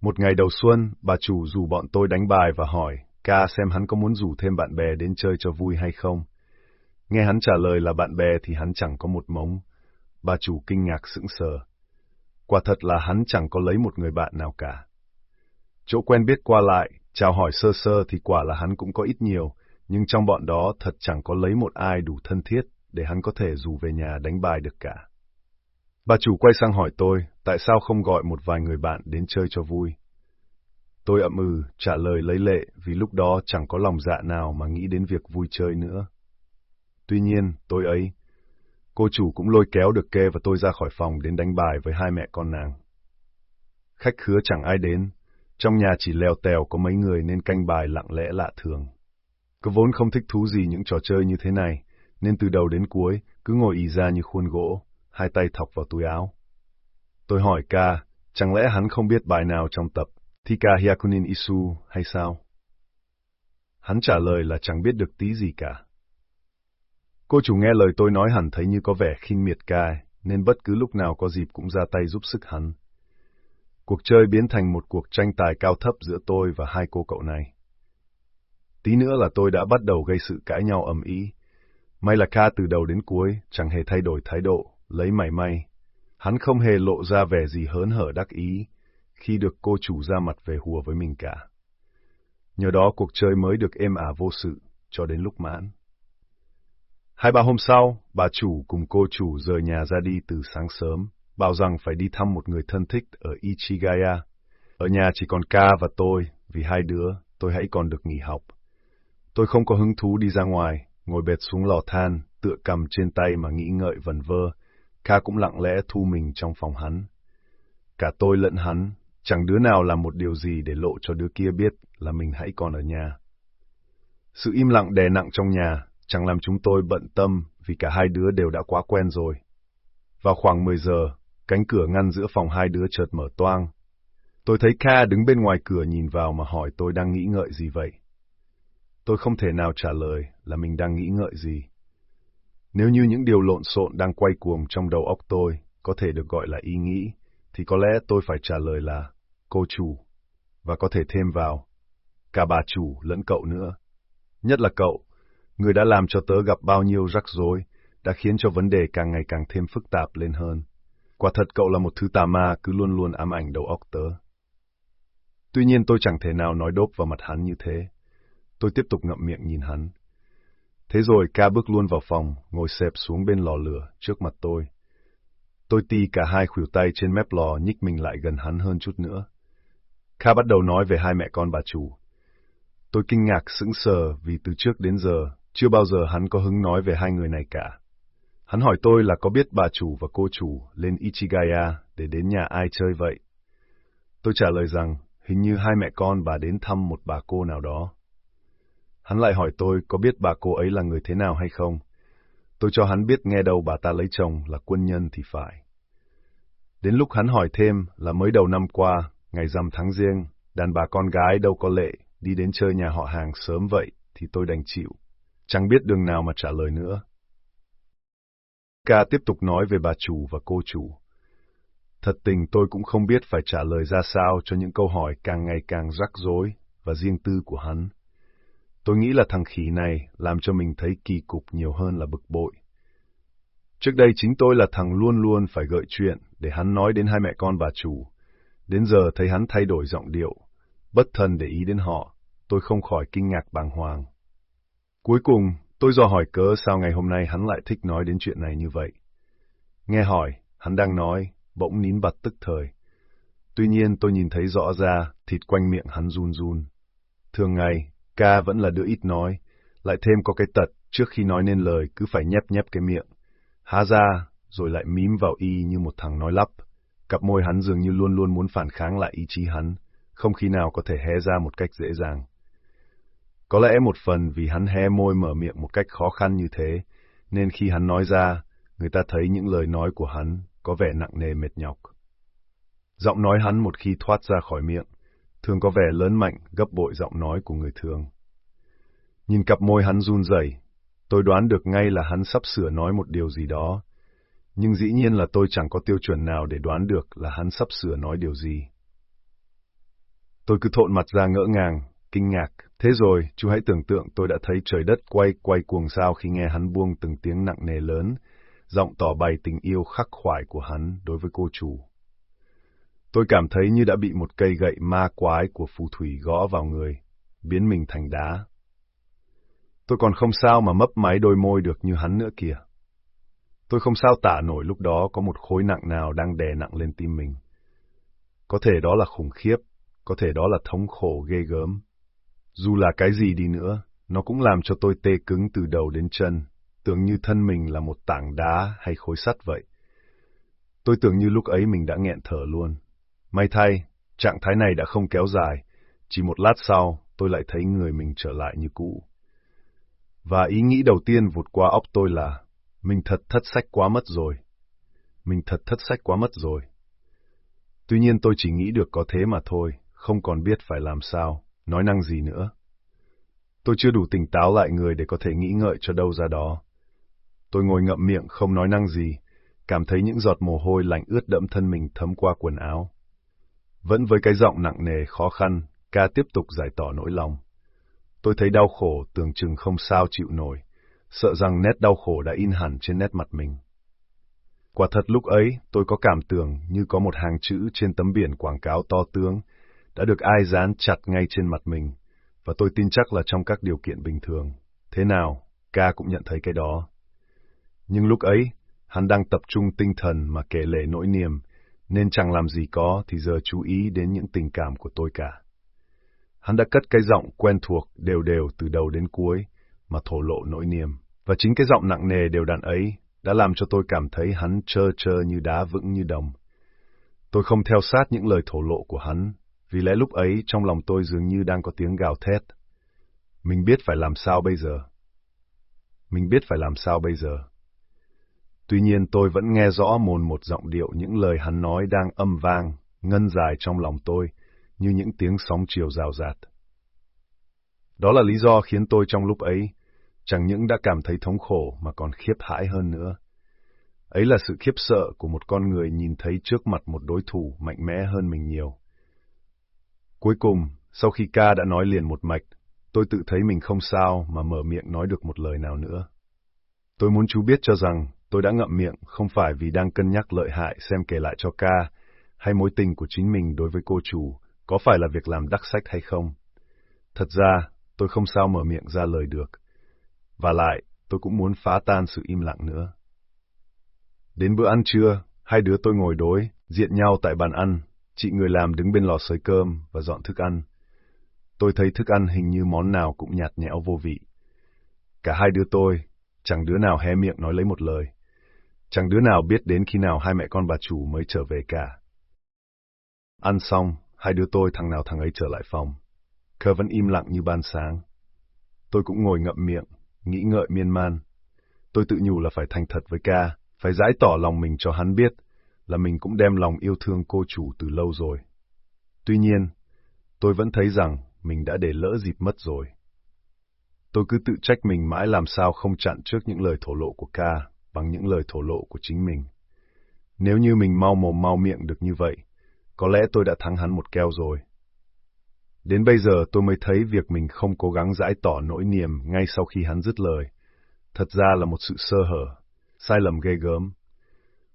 Một ngày đầu xuân, bà chủ rủ bọn tôi đánh bài và hỏi, ca xem hắn có muốn rủ thêm bạn bè đến chơi cho vui hay không. Nghe hắn trả lời là bạn bè thì hắn chẳng có một mống. Bà chủ kinh ngạc sững sờ. Quả thật là hắn chẳng có lấy một người bạn nào cả. Chỗ quen biết qua lại, chào hỏi sơ sơ thì quả là hắn cũng có ít nhiều, nhưng trong bọn đó thật chẳng có lấy một ai đủ thân thiết để hắn có thể rủ về nhà đánh bài được cả. Bà chủ quay sang hỏi tôi, tại sao không gọi một vài người bạn đến chơi cho vui. Tôi ậm ừ, trả lời lấy lệ vì lúc đó chẳng có lòng dạ nào mà nghĩ đến việc vui chơi nữa. Tuy nhiên, tôi ấy, cô chủ cũng lôi kéo được kê và tôi ra khỏi phòng đến đánh bài với hai mẹ con nàng. Khách khứa chẳng ai đến, trong nhà chỉ leo tèo có mấy người nên canh bài lặng lẽ lạ thường. Cứ vốn không thích thú gì những trò chơi như thế này, nên từ đầu đến cuối cứ ngồi ì ra như khuôn gỗ, hai tay thọc vào túi áo. Tôi hỏi ca, chẳng lẽ hắn không biết bài nào trong tập Thika Hyakunin Isu hay sao? Hắn trả lời là chẳng biết được tí gì cả. Cô chủ nghe lời tôi nói hẳn thấy như có vẻ khinh miệt cai, nên bất cứ lúc nào có dịp cũng ra tay giúp sức hắn. Cuộc chơi biến thành một cuộc tranh tài cao thấp giữa tôi và hai cô cậu này. Tí nữa là tôi đã bắt đầu gây sự cãi nhau ầm ĩ. May là Kha từ đầu đến cuối chẳng hề thay đổi thái độ, lấy mảy may. Hắn không hề lộ ra vẻ gì hớn hở đắc ý khi được cô chủ ra mặt về hùa với mình cả. Nhờ đó cuộc chơi mới được êm ả vô sự, cho đến lúc mãn. Hai ba hôm sau, bà chủ cùng cô chủ rời nhà ra đi từ sáng sớm, bảo rằng phải đi thăm một người thân thích ở Ichigaya. Ở nhà chỉ còn ca và tôi, vì hai đứa, tôi hãy còn được nghỉ học. Tôi không có hứng thú đi ra ngoài, ngồi bệt xuống lò than, tựa cầm trên tay mà nghĩ ngợi vần vơ. Ca cũng lặng lẽ thu mình trong phòng hắn. Cả tôi lẫn hắn, chẳng đứa nào làm một điều gì để lộ cho đứa kia biết là mình hãy còn ở nhà. Sự im lặng đè nặng trong nhà, chẳng làm chúng tôi bận tâm vì cả hai đứa đều đã quá quen rồi. Vào khoảng 10 giờ, cánh cửa ngăn giữa phòng hai đứa chợt mở toang. Tôi thấy Kha đứng bên ngoài cửa nhìn vào mà hỏi tôi đang nghĩ ngợi gì vậy. Tôi không thể nào trả lời là mình đang nghĩ ngợi gì. Nếu như những điều lộn xộn đang quay cuồng trong đầu óc tôi có thể được gọi là ý nghĩ, thì có lẽ tôi phải trả lời là cô chủ, và có thể thêm vào cả bà chủ lẫn cậu nữa. Nhất là cậu, người đã làm cho tớ gặp bao nhiêu rắc rối, đã khiến cho vấn đề càng ngày càng thêm phức tạp lên hơn. Quả thật cậu là một thứ tà ma cứ luôn luôn ám ảnh đầu óc tớ. Tuy nhiên tôi chẳng thể nào nói đốp vào mặt hắn như thế. Tôi tiếp tục ngậm miệng nhìn hắn. Thế rồi ca bước luôn vào phòng, ngồi xẹp xuống bên lò lửa trước mặt tôi. Tôi ti cả hai khuỷu tay trên mép lò nhích mình lại gần hắn hơn chút nữa. Kha bắt đầu nói về hai mẹ con bà chủ. Tôi kinh ngạc sững sờ vì từ trước đến giờ, chưa bao giờ hắn có hứng nói về hai người này cả. Hắn hỏi tôi là có biết bà chủ và cô chủ lên Ichigaya để đến nhà ai chơi vậy. Tôi trả lời rằng hình như hai mẹ con bà đến thăm một bà cô nào đó. Hắn lại hỏi tôi có biết bà cô ấy là người thế nào hay không. Tôi cho hắn biết nghe đâu bà ta lấy chồng là quân nhân thì phải. Đến lúc hắn hỏi thêm là mới đầu năm qua, ngày rằm tháng riêng, đàn bà con gái đâu có lệ, đi đến chơi nhà họ hàng sớm vậy, thì tôi đành chịu. Chẳng biết đường nào mà trả lời nữa. Ca tiếp tục nói về bà chủ và cô chủ. Thật tình tôi cũng không biết phải trả lời ra sao cho những câu hỏi càng ngày càng rắc rối và riêng tư của hắn. Tôi nghĩ là thằng khỉ này làm cho mình thấy kỳ cục nhiều hơn là bực bội. Trước đây chính tôi là thằng luôn luôn phải gợi chuyện để hắn nói đến hai mẹ con bà chủ, Đến giờ thấy hắn thay đổi giọng điệu, bất thân để ý đến họ, tôi không khỏi kinh ngạc bàng hoàng. Cuối cùng, tôi dò hỏi cớ sao ngày hôm nay hắn lại thích nói đến chuyện này như vậy. Nghe hỏi, hắn đang nói, bỗng nín bặt tức thời. Tuy nhiên tôi nhìn thấy rõ ra, thịt quanh miệng hắn run run. Thường ngày, ca vẫn là đứa ít nói, lại thêm có cái tật, trước khi nói nên lời cứ phải nhép nhép cái miệng. Há ra, rồi lại mím vào y như một thằng nói lắp. Cặp môi hắn dường như luôn luôn muốn phản kháng lại ý chí hắn, không khi nào có thể hé ra một cách dễ dàng. Có lẽ một phần vì hắn hé môi mở miệng một cách khó khăn như thế, nên khi hắn nói ra, người ta thấy những lời nói của hắn có vẻ nặng nề mệt nhọc. Giọng nói hắn một khi thoát ra khỏi miệng, thường có vẻ lớn mạnh gấp bội giọng nói của người thường. Nhìn cặp môi hắn run rẩy, tôi đoán được ngay là hắn sắp sửa nói một điều gì đó, nhưng dĩ nhiên là tôi chẳng có tiêu chuẩn nào để đoán được là hắn sắp sửa nói điều gì. Tôi cứ thộn mặt ra ngỡ ngàng, kinh ngạc. Thế rồi, chú hãy tưởng tượng tôi đã thấy trời đất quay quay cuồng sao khi nghe hắn buông từng tiếng nặng nề lớn, giọng tỏ bày tình yêu khắc khoải của hắn đối với cô chủ. Tôi cảm thấy như đã bị một cây gậy ma quái của phù thủy gõ vào người, biến mình thành đá. Tôi còn không sao mà mấp máy đôi môi được như hắn nữa kìa. Tôi không sao tả nổi lúc đó có một khối nặng nào đang đè nặng lên tim mình. Có thể đó là khủng khiếp, có thể đó là thống khổ ghê gớm. Dù là cái gì đi nữa, nó cũng làm cho tôi tê cứng từ đầu đến chân, tưởng như thân mình là một tảng đá hay khối sắt vậy. Tôi tưởng như lúc ấy mình đã nghẹn thở luôn. May thay, trạng thái này đã không kéo dài, chỉ một lát sau tôi lại thấy người mình trở lại như cũ. Và ý nghĩ đầu tiên vụt qua óc tôi là, mình thật thất sách quá mất rồi. Mình thật thất sách quá mất rồi. Tuy nhiên tôi chỉ nghĩ được có thế mà thôi, không còn biết phải làm sao, nói năng gì nữa. Tôi chưa đủ tỉnh táo lại người để có thể nghĩ ngợi cho đâu ra đó. Tôi ngồi ngậm miệng không nói năng gì, cảm thấy những giọt mồ hôi lạnh ướt đẫm thân mình thấm qua quần áo. Vẫn với cái giọng nặng nề khó khăn, ca tiếp tục giải tỏ nỗi lòng. Tôi thấy đau khổ tưởng chừng không sao chịu nổi, sợ rằng nét đau khổ đã in hẳn trên nét mặt mình. Quả thật lúc ấy, tôi có cảm tưởng như có một hàng chữ trên tấm biển quảng cáo to tướng, đã được ai dán chặt ngay trên mặt mình, và tôi tin chắc là trong các điều kiện bình thường. Thế nào, ca cũng nhận thấy cái đó. Nhưng lúc ấy, hắn đang tập trung tinh thần mà kể lể nỗi niềm, nên chẳng làm gì có thì giờ chú ý đến những tình cảm của tôi cả. Hắn đã cất cái giọng quen thuộc đều đều từ đầu đến cuối mà thổ lộ nỗi niềm, và chính cái giọng nặng nề đều đặn ấy đã làm cho tôi cảm thấy hắn trơ trơ như đá vững như đồng. Tôi không theo sát những lời thổ lộ của hắn, vì lẽ lúc ấy trong lòng tôi dường như đang có tiếng gào thét. Mình biết phải làm sao bây giờ. Mình biết phải làm sao bây giờ. Tuy nhiên tôi vẫn nghe rõ mồn một giọng điệu những lời hắn nói đang âm vang, ngân dài trong lòng tôi, như những tiếng sóng chiều rào rạt. Đó là lý do khiến tôi trong lúc ấy, chẳng những đã cảm thấy thống khổ mà còn khiếp hãi hơn nữa. Ấy là sự khiếp sợ của một con người nhìn thấy trước mặt một đối thủ mạnh mẽ hơn mình nhiều. Cuối cùng, sau khi ca đã nói liền một mạch, tôi tự thấy mình không sao mà mở miệng nói được một lời nào nữa. Tôi muốn chú biết cho rằng tôi đã ngậm miệng không phải vì đang cân nhắc lợi hại xem kể lại cho ca, hay mối tình của chính mình đối với cô chủ, có phải là việc làm đắc sách hay không. Thật ra, tôi không sao mở miệng ra lời được. Và lại, tôi cũng muốn phá tan sự im lặng nữa. Đến bữa ăn trưa, hai đứa tôi ngồi đối, diện nhau tại bàn ăn, chị người làm đứng bên lò sới cơm và dọn thức ăn. Tôi thấy thức ăn hình như món nào cũng nhạt nhẽo vô vị. Cả hai đứa tôi, chẳng đứa nào hé miệng nói lấy một lời. Chẳng đứa nào biết đến khi nào hai mẹ con bà chủ mới trở về cả. Ăn xong, hai đứa tôi thằng nào thằng ấy trở lại phòng. Cơ vẫn im lặng như ban sáng. Tôi cũng ngồi ngậm miệng, nghĩ ngợi miên man. Tôi tự nhủ là phải thành thật với ca, phải giải tỏ lòng mình cho hắn biết, là mình cũng đem lòng yêu thương cô chủ từ lâu rồi. Tuy nhiên, tôi vẫn thấy rằng mình đã để lỡ dịp mất rồi. Tôi cứ tự trách mình mãi làm sao không chặn trước những lời thổ lộ của ca bằng những lời thổ lộ của chính mình. Nếu như mình mau mồm mau miệng được như vậy, có lẽ tôi đã thắng hắn một keo rồi. Đến bây giờ tôi mới thấy việc mình không cố gắng giải tỏ nỗi niềm ngay sau khi hắn dứt lời. Thật ra là một sự sơ hở, sai lầm ghê gớm.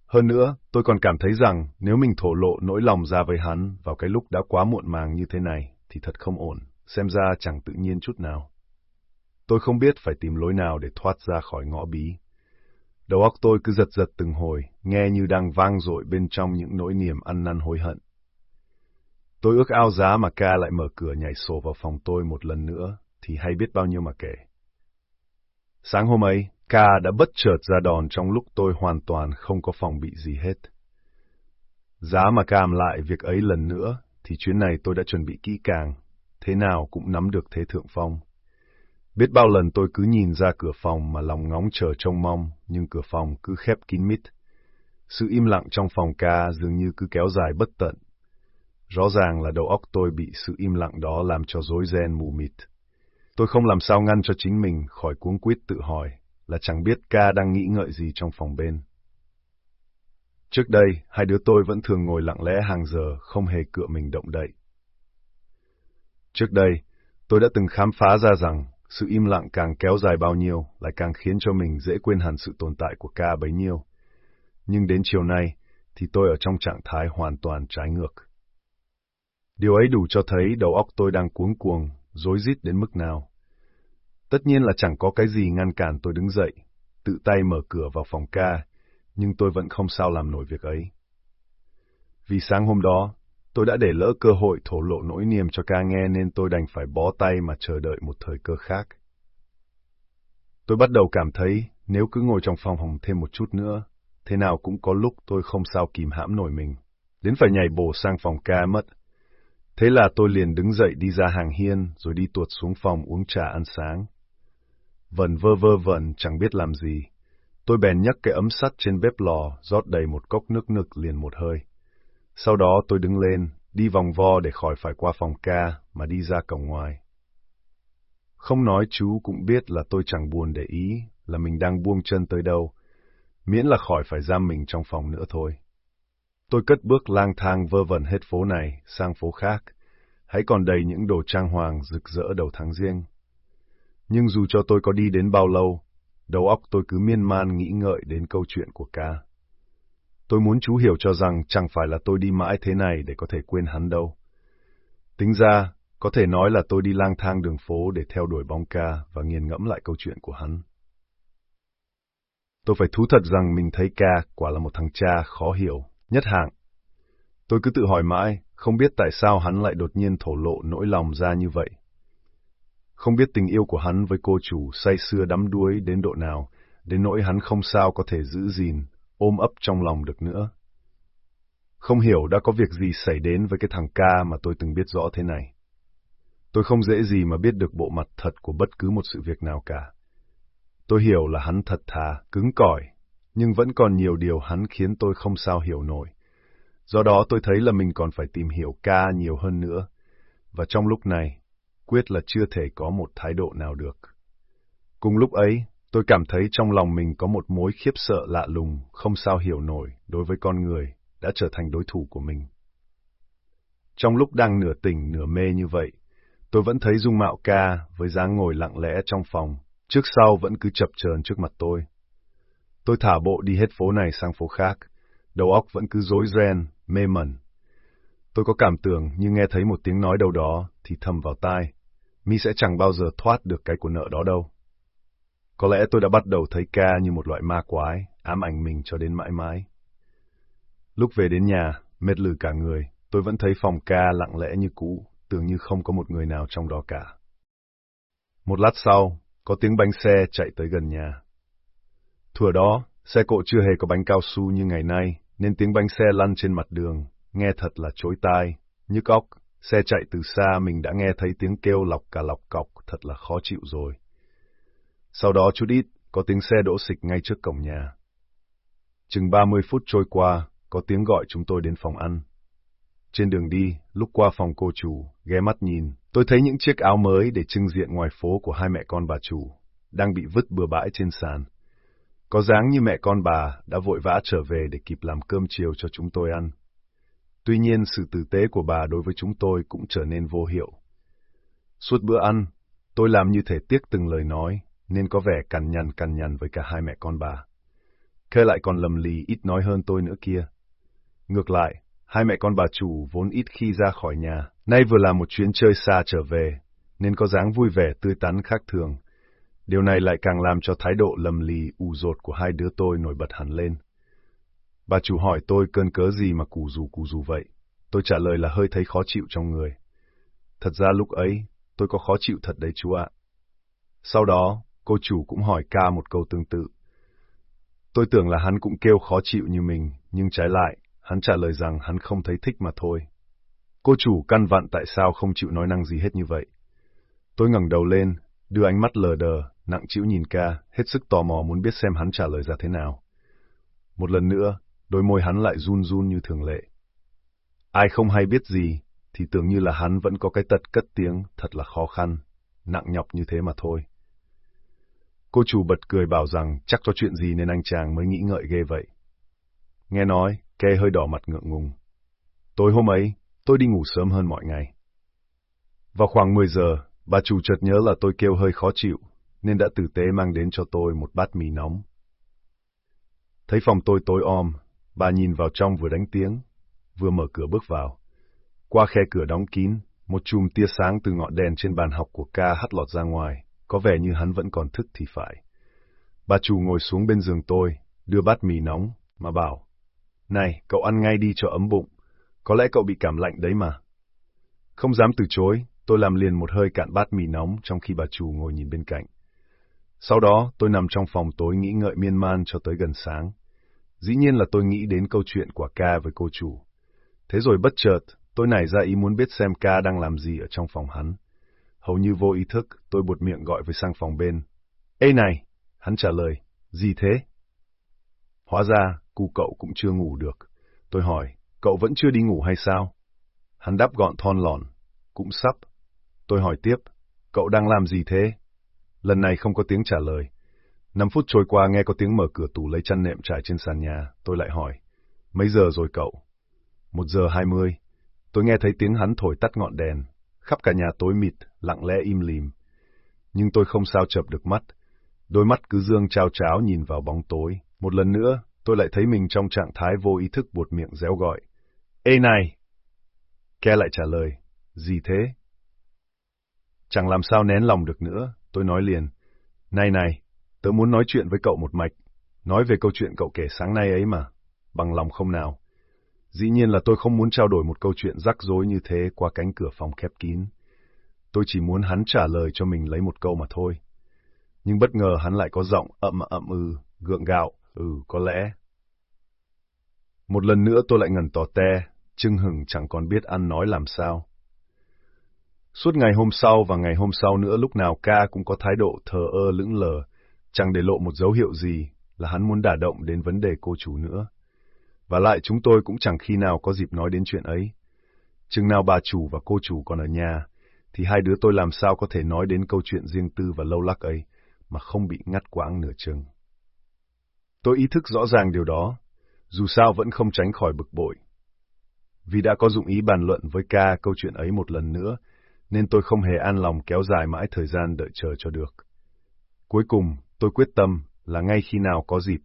Hơn nữa, tôi còn cảm thấy rằng nếu mình thổ lộ nỗi lòng ra với hắn vào cái lúc đã quá muộn màng như thế này, thì thật không ổn, xem ra chẳng tự nhiên chút nào. Tôi không biết phải tìm lối nào để thoát ra khỏi ngõ bí. Đầu óc tôi cứ giật giật từng hồi, nghe như đang vang dội bên trong những nỗi niềm ăn năn hối hận. Tôi ước ao giá mà ca lại mở cửa nhảy sổ vào phòng tôi một lần nữa, thì hay biết bao nhiêu mà kể. Sáng hôm ấy, ca đã bất chợt ra đòn trong lúc tôi hoàn toàn không có phòng bị gì hết. Giá mà cam lại việc ấy lần nữa, thì chuyến này tôi đã chuẩn bị kỹ càng, thế nào cũng nắm được thế thượng phong. Biết bao lần tôi cứ nhìn ra cửa phòng mà lòng ngóng chờ trông mong, nhưng cửa phòng cứ khép kín mít. Sự im lặng trong phòng ca dường như cứ kéo dài bất tận. Rõ ràng là đầu óc tôi bị sự im lặng đó làm cho rối ren mù mịt. Tôi không làm sao ngăn cho chính mình khỏi cuống quýt tự hỏi là chẳng biết ca đang nghĩ ngợi gì trong phòng bên. Trước đây, hai đứa tôi vẫn thường ngồi lặng lẽ hàng giờ, không hề cựa mình động đậy. Trước đây, tôi đã từng khám phá ra rằng sự im lặng càng kéo dài bao nhiêu lại càng khiến cho mình dễ quên hẳn sự tồn tại của ca bấy nhiêu. Nhưng đến chiều nay thì tôi ở trong trạng thái hoàn toàn trái ngược. Điều ấy đủ cho thấy đầu óc tôi đang cuống cuồng, rối rít đến mức nào. Tất nhiên là chẳng có cái gì ngăn cản tôi đứng dậy, tự tay mở cửa vào phòng ca, nhưng tôi vẫn không sao làm nổi việc ấy. Vì sáng hôm đó, tôi đã để lỡ cơ hội thổ lộ nỗi niềm cho ca nghe nên tôi đành phải bó tay mà chờ đợi một thời cơ khác. Tôi bắt đầu cảm thấy nếu cứ ngồi trong phòng hồng thêm một chút nữa, thế nào cũng có lúc tôi không sao kìm hãm nổi mình, đến phải nhảy bổ sang phòng ca mất. Thế là tôi liền đứng dậy đi ra hàng hiên rồi đi tuột xuống phòng uống trà ăn sáng. Vần vơ vơ vẩn chẳng biết làm gì. Tôi bèn nhấc cái ấm sắt trên bếp lò, rót đầy một cốc nước nực liền một hơi. Sau đó tôi đứng lên, đi vòng vo để khỏi phải qua phòng ca mà đi ra cổng ngoài. Không nói chú cũng biết là tôi chẳng buồn để ý là mình đang buông chân tới đâu, miễn là khỏi phải giam mình trong phòng nữa thôi. Tôi cất bước lang thang vơ vẩn hết phố này sang phố khác, hãy còn đầy những đồ trang hoàng rực rỡ đầu tháng riêng. Nhưng dù cho tôi có đi đến bao lâu, đầu óc tôi cứ miên man nghĩ ngợi đến câu chuyện của ca. Tôi muốn chú hiểu cho rằng chẳng phải là tôi đi mãi thế này để có thể quên hắn đâu. Tính ra, có thể nói là tôi đi lang thang đường phố để theo đuổi bóng ca và nghiền ngẫm lại câu chuyện của hắn. Tôi phải thú thật rằng mình thấy ca quả là một thằng cha khó hiểu, nhất hạng. Tôi cứ tự hỏi mãi, không biết tại sao hắn lại đột nhiên thổ lộ nỗi lòng ra như vậy. Không biết tình yêu của hắn với cô chủ say sưa đắm đuối đến độ nào, đến nỗi hắn không sao có thể giữ gìn, ôm ấp trong lòng được nữa. Không hiểu đã có việc gì xảy đến với cái thằng ca mà tôi từng biết rõ thế này. Tôi không dễ gì mà biết được bộ mặt thật của bất cứ một sự việc nào cả. Tôi hiểu là hắn thật thà, cứng cỏi, nhưng vẫn còn nhiều điều hắn khiến tôi không sao hiểu nổi. Do đó tôi thấy là mình còn phải tìm hiểu ca nhiều hơn nữa. Và trong lúc này, quyết là chưa thể có một thái độ nào được. Cùng lúc ấy, tôi cảm thấy trong lòng mình có một mối khiếp sợ lạ lùng, không sao hiểu nổi đối với con người, đã trở thành đối thủ của mình. Trong lúc đang nửa tỉnh nửa mê như vậy, tôi vẫn thấy dung mạo ca với dáng ngồi lặng lẽ trong phòng, trước sau vẫn cứ chập chờn trước mặt tôi. Tôi thả bộ đi hết phố này sang phố khác, đầu óc vẫn cứ rối ren, mê mẩn. Tôi có cảm tưởng như nghe thấy một tiếng nói đâu đó thì thầm vào tai, mi sẽ chẳng bao giờ thoát được cái của nợ đó đâu. Có lẽ tôi đã bắt đầu thấy ca như một loại ma quái, ám ảnh mình cho đến mãi mãi. Lúc về đến nhà, mệt lử cả người, tôi vẫn thấy phòng ca lặng lẽ như cũ, tưởng như không có một người nào trong đó cả. Một lát sau, có tiếng bánh xe chạy tới gần nhà. Thừa đó, xe cộ chưa hề có bánh cao su như ngày nay, nên tiếng bánh xe lăn trên mặt đường, nghe thật là chối tai, nhức óc. Xe chạy từ xa mình đã nghe thấy tiếng kêu lọc cả lọc cọc, thật là khó chịu rồi. Sau đó chút ít, có tiếng xe đỗ xịch ngay trước cổng nhà. Chừng 30 phút trôi qua, có tiếng gọi chúng tôi đến phòng ăn. Trên đường đi, lúc qua phòng cô chủ, ghé mắt nhìn, tôi thấy những chiếc áo mới để trưng diện ngoài phố của hai mẹ con bà chủ, đang bị vứt bừa bãi trên sàn. Có dáng như mẹ con bà đã vội vã trở về để kịp làm cơm chiều cho chúng tôi ăn. Tuy nhiên sự tử tế của bà đối với chúng tôi cũng trở nên vô hiệu. Suốt bữa ăn, tôi làm như thể tiếc từng lời nói, nên có vẻ cằn nhằn cằn nhằn với cả hai mẹ con bà. Kê lại còn lầm lì ít nói hơn tôi nữa kia. Ngược lại, hai mẹ con bà chủ vốn ít khi ra khỏi nhà, nay vừa làm một chuyến chơi xa trở về, nên có dáng vui vẻ tươi tắn khác thường. Điều này lại càng làm cho thái độ lầm lì ù rột của hai đứa tôi nổi bật hẳn lên. Bà chủ hỏi tôi cơn cớ gì mà cù rù cù rù vậy. Tôi trả lời là hơi thấy khó chịu trong người. Thật ra lúc ấy, tôi có khó chịu thật đấy chú ạ. Sau đó, cô chủ cũng hỏi ca một câu tương tự. Tôi tưởng là hắn cũng kêu khó chịu như mình, nhưng trái lại, hắn trả lời rằng hắn không thấy thích mà thôi. Cô chủ căn vặn tại sao không chịu nói năng gì hết như vậy. Tôi ngẩng đầu lên, đưa ánh mắt lờ đờ, nặng chịu nhìn ca, hết sức tò mò muốn biết xem hắn trả lời ra thế nào. Một lần nữa, đôi môi hắn lại run run như thường lệ. Ai không hay biết gì, thì tưởng như là hắn vẫn có cái tật cất tiếng thật là khó khăn, nặng nhọc như thế mà thôi. Cô chủ bật cười bảo rằng chắc có chuyện gì nên anh chàng mới nghĩ ngợi ghê vậy. Nghe nói, kê hơi đỏ mặt ngượng ngùng. Tối hôm ấy, tôi đi ngủ sớm hơn mọi ngày. Vào khoảng 10 giờ, bà chủ chợt nhớ là tôi kêu hơi khó chịu, nên đã tử tế mang đến cho tôi một bát mì nóng. Thấy phòng tôi tối om, bà nhìn vào trong vừa đánh tiếng, vừa mở cửa bước vào. Qua khe cửa đóng kín, một chùm tia sáng từ ngọn đèn trên bàn học của ca hắt lọt ra ngoài, có vẻ như hắn vẫn còn thức thì phải. Bà chủ ngồi xuống bên giường tôi, đưa bát mì nóng, mà bảo, Này, cậu ăn ngay đi cho ấm bụng, có lẽ cậu bị cảm lạnh đấy mà. Không dám từ chối, tôi làm liền một hơi cạn bát mì nóng trong khi bà chủ ngồi nhìn bên cạnh. Sau đó, tôi nằm trong phòng tối nghĩ ngợi miên man cho tới gần sáng. Dĩ nhiên là tôi nghĩ đến câu chuyện của ca với cô chủ. Thế rồi bất chợt, tôi nảy ra ý muốn biết xem ca đang làm gì ở trong phòng hắn. Hầu như vô ý thức, tôi buột miệng gọi với sang phòng bên. Ê này! Hắn trả lời, gì thế? Hóa ra, cu cậu cũng chưa ngủ được. Tôi hỏi, cậu vẫn chưa đi ngủ hay sao? Hắn đáp gọn thon lòn, cũng sắp. Tôi hỏi tiếp, cậu đang làm gì thế? Lần này không có tiếng trả lời. Năm phút trôi qua nghe có tiếng mở cửa tủ lấy chăn nệm trải trên sàn nhà, tôi lại hỏi, mấy giờ rồi cậu? Một giờ hai mươi. Tôi nghe thấy tiếng hắn thổi tắt ngọn đèn, khắp cả nhà tối mịt, lặng lẽ im lìm. Nhưng tôi không sao chập được mắt, đôi mắt cứ dương trao cháo nhìn vào bóng tối. Một lần nữa, tôi lại thấy mình trong trạng thái vô ý thức buột miệng réo gọi. Ê này! Ke lại trả lời, gì thế? Chẳng làm sao nén lòng được nữa, tôi nói liền. Này này, tớ muốn nói chuyện với cậu một mạch, nói về câu chuyện cậu kể sáng nay ấy mà, bằng lòng không nào. Dĩ nhiên là tôi không muốn trao đổi một câu chuyện rắc rối như thế qua cánh cửa phòng khép kín. Tôi chỉ muốn hắn trả lời cho mình lấy một câu mà thôi. Nhưng bất ngờ hắn lại có giọng ậm ậm ừ, gượng gạo, ừ, có lẽ. Một lần nữa tôi lại ngần tỏ te, chưng hừng chẳng còn biết ăn nói làm sao. Suốt ngày hôm sau và ngày hôm sau nữa lúc nào ca cũng có thái độ thờ ơ lững lờ, chẳng để lộ một dấu hiệu gì là hắn muốn đả động đến vấn đề cô chủ nữa. Và lại chúng tôi cũng chẳng khi nào có dịp nói đến chuyện ấy. Chừng nào bà chủ và cô chủ còn ở nhà, thì hai đứa tôi làm sao có thể nói đến câu chuyện riêng tư và lâu lắc ấy, mà không bị ngắt quãng nửa chừng. Tôi ý thức rõ ràng điều đó, dù sao vẫn không tránh khỏi bực bội. Vì đã có dụng ý bàn luận với ca câu chuyện ấy một lần nữa, nên tôi không hề an lòng kéo dài mãi thời gian đợi chờ cho được. Cuối cùng, tôi quyết tâm là ngay khi nào có dịp,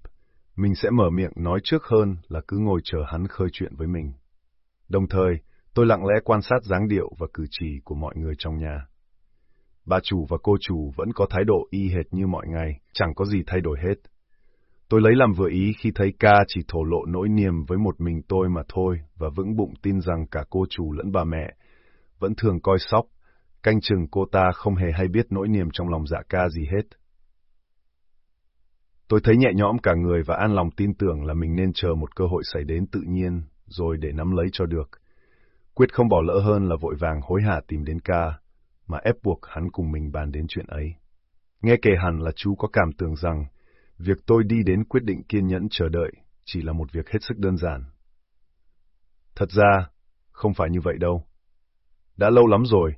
mình sẽ mở miệng nói trước hơn là cứ ngồi chờ hắn khơi chuyện với mình. Đồng thời, tôi lặng lẽ quan sát dáng điệu và cử chỉ của mọi người trong nhà. Bà chủ và cô chủ vẫn có thái độ y hệt như mọi ngày, chẳng có gì thay đổi hết. Tôi lấy làm vừa ý khi thấy ca chỉ thổ lộ nỗi niềm với một mình tôi mà thôi và vững bụng tin rằng cả cô chủ lẫn bà mẹ vẫn thường coi sóc, canh chừng cô ta không hề hay biết nỗi niềm trong lòng dạ ca gì hết. Tôi thấy nhẹ nhõm cả người và an lòng tin tưởng là mình nên chờ một cơ hội xảy đến tự nhiên, rồi để nắm lấy cho được. Quyết không bỏ lỡ hơn là vội vàng hối hả tìm đến ca, mà ép buộc hắn cùng mình bàn đến chuyện ấy. Nghe kể hẳn là chú có cảm tưởng rằng, việc tôi đi đến quyết định kiên nhẫn chờ đợi chỉ là một việc hết sức đơn giản. Thật ra, không phải như vậy đâu. Đã lâu lắm rồi,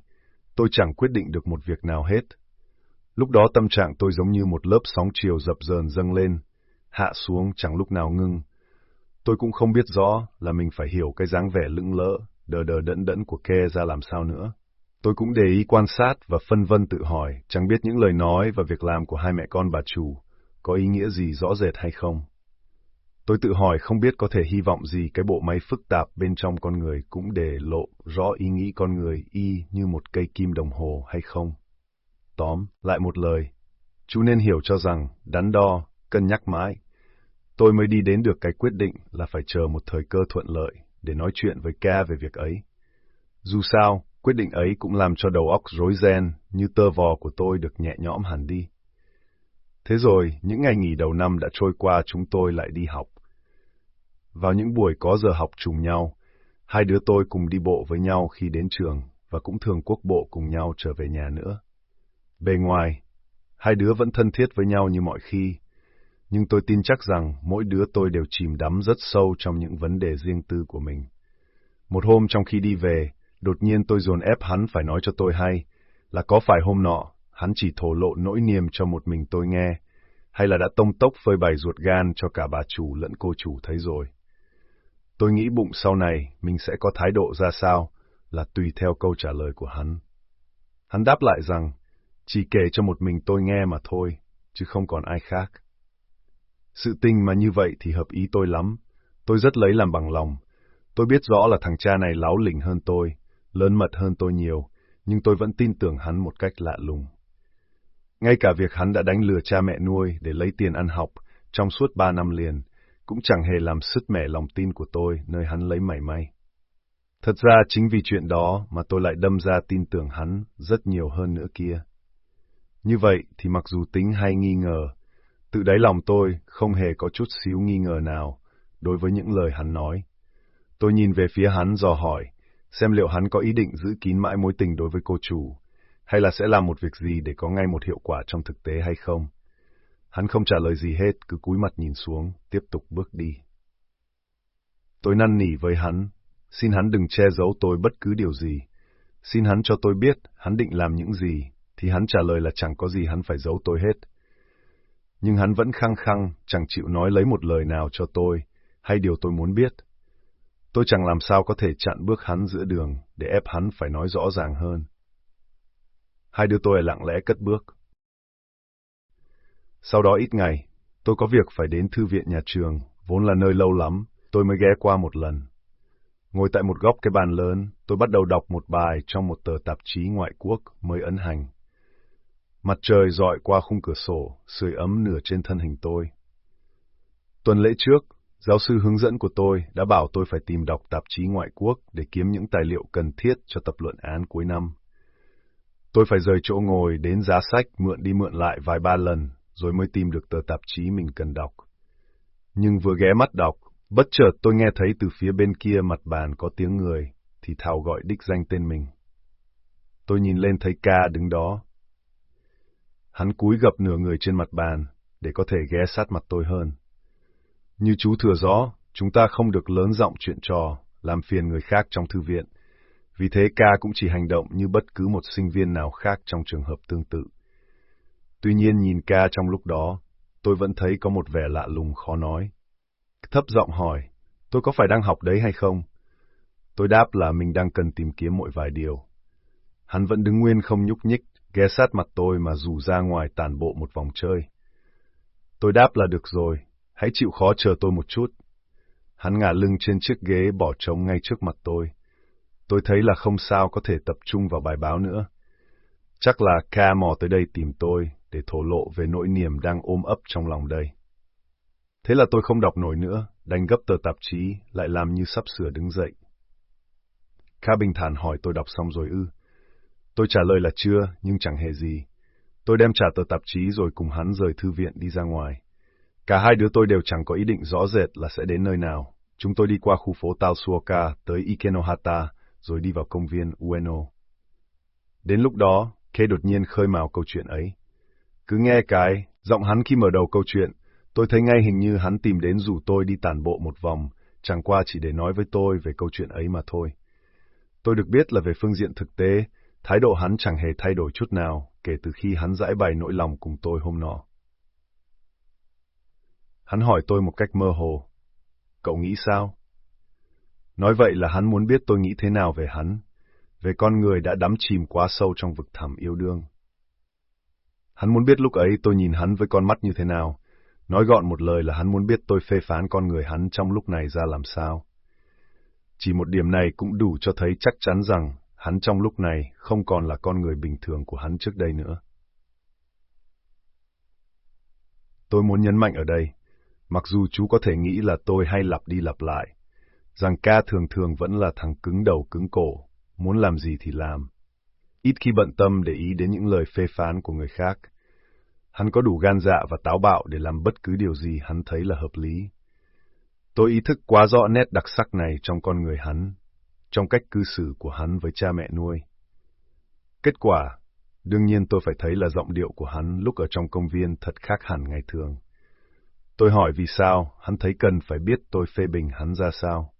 tôi chẳng quyết định được một việc nào hết. Lúc đó tâm trạng tôi giống như một lớp sóng chiều dập dờn dâng lên, hạ xuống chẳng lúc nào ngưng. Tôi cũng không biết rõ là mình phải hiểu cái dáng vẻ lững lỡ, đờ đờ đẫn đẫn của Ke ra làm sao nữa. Tôi cũng để ý quan sát và phân vân tự hỏi, chẳng biết những lời nói và việc làm của hai mẹ con bà chủ có ý nghĩa gì rõ rệt hay không. Tôi tự hỏi không biết có thể hy vọng gì cái bộ máy phức tạp bên trong con người cũng để lộ rõ ý nghĩ con người y như một cây kim đồng hồ hay không. Tóm, lại một lời. Chú nên hiểu cho rằng, đắn đo, cân nhắc mãi. Tôi mới đi đến được cái quyết định là phải chờ một thời cơ thuận lợi để nói chuyện với ca về việc ấy. Dù sao, quyết định ấy cũng làm cho đầu óc rối ren như tơ vò của tôi được nhẹ nhõm hẳn đi. Thế rồi, những ngày nghỉ đầu năm đã trôi qua chúng tôi lại đi học. Vào những buổi có giờ học trùng nhau, hai đứa tôi cùng đi bộ với nhau khi đến trường và cũng thường quốc bộ cùng nhau trở về nhà nữa. Bề ngoài, hai đứa vẫn thân thiết với nhau như mọi khi, nhưng tôi tin chắc rằng mỗi đứa tôi đều chìm đắm rất sâu trong những vấn đề riêng tư của mình. Một hôm trong khi đi về, đột nhiên tôi dồn ép hắn phải nói cho tôi hay là có phải hôm nọ hắn chỉ thổ lộ nỗi niềm cho một mình tôi nghe, hay là đã tông tốc phơi bày ruột gan cho cả bà chủ lẫn cô chủ thấy rồi. Tôi nghĩ bụng sau này mình sẽ có thái độ ra sao là tùy theo câu trả lời của hắn. Hắn đáp lại rằng, chỉ kể cho một mình tôi nghe mà thôi, chứ không còn ai khác. Sự tình mà như vậy thì hợp ý tôi lắm, tôi rất lấy làm bằng lòng. Tôi biết rõ là thằng cha này láo lỉnh hơn tôi, lớn mật hơn tôi nhiều, nhưng tôi vẫn tin tưởng hắn một cách lạ lùng. Ngay cả việc hắn đã đánh lừa cha mẹ nuôi để lấy tiền ăn học trong suốt ba năm liền, cũng chẳng hề làm sứt mẻ lòng tin của tôi nơi hắn lấy mảy may. Thật ra chính vì chuyện đó mà tôi lại đâm ra tin tưởng hắn rất nhiều hơn nữa kia. Như vậy thì mặc dù tính hay nghi ngờ, tự đáy lòng tôi không hề có chút xíu nghi ngờ nào đối với những lời hắn nói. Tôi nhìn về phía hắn dò hỏi, xem liệu hắn có ý định giữ kín mãi mối tình đối với cô chủ, hay là sẽ làm một việc gì để có ngay một hiệu quả trong thực tế hay không. Hắn không trả lời gì hết, cứ cúi mặt nhìn xuống, tiếp tục bước đi. Tôi năn nỉ với hắn, xin hắn đừng che giấu tôi bất cứ điều gì. Xin hắn cho tôi biết hắn định làm những gì, thì hắn trả lời là chẳng có gì hắn phải giấu tôi hết. Nhưng hắn vẫn khăng khăng, chẳng chịu nói lấy một lời nào cho tôi, hay điều tôi muốn biết. Tôi chẳng làm sao có thể chặn bước hắn giữa đường, để ép hắn phải nói rõ ràng hơn. Hai đứa tôi lặng lẽ cất bước. Sau đó ít ngày, tôi có việc phải đến thư viện nhà trường, vốn là nơi lâu lắm, tôi mới ghé qua một lần. Ngồi tại một góc cái bàn lớn, tôi bắt đầu đọc một bài trong một tờ tạp chí ngoại quốc mới ấn hành. Mặt trời dọi qua khung cửa sổ, sưởi ấm nửa trên thân hình tôi. Tuần lễ trước, giáo sư hướng dẫn của tôi đã bảo tôi phải tìm đọc tạp chí ngoại quốc để kiếm những tài liệu cần thiết cho tập luận án cuối năm. Tôi phải rời chỗ ngồi đến giá sách mượn đi mượn lại vài ba lần rồi mới tìm được tờ tạp chí mình cần đọc. Nhưng vừa ghé mắt đọc, bất chợt tôi nghe thấy từ phía bên kia mặt bàn có tiếng người, thì thào gọi đích danh tên mình. Tôi nhìn lên thấy ca đứng đó. Hắn cúi gập nửa người trên mặt bàn, để có thể ghé sát mặt tôi hơn. Như chú thừa rõ, chúng ta không được lớn giọng chuyện trò, làm phiền người khác trong thư viện. Vì thế ca cũng chỉ hành động như bất cứ một sinh viên nào khác trong trường hợp tương tự. Tuy nhiên nhìn ca trong lúc đó, tôi vẫn thấy có một vẻ lạ lùng khó nói. Thấp giọng hỏi, tôi có phải đang học đấy hay không? Tôi đáp là mình đang cần tìm kiếm mọi vài điều. Hắn vẫn đứng nguyên không nhúc nhích, ghé sát mặt tôi mà rủ ra ngoài tàn bộ một vòng chơi. Tôi đáp là được rồi, hãy chịu khó chờ tôi một chút. Hắn ngả lưng trên chiếc ghế bỏ trống ngay trước mặt tôi. Tôi thấy là không sao có thể tập trung vào bài báo nữa. Chắc là ca mò tới đây tìm tôi, để thổ lộ về nỗi niềm đang ôm ấp trong lòng đây. Thế là tôi không đọc nổi nữa, đành gấp tờ tạp chí, lại làm như sắp sửa đứng dậy. Kha bình thản hỏi tôi đọc xong rồi ư. Tôi trả lời là chưa, nhưng chẳng hề gì. Tôi đem trả tờ tạp chí rồi cùng hắn rời thư viện đi ra ngoài. Cả hai đứa tôi đều chẳng có ý định rõ rệt là sẽ đến nơi nào. Chúng tôi đi qua khu phố Taosuoka tới Ikenohata, rồi đi vào công viên Ueno. Đến lúc đó, Kê đột nhiên khơi mào câu chuyện ấy. Cứ nghe cái, giọng hắn khi mở đầu câu chuyện, tôi thấy ngay hình như hắn tìm đến rủ tôi đi tản bộ một vòng, chẳng qua chỉ để nói với tôi về câu chuyện ấy mà thôi. Tôi được biết là về phương diện thực tế, thái độ hắn chẳng hề thay đổi chút nào kể từ khi hắn giải bày nỗi lòng cùng tôi hôm nọ. Hắn hỏi tôi một cách mơ hồ. Cậu nghĩ sao? Nói vậy là hắn muốn biết tôi nghĩ thế nào về hắn, về con người đã đắm chìm quá sâu trong vực thẳm yêu đương. Hắn muốn biết lúc ấy tôi nhìn hắn với con mắt như thế nào, Nói gọn một lời là hắn muốn biết tôi phê phán con người hắn trong lúc này ra làm sao. Chỉ một điểm này cũng đủ cho thấy chắc chắn rằng hắn trong lúc này không còn là con người bình thường của hắn trước đây nữa. Tôi muốn nhấn mạnh ở đây, mặc dù chú có thể nghĩ là tôi hay lặp đi lặp lại, rằng ca thường thường vẫn là thằng cứng đầu cứng cổ, muốn làm gì thì làm. Ít khi bận tâm để ý đến những lời phê phán của người khác. Hắn có đủ gan dạ và táo bạo để làm bất cứ điều gì hắn thấy là hợp lý. Tôi ý thức quá rõ nét đặc sắc này trong con người hắn, trong cách cư xử của hắn với cha mẹ nuôi. Kết quả, đương nhiên tôi phải thấy là giọng điệu của hắn lúc ở trong công viên thật khác hẳn ngày thường. Tôi hỏi vì sao, hắn thấy cần phải biết tôi phê bình hắn ra sao.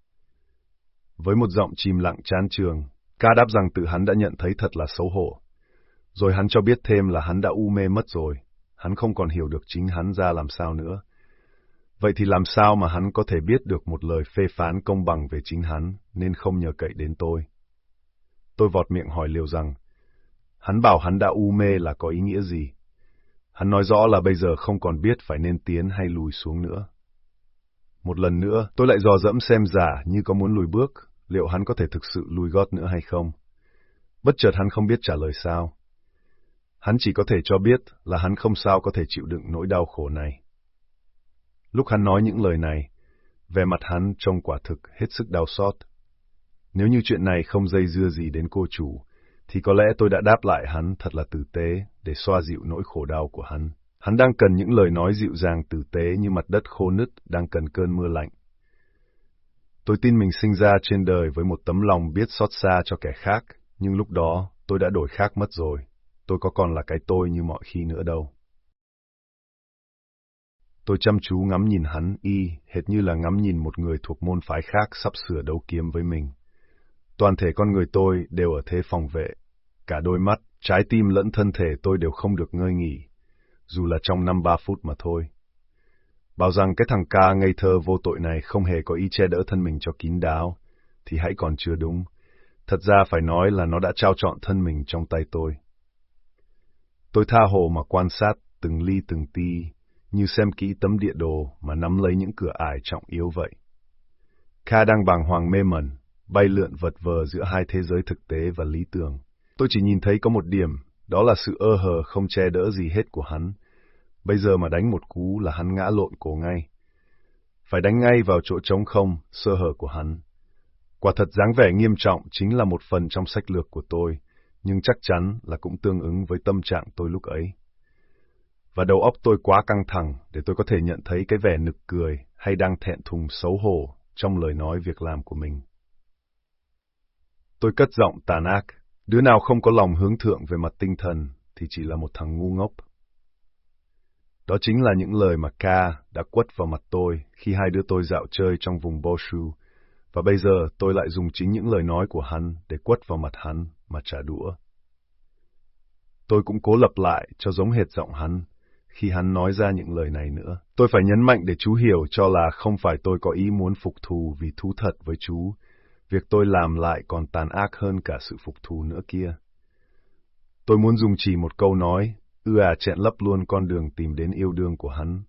Với một giọng chìm lặng chán trường, ca đáp rằng tự hắn đã nhận thấy thật là xấu hổ. Rồi hắn cho biết thêm là hắn đã u mê mất rồi, hắn không còn hiểu được chính hắn ra làm sao nữa. Vậy thì làm sao mà hắn có thể biết được một lời phê phán công bằng về chính hắn, nên không nhờ cậy đến tôi? Tôi vọt miệng hỏi liều rằng, hắn bảo hắn đã u mê là có ý nghĩa gì? Hắn nói rõ là bây giờ không còn biết phải nên tiến hay lùi xuống nữa. Một lần nữa, tôi lại dò dẫm xem giả như có muốn lùi bước, liệu hắn có thể thực sự lùi gót nữa hay không? Bất chợt hắn không biết trả lời sao. Hắn chỉ có thể cho biết là hắn không sao có thể chịu đựng nỗi đau khổ này. Lúc hắn nói những lời này, vẻ mặt hắn trông quả thực hết sức đau xót. Nếu như chuyện này không dây dưa gì đến cô chủ, thì có lẽ tôi đã đáp lại hắn thật là tử tế để xoa dịu nỗi khổ đau của hắn. Hắn đang cần những lời nói dịu dàng tử tế như mặt đất khô nứt đang cần cơn mưa lạnh. Tôi tin mình sinh ra trên đời với một tấm lòng biết xót xa cho kẻ khác, nhưng lúc đó tôi đã đổi khác mất rồi. Tôi có còn là cái tôi như mọi khi nữa đâu. Tôi chăm chú ngắm nhìn hắn y, hệt như là ngắm nhìn một người thuộc môn phái khác sắp sửa đấu kiếm với mình. Toàn thể con người tôi đều ở thế phòng vệ. Cả đôi mắt, trái tim lẫn thân thể tôi đều không được ngơi nghỉ, dù là trong năm ba phút mà thôi. Bảo rằng cái thằng ca ngây thơ vô tội này không hề có ý che đỡ thân mình cho kín đáo, thì hãy còn chưa đúng. Thật ra phải nói là nó đã trao trọn thân mình trong tay tôi. Tôi tha hồ mà quan sát từng ly từng ti, như xem kỹ tấm địa đồ mà nắm lấy những cửa ải trọng yếu vậy. Kha đang bàng hoàng mê mẩn, bay lượn vật vờ giữa hai thế giới thực tế và lý tưởng. Tôi chỉ nhìn thấy có một điểm, đó là sự ơ hờ không che đỡ gì hết của hắn. Bây giờ mà đánh một cú là hắn ngã lộn cổ ngay. Phải đánh ngay vào chỗ trống không, sơ hở của hắn. Quả thật dáng vẻ nghiêm trọng chính là một phần trong sách lược của tôi, nhưng chắc chắn là cũng tương ứng với tâm trạng tôi lúc ấy và đầu óc tôi quá căng thẳng để tôi có thể nhận thấy cái vẻ nực cười hay đang thẹn thùng xấu hổ trong lời nói việc làm của mình. Tôi cất giọng tàn ác, đứa nào không có lòng hướng thượng về mặt tinh thần thì chỉ là một thằng ngu ngốc. Đó chính là những lời mà Ka đã quất vào mặt tôi khi hai đứa tôi dạo chơi trong vùng Boshu, và bây giờ tôi lại dùng chính những lời nói của hắn để quất vào mặt hắn mà trả đũa. Tôi cũng cố lập lại cho giống hệt giọng hắn, khi hắn nói ra những lời này nữa. Tôi phải nhấn mạnh để chú hiểu cho là không phải tôi có ý muốn phục thù vì thú thật với chú. Việc tôi làm lại còn tàn ác hơn cả sự phục thù nữa kia. Tôi muốn dùng chỉ một câu nói, ư à chẹn lấp luôn con đường tìm đến yêu đương của hắn.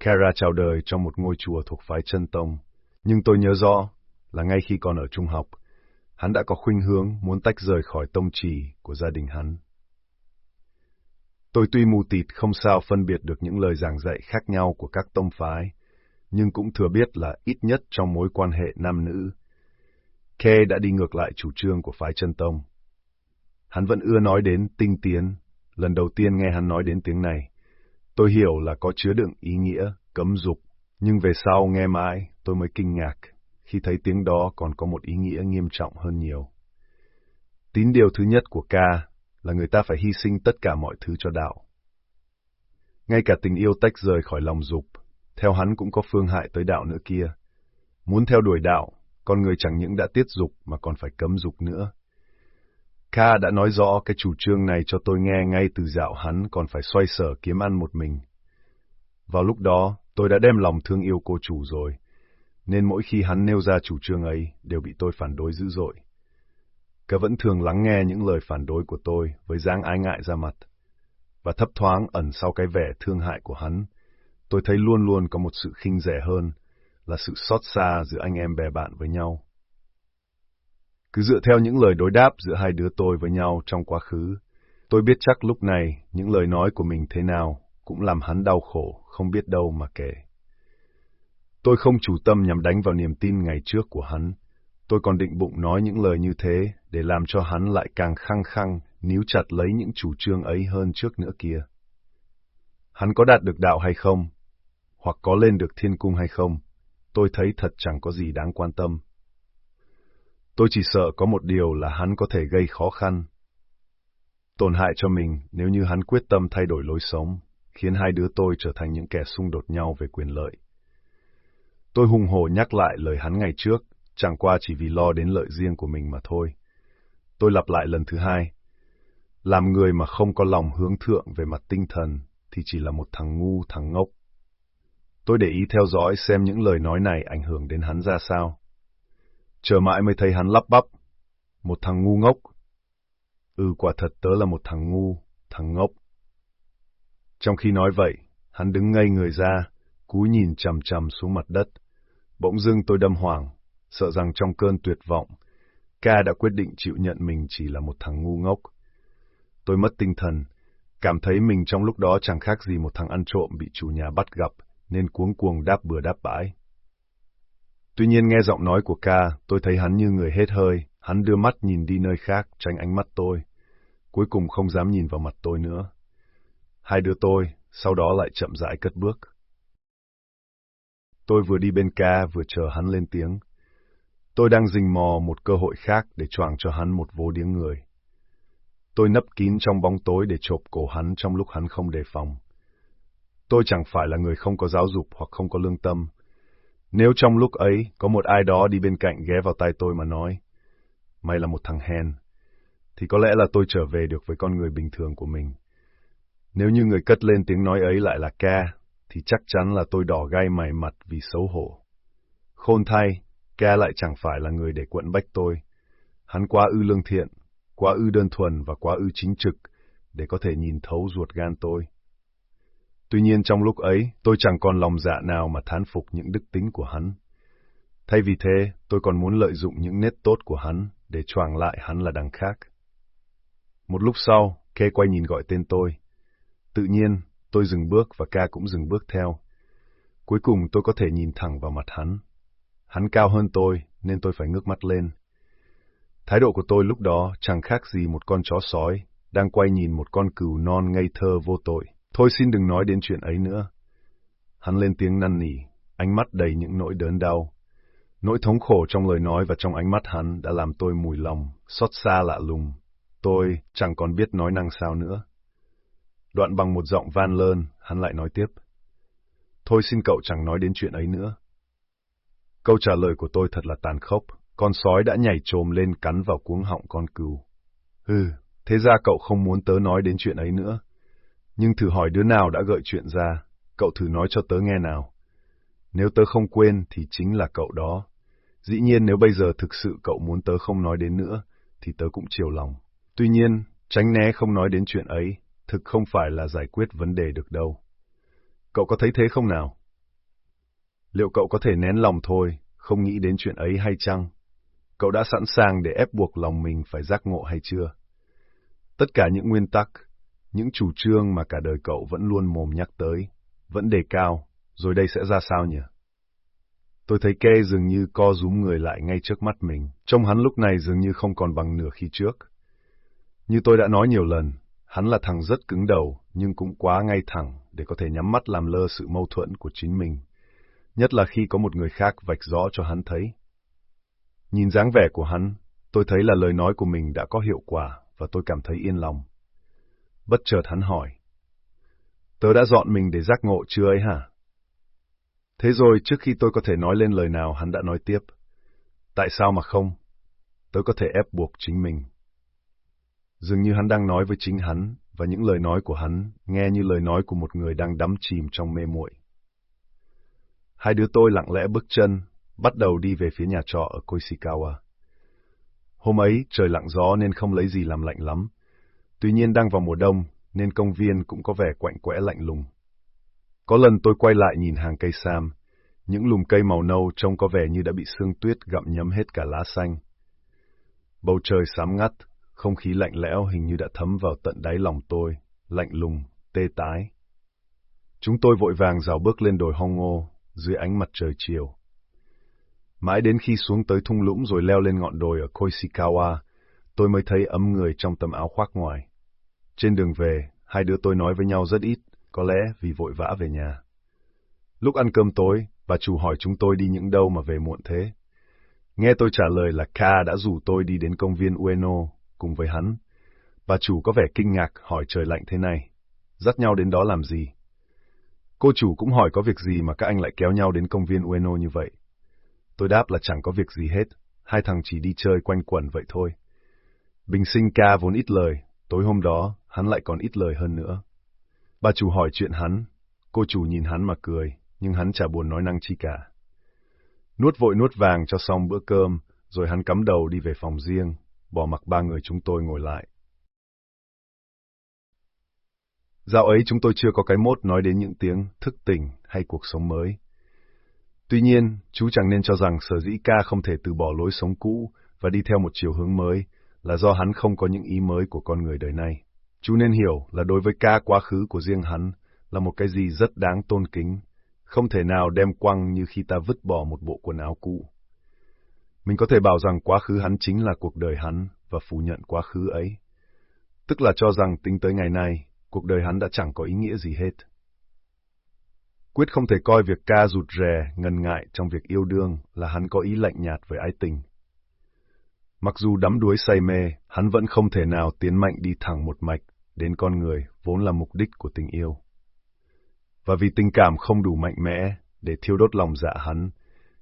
Kara chào đời trong một ngôi chùa thuộc phái chân tông, nhưng tôi nhớ rõ là ngay khi còn ở trung học, hắn đã có khuynh hướng muốn tách rời khỏi tông trì của gia đình hắn. Tôi tuy mù tịt không sao phân biệt được những lời giảng dạy khác nhau của các tông phái, nhưng cũng thừa biết là ít nhất trong mối quan hệ nam nữ, Khe đã đi ngược lại chủ trương của phái chân tông. Hắn vẫn ưa nói đến tinh tiến, lần đầu tiên nghe hắn nói đến tiếng này. Tôi hiểu là có chứa đựng ý nghĩa, cấm dục, nhưng về sau nghe mãi tôi mới kinh ngạc khi thấy tiếng đó còn có một ý nghĩa nghiêm trọng hơn nhiều. Tín điều thứ nhất của ca là người ta phải hy sinh tất cả mọi thứ cho đạo. Ngay cả tình yêu tách rời khỏi lòng dục, theo hắn cũng có phương hại tới đạo nữa kia. Muốn theo đuổi đạo, con người chẳng những đã tiết dục mà còn phải cấm dục nữa. Kha đã nói rõ cái chủ trương này cho tôi nghe ngay từ dạo hắn còn phải xoay sở kiếm ăn một mình. Vào lúc đó, tôi đã đem lòng thương yêu cô chủ rồi, nên mỗi khi hắn nêu ra chủ trương ấy đều bị tôi phản đối dữ dội. Cả vẫn thường lắng nghe những lời phản đối của tôi với dáng ái ngại ra mặt, và thấp thoáng ẩn sau cái vẻ thương hại của hắn, tôi thấy luôn luôn có một sự khinh rẻ hơn, là sự xót xa giữa anh em bè bạn với nhau. Cứ dựa theo những lời đối đáp giữa hai đứa tôi với nhau trong quá khứ, tôi biết chắc lúc này những lời nói của mình thế nào cũng làm hắn đau khổ, không biết đâu mà kể. Tôi không chủ tâm nhằm đánh vào niềm tin ngày trước của hắn. Tôi còn định bụng nói những lời như thế để làm cho hắn lại càng khăng khăng, níu chặt lấy những chủ trương ấy hơn trước nữa kia. Hắn có đạt được đạo hay không? Hoặc có lên được thiên cung hay không? Tôi thấy thật chẳng có gì đáng quan tâm. Tôi chỉ sợ có một điều là hắn có thể gây khó khăn. Tổn hại cho mình nếu như hắn quyết tâm thay đổi lối sống, khiến hai đứa tôi trở thành những kẻ xung đột nhau về quyền lợi. Tôi hùng hổ nhắc lại lời hắn ngày trước, chẳng qua chỉ vì lo đến lợi riêng của mình mà thôi. Tôi lặp lại lần thứ hai. Làm người mà không có lòng hướng thượng về mặt tinh thần thì chỉ là một thằng ngu, thằng ngốc. Tôi để ý theo dõi xem những lời nói này ảnh hưởng đến hắn ra sao. Chờ mãi mới thấy hắn lắp bắp. Một thằng ngu ngốc. Ừ quả thật tớ là một thằng ngu, thằng ngốc. Trong khi nói vậy, hắn đứng ngây người ra, cúi nhìn chầm chầm xuống mặt đất. Bỗng dưng tôi đâm hoàng, sợ rằng trong cơn tuyệt vọng, ca đã quyết định chịu nhận mình chỉ là một thằng ngu ngốc. Tôi mất tinh thần, cảm thấy mình trong lúc đó chẳng khác gì một thằng ăn trộm bị chủ nhà bắt gặp, nên cuống cuồng đáp bừa đáp bãi. Tuy nhiên nghe giọng nói của ca, tôi thấy hắn như người hết hơi, hắn đưa mắt nhìn đi nơi khác, tránh ánh mắt tôi. Cuối cùng không dám nhìn vào mặt tôi nữa. Hai đứa tôi, sau đó lại chậm rãi cất bước. Tôi vừa đi bên ca vừa chờ hắn lên tiếng. Tôi đang rình mò một cơ hội khác để choàng cho hắn một vô điếng người. Tôi nấp kín trong bóng tối để chộp cổ hắn trong lúc hắn không đề phòng. Tôi chẳng phải là người không có giáo dục hoặc không có lương tâm. Nếu trong lúc ấy có một ai đó đi bên cạnh ghé vào tay tôi mà nói, mày là một thằng hèn, thì có lẽ là tôi trở về được với con người bình thường của mình. Nếu như người cất lên tiếng nói ấy lại là ca, thì chắc chắn là tôi đỏ gai mày mặt vì xấu hổ. Khôn thay, ca lại chẳng phải là người để quận bách tôi. Hắn quá ư lương thiện, quá ư đơn thuần và quá ư chính trực, để có thể nhìn thấu ruột gan tôi. Tuy nhiên trong lúc ấy, tôi chẳng còn lòng dạ nào mà thán phục những đức tính của hắn. Thay vì thế, tôi còn muốn lợi dụng những nét tốt của hắn để choàng lại hắn là đằng khác. Một lúc sau, Kê quay nhìn gọi tên tôi. Tự nhiên, tôi dừng bước và ca cũng dừng bước theo. Cuối cùng tôi có thể nhìn thẳng vào mặt hắn. Hắn cao hơn tôi, nên tôi phải ngước mắt lên. Thái độ của tôi lúc đó chẳng khác gì một con chó sói, đang quay nhìn một con cừu non ngây thơ vô tội. Thôi xin đừng nói đến chuyện ấy nữa. Hắn lên tiếng năn nỉ, ánh mắt đầy những nỗi đớn đau. Nỗi thống khổ trong lời nói và trong ánh mắt hắn đã làm tôi mùi lòng, xót xa lạ lùng. Tôi chẳng còn biết nói năng sao nữa. Đoạn bằng một giọng van lơn, hắn lại nói tiếp. Thôi xin cậu chẳng nói đến chuyện ấy nữa. Câu trả lời của tôi thật là tàn khốc. Con sói đã nhảy trồm lên cắn vào cuống họng con cừu. Hừ, thế ra cậu không muốn tớ nói đến chuyện ấy nữa. Nhưng thử hỏi đứa nào đã gợi chuyện ra, cậu thử nói cho tớ nghe nào. Nếu tớ không quên thì chính là cậu đó. Dĩ nhiên nếu bây giờ thực sự cậu muốn tớ không nói đến nữa, thì tớ cũng chiều lòng. Tuy nhiên, tránh né không nói đến chuyện ấy, thực không phải là giải quyết vấn đề được đâu. Cậu có thấy thế không nào? Liệu cậu có thể nén lòng thôi, không nghĩ đến chuyện ấy hay chăng? Cậu đã sẵn sàng để ép buộc lòng mình phải giác ngộ hay chưa? Tất cả những nguyên tắc, những chủ trương mà cả đời cậu vẫn luôn mồm nhắc tới, vẫn đề cao, rồi đây sẽ ra sao nhỉ? Tôi thấy kê dường như co rúm người lại ngay trước mắt mình, trông hắn lúc này dường như không còn bằng nửa khi trước. Như tôi đã nói nhiều lần, hắn là thằng rất cứng đầu, nhưng cũng quá ngay thẳng để có thể nhắm mắt làm lơ sự mâu thuẫn của chính mình. Nhất là khi có một người khác vạch rõ cho hắn thấy. Nhìn dáng vẻ của hắn, tôi thấy là lời nói của mình đã có hiệu quả và tôi cảm thấy yên lòng. Bất chợt hắn hỏi. Tớ đã dọn mình để giác ngộ chưa ấy hả? Thế rồi trước khi tôi có thể nói lên lời nào hắn đã nói tiếp. Tại sao mà không? Tớ có thể ép buộc chính mình. Dường như hắn đang nói với chính hắn, và những lời nói của hắn nghe như lời nói của một người đang đắm chìm trong mê muội. Hai đứa tôi lặng lẽ bước chân, bắt đầu đi về phía nhà trọ ở Koishikawa. Hôm ấy trời lặng gió nên không lấy gì làm lạnh lắm. Tuy nhiên đang vào mùa đông nên công viên cũng có vẻ quạnh quẽ lạnh lùng. Có lần tôi quay lại nhìn hàng cây sam, những lùm cây màu nâu trông có vẻ như đã bị sương tuyết gặm nhấm hết cả lá xanh. Bầu trời xám ngắt, không khí lạnh lẽo hình như đã thấm vào tận đáy lòng tôi, lạnh lùng, tê tái. Chúng tôi vội vàng rào bước lên đồi hong ngô, dưới ánh mặt trời chiều. Mãi đến khi xuống tới thung lũng rồi leo lên ngọn đồi ở Koishikawa, tôi mới thấy ấm người trong tấm áo khoác ngoài. Trên đường về, hai đứa tôi nói với nhau rất ít, có lẽ vì vội vã về nhà. Lúc ăn cơm tối, bà chủ hỏi chúng tôi đi những đâu mà về muộn thế. Nghe tôi trả lời là Ka đã rủ tôi đi đến công viên Ueno cùng với hắn. Bà chủ có vẻ kinh ngạc hỏi trời lạnh thế này. Dắt nhau đến đó làm gì? Cô chủ cũng hỏi có việc gì mà các anh lại kéo nhau đến công viên Ueno như vậy. Tôi đáp là chẳng có việc gì hết, hai thằng chỉ đi chơi quanh quẩn vậy thôi. Bình sinh ca vốn ít lời, tối hôm đó hắn lại còn ít lời hơn nữa. Bà chủ hỏi chuyện hắn, cô chủ nhìn hắn mà cười, nhưng hắn chả buồn nói năng chi cả. Nuốt vội nuốt vàng cho xong bữa cơm, rồi hắn cắm đầu đi về phòng riêng, bỏ mặc ba người chúng tôi ngồi lại. Dạo ấy chúng tôi chưa có cái mốt nói đến những tiếng thức tỉnh hay cuộc sống mới. Tuy nhiên, chú chẳng nên cho rằng sở dĩ ca không thể từ bỏ lối sống cũ và đi theo một chiều hướng mới là do hắn không có những ý mới của con người đời nay. Chú nên hiểu là đối với ca quá khứ của riêng hắn là một cái gì rất đáng tôn kính, không thể nào đem quăng như khi ta vứt bỏ một bộ quần áo cũ. Mình có thể bảo rằng quá khứ hắn chính là cuộc đời hắn và phủ nhận quá khứ ấy. Tức là cho rằng tính tới ngày nay, cuộc đời hắn đã chẳng có ý nghĩa gì hết. Quyết không thể coi việc ca rụt rè, ngần ngại trong việc yêu đương là hắn có ý lạnh nhạt với ái tình. Mặc dù đắm đuối say mê, hắn vẫn không thể nào tiến mạnh đi thẳng một mạch đến con người vốn là mục đích của tình yêu. Và vì tình cảm không đủ mạnh mẽ để thiêu đốt lòng dạ hắn,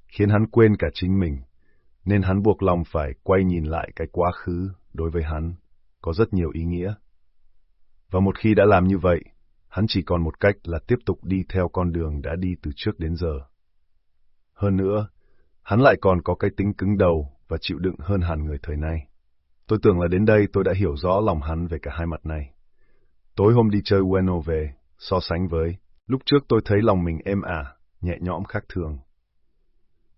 khiến hắn quên cả chính mình, nên hắn buộc lòng phải quay nhìn lại cái quá khứ đối với hắn, có rất nhiều ý nghĩa. Và một khi đã làm như vậy, hắn chỉ còn một cách là tiếp tục đi theo con đường đã đi từ trước đến giờ. Hơn nữa, hắn lại còn có cái tính cứng đầu và chịu đựng hơn hẳn người thời nay. Tôi tưởng là đến đây tôi đã hiểu rõ lòng hắn về cả hai mặt này. Tối hôm đi chơi Ueno về, so sánh với, lúc trước tôi thấy lòng mình êm ả, nhẹ nhõm khác thường.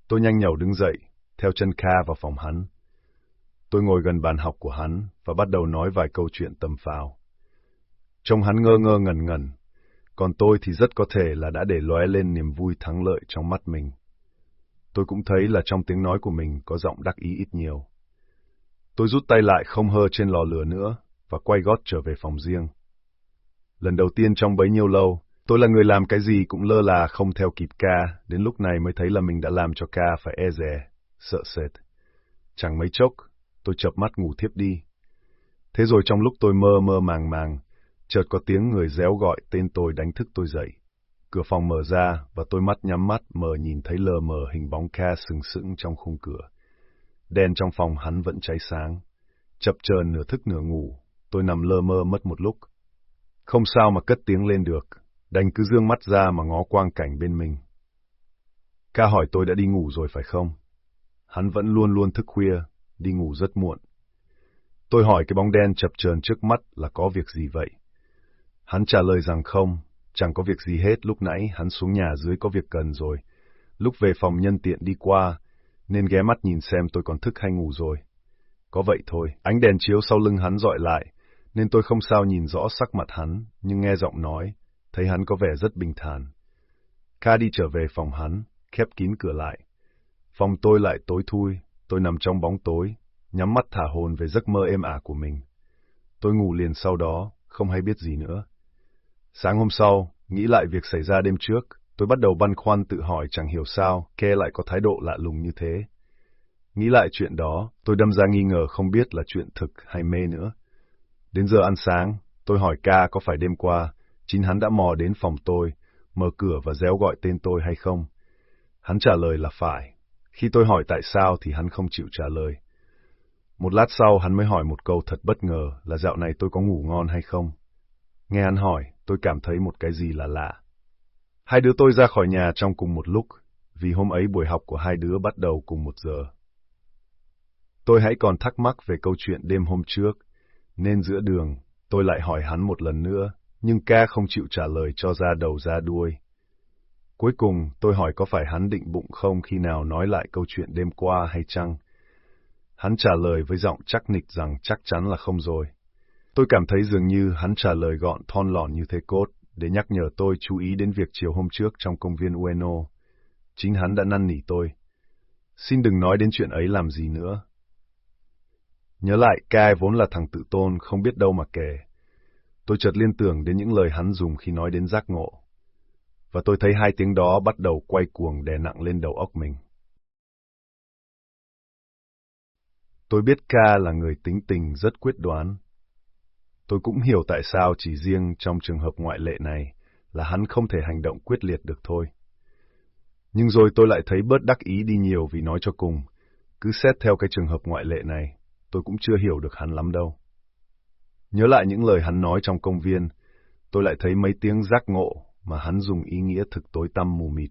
Tôi nhanh nhẩu đứng dậy, theo chân Kha vào phòng hắn. Tôi ngồi gần bàn học của hắn và bắt đầu nói vài câu chuyện tầm phào. Trông hắn ngơ ngơ ngẩn ngẩn, còn tôi thì rất có thể là đã để lóe lên niềm vui thắng lợi trong mắt mình. Tôi cũng thấy là trong tiếng nói của mình có giọng đắc ý ít nhiều. Tôi rút tay lại không hơ trên lò lửa nữa và quay gót trở về phòng riêng. Lần đầu tiên trong bấy nhiêu lâu, tôi là người làm cái gì cũng lơ là không theo kịp ca, đến lúc này mới thấy là mình đã làm cho ca phải e dè, sợ sệt. Chẳng mấy chốc, tôi chập mắt ngủ thiếp đi. Thế rồi trong lúc tôi mơ mơ màng màng, chợt có tiếng người réo gọi tên tôi đánh thức tôi dậy. Cửa phòng mở ra và tôi mắt nhắm mắt mờ nhìn thấy lờ mờ hình bóng ca sừng sững trong khung cửa. Đèn trong phòng hắn vẫn cháy sáng. Chập chờn nửa thức nửa ngủ, tôi nằm lơ mơ mất một lúc. Không sao mà cất tiếng lên được, đành cứ dương mắt ra mà ngó quang cảnh bên mình. Ca hỏi tôi đã đi ngủ rồi phải không? Hắn vẫn luôn luôn thức khuya, đi ngủ rất muộn. Tôi hỏi cái bóng đen chập chờn trước mắt là có việc gì vậy? Hắn trả lời rằng không, chẳng có việc gì hết, lúc nãy hắn xuống nhà dưới có việc cần rồi. Lúc về phòng nhân tiện đi qua, nên ghé mắt nhìn xem tôi còn thức hay ngủ rồi. Có vậy thôi, ánh đèn chiếu sau lưng hắn dọi lại, nên tôi không sao nhìn rõ sắc mặt hắn, nhưng nghe giọng nói, thấy hắn có vẻ rất bình thản. Kha đi trở về phòng hắn, khép kín cửa lại. Phòng tôi lại tối thui, tôi nằm trong bóng tối, nhắm mắt thả hồn về giấc mơ êm ả của mình. Tôi ngủ liền sau đó, không hay biết gì nữa. Sáng hôm sau, nghĩ lại việc xảy ra đêm trước, tôi bắt đầu băn khoăn tự hỏi chẳng hiểu sao Ke lại có thái độ lạ lùng như thế. Nghĩ lại chuyện đó, tôi đâm ra nghi ngờ không biết là chuyện thực hay mê nữa. Đến giờ ăn sáng, tôi hỏi ca có phải đêm qua, chính hắn đã mò đến phòng tôi, mở cửa và réo gọi tên tôi hay không. Hắn trả lời là phải. Khi tôi hỏi tại sao thì hắn không chịu trả lời. Một lát sau hắn mới hỏi một câu thật bất ngờ là dạo này tôi có ngủ ngon hay không. Nghe hắn hỏi, tôi cảm thấy một cái gì là lạ. Hai đứa tôi ra khỏi nhà trong cùng một lúc, vì hôm ấy buổi học của hai đứa bắt đầu cùng một giờ. Tôi hãy còn thắc mắc về câu chuyện đêm hôm trước, nên giữa đường, tôi lại hỏi hắn một lần nữa, nhưng ca không chịu trả lời cho ra đầu ra đuôi. Cuối cùng, tôi hỏi có phải hắn định bụng không khi nào nói lại câu chuyện đêm qua hay chăng? Hắn trả lời với giọng chắc nịch rằng chắc chắn là không rồi. Tôi cảm thấy dường như hắn trả lời gọn thon lòn như thế cốt, để nhắc nhở tôi chú ý đến việc chiều hôm trước trong công viên Ueno. Chính hắn đã năn nỉ tôi. Xin đừng nói đến chuyện ấy làm gì nữa. Nhớ lại, Kai vốn là thằng tự tôn, không biết đâu mà kể. Tôi chợt liên tưởng đến những lời hắn dùng khi nói đến giác ngộ. Và tôi thấy hai tiếng đó bắt đầu quay cuồng đè nặng lên đầu óc mình. Tôi biết Ca là người tính tình rất quyết đoán. Tôi cũng hiểu tại sao chỉ riêng trong trường hợp ngoại lệ này là hắn không thể hành động quyết liệt được thôi. Nhưng rồi tôi lại thấy bớt đắc ý đi nhiều vì nói cho cùng, cứ xét theo cái trường hợp ngoại lệ này, tôi cũng chưa hiểu được hắn lắm đâu. Nhớ lại những lời hắn nói trong công viên, tôi lại thấy mấy tiếng giác ngộ mà hắn dùng ý nghĩa thực tối tăm mù mịt.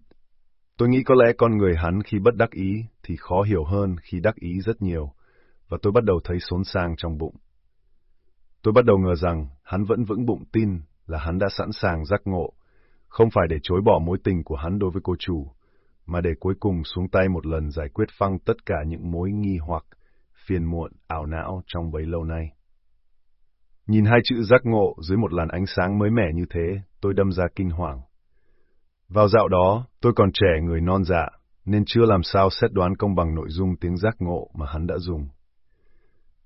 Tôi nghĩ có lẽ con người hắn khi bất đắc ý thì khó hiểu hơn khi đắc ý rất nhiều, và tôi bắt đầu thấy xốn sang trong bụng. Tôi bắt đầu ngờ rằng hắn vẫn vững bụng tin là hắn đã sẵn sàng giác ngộ, không phải để chối bỏ mối tình của hắn đối với cô chủ, mà để cuối cùng xuống tay một lần giải quyết phăng tất cả những mối nghi hoặc, phiền muộn, ảo não trong bấy lâu nay. Nhìn hai chữ giác ngộ dưới một làn ánh sáng mới mẻ như thế, tôi đâm ra kinh hoàng. Vào dạo đó, tôi còn trẻ người non dạ, nên chưa làm sao xét đoán công bằng nội dung tiếng giác ngộ mà hắn đã dùng.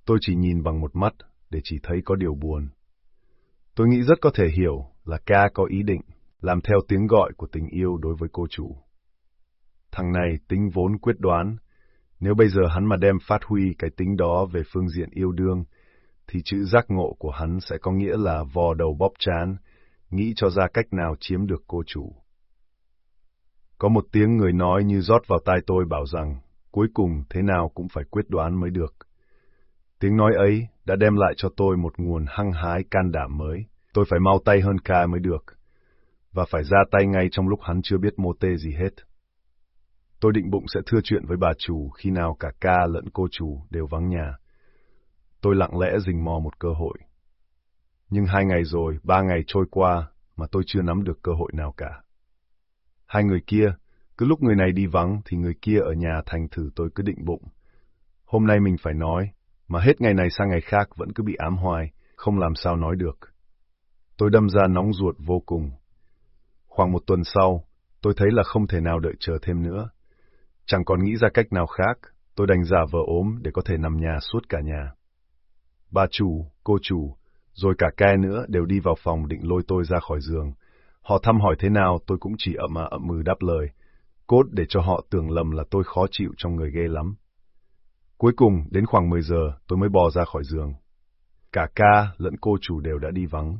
Tôi chỉ nhìn bằng một mắt để chỉ thấy có điều buồn. Tôi nghĩ rất có thể hiểu là ca có ý định làm theo tiếng gọi của tình yêu đối với cô chủ. Thằng này tính vốn quyết đoán, nếu bây giờ hắn mà đem phát huy cái tính đó về phương diện yêu đương, thì chữ giác ngộ của hắn sẽ có nghĩa là vò đầu bóp chán, nghĩ cho ra cách nào chiếm được cô chủ. Có một tiếng người nói như rót vào tai tôi bảo rằng, cuối cùng thế nào cũng phải quyết đoán mới được. Tiếng nói ấy đã đem lại cho tôi một nguồn hăng hái can đảm mới. Tôi phải mau tay hơn ca mới được. Và phải ra tay ngay trong lúc hắn chưa biết mô tê gì hết. Tôi định bụng sẽ thưa chuyện với bà chủ khi nào cả ca lẫn cô chủ đều vắng nhà. Tôi lặng lẽ rình mò một cơ hội. Nhưng hai ngày rồi, ba ngày trôi qua, mà tôi chưa nắm được cơ hội nào cả. Hai người kia, cứ lúc người này đi vắng thì người kia ở nhà thành thử tôi cứ định bụng. Hôm nay mình phải nói, mà hết ngày này sang ngày khác vẫn cứ bị ám hoài, không làm sao nói được. Tôi đâm ra nóng ruột vô cùng. Khoảng một tuần sau, tôi thấy là không thể nào đợi chờ thêm nữa. Chẳng còn nghĩ ra cách nào khác, tôi đành giả vờ ốm để có thể nằm nhà suốt cả nhà. Bà chủ, cô chủ, rồi cả ke nữa đều đi vào phòng định lôi tôi ra khỏi giường. Họ thăm hỏi thế nào tôi cũng chỉ ậm à ậm mừ đáp lời, cốt để cho họ tưởng lầm là tôi khó chịu trong người ghê lắm. Cuối cùng, đến khoảng 10 giờ, tôi mới bò ra khỏi giường. Cả ca lẫn cô chủ đều đã đi vắng.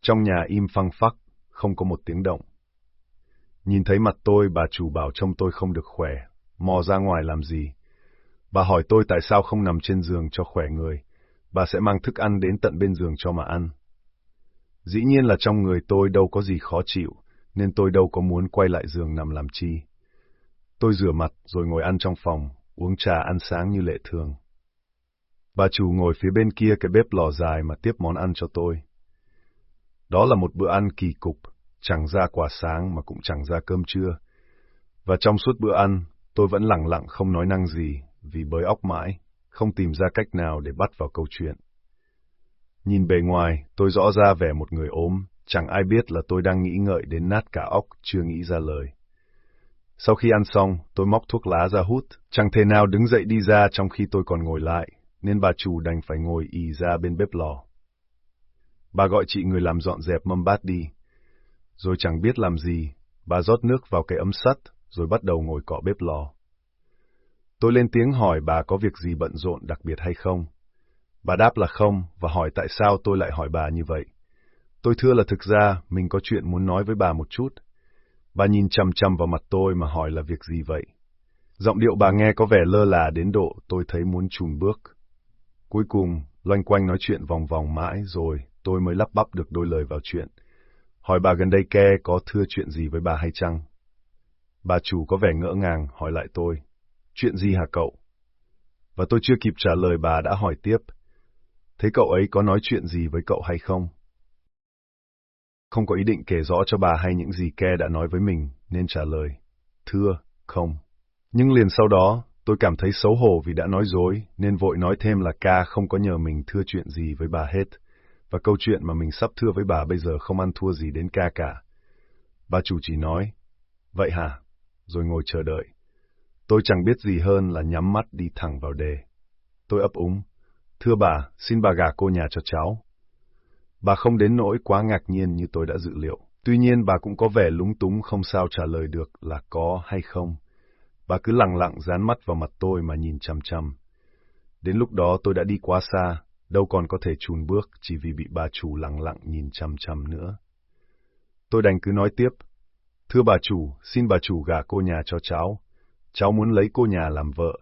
Trong nhà im phăng phắc, không có một tiếng động. Nhìn thấy mặt tôi, bà chủ bảo trông tôi không được khỏe, mò ra ngoài làm gì. Bà hỏi tôi tại sao không nằm trên giường cho khỏe người, bà sẽ mang thức ăn đến tận bên giường cho mà ăn. Dĩ nhiên là trong người tôi đâu có gì khó chịu, nên tôi đâu có muốn quay lại giường nằm làm chi. Tôi rửa mặt rồi ngồi ăn trong phòng, uống trà ăn sáng như lệ thường. Bà chủ ngồi phía bên kia cái bếp lò dài mà tiếp món ăn cho tôi. Đó là một bữa ăn kỳ cục, chẳng ra quả sáng mà cũng chẳng ra cơm trưa. Và trong suốt bữa ăn, tôi vẫn lặng lặng không nói năng gì, vì bới óc mãi, không tìm ra cách nào để bắt vào câu chuyện. Nhìn bề ngoài, tôi rõ ra vẻ một người ốm, chẳng ai biết là tôi đang nghĩ ngợi đến nát cả óc, chưa nghĩ ra lời. Sau khi ăn xong, tôi móc thuốc lá ra hút, chẳng thể nào đứng dậy đi ra trong khi tôi còn ngồi lại, nên bà chủ đành phải ngồi ì ra bên bếp lò. Bà gọi chị người làm dọn dẹp mâm bát đi. Rồi chẳng biết làm gì, bà rót nước vào cái ấm sắt, rồi bắt đầu ngồi cọ bếp lò. Tôi lên tiếng hỏi bà có việc gì bận rộn đặc biệt hay không. Bà đáp là không, và hỏi tại sao tôi lại hỏi bà như vậy. Tôi thưa là thực ra mình có chuyện muốn nói với bà một chút. Bà nhìn chăm chăm vào mặt tôi mà hỏi là việc gì vậy. Giọng điệu bà nghe có vẻ lơ là đến độ tôi thấy muốn chùn bước. Cuối cùng, loanh quanh nói chuyện vòng vòng mãi rồi tôi mới lắp bắp được đôi lời vào chuyện. Hỏi bà gần đây ke có thưa chuyện gì với bà hay chăng? Bà chủ có vẻ ngỡ ngàng hỏi lại tôi. Chuyện gì hả cậu? Và tôi chưa kịp trả lời bà đã hỏi tiếp. Thế cậu ấy có nói chuyện gì với cậu hay không? Không có ý định kể rõ cho bà hay những gì Ke đã nói với mình, nên trả lời, thưa, không. Nhưng liền sau đó, tôi cảm thấy xấu hổ vì đã nói dối, nên vội nói thêm là ca không có nhờ mình thưa chuyện gì với bà hết, và câu chuyện mà mình sắp thưa với bà bây giờ không ăn thua gì đến ca cả. Bà chủ chỉ nói, vậy hả? Rồi ngồi chờ đợi. Tôi chẳng biết gì hơn là nhắm mắt đi thẳng vào đề. Tôi ấp úng, thưa bà, xin bà gả cô nhà cho cháu. Bà không đến nỗi quá ngạc nhiên như tôi đã dự liệu. Tuy nhiên bà cũng có vẻ lúng túng không sao trả lời được là có hay không. Bà cứ lặng lặng dán mắt vào mặt tôi mà nhìn chăm chăm. Đến lúc đó tôi đã đi quá xa, đâu còn có thể chùn bước chỉ vì bị bà chủ lặng lặng nhìn chăm chăm nữa. Tôi đành cứ nói tiếp. Thưa bà chủ, xin bà chủ gả cô nhà cho cháu. Cháu muốn lấy cô nhà làm vợ.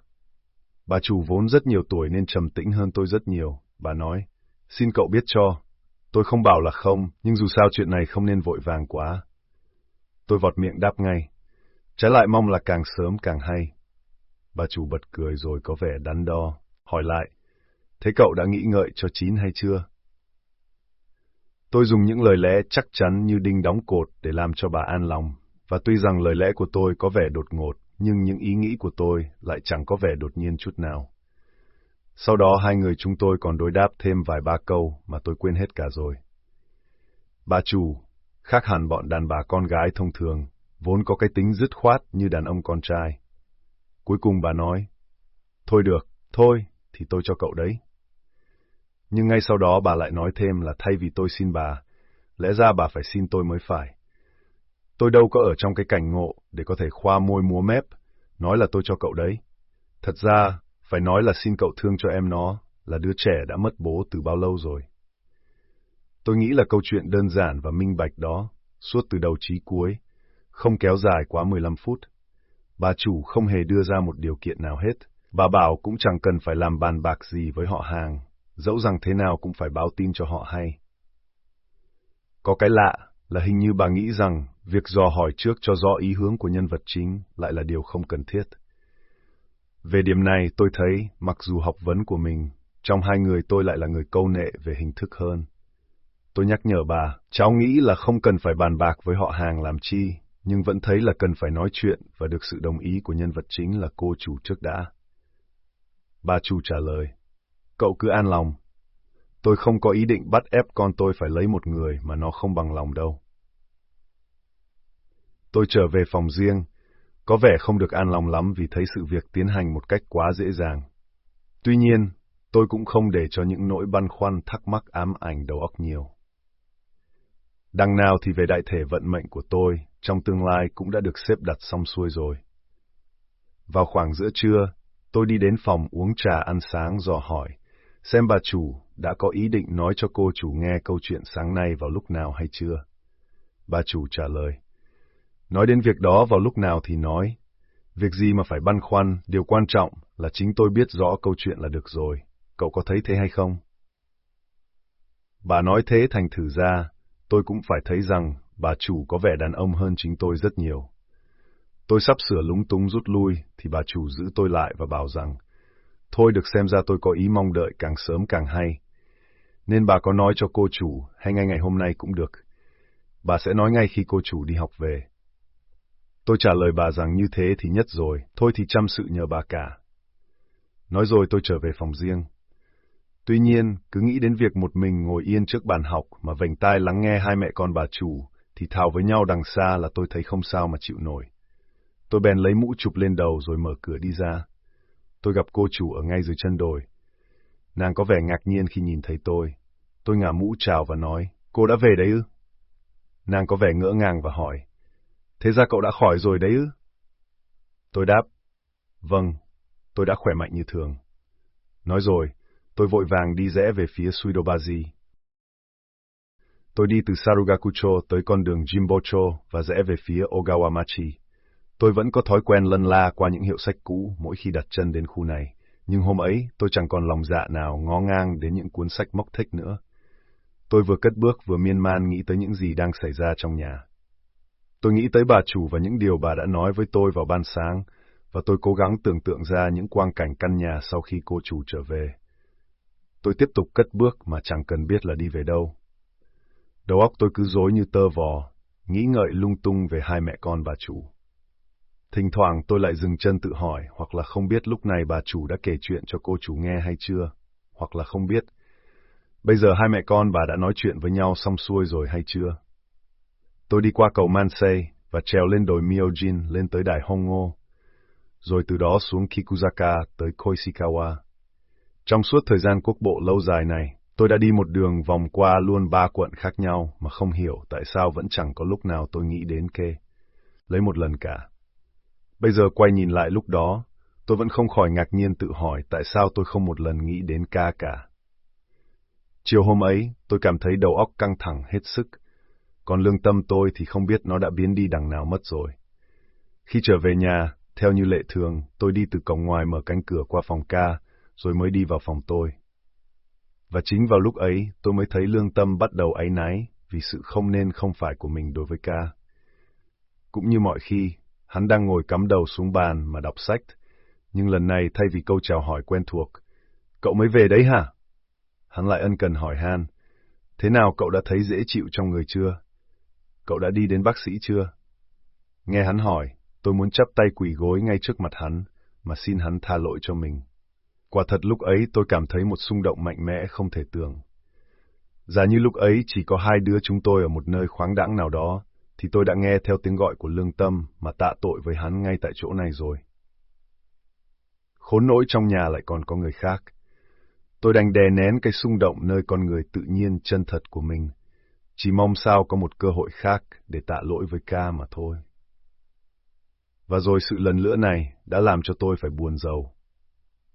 Bà chủ vốn rất nhiều tuổi nên trầm tĩnh hơn tôi rất nhiều. Bà nói, xin cậu biết cho, Tôi không bảo là không, nhưng dù sao chuyện này không nên vội vàng quá. Tôi vọt miệng đáp ngay. Trái lại mong là càng sớm càng hay. Bà chủ bật cười rồi có vẻ đắn đo, hỏi lại. Thế cậu đã nghĩ ngợi cho chín hay chưa? Tôi dùng những lời lẽ chắc chắn như đinh đóng cột để làm cho bà an lòng, và tuy rằng lời lẽ của tôi có vẻ đột ngột, nhưng những ý nghĩ của tôi lại chẳng có vẻ đột nhiên chút nào. Sau đó hai người chúng tôi còn đối đáp thêm vài ba câu mà tôi quên hết cả rồi. Bà chủ, khác hẳn bọn đàn bà con gái thông thường, vốn có cái tính dứt khoát như đàn ông con trai. Cuối cùng bà nói, thôi được, thôi, thì tôi cho cậu đấy. Nhưng ngay sau đó bà lại nói thêm là thay vì tôi xin bà, lẽ ra bà phải xin tôi mới phải. Tôi đâu có ở trong cái cảnh ngộ để có thể khoa môi múa mép, nói là tôi cho cậu đấy. Thật ra, phải nói là xin cậu thương cho em nó, là đứa trẻ đã mất bố từ bao lâu rồi. Tôi nghĩ là câu chuyện đơn giản và minh bạch đó, suốt từ đầu chí cuối, không kéo dài quá 15 phút. Bà chủ không hề đưa ra một điều kiện nào hết. Bà bảo cũng chẳng cần phải làm bàn bạc gì với họ hàng, dẫu rằng thế nào cũng phải báo tin cho họ hay. Có cái lạ là hình như bà nghĩ rằng việc dò hỏi trước cho rõ ý hướng của nhân vật chính lại là điều không cần thiết. Về điểm này tôi thấy, mặc dù học vấn của mình, trong hai người tôi lại là người câu nệ về hình thức hơn. Tôi nhắc nhở bà, cháu nghĩ là không cần phải bàn bạc với họ hàng làm chi, nhưng vẫn thấy là cần phải nói chuyện và được sự đồng ý của nhân vật chính là cô chủ trước đã. Bà chủ trả lời, cậu cứ an lòng. Tôi không có ý định bắt ép con tôi phải lấy một người mà nó không bằng lòng đâu. Tôi trở về phòng riêng, có vẻ không được an lòng lắm vì thấy sự việc tiến hành một cách quá dễ dàng. Tuy nhiên, tôi cũng không để cho những nỗi băn khoăn thắc mắc ám ảnh đầu óc nhiều. Đằng nào thì về đại thể vận mệnh của tôi, trong tương lai cũng đã được xếp đặt xong xuôi rồi. Vào khoảng giữa trưa, tôi đi đến phòng uống trà ăn sáng dò hỏi, xem bà chủ đã có ý định nói cho cô chủ nghe câu chuyện sáng nay vào lúc nào hay chưa. Bà chủ trả lời, Nói đến việc đó vào lúc nào thì nói. Việc gì mà phải băn khoăn, điều quan trọng là chính tôi biết rõ câu chuyện là được rồi. Cậu có thấy thế hay không? Bà nói thế thành thử ra, tôi cũng phải thấy rằng bà chủ có vẻ đàn ông hơn chính tôi rất nhiều. Tôi sắp sửa lúng túng rút lui, thì bà chủ giữ tôi lại và bảo rằng, thôi được xem ra tôi có ý mong đợi càng sớm càng hay. Nên bà có nói cho cô chủ, hay ngay ngày hôm nay cũng được. Bà sẽ nói ngay khi cô chủ đi học về. Tôi trả lời bà rằng như thế thì nhất rồi, thôi thì chăm sự nhờ bà cả. Nói rồi tôi trở về phòng riêng. Tuy nhiên, cứ nghĩ đến việc một mình ngồi yên trước bàn học mà vành tai lắng nghe hai mẹ con bà chủ, thì thào với nhau đằng xa là tôi thấy không sao mà chịu nổi. Tôi bèn lấy mũ chụp lên đầu rồi mở cửa đi ra. Tôi gặp cô chủ ở ngay dưới chân đồi. Nàng có vẻ ngạc nhiên khi nhìn thấy tôi. Tôi ngả mũ chào và nói, cô đã về đấy ư? Nàng có vẻ ngỡ ngàng và hỏi, Thế ra cậu đã khỏi rồi đấy ư? Tôi đáp, vâng, tôi đã khỏe mạnh như thường. Nói rồi, tôi vội vàng đi rẽ về phía Suidobaji. Tôi đi từ Sarugakucho tới con đường Jimbocho và rẽ về phía Ogawamachi. Tôi vẫn có thói quen lân la qua những hiệu sách cũ mỗi khi đặt chân đến khu này, nhưng hôm ấy tôi chẳng còn lòng dạ nào ngó ngang đến những cuốn sách móc thích nữa. Tôi vừa cất bước vừa miên man nghĩ tới những gì đang xảy ra trong nhà. Tôi nghĩ tới bà chủ và những điều bà đã nói với tôi vào ban sáng, và tôi cố gắng tưởng tượng ra những quang cảnh căn nhà sau khi cô chủ trở về. Tôi tiếp tục cất bước mà chẳng cần biết là đi về đâu. Đầu óc tôi cứ rối như tơ vò, nghĩ ngợi lung tung về hai mẹ con bà chủ. Thỉnh thoảng tôi lại dừng chân tự hỏi, hoặc là không biết lúc này bà chủ đã kể chuyện cho cô chủ nghe hay chưa, hoặc là không biết. Bây giờ hai mẹ con bà đã nói chuyện với nhau xong xuôi rồi hay chưa? Tôi đi qua cầu Mansei và trèo lên đồi Myojin lên tới đài Hongo, rồi từ đó xuống Kikuzaka tới Koishikawa. Trong suốt thời gian quốc bộ lâu dài này, tôi đã đi một đường vòng qua luôn ba quận khác nhau mà không hiểu tại sao vẫn chẳng có lúc nào tôi nghĩ đến kê. Lấy một lần cả. Bây giờ quay nhìn lại lúc đó, tôi vẫn không khỏi ngạc nhiên tự hỏi tại sao tôi không một lần nghĩ đến ca cả. Chiều hôm ấy, tôi cảm thấy đầu óc căng thẳng hết sức, còn lương tâm tôi thì không biết nó đã biến đi đằng nào mất rồi. Khi trở về nhà, theo như lệ thường, tôi đi từ cổng ngoài mở cánh cửa qua phòng ca, rồi mới đi vào phòng tôi. Và chính vào lúc ấy, tôi mới thấy lương tâm bắt đầu áy náy vì sự không nên không phải của mình đối với ca. Cũng như mọi khi, hắn đang ngồi cắm đầu xuống bàn mà đọc sách, nhưng lần này thay vì câu chào hỏi quen thuộc, cậu mới về đấy hả? Hắn lại ân cần hỏi han, thế nào cậu đã thấy dễ chịu trong người chưa? Cậu đã đi đến bác sĩ chưa? Nghe hắn hỏi, tôi muốn chắp tay quỳ gối ngay trước mặt hắn, mà xin hắn tha lỗi cho mình. Quả thật lúc ấy tôi cảm thấy một xung động mạnh mẽ không thể tưởng. Giả như lúc ấy chỉ có hai đứa chúng tôi ở một nơi khoáng đãng nào đó, thì tôi đã nghe theo tiếng gọi của lương tâm mà tạ tội với hắn ngay tại chỗ này rồi. Khốn nỗi trong nhà lại còn có người khác. Tôi đành đè nén cái xung động nơi con người tự nhiên chân thật của mình, chỉ mong sao có một cơ hội khác để tạ lỗi với ca mà thôi. Và rồi sự lần lữa này đã làm cho tôi phải buồn giàu.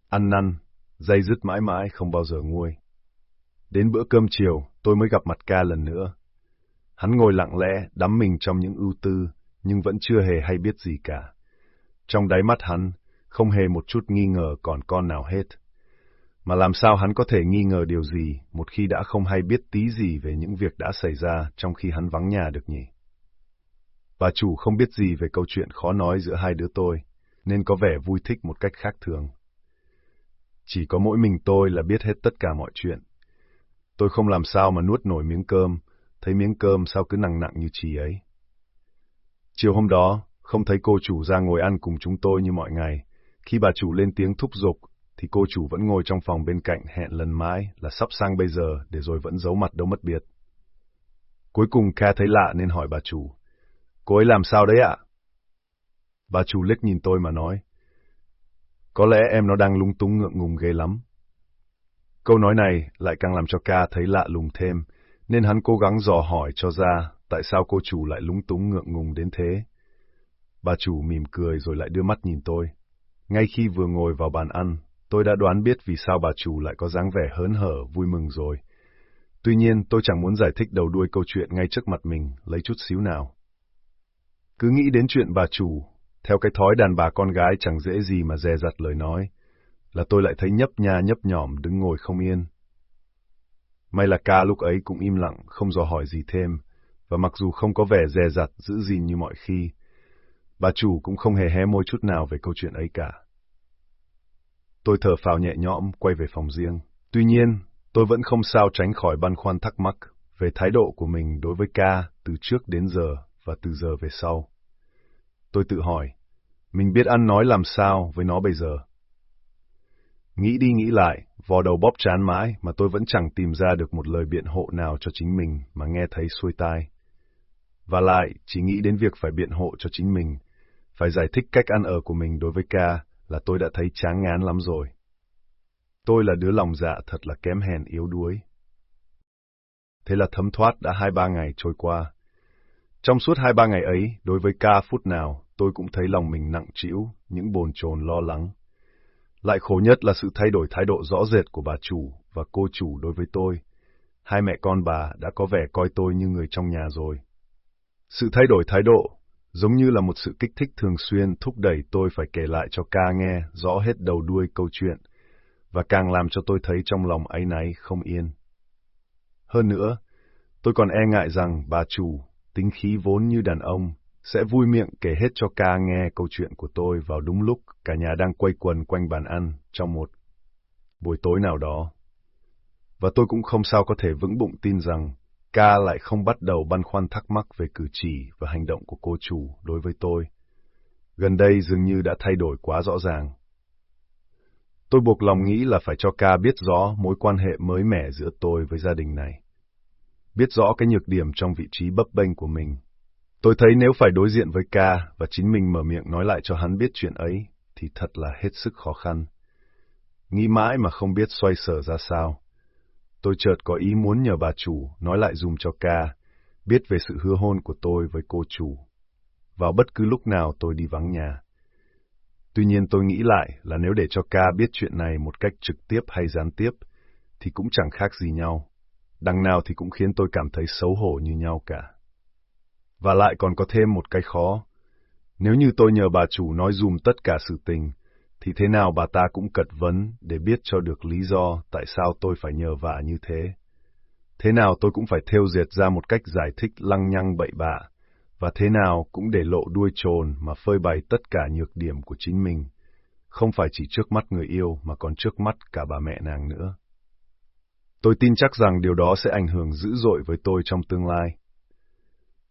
Ăn năn, dây dứt mãi mãi không bao giờ nguôi. Đến bữa cơm chiều, tôi mới gặp mặt ca lần nữa. Hắn ngồi lặng lẽ, đắm mình trong những ưu tư, nhưng vẫn chưa hề hay biết gì cả. Trong đáy mắt hắn, không hề một chút nghi ngờ còn con nào hết. Mà làm sao hắn có thể nghi ngờ điều gì một khi đã không hay biết tí gì về những việc đã xảy ra trong khi hắn vắng nhà được nhỉ? Bà chủ không biết gì về câu chuyện khó nói giữa hai đứa tôi, nên có vẻ vui thích một cách khác thường. Chỉ có mỗi mình tôi là biết hết tất cả mọi chuyện. Tôi không làm sao mà nuốt nổi miếng cơm, thấy miếng cơm sao cứ nặng nặng như chì ấy. Chiều hôm đó, không thấy cô chủ ra ngồi ăn cùng chúng tôi như mọi ngày. Khi bà chủ lên tiếng thúc giục, thì cô chủ vẫn ngồi trong phòng bên cạnh hẹn lần mãi là sắp sang bây giờ để rồi vẫn giấu mặt đâu mất biệt. Cuối cùng Kha thấy lạ nên hỏi bà chủ, cô ấy làm sao đấy ạ? Bà chủ liếc nhìn tôi mà nói, có lẽ em nó đang lung túng ngượng ngùng ghê lắm. Câu nói này lại càng làm cho Kha thấy lạ lùng thêm, nên hắn cố gắng dò hỏi cho ra tại sao cô chủ lại lúng túng ngượng ngùng đến thế. Bà chủ mỉm cười rồi lại đưa mắt nhìn tôi. Ngay khi vừa ngồi vào bàn ăn, tôi đã đoán biết vì sao bà chủ lại có dáng vẻ hớn hở, vui mừng rồi. Tuy nhiên, tôi chẳng muốn giải thích đầu đuôi câu chuyện ngay trước mặt mình, lấy chút xíu nào. Cứ nghĩ đến chuyện bà chủ, theo cái thói đàn bà con gái chẳng dễ gì mà dè dặt lời nói, là tôi lại thấy nhấp nha nhấp nhỏm đứng ngồi không yên. May là ca lúc ấy cũng im lặng, không dò hỏi gì thêm, và mặc dù không có vẻ dè dặt giữ gìn như mọi khi, bà chủ cũng không hề hé môi chút nào về câu chuyện ấy cả. Tôi thở phào nhẹ nhõm, quay về phòng riêng. Tuy nhiên, tôi vẫn không sao tránh khỏi băn khoăn thắc mắc về thái độ của mình đối với ca từ trước đến giờ và từ giờ về sau. Tôi tự hỏi, mình biết ăn nói làm sao với nó bây giờ? Nghĩ đi nghĩ lại, vò đầu bóp chán mãi mà tôi vẫn chẳng tìm ra được một lời biện hộ nào cho chính mình mà nghe thấy xuôi tai. Và lại, chỉ nghĩ đến việc phải biện hộ cho chính mình, phải giải thích cách ăn ở của mình đối với ca là tôi đã thấy chán ngán lắm rồi. Tôi là đứa lòng dạ thật là kém hèn yếu đuối. Thế là thấm thoát đã hai ba ngày trôi qua. Trong suốt hai ba ngày ấy, đối với ca phút nào, tôi cũng thấy lòng mình nặng trĩu, những bồn chồn lo lắng. Lại khổ nhất là sự thay đổi thái độ rõ rệt của bà chủ và cô chủ đối với tôi. Hai mẹ con bà đã có vẻ coi tôi như người trong nhà rồi. Sự thay đổi thái độ giống như là một sự kích thích thường xuyên thúc đẩy tôi phải kể lại cho ca nghe rõ hết đầu đuôi câu chuyện, và càng làm cho tôi thấy trong lòng ấy náy không yên. Hơn nữa, tôi còn e ngại rằng bà chủ, tính khí vốn như đàn ông, sẽ vui miệng kể hết cho ca nghe câu chuyện của tôi vào đúng lúc cả nhà đang quay quần quanh bàn ăn trong một buổi tối nào đó. Và tôi cũng không sao có thể vững bụng tin rằng ca lại không bắt đầu băn khoăn thắc mắc về cử chỉ và hành động của cô chủ đối với tôi. Gần đây dường như đã thay đổi quá rõ ràng. Tôi buộc lòng nghĩ là phải cho ca biết rõ mối quan hệ mới mẻ giữa tôi với gia đình này. Biết rõ cái nhược điểm trong vị trí bấp bênh của mình. Tôi thấy nếu phải đối diện với ca và chính mình mở miệng nói lại cho hắn biết chuyện ấy, thì thật là hết sức khó khăn. Nghĩ mãi mà không biết xoay sở ra sao. Tôi chợt có ý muốn nhờ bà chủ nói lại dùm cho ca, biết về sự hứa hôn của tôi với cô chủ. Vào bất cứ lúc nào tôi đi vắng nhà. Tuy nhiên tôi nghĩ lại là nếu để cho ca biết chuyện này một cách trực tiếp hay gián tiếp, thì cũng chẳng khác gì nhau. Đằng nào thì cũng khiến tôi cảm thấy xấu hổ như nhau cả. Và lại còn có thêm một cái khó. Nếu như tôi nhờ bà chủ nói dùm tất cả sự tình, thì thế nào bà ta cũng cật vấn để biết cho được lý do tại sao tôi phải nhờ vả như thế. Thế nào tôi cũng phải theo diệt ra một cách giải thích lăng nhăng bậy bạ, và thế nào cũng để lộ đuôi trồn mà phơi bày tất cả nhược điểm của chính mình, không phải chỉ trước mắt người yêu mà còn trước mắt cả bà mẹ nàng nữa. Tôi tin chắc rằng điều đó sẽ ảnh hưởng dữ dội với tôi trong tương lai.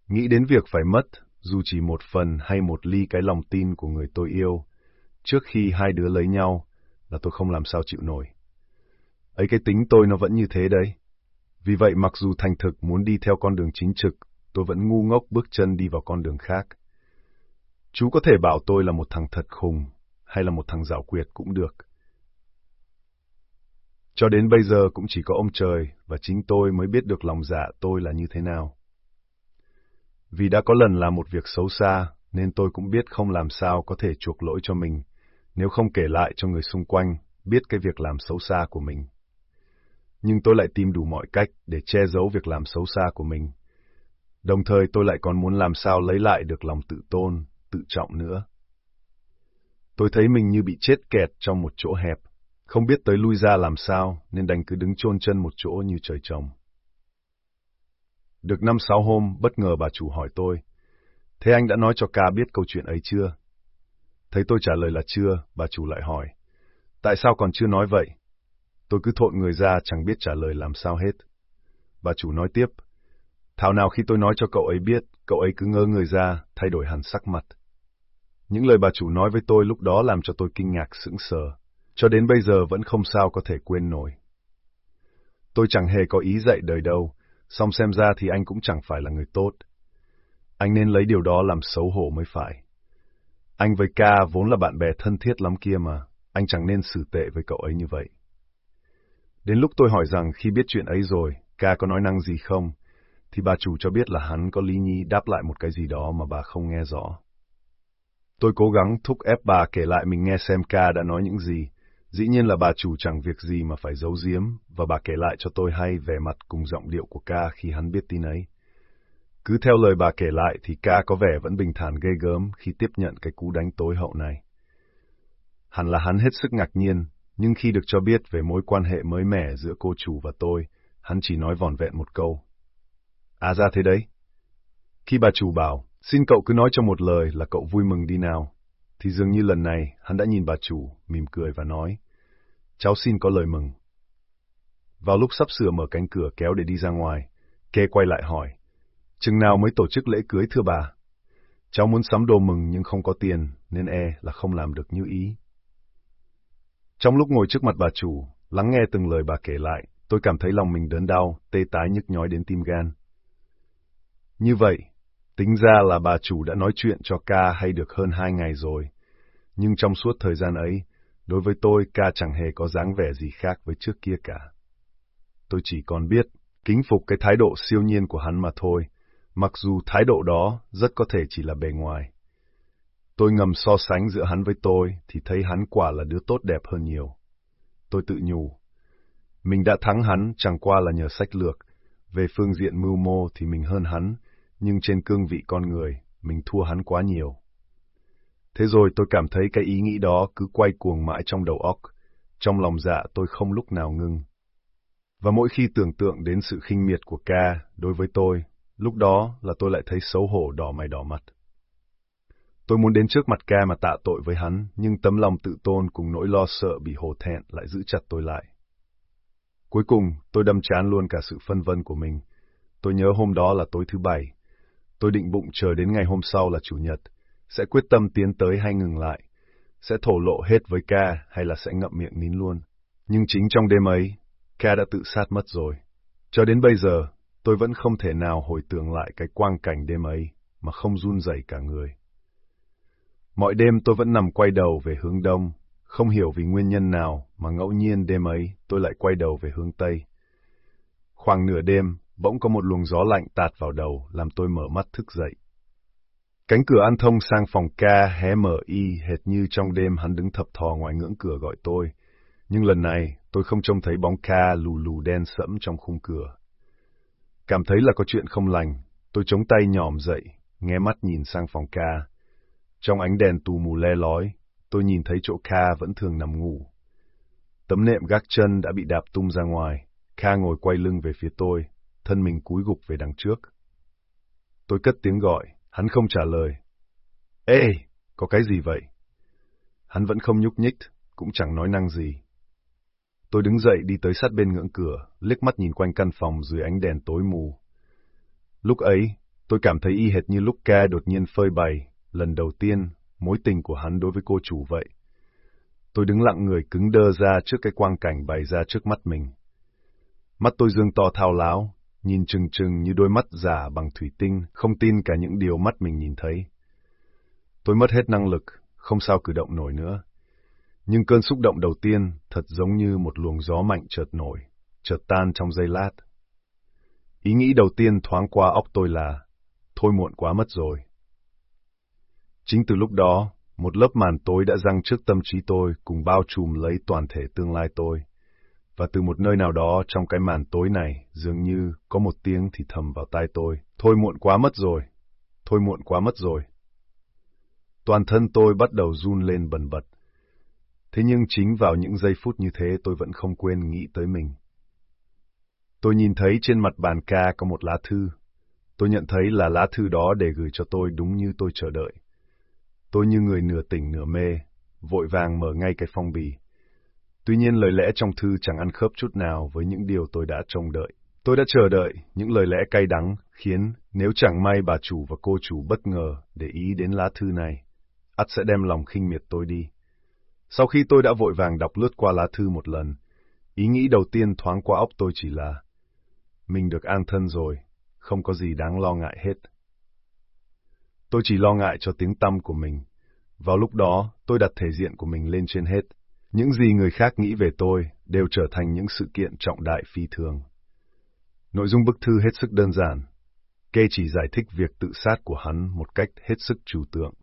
Nghĩ đến việc phải mất, dù chỉ một phần hay một ly cái lòng tin của người tôi yêu, trước khi hai đứa lấy nhau, là tôi không làm sao chịu nổi. Ấy cái tính tôi nó vẫn như thế đấy. Vì vậy mặc dù thành thực muốn đi theo con đường chính trực, tôi vẫn ngu ngốc bước chân đi vào con đường khác. Chú có thể bảo tôi là một thằng thật khùng, hay là một thằng dạo quyệt cũng được. Cho đến bây giờ cũng chỉ có ông trời và chính tôi mới biết được lòng dạ tôi là như thế nào. Vì đã có lần làm một việc xấu xa, nên tôi cũng biết không làm sao có thể chuộc lỗi cho mình, nếu không kể lại cho người xung quanh biết cái việc làm xấu xa của mình. Nhưng tôi lại tìm đủ mọi cách để che giấu việc làm xấu xa của mình. Đồng thời tôi lại còn muốn làm sao lấy lại được lòng tự tôn, tự trọng nữa. Tôi thấy mình như bị chết kẹt trong một chỗ hẹp, không biết tới lui ra làm sao nên đành cứ đứng chôn chân một chỗ như trời trồng. Được năm sáu hôm, bất ngờ bà chủ hỏi tôi, thế anh đã nói cho ca biết câu chuyện ấy chưa? Thấy tôi trả lời là chưa, bà chủ lại hỏi, tại sao còn chưa nói vậy? Tôi cứ thộn người ra chẳng biết trả lời làm sao hết. Bà chủ nói tiếp, thảo nào khi tôi nói cho cậu ấy biết, cậu ấy cứ ngơ người ra, thay đổi hẳn sắc mặt. Những lời bà chủ nói với tôi lúc đó làm cho tôi kinh ngạc sững sờ, cho đến bây giờ vẫn không sao có thể quên nổi. Tôi chẳng hề có ý dạy đời đâu, song xem ra thì anh cũng chẳng phải là người tốt. Anh nên lấy điều đó làm xấu hổ mới phải. Anh với ca vốn là bạn bè thân thiết lắm kia mà, anh chẳng nên xử tệ với cậu ấy như vậy. Đến lúc tôi hỏi rằng khi biết chuyện ấy rồi, ca có nói năng gì không, thì bà chủ cho biết là hắn có lý nhi đáp lại một cái gì đó mà bà không nghe rõ. Tôi cố gắng thúc ép bà kể lại mình nghe xem ca đã nói những gì, Dĩ nhiên là bà chủ chẳng việc gì mà phải giấu giếm, và bà kể lại cho tôi hay về mặt cùng giọng điệu của ca khi hắn biết tin ấy. Cứ theo lời bà kể lại thì ca có vẻ vẫn bình thản ghê gớm khi tiếp nhận cái cú đánh tối hậu này. Hẳn là hắn hết sức ngạc nhiên, nhưng khi được cho biết về mối quan hệ mới mẻ giữa cô chủ và tôi, hắn chỉ nói vòn vẹn một câu. À ra thế đấy. Khi bà chủ bảo, xin cậu cứ nói cho một lời là cậu vui mừng đi nào, thì dường như lần này hắn đã nhìn bà chủ, mỉm cười và nói, cháu xin có lời mừng. Vào lúc sắp sửa mở cánh cửa kéo để đi ra ngoài, Kê quay lại hỏi, chừng nào mới tổ chức lễ cưới thưa bà? Cháu muốn sắm đồ mừng nhưng không có tiền, nên e là không làm được như ý. Trong lúc ngồi trước mặt bà chủ, lắng nghe từng lời bà kể lại, tôi cảm thấy lòng mình đớn đau, tê tái nhức nhói đến tim gan. Như vậy, tính ra là bà chủ đã nói chuyện cho ca hay được hơn hai ngày rồi, nhưng trong suốt thời gian ấy, đối với tôi ca chẳng hề có dáng vẻ gì khác với trước kia cả. Tôi chỉ còn biết kính phục cái thái độ siêu nhiên của hắn mà thôi, mặc dù thái độ đó rất có thể chỉ là bề ngoài. Tôi ngầm so sánh giữa hắn với tôi thì thấy hắn quả là đứa tốt đẹp hơn nhiều. Tôi tự nhủ, mình đã thắng hắn chẳng qua là nhờ sách lược, về phương diện mưu mô thì mình hơn hắn, nhưng trên cương vị con người, mình thua hắn quá nhiều. Thế rồi tôi cảm thấy cái ý nghĩ đó cứ quay cuồng mãi trong đầu óc, trong lòng dạ tôi không lúc nào ngưng. Và mỗi khi tưởng tượng đến sự khinh miệt của ca đối với tôi, lúc đó là tôi lại thấy xấu hổ đỏ mày đỏ mặt. Tôi muốn đến trước mặt ca mà tạ tội với hắn, nhưng tấm lòng tự tôn cùng nỗi lo sợ bị hổ thẹn lại giữ chặt tôi lại. Cuối cùng, tôi đâm chán luôn cả sự phân vân của mình. tôi nhớ hôm đó là tối thứ bảy. Tôi định bụng chờ đến ngày hôm sau là chủ nhật, sẽ quyết tâm tiến tới hay ngừng lại, sẽ thổ lộ hết với ca hay là sẽ ngậm miệng nín luôn. Nhưng chính trong đêm ấy, ca đã tự sát mất rồi. Cho đến bây giờ, tôi vẫn không thể nào hồi tưởng lại cái quang cảnh đêm ấy mà không run rẩy cả người. Mọi đêm tôi vẫn nằm quay đầu về hướng đông, không hiểu vì nguyên nhân nào mà ngẫu nhiên đêm ấy tôi lại quay đầu về hướng tây. Khoảng nửa đêm, bỗng có một luồng gió lạnh tạt vào đầu làm tôi mở mắt thức dậy. Cánh cửa an thông sang phòng ca hé mở y hệt như trong đêm hắn đứng thập thò ngoài ngưỡng cửa gọi tôi. Nhưng lần này, tôi không trông thấy bóng ca lù lù đen sẫm trong khung cửa. Cảm thấy là có chuyện không lành, tôi chống tay nhòm dậy, nghe mắt nhìn sang phòng ca. Trong ánh đèn tù mù le lói, tôi nhìn thấy chỗ Kha vẫn thường nằm ngủ. Tấm nệm gác chân đã bị đạp tung ra ngoài, Kha ngồi quay lưng về phía tôi, thân mình cúi gục về đằng trước. Tôi cất tiếng gọi, hắn không trả lời. Ê, có cái gì vậy? Hắn vẫn không nhúc nhích, cũng chẳng nói năng gì. Tôi đứng dậy đi tới sát bên ngưỡng cửa, liếc mắt nhìn quanh căn phòng dưới ánh đèn tối mù. Lúc ấy, tôi cảm thấy y hệt như lúc ca đột nhiên phơi bày, lần đầu tiên, mối tình của hắn đối với cô chủ vậy. Tôi đứng lặng người cứng đơ ra trước cái quang cảnh bày ra trước mắt mình. Mắt tôi dương to thao láo, nhìn trừng trừng như đôi mắt giả bằng thủy tinh, không tin cả những điều mắt mình nhìn thấy. Tôi mất hết năng lực, không sao cử động nổi nữa. Nhưng cơn xúc động đầu tiên thật giống như một luồng gió mạnh chợt nổi, chợt tan trong giây lát. Ý nghĩ đầu tiên thoáng qua óc tôi là, thôi muộn quá mất rồi. Chính từ lúc đó, một lớp màn tối đã răng trước tâm trí tôi cùng bao trùm lấy toàn thể tương lai tôi. Và từ một nơi nào đó trong cái màn tối này, dường như có một tiếng thì thầm vào tai tôi. Thôi muộn quá mất rồi. Thôi muộn quá mất rồi. Toàn thân tôi bắt đầu run lên bần bật. Thế nhưng chính vào những giây phút như thế tôi vẫn không quên nghĩ tới mình. Tôi nhìn thấy trên mặt bàn ca có một lá thư. Tôi nhận thấy là lá thư đó để gửi cho tôi đúng như tôi chờ đợi. Tôi như người nửa tỉnh nửa mê, vội vàng mở ngay cái phong bì. Tuy nhiên lời lẽ trong thư chẳng ăn khớp chút nào với những điều tôi đã trông đợi. Tôi đã chờ đợi những lời lẽ cay đắng, khiến nếu chẳng may bà chủ và cô chủ bất ngờ để ý đến lá thư này, ắt sẽ đem lòng khinh miệt tôi đi. Sau khi tôi đã vội vàng đọc lướt qua lá thư một lần, ý nghĩ đầu tiên thoáng qua óc tôi chỉ là mình được an thân rồi, không có gì đáng lo ngại hết. Tôi chỉ lo ngại cho tiếng tâm của mình. Vào lúc đó, tôi đặt thể diện của mình lên trên hết. Những gì người khác nghĩ về tôi đều trở thành những sự kiện trọng đại phi thường. Nội dung bức thư hết sức đơn giản. Kê chỉ giải thích việc tự sát của hắn một cách hết sức trừu tượng.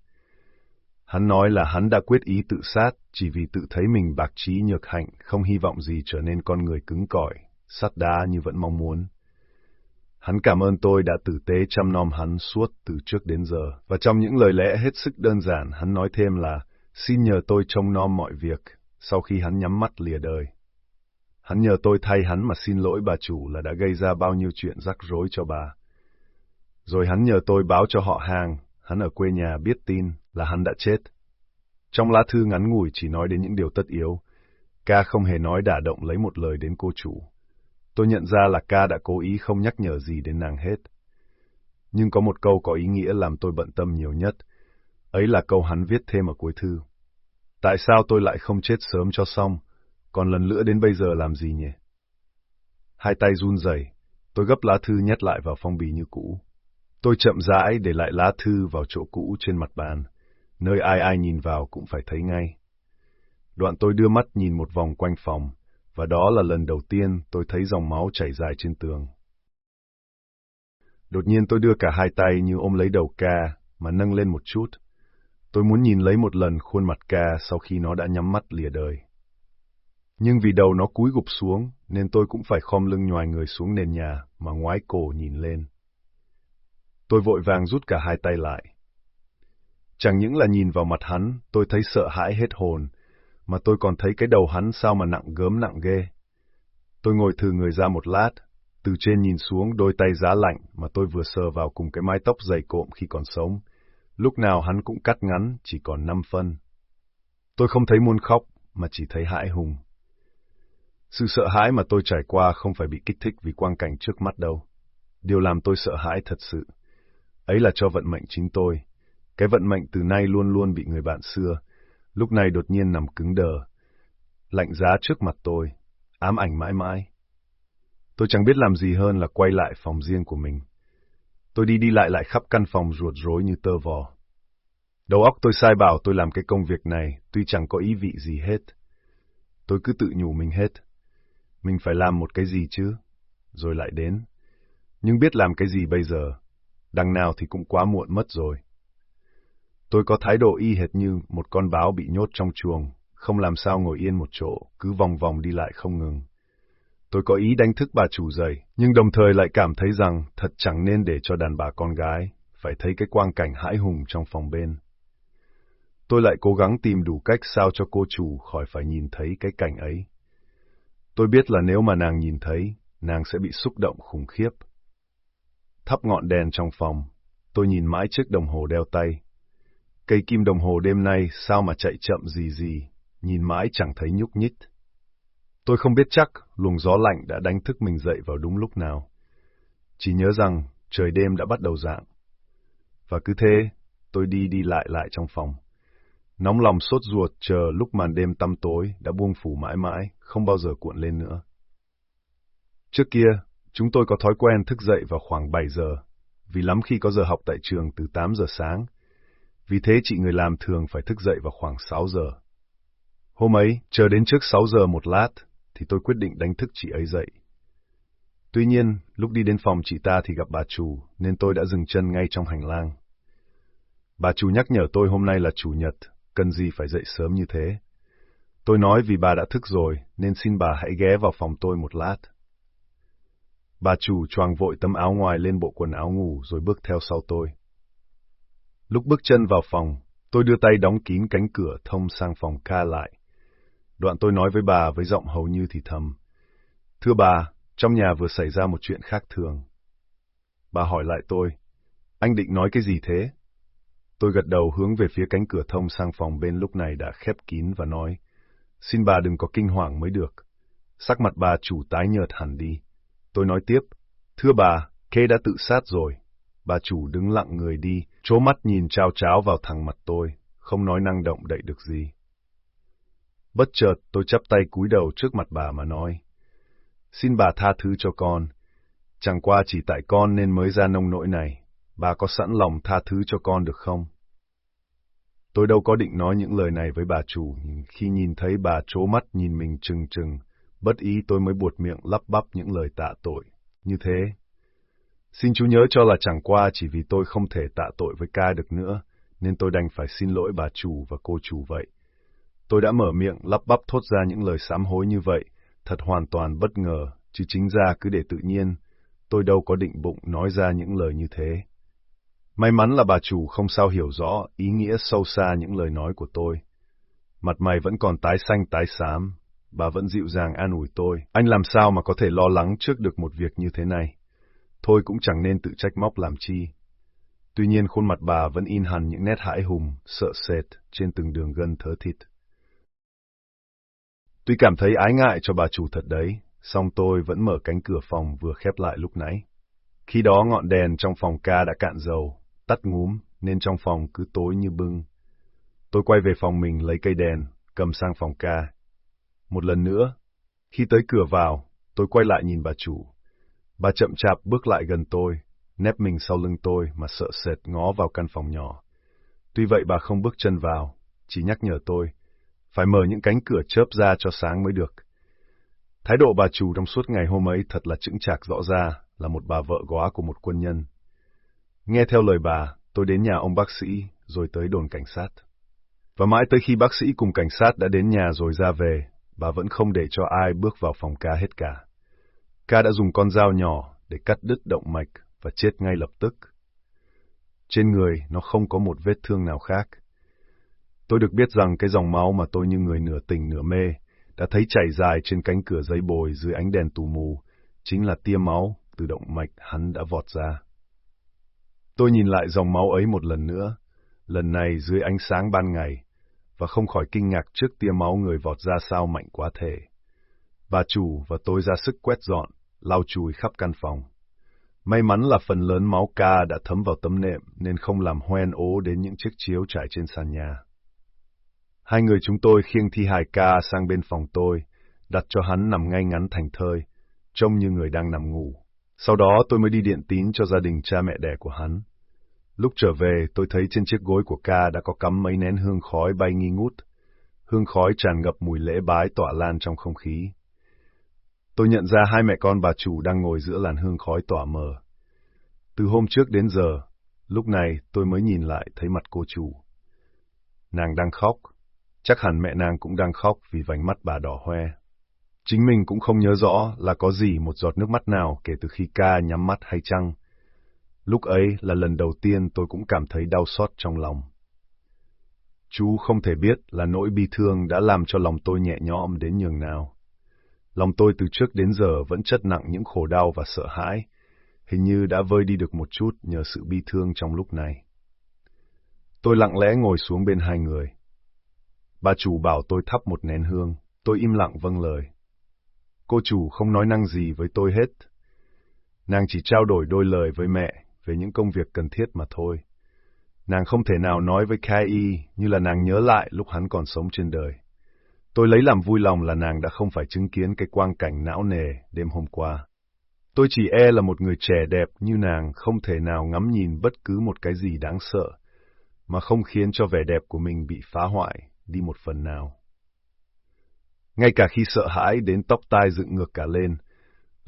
Hắn nói là hắn đã quyết ý tự sát chỉ vì tự thấy mình bạc trí nhược hạnh, không hy vọng gì trở nên con người cứng cỏi, sắt đá như vẫn mong muốn. Hắn cảm ơn tôi đã tử tế chăm nom hắn suốt từ trước đến giờ, và trong những lời lẽ hết sức đơn giản, hắn nói thêm là, xin nhờ tôi trông nom mọi việc, sau khi hắn nhắm mắt lìa đời. Hắn nhờ tôi thay hắn mà xin lỗi bà chủ là đã gây ra bao nhiêu chuyện rắc rối cho bà. Rồi hắn nhờ tôi báo cho họ hàng, hắn ở quê nhà biết tin là hắn đã chết. Trong lá thư ngắn ngủi chỉ nói đến những điều tất yếu, ca không hề nói đả động lấy một lời đến cô chủ. Tôi nhận ra là ca đã cố ý không nhắc nhở gì đến nàng hết. Nhưng có một câu có ý nghĩa làm tôi bận tâm nhiều nhất. Ấy là câu hắn viết thêm ở cuối thư. Tại sao tôi lại không chết sớm cho xong, còn lần nữa đến bây giờ làm gì nhỉ? Hai tay run rẩy, tôi gấp lá thư nhét lại vào phong bì như cũ. Tôi chậm rãi để lại lá thư vào chỗ cũ trên mặt bàn, nơi ai ai nhìn vào cũng phải thấy ngay. Đoạn tôi đưa mắt nhìn một vòng quanh phòng, và đó là lần đầu tiên tôi thấy dòng máu chảy dài trên tường. Đột nhiên tôi đưa cả hai tay như ôm lấy đầu ca, mà nâng lên một chút. Tôi muốn nhìn lấy một lần khuôn mặt ca sau khi nó đã nhắm mắt lìa đời. Nhưng vì đầu nó cúi gục xuống, nên tôi cũng phải khom lưng nhòi người xuống nền nhà mà ngoái cổ nhìn lên. Tôi vội vàng rút cả hai tay lại. Chẳng những là nhìn vào mặt hắn, tôi thấy sợ hãi hết hồn, mà tôi còn thấy cái đầu hắn sao mà nặng gớm nặng ghê. Tôi ngồi thử người ra một lát, từ trên nhìn xuống đôi tay giá lạnh mà tôi vừa sờ vào cùng cái mái tóc dày cộm khi còn sống. Lúc nào hắn cũng cắt ngắn, chỉ còn năm phân. Tôi không thấy muốn khóc, mà chỉ thấy hãi hùng. Sự sợ hãi mà tôi trải qua không phải bị kích thích vì quang cảnh trước mắt đâu. điều làm tôi sợ hãi thật sự. Ấy là cho vận mệnh chính tôi. Cái vận mệnh từ nay luôn luôn bị người bạn xưa, lúc này đột nhiên nằm cứng đờ. Lạnh giá trước mặt tôi, ám ảnh mãi mãi. Tôi chẳng biết làm gì hơn là quay lại phòng riêng của mình. Tôi đi đi lại lại khắp căn phòng ruột rối như tơ vò. Đầu óc tôi sai bảo tôi làm cái công việc này, tuy chẳng có ý vị gì hết. Tôi cứ tự nhủ mình hết. Mình phải làm một cái gì chứ? Rồi lại đến. Nhưng biết làm cái gì bây giờ? Đằng nào thì cũng quá muộn mất rồi. Tôi có thái độ y hệt như một con báo bị nhốt trong chuồng, không làm sao ngồi yên một chỗ, cứ vòng vòng đi lại không ngừng. Tôi có ý đánh thức bà chủ dậy, nhưng đồng thời lại cảm thấy rằng thật chẳng nên để cho đàn bà con gái phải thấy cái quang cảnh hãi hùng trong phòng bên. Tôi lại cố gắng tìm đủ cách sao cho cô chủ khỏi phải nhìn thấy cái cảnh ấy. Tôi biết là nếu mà nàng nhìn thấy, nàng sẽ bị xúc động khủng khiếp. Thắp ngọn đèn trong phòng, tôi nhìn mãi chiếc đồng hồ đeo tay. Cây kim đồng hồ đêm nay sao mà chạy chậm gì gì, nhìn mãi chẳng thấy nhúc nhích. Tôi không biết chắc luồng gió lạnh đã đánh thức mình dậy vào đúng lúc nào. Chỉ nhớ rằng trời đêm đã bắt đầu dạng. Và cứ thế, tôi đi đi lại lại trong phòng. Nóng lòng sốt ruột chờ lúc màn đêm tăm tối đã buông phủ mãi mãi, không bao giờ cuộn lên nữa. Trước kia, chúng tôi có thói quen thức dậy vào khoảng 7 giờ, vì lắm khi có giờ học tại trường từ 8 giờ sáng. Vì thế chị người làm thường phải thức dậy vào khoảng 6 giờ. Hôm ấy, chờ đến trước 6 giờ một lát, thì tôi quyết định đánh thức chị ấy dậy. Tuy nhiên, lúc đi đến phòng chị ta thì gặp bà chủ, nên tôi đã dừng chân ngay trong hành lang. Bà chủ nhắc nhở tôi hôm nay là chủ nhật, cần gì phải dậy sớm như thế. Tôi nói vì bà đã thức rồi, nên xin bà hãy ghé vào phòng tôi một lát. Bà chủ choàng vội tấm áo ngoài lên bộ quần áo ngủ rồi bước theo sau tôi. Lúc bước chân vào phòng, tôi đưa tay đóng kín cánh cửa thông sang phòng ca lại. Đoạn tôi nói với bà với giọng hầu như thì thầm. Thưa bà, trong nhà vừa xảy ra một chuyện khác thường. Bà hỏi lại tôi, anh định nói cái gì thế? Tôi gật đầu hướng về phía cánh cửa thông sang phòng bên lúc này đã khép kín và nói, xin bà đừng có kinh hoàng mới được. Sắc mặt bà chủ tái nhợt hẳn đi. Tôi nói tiếp, thưa bà, kê đã tự sát rồi. Bà chủ đứng lặng người đi, chố mắt nhìn trao cháo vào thằng mặt tôi, không nói năng động đậy được gì. Bất chợt tôi chắp tay cúi đầu trước mặt bà mà nói, xin bà tha thứ cho con. Chẳng qua chỉ tại con nên mới ra nông nỗi này, bà có sẵn lòng tha thứ cho con được không? Tôi đâu có định nói những lời này với bà chủ, khi nhìn thấy bà chố mắt nhìn mình trừng trừng, bất ý tôi mới buột miệng lắp bắp những lời tạ tội, như thế. Xin chú nhớ cho là chẳng qua chỉ vì tôi không thể tạ tội với ca được nữa, nên tôi đành phải xin lỗi bà chủ và cô chủ vậy. Tôi đã mở miệng lắp bắp thốt ra những lời sám hối như vậy, thật hoàn toàn bất ngờ, chứ chính ra cứ để tự nhiên, tôi đâu có định bụng nói ra những lời như thế. May mắn là bà chủ không sao hiểu rõ ý nghĩa sâu xa những lời nói của tôi. Mặt mày vẫn còn tái xanh tái xám, bà vẫn dịu dàng an ủi tôi. Anh làm sao mà có thể lo lắng trước được một việc như thế này? Thôi cũng chẳng nên tự trách móc làm chi. Tuy nhiên khuôn mặt bà vẫn in hẳn những nét hãi hùng, sợ sệt trên từng đường gân thớ thịt. Tuy cảm thấy ái ngại cho bà chủ thật đấy, song tôi vẫn mở cánh cửa phòng vừa khép lại lúc nãy. Khi đó ngọn đèn trong phòng ca đã cạn dầu, tắt ngúm, nên trong phòng cứ tối như bưng. Tôi quay về phòng mình lấy cây đèn, cầm sang phòng ca. Một lần nữa, khi tới cửa vào, tôi quay lại nhìn bà chủ. Bà chậm chạp bước lại gần tôi, nép mình sau lưng tôi mà sợ sệt ngó vào căn phòng nhỏ. Tuy vậy bà không bước chân vào, chỉ nhắc nhở tôi, phải mở những cánh cửa chớp ra cho sáng mới được. Thái độ bà chủ trong suốt ngày hôm ấy thật là chững chạc rõ ra, là một bà vợ góa của một quân nhân. Nghe theo lời bà, tôi đến nhà ông bác sĩ, rồi tới đồn cảnh sát. Và mãi tới khi bác sĩ cùng cảnh sát đã đến nhà rồi ra về, bà vẫn không để cho ai bước vào phòng ca hết cả. Ca đã dùng con dao nhỏ để cắt đứt động mạch và chết ngay lập tức. Trên người nó không có một vết thương nào khác. Tôi được biết rằng cái dòng máu mà tôi như người nửa tỉnh nửa mê đã thấy chảy dài trên cánh cửa giấy bồi dưới ánh đèn tù mù, chính là tia máu từ động mạch hắn đã vọt ra. Tôi nhìn lại dòng máu ấy một lần nữa, lần này dưới ánh sáng ban ngày, và không khỏi kinh ngạc trước tia máu người vọt ra sao mạnh quá thể. Bà chủ và tôi ra sức quét dọn, lau chùi khắp căn phòng. May mắn là phần lớn máu ca đã thấm vào tấm nệm nên không làm hoen ố đến những chiếc chiếu trải trên sàn nhà. Hai người chúng tôi khiêng thi hài ca sang bên phòng tôi, đặt cho hắn nằm ngay ngắn thành thơi, trông như người đang nằm ngủ. Sau đó tôi mới đi điện tín cho gia đình cha mẹ đẻ của hắn. Lúc trở về, tôi thấy trên chiếc gối của ca đã có cắm mấy nén hương khói bay nghi ngút. Hương khói tràn ngập mùi lễ bái tỏa lan trong không khí. Tôi nhận ra hai mẹ con bà chủ đang ngồi giữa làn hương khói tỏa mờ. Từ hôm trước đến giờ, lúc này tôi mới nhìn lại thấy mặt cô chủ. Nàng đang khóc, chắc hẳn mẹ nàng cũng đang khóc vì vành mắt bà đỏ hoe. Chính mình cũng không nhớ rõ là có gì một giọt nước mắt nào kể từ khi ca nhắm mắt hay chăng. Lúc ấy là lần đầu tiên tôi cũng cảm thấy đau xót trong lòng. Chú không thể biết là nỗi bi thương đã làm cho lòng tôi nhẹ nhõm đến nhường nào. Lòng tôi từ trước đến giờ vẫn chất nặng những khổ đau và sợ hãi, hình như đã vơi đi được một chút nhờ sự bi thương trong lúc này. Tôi lặng lẽ ngồi xuống bên hai người. Bà chủ bảo tôi thắp một nén hương, tôi im lặng vâng lời. Cô chủ không nói năng gì với tôi hết. Nàng chỉ trao đổi đôi lời với mẹ về những công việc cần thiết mà thôi. Nàng không thể nào nói với Kai như là nàng nhớ lại lúc hắn còn sống trên đời. Tôi lấy làm vui lòng là nàng đã không phải chứng kiến cái quang cảnh não nề đêm hôm qua. Tôi chỉ e là một người trẻ đẹp như nàng không thể nào ngắm nhìn bất cứ một cái gì đáng sợ, mà không khiến cho vẻ đẹp của mình bị phá hoại đi một phần nào. Ngay cả khi sợ hãi đến tóc tai dựng ngược cả lên,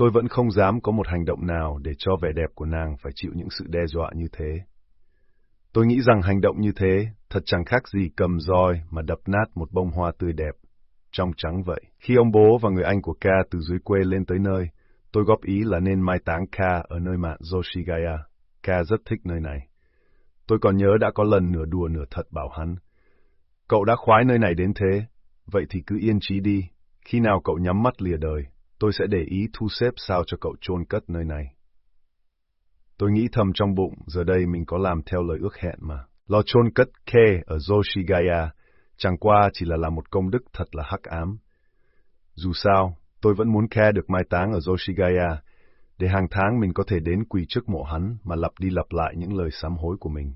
tôi vẫn không dám có một hành động nào để cho vẻ đẹp của nàng phải chịu những sự đe dọa như thế. Tôi nghĩ rằng hành động như thế thật chẳng khác gì cầm roi mà đập nát một bông hoa tươi đẹp, trong trắng vậy. Khi ông bố và người anh của Ka từ dưới quê lên tới nơi, tôi góp ý là nên mai táng Ka ở nơi mạn Yoshigaya. Ka rất thích nơi này. Tôi còn nhớ đã có lần nửa đùa nửa thật bảo hắn. Cậu đã khoái nơi này đến thế, vậy thì cứ yên trí đi. Khi nào cậu nhắm mắt lìa đời, tôi sẽ để ý thu xếp sao cho cậu chôn cất nơi này. Tôi nghĩ thầm trong bụng, giờ đây mình có làm theo lời ước hẹn mà. Lo chôn cất Ke ở Yoshigaya, chẳng qua chỉ là làm một công đức thật là hắc ám. Dù sao, tôi vẫn muốn Ke được mai táng ở Yoshigaya, để hàng tháng mình có thể đến quỳ trước mộ hắn mà lặp đi lặp lại những lời sám hối của mình.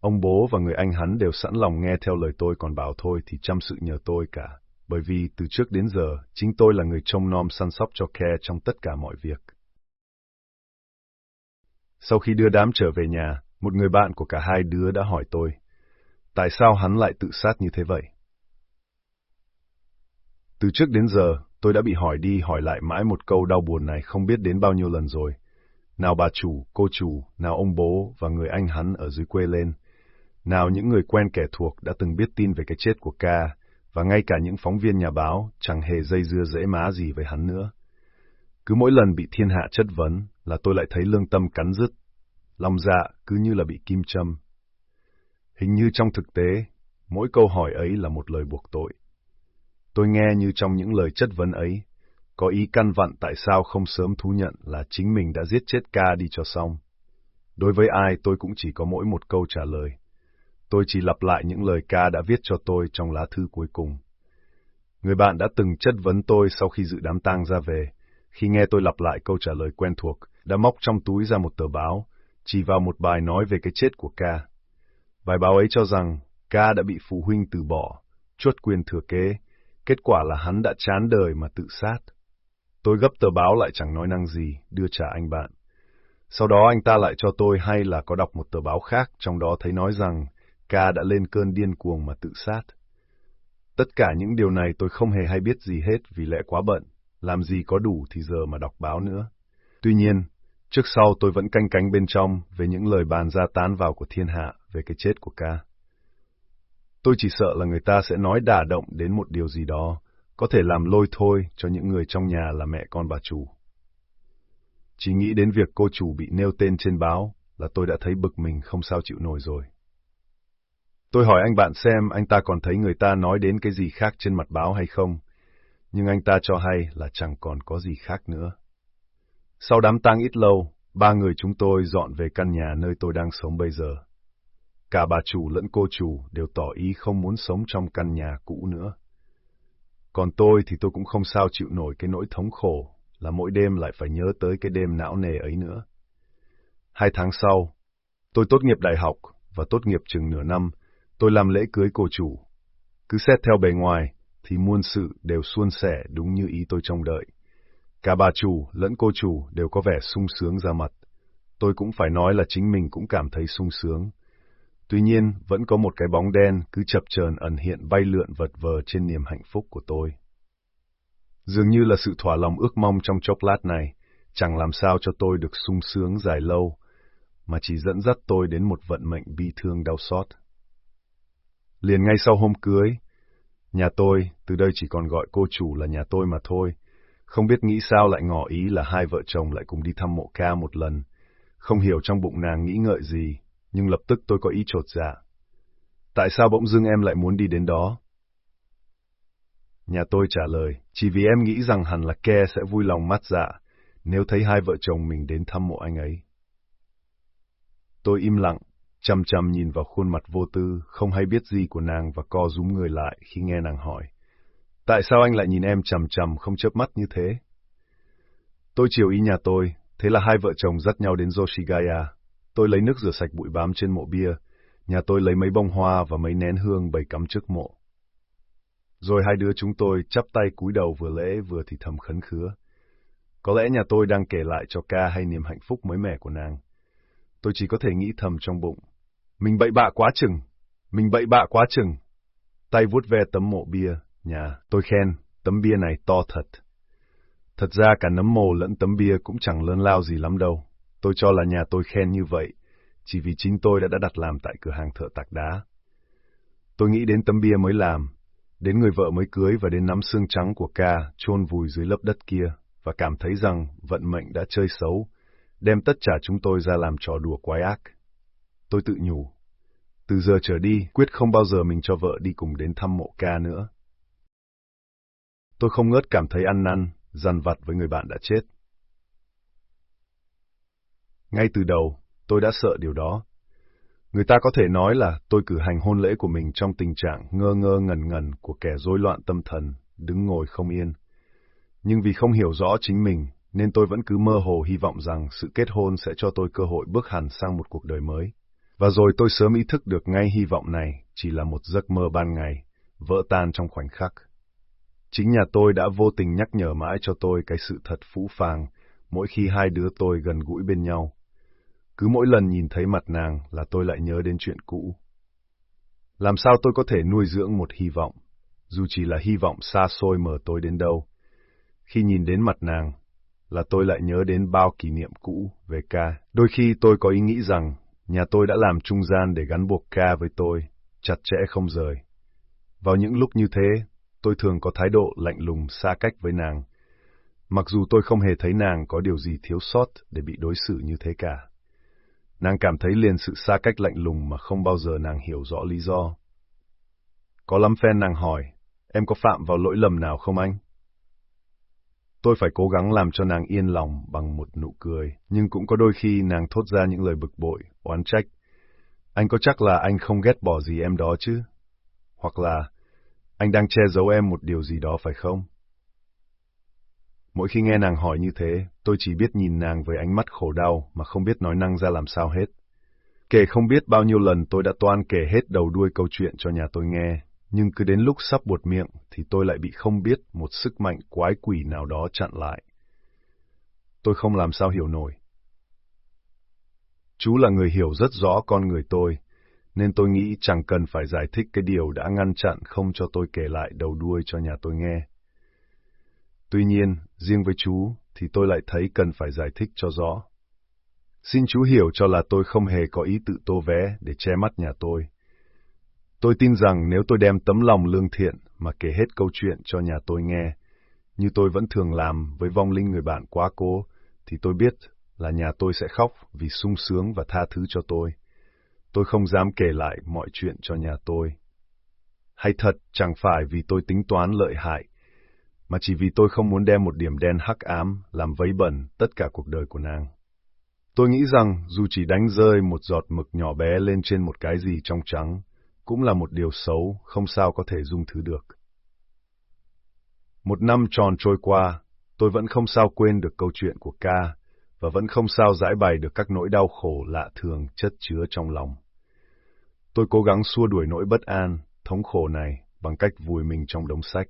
Ông bố và người anh hắn đều sẵn lòng nghe theo lời tôi còn bảo thôi thì chăm sự nhờ tôi cả, bởi vì từ trước đến giờ, chính tôi là người trông nom săn sóc cho Care trong tất cả mọi việc. Sau khi đưa đám trở về nhà, một người bạn của cả hai đứa đã hỏi tôi, tại sao hắn lại tự sát như thế vậy? Từ trước đến giờ, tôi đã bị hỏi đi hỏi lại mãi một câu đau buồn này không biết đến bao nhiêu lần rồi. Nào bà chủ, cô chủ, nào ông bố và người anh hắn ở dưới quê lên, nào những người quen kẻ thuộc đã từng biết tin về cái chết của ca, và ngay cả những phóng viên nhà báo chẳng hề dây dưa dễ má gì với hắn nữa. Cứ mỗi lần bị thiên hạ chất vấn là tôi lại thấy lương tâm cắn rứt, lòng dạ cứ như là bị kim châm. Hình như trong thực tế, mỗi câu hỏi ấy là một lời buộc tội. Tôi nghe như trong những lời chất vấn ấy, có ý căn vặn tại sao không sớm thú nhận là chính mình đã giết chết ca đi cho xong. Đối với ai tôi cũng chỉ có mỗi một câu trả lời. Tôi chỉ lặp lại những lời ca đã viết cho tôi trong lá thư cuối cùng. Người bạn đã từng chất vấn tôi sau khi dự đám tang ra về, khi nghe tôi lặp lại câu trả lời quen thuộc, đã móc trong túi ra một tờ báo, chỉ vào một bài nói về cái chết của ca. Bài báo ấy cho rằng ca đã bị phụ huynh từ bỏ, chuốt quyền thừa kế, kết quả là hắn đã chán đời mà tự sát. Tôi gấp tờ báo lại chẳng nói năng gì, đưa trả anh bạn. Sau đó anh ta lại cho tôi hay là có đọc một tờ báo khác, trong đó thấy nói rằng ca đã lên cơn điên cuồng mà tự sát. Tất cả những điều này tôi không hề hay biết gì hết vì lẽ quá bận, làm gì có đủ thì giờ mà đọc báo nữa. Tuy nhiên, trước sau tôi vẫn canh cánh bên trong về những lời bàn ra tán vào của thiên hạ về cái chết của ca. Tôi chỉ sợ là người ta sẽ nói đả động đến một điều gì đó, có thể làm lôi thôi cho những người trong nhà là mẹ con bà chủ. Chỉ nghĩ đến việc cô chủ bị nêu tên trên báo là tôi đã thấy bực mình không sao chịu nổi rồi. Tôi hỏi anh bạn xem anh ta còn thấy người ta nói đến cái gì khác trên mặt báo hay không, nhưng anh ta cho hay là chẳng còn có gì khác nữa. Sau đám tang ít lâu, ba người chúng tôi dọn về căn nhà nơi tôi đang sống bây giờ. Cả bà chủ lẫn cô chủ đều tỏ ý không muốn sống trong căn nhà cũ nữa. Còn tôi thì tôi cũng không sao chịu nổi cái nỗi thống khổ là mỗi đêm lại phải nhớ tới cái đêm não nề ấy nữa. Hai tháng sau, tôi tốt nghiệp đại học và tốt nghiệp chừng nửa năm, tôi làm lễ cưới cô chủ. Cứ xét theo bề ngoài, thì muôn sự đều suôn sẻ đúng như ý tôi trông đợi. Cả bà chủ lẫn cô chủ đều có vẻ sung sướng ra mặt. Tôi cũng phải nói là chính mình cũng cảm thấy sung sướng. Tuy nhiên, vẫn có một cái bóng đen cứ chập chờn ẩn hiện bay lượn vật vờ trên niềm hạnh phúc của tôi. Dường như là sự thỏa lòng ước mong trong chốc lát này, chẳng làm sao cho tôi được sung sướng dài lâu, mà chỉ dẫn dắt tôi đến một vận mệnh bi thương đau xót. Liền ngay sau hôm cưới, nhà tôi, từ đây chỉ còn gọi cô chủ là nhà tôi mà thôi, không biết nghĩ sao lại ngỏ ý là hai vợ chồng lại cùng đi thăm mộ ca một lần. Không hiểu trong bụng nàng nghĩ ngợi gì, nhưng lập tức tôi có ý trột dạ. Tại sao bỗng dưng em lại muốn đi đến đó? Nhà tôi trả lời, chỉ vì em nghĩ rằng hẳn là Ke sẽ vui lòng mắt dạ, nếu thấy hai vợ chồng mình đến thăm mộ anh ấy. Tôi im lặng, chăm chăm nhìn vào khuôn mặt vô tư, không hay biết gì của nàng và co rúm người lại khi nghe nàng hỏi. Tại sao anh lại nhìn em chằm chằm không chớp mắt như thế? Tôi chiều ý nhà tôi, thế là hai vợ chồng dắt nhau đến Yoshigaya. Tôi lấy nước rửa sạch bụi bám trên mộ bia, nhà tôi lấy mấy bông hoa và mấy nén hương bày cắm trước mộ. Rồi hai đứa chúng tôi chắp tay cúi đầu vừa lễ vừa thì thầm khấn khứa. Có lẽ nhà tôi đang kể lại cho ca hay niềm hạnh phúc mới mẻ của nàng. Tôi chỉ có thể nghĩ thầm trong bụng. Mình bậy bạ quá chừng, mình bậy bạ quá chừng. Tay vuốt ve tấm mộ bia, nhà, tôi khen, tấm bia này to thật. Thật ra cả nấm mồ lẫn tấm bia cũng chẳng lớn lao gì lắm đâu. Tôi cho là nhà tôi khen như vậy, chỉ vì chính tôi đã đã đặt làm tại cửa hàng thợ tạc đá. Tôi nghĩ đến tấm bia mới làm, đến người vợ mới cưới và đến nắm xương trắng của ca chôn vùi dưới lớp đất kia, và cảm thấy rằng vận mệnh đã chơi xấu, đem tất cả chúng tôi ra làm trò đùa quái ác. Tôi tự nhủ, từ giờ trở đi, quyết không bao giờ mình cho vợ đi cùng đến thăm mộ ca nữa. Tôi không ngớt cảm thấy ăn năn, dằn vặt với người bạn đã chết. Ngay từ đầu, tôi đã sợ điều đó. Người ta có thể nói là tôi cử hành hôn lễ của mình trong tình trạng ngơ ngơ ngần ngần của kẻ rối loạn tâm thần, đứng ngồi không yên. Nhưng vì không hiểu rõ chính mình, nên tôi vẫn cứ mơ hồ hy vọng rằng sự kết hôn sẽ cho tôi cơ hội bước hẳn sang một cuộc đời mới. Và rồi tôi sớm ý thức được ngay hy vọng này chỉ là một giấc mơ ban ngày, vỡ tan trong khoảnh khắc. Chính nhà tôi đã vô tình nhắc nhở mãi cho tôi cái sự thật phũ phàng mỗi khi hai đứa tôi gần gũi bên nhau. Cứ mỗi lần nhìn thấy mặt nàng là tôi lại nhớ đến chuyện cũ. Làm sao tôi có thể nuôi dưỡng một hy vọng, dù chỉ là hy vọng xa xôi mờ tối đến đâu. Khi nhìn đến mặt nàng, là tôi lại nhớ đến bao kỷ niệm cũ về ca. Đôi khi tôi có ý nghĩ rằng nhà tôi đã làm trung gian để gắn buộc ca với tôi, chặt chẽ không rời. Vào những lúc như thế, tôi thường có thái độ lạnh lùng xa cách với nàng, mặc dù tôi không hề thấy nàng có điều gì thiếu sót để bị đối xử như thế cả. Nàng cảm thấy liền sự xa cách lạnh lùng mà không bao giờ nàng hiểu rõ lý do. Có lắm phen nàng hỏi, em có phạm vào lỗi lầm nào không anh? Tôi phải cố gắng làm cho nàng yên lòng bằng một nụ cười, nhưng cũng có đôi khi nàng thốt ra những lời bực bội, oán trách. Anh có chắc là anh không ghét bỏ gì em đó chứ? Hoặc là, anh đang che giấu em một điều gì đó phải không? Mỗi khi nghe nàng hỏi như thế, tôi chỉ biết nhìn nàng với ánh mắt khổ đau mà không biết nói năng ra làm sao hết. Kể không biết bao nhiêu lần tôi đã toan kể hết đầu đuôi câu chuyện cho nhà tôi nghe, nhưng cứ đến lúc sắp buột miệng thì tôi lại bị không biết một sức mạnh quái quỷ nào đó chặn lại. Tôi không làm sao hiểu nổi. Chú là người hiểu rất rõ con người tôi, nên tôi nghĩ chẳng cần phải giải thích cái điều đã ngăn chặn không cho tôi kể lại đầu đuôi cho nhà tôi nghe. Tuy nhiên, riêng với chú thì tôi lại thấy cần phải giải thích cho rõ. Xin chú hiểu cho là tôi không hề có ý tự tô vé để che mắt nhà tôi. Tôi tin rằng nếu tôi đem tấm lòng lương thiện mà kể hết câu chuyện cho nhà tôi nghe, như tôi vẫn thường làm với vong linh người bạn quá cố, thì tôi biết là nhà tôi sẽ khóc vì sung sướng và tha thứ cho tôi. Tôi không dám kể lại mọi chuyện cho nhà tôi. Hay thật chẳng phải vì tôi tính toán lợi hại, mà chỉ vì tôi không muốn đem một điểm đen hắc ám làm vấy bẩn tất cả cuộc đời của nàng. Tôi nghĩ rằng dù chỉ đánh rơi một giọt mực nhỏ bé lên trên một cái gì trong trắng, cũng là một điều xấu, không sao có thể dung thứ được. Một năm tròn trôi qua, tôi vẫn không sao quên được câu chuyện của ca, và vẫn không sao giải bày được các nỗi đau khổ lạ thường chất chứa trong lòng. Tôi cố gắng xua đuổi nỗi bất an, thống khổ này bằng cách vùi mình trong đống sách.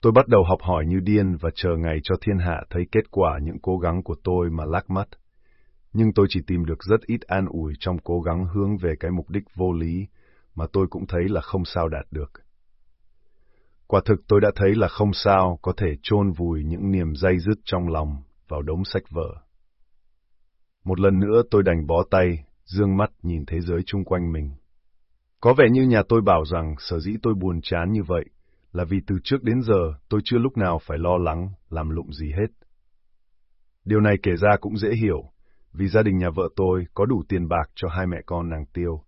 Tôi bắt đầu học hỏi như điên và chờ ngày cho thiên hạ thấy kết quả những cố gắng của tôi mà lắc mắt. Nhưng tôi chỉ tìm được rất ít an ủi trong cố gắng hướng về cái mục đích vô lý mà tôi cũng thấy là không sao đạt được. Quả thực tôi đã thấy là không sao có thể chôn vùi những niềm dây dứt trong lòng vào đống sách vở. Một lần nữa tôi đành bó tay, dương mắt nhìn thế giới chung quanh mình. Có vẻ như nhà tôi bảo rằng sở dĩ tôi buồn chán như vậy là vì từ trước đến giờ tôi chưa lúc nào phải lo lắng, làm lụng gì hết. Điều này kể ra cũng dễ hiểu, vì gia đình nhà vợ tôi có đủ tiền bạc cho hai mẹ con nàng tiêu.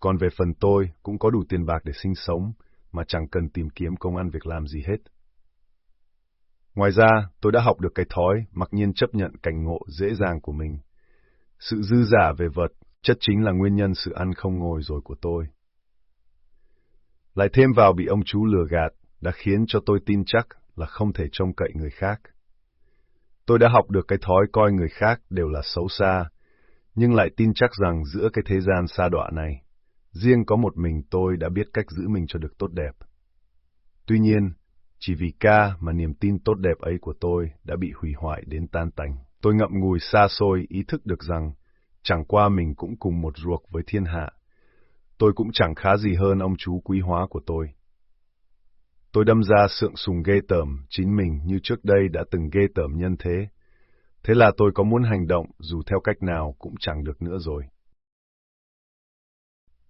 Còn về phần tôi cũng có đủ tiền bạc để sinh sống, mà chẳng cần tìm kiếm công ăn việc làm gì hết. Ngoài ra, tôi đã học được cái thói mặc nhiên chấp nhận cảnh ngộ dễ dàng của mình. Sự dư giả về vật chất chính là nguyên nhân sự ăn không ngồi rồi của tôi. Lại thêm vào bị ông chú lừa gạt đã khiến cho tôi tin chắc là không thể trông cậy người khác. Tôi đã học được cái thói coi người khác đều là xấu xa, nhưng lại tin chắc rằng giữa cái thế gian xa đọa này, riêng có một mình tôi đã biết cách giữ mình cho được tốt đẹp. Tuy nhiên, chỉ vì ca mà niềm tin tốt đẹp ấy của tôi đã bị hủy hoại đến tan tành. Tôi ngậm ngùi xa xôi ý thức được rằng, chẳng qua mình cũng cùng một ruột với thiên hạ. Tôi cũng chẳng khá gì hơn ông chú quý hóa của tôi. Tôi đâm ra sượng sùng ghê tởm chính mình như trước đây đã từng ghê tởm nhân thế. Thế là tôi có muốn hành động dù theo cách nào cũng chẳng được nữa rồi.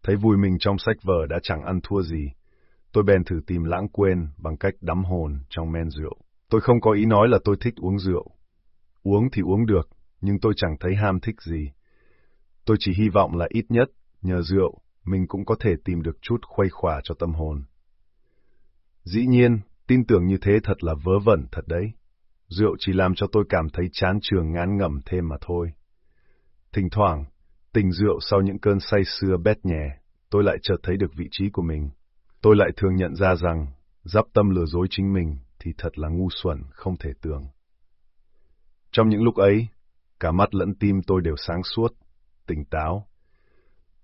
Thấy vui mình trong sách vở đã chẳng ăn thua gì, tôi bèn thử tìm lãng quên bằng cách đắm hồn trong men rượu. Tôi không có ý nói là tôi thích uống rượu. Uống thì uống được, nhưng tôi chẳng thấy ham thích gì. Tôi chỉ hy vọng là ít nhất, nhờ rượu, mình cũng có thể tìm được chút khuây khỏa cho tâm hồn. Dĩ nhiên, tin tưởng như thế thật là vớ vẩn thật đấy. Rượu chỉ làm cho tôi cảm thấy chán trường ngán ngẩm thêm mà thôi. Thỉnh thoảng, tình rượu sau những cơn say xưa bét nhè, tôi lại chợt thấy được vị trí của mình. Tôi lại thường nhận ra rằng, giáp tâm lừa dối chính mình thì thật là ngu xuẩn, không thể tưởng. Trong những lúc ấy, cả mắt lẫn tim tôi đều sáng suốt, tỉnh táo.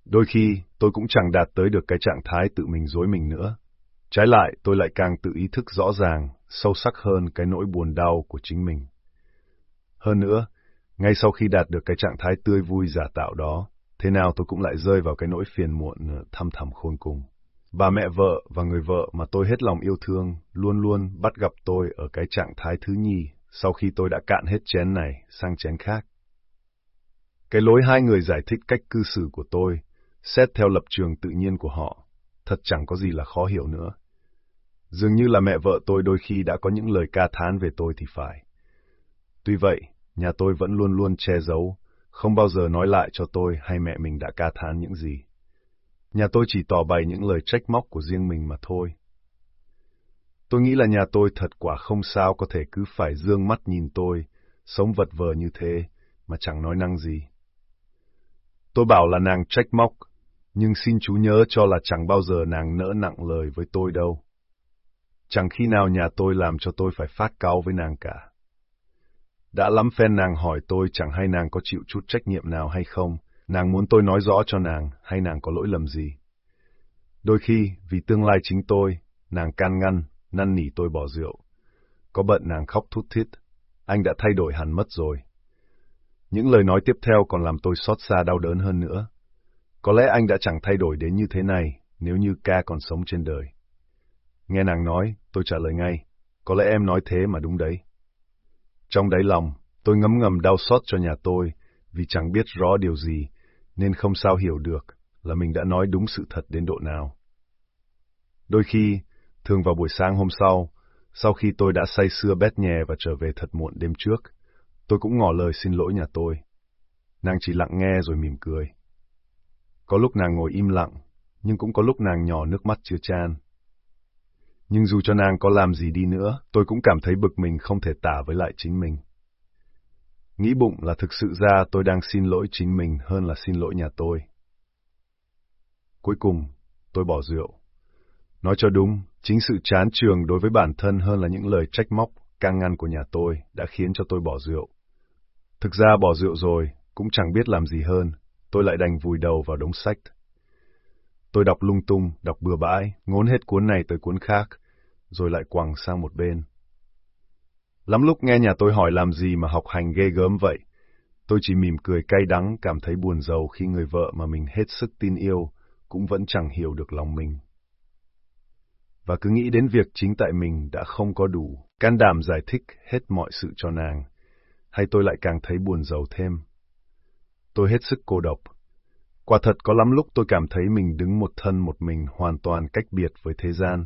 Đôi khi, tôi cũng chẳng đạt tới được cái trạng thái tự mình dối mình nữa. Trái lại, tôi lại càng tự ý thức rõ ràng, sâu sắc hơn cái nỗi buồn đau của chính mình. Hơn nữa, ngay sau khi đạt được cái trạng thái tươi vui giả tạo đó, thế nào tôi cũng lại rơi vào cái nỗi phiền muộn ờ, thăm thầm khôn cùng. Bà mẹ vợ và người vợ mà tôi hết lòng yêu thương luôn luôn bắt gặp tôi ở cái trạng thái thứ nhì sau khi tôi đã cạn hết chén này sang chén khác. Cái lối hai người giải thích cách cư xử của tôi, xét theo lập trường tự nhiên của họ, thật chẳng có gì là khó hiểu nữa. Dường như là mẹ vợ tôi đôi khi đã có những lời ca thán về tôi thì phải. Tuy vậy, nhà tôi vẫn luôn luôn che giấu, không bao giờ nói lại cho tôi hay mẹ mình đã ca thán những gì. Nhà tôi chỉ tỏ bày những lời trách móc của riêng mình mà thôi. Tôi nghĩ là nhà tôi thật quả không sao có thể cứ phải dương mắt nhìn tôi, sống vật vờ như thế, mà chẳng nói năng gì. Tôi bảo là nàng trách móc, nhưng xin chú nhớ cho là chẳng bao giờ nàng nỡ nặng lời với tôi đâu. Chẳng khi nào nhà tôi làm cho tôi phải phát cáo với nàng cả. Đã lắm phen nàng hỏi tôi chẳng hay nàng có chịu chút trách nhiệm nào hay không, nàng muốn tôi nói rõ cho nàng hay nàng có lỗi lầm gì. Đôi khi, vì tương lai chính tôi, nàng can ngăn, năn nỉ tôi bỏ rượu. Có bận nàng khóc thút thít, anh đã thay đổi hẳn mất rồi. Những lời nói tiếp theo còn làm tôi xót xa đau đớn hơn nữa. Có lẽ anh đã chẳng thay đổi đến như thế này nếu như ca còn sống trên đời. Nghe nàng nói, tôi trả lời ngay, có lẽ em nói thế mà đúng đấy. Trong đáy lòng, tôi ngấm ngầm đau xót cho nhà tôi vì chẳng biết rõ điều gì, nên không sao hiểu được là mình đã nói đúng sự thật đến độ nào. Đôi khi, thường vào buổi sáng hôm sau, sau khi tôi đã say sưa bét nhè và trở về thật muộn đêm trước, tôi cũng ngỏ lời xin lỗi nhà tôi. Nàng chỉ lặng nghe rồi mỉm cười. Có lúc nàng ngồi im lặng, nhưng cũng có lúc nàng nhỏ nước mắt chưa chan. Nhưng dù cho nàng có làm gì đi nữa, tôi cũng cảm thấy bực mình không thể tả với lại chính mình. Nghĩ bụng là thực sự ra tôi đang xin lỗi chính mình hơn là xin lỗi nhà tôi. Cuối cùng, tôi bỏ rượu. Nói cho đúng, chính sự chán trường đối với bản thân hơn là những lời trách móc, can ngăn của nhà tôi đã khiến cho tôi bỏ rượu. Thực ra bỏ rượu rồi, cũng chẳng biết làm gì hơn, tôi lại đành vùi đầu vào đống sách. Tôi đọc lung tung, đọc bừa bãi, ngốn hết cuốn này tới cuốn khác, rồi lại quăng sang một bên. Lắm lúc nghe nhà tôi hỏi làm gì mà học hành ghê gớm vậy, tôi chỉ mỉm cười cay đắng cảm thấy buồn giàu khi người vợ mà mình hết sức tin yêu cũng vẫn chẳng hiểu được lòng mình. Và cứ nghĩ đến việc chính tại mình đã không có đủ can đảm giải thích hết mọi sự cho nàng, hay tôi lại càng thấy buồn giàu thêm. Tôi hết sức cô độc. Quả thật có lắm lúc tôi cảm thấy mình đứng một thân một mình hoàn toàn cách biệt với thế gian,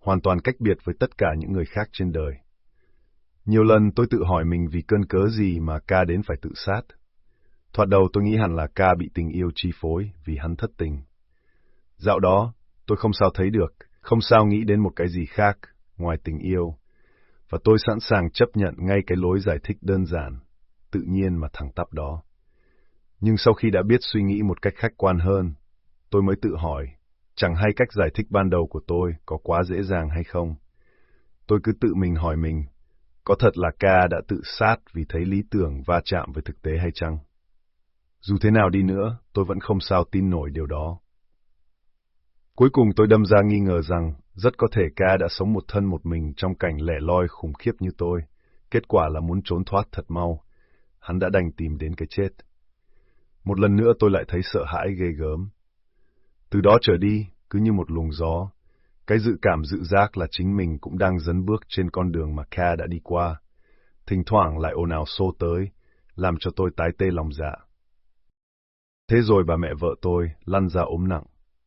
hoàn toàn cách biệt với tất cả những người khác trên đời. Nhiều lần tôi tự hỏi mình vì cơn cớ gì mà ca đến phải tự sát. Thoạt đầu tôi nghĩ hẳn là ca bị tình yêu chi phối vì hắn thất tình. Dạo đó, tôi không sao thấy được, không sao nghĩ đến một cái gì khác ngoài tình yêu. Và tôi sẵn sàng chấp nhận ngay cái lối giải thích đơn giản, tự nhiên mà thẳng tắp đó. Nhưng sau khi đã biết suy nghĩ một cách khách quan hơn, tôi mới tự hỏi, chẳng hay cách giải thích ban đầu của tôi có quá dễ dàng hay không. Tôi cứ tự mình hỏi mình, có thật là ca đã tự sát vì thấy lý tưởng va chạm với thực tế hay chăng? Dù thế nào đi nữa, tôi vẫn không sao tin nổi điều đó. Cuối cùng tôi đâm ra nghi ngờ rằng rất có thể ca đã sống một thân một mình trong cảnh lẻ loi khủng khiếp như tôi. Kết quả là muốn trốn thoát thật mau. Hắn đã đành tìm đến cái chết. Một lần nữa tôi lại thấy sợ hãi ghê gớm. Từ đó trở đi, cứ như một luồng gió, cái dự cảm dự giác là chính mình cũng đang dấn bước trên con đường mà Kha đã đi qua. Thỉnh thoảng lại ồn ào xô tới, làm cho tôi tái tê lòng dạ. Thế rồi bà mẹ vợ tôi lăn ra ốm nặng.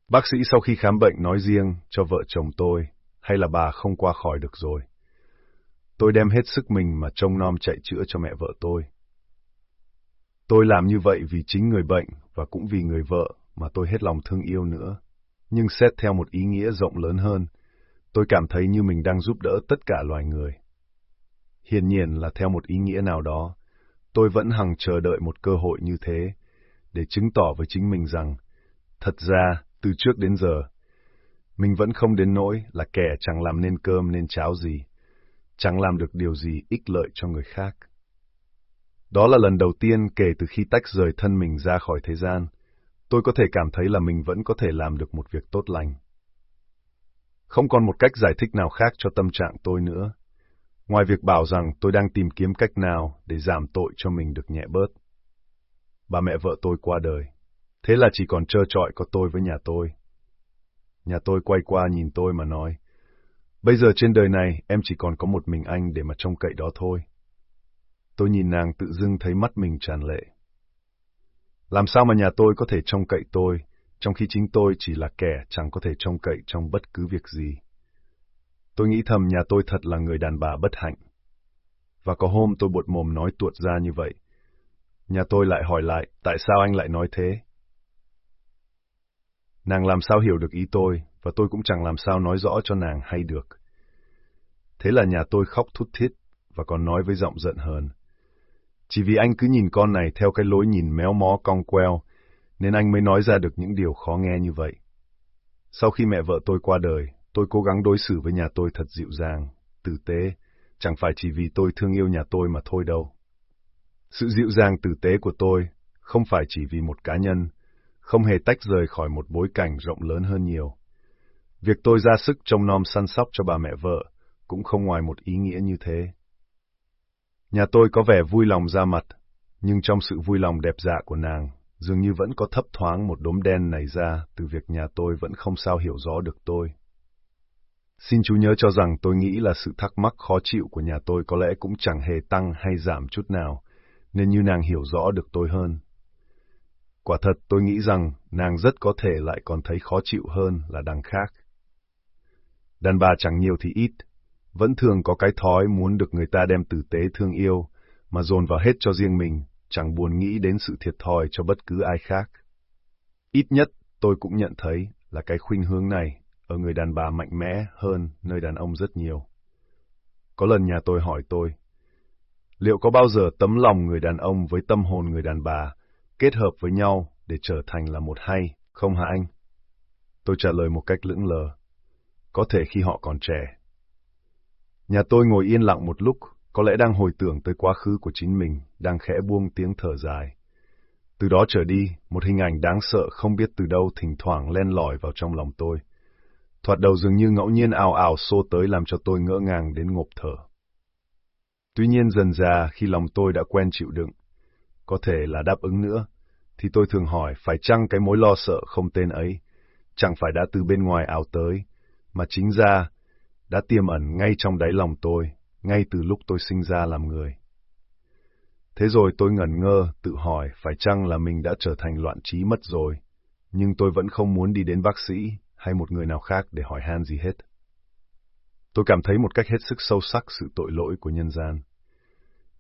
Bác sĩ sau khi khám bệnh nói riêng cho vợ chồng tôi, hay là bà không qua khỏi được rồi. Tôi đem hết sức mình mà trông nom chạy chữa cho mẹ vợ tôi. Tôi làm như vậy vì chính người bệnh và cũng vì người vợ mà tôi hết lòng thương yêu nữa. Nhưng xét theo một ý nghĩa rộng lớn hơn, tôi cảm thấy như mình đang giúp đỡ tất cả loài người. Hiển nhiên là theo một ý nghĩa nào đó, tôi vẫn hằng chờ đợi một cơ hội như thế, để chứng tỏ với chính mình rằng, thật ra, từ trước đến giờ, mình vẫn không đến nỗi là kẻ chẳng làm nên cơm nên cháo gì, chẳng làm được điều gì ích lợi cho người khác. Đó là lần đầu tiên kể từ khi tách rời thân mình ra khỏi thế gian, tôi có thể cảm thấy là mình vẫn có thể làm được một việc tốt lành. Không còn một cách giải thích nào khác cho tâm trạng tôi nữa, ngoài việc bảo rằng tôi đang tìm kiếm cách nào để giảm tội cho mình được nhẹ bớt. Bà mẹ vợ tôi qua đời, thế là chỉ còn trơ trọi có tôi với nhà tôi. Nhà tôi quay qua nhìn tôi mà nói, bây giờ trên đời này em chỉ còn có một mình anh để mà trông cậy đó thôi. Tôi nhìn nàng tự dưng thấy mắt mình tràn lệ. Làm sao mà nhà tôi có thể trông cậy tôi, trong khi chính tôi chỉ là kẻ chẳng có thể trông cậy trong bất cứ việc gì. Tôi nghĩ thầm nhà tôi thật là người đàn bà bất hạnh. Và có hôm tôi buột mồm nói tuột ra như vậy. Nhà tôi lại hỏi lại, tại sao anh lại nói thế? Nàng làm sao hiểu được ý tôi, và tôi cũng chẳng làm sao nói rõ cho nàng hay được. Thế là nhà tôi khóc thút thít, và còn nói với giọng giận hờn. Chỉ vì anh cứ nhìn con này theo cái lối nhìn méo mó cong queo, nên anh mới nói ra được những điều khó nghe như vậy. Sau khi mẹ vợ tôi qua đời, tôi cố gắng đối xử với nhà tôi thật dịu dàng, tử tế, chẳng phải chỉ vì tôi thương yêu nhà tôi mà thôi đâu. Sự dịu dàng tử tế của tôi không phải chỉ vì một cá nhân, không hề tách rời khỏi một bối cảnh rộng lớn hơn nhiều. Việc tôi ra sức trông nom săn sóc cho bà mẹ vợ cũng không ngoài một ý nghĩa như thế. Nhà tôi có vẻ vui lòng ra mặt, nhưng trong sự vui lòng đẹp dạ của nàng, dường như vẫn có thấp thoáng một đốm đen nảy ra từ việc nhà tôi vẫn không sao hiểu rõ được tôi. Xin chú nhớ cho rằng tôi nghĩ là sự thắc mắc khó chịu của nhà tôi có lẽ cũng chẳng hề tăng hay giảm chút nào, nên như nàng hiểu rõ được tôi hơn. Quả thật tôi nghĩ rằng nàng rất có thể lại còn thấy khó chịu hơn là đằng khác. Đàn bà chẳng nhiều thì ít, vẫn thường có cái thói muốn được người ta đem tử tế thương yêu, mà dồn vào hết cho riêng mình, chẳng buồn nghĩ đến sự thiệt thòi cho bất cứ ai khác. Ít nhất tôi cũng nhận thấy là cái khuynh hướng này ở người đàn bà mạnh mẽ hơn nơi đàn ông rất nhiều. Có lần nhà tôi hỏi tôi, liệu có bao giờ tấm lòng người đàn ông với tâm hồn người đàn bà kết hợp với nhau để trở thành là một hay, không hả anh? Tôi trả lời một cách lững lờ, có thể khi họ còn trẻ. Nhà tôi ngồi yên lặng một lúc, có lẽ đang hồi tưởng tới quá khứ của chính mình, đang khẽ buông tiếng thở dài. Từ đó trở đi, một hình ảnh đáng sợ không biết từ đâu thỉnh thoảng len lỏi vào trong lòng tôi. Thoạt đầu dường như ngẫu nhiên ào ào xô tới làm cho tôi ngỡ ngàng đến ngộp thở. Tuy nhiên dần già khi lòng tôi đã quen chịu đựng, có thể là đáp ứng nữa, thì tôi thường hỏi phải chăng cái mối lo sợ không tên ấy, chẳng phải đã từ bên ngoài ảo tới, mà chính ra đã tiềm ẩn ngay trong đáy lòng tôi, ngay từ lúc tôi sinh ra làm người. Thế rồi tôi ngẩn ngơ, tự hỏi phải chăng là mình đã trở thành loạn trí mất rồi, nhưng tôi vẫn không muốn đi đến bác sĩ hay một người nào khác để hỏi han gì hết. Tôi cảm thấy một cách hết sức sâu sắc sự tội lỗi của nhân gian.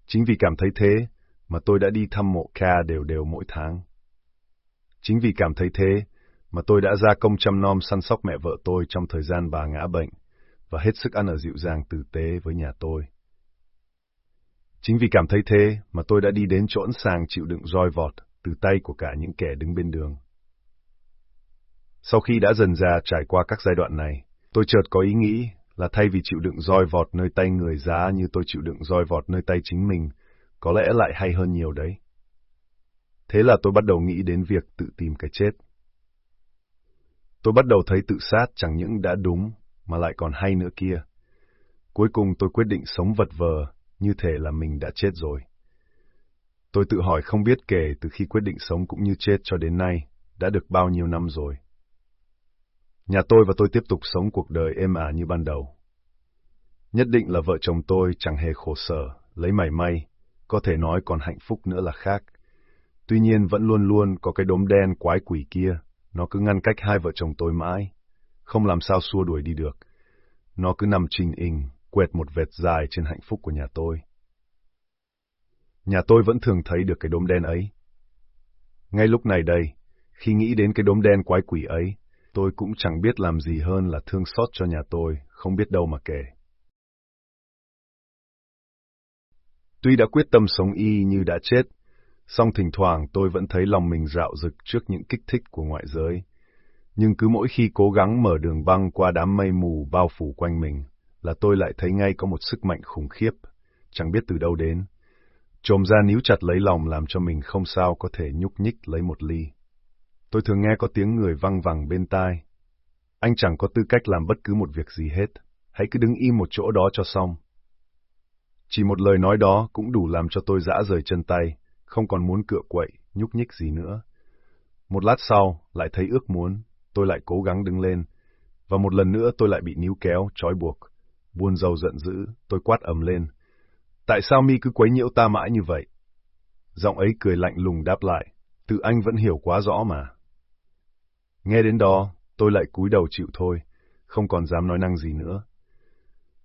Chính vì cảm thấy thế mà tôi đã đi thăm mộ ca đều đều mỗi tháng. Chính vì cảm thấy thế mà tôi đã ra công chăm nom săn sóc mẹ vợ tôi trong thời gian bà ngã bệnh và hết sức ăn ở dịu dàng tử tế với nhà tôi. Chính vì cảm thấy thế mà tôi đã đi đến chỗ sàng chịu đựng roi vọt từ tay của cả những kẻ đứng bên đường. Sau khi đã dần ra trải qua các giai đoạn này, tôi chợt có ý nghĩ là thay vì chịu đựng roi vọt nơi tay người giá như tôi chịu đựng roi vọt nơi tay chính mình, có lẽ lại hay hơn nhiều đấy. Thế là tôi bắt đầu nghĩ đến việc tự tìm cái chết. Tôi bắt đầu thấy tự sát chẳng những đã đúng, mà lại còn hay nữa kia. Cuối cùng tôi quyết định sống vật vờ, như thể là mình đã chết rồi. Tôi tự hỏi không biết kể từ khi quyết định sống cũng như chết cho đến nay, đã được bao nhiêu năm rồi. Nhà tôi và tôi tiếp tục sống cuộc đời êm ả như ban đầu. Nhất định là vợ chồng tôi chẳng hề khổ sở, lấy mảy may, có thể nói còn hạnh phúc nữa là khác. Tuy nhiên vẫn luôn luôn có cái đốm đen quái quỷ kia, nó cứ ngăn cách hai vợ chồng tôi mãi, không làm sao xua đuổi đi được. Nó cứ nằm trình hình, quẹt một vệt dài trên hạnh phúc của nhà tôi. Nhà tôi vẫn thường thấy được cái đốm đen ấy. Ngay lúc này đây, khi nghĩ đến cái đốm đen quái quỷ ấy, tôi cũng chẳng biết làm gì hơn là thương xót cho nhà tôi, không biết đâu mà kể. Tuy đã quyết tâm sống y như đã chết, song thỉnh thoảng tôi vẫn thấy lòng mình rạo rực trước những kích thích của ngoại giới. Nhưng cứ mỗi khi cố gắng mở đường băng qua đám mây mù bao phủ quanh mình, là tôi lại thấy ngay có một sức mạnh khủng khiếp, chẳng biết từ đâu đến. Trồm ra níu chặt lấy lòng làm cho mình không sao có thể nhúc nhích lấy một ly. Tôi thường nghe có tiếng người văng vẳng bên tai. Anh chẳng có tư cách làm bất cứ một việc gì hết, hãy cứ đứng im một chỗ đó cho xong. Chỉ một lời nói đó cũng đủ làm cho tôi dã rời chân tay, không còn muốn cựa quậy, nhúc nhích gì nữa. Một lát sau, lại thấy ước muốn, tôi lại cố gắng đứng lên, và một lần nữa tôi lại bị níu kéo, trói buộc. Buồn rầu giận dữ, tôi quát ầm lên. Tại sao mi cứ quấy nhiễu ta mãi như vậy? Giọng ấy cười lạnh lùng đáp lại, tự anh vẫn hiểu quá rõ mà. Nghe đến đó, tôi lại cúi đầu chịu thôi, không còn dám nói năng gì nữa.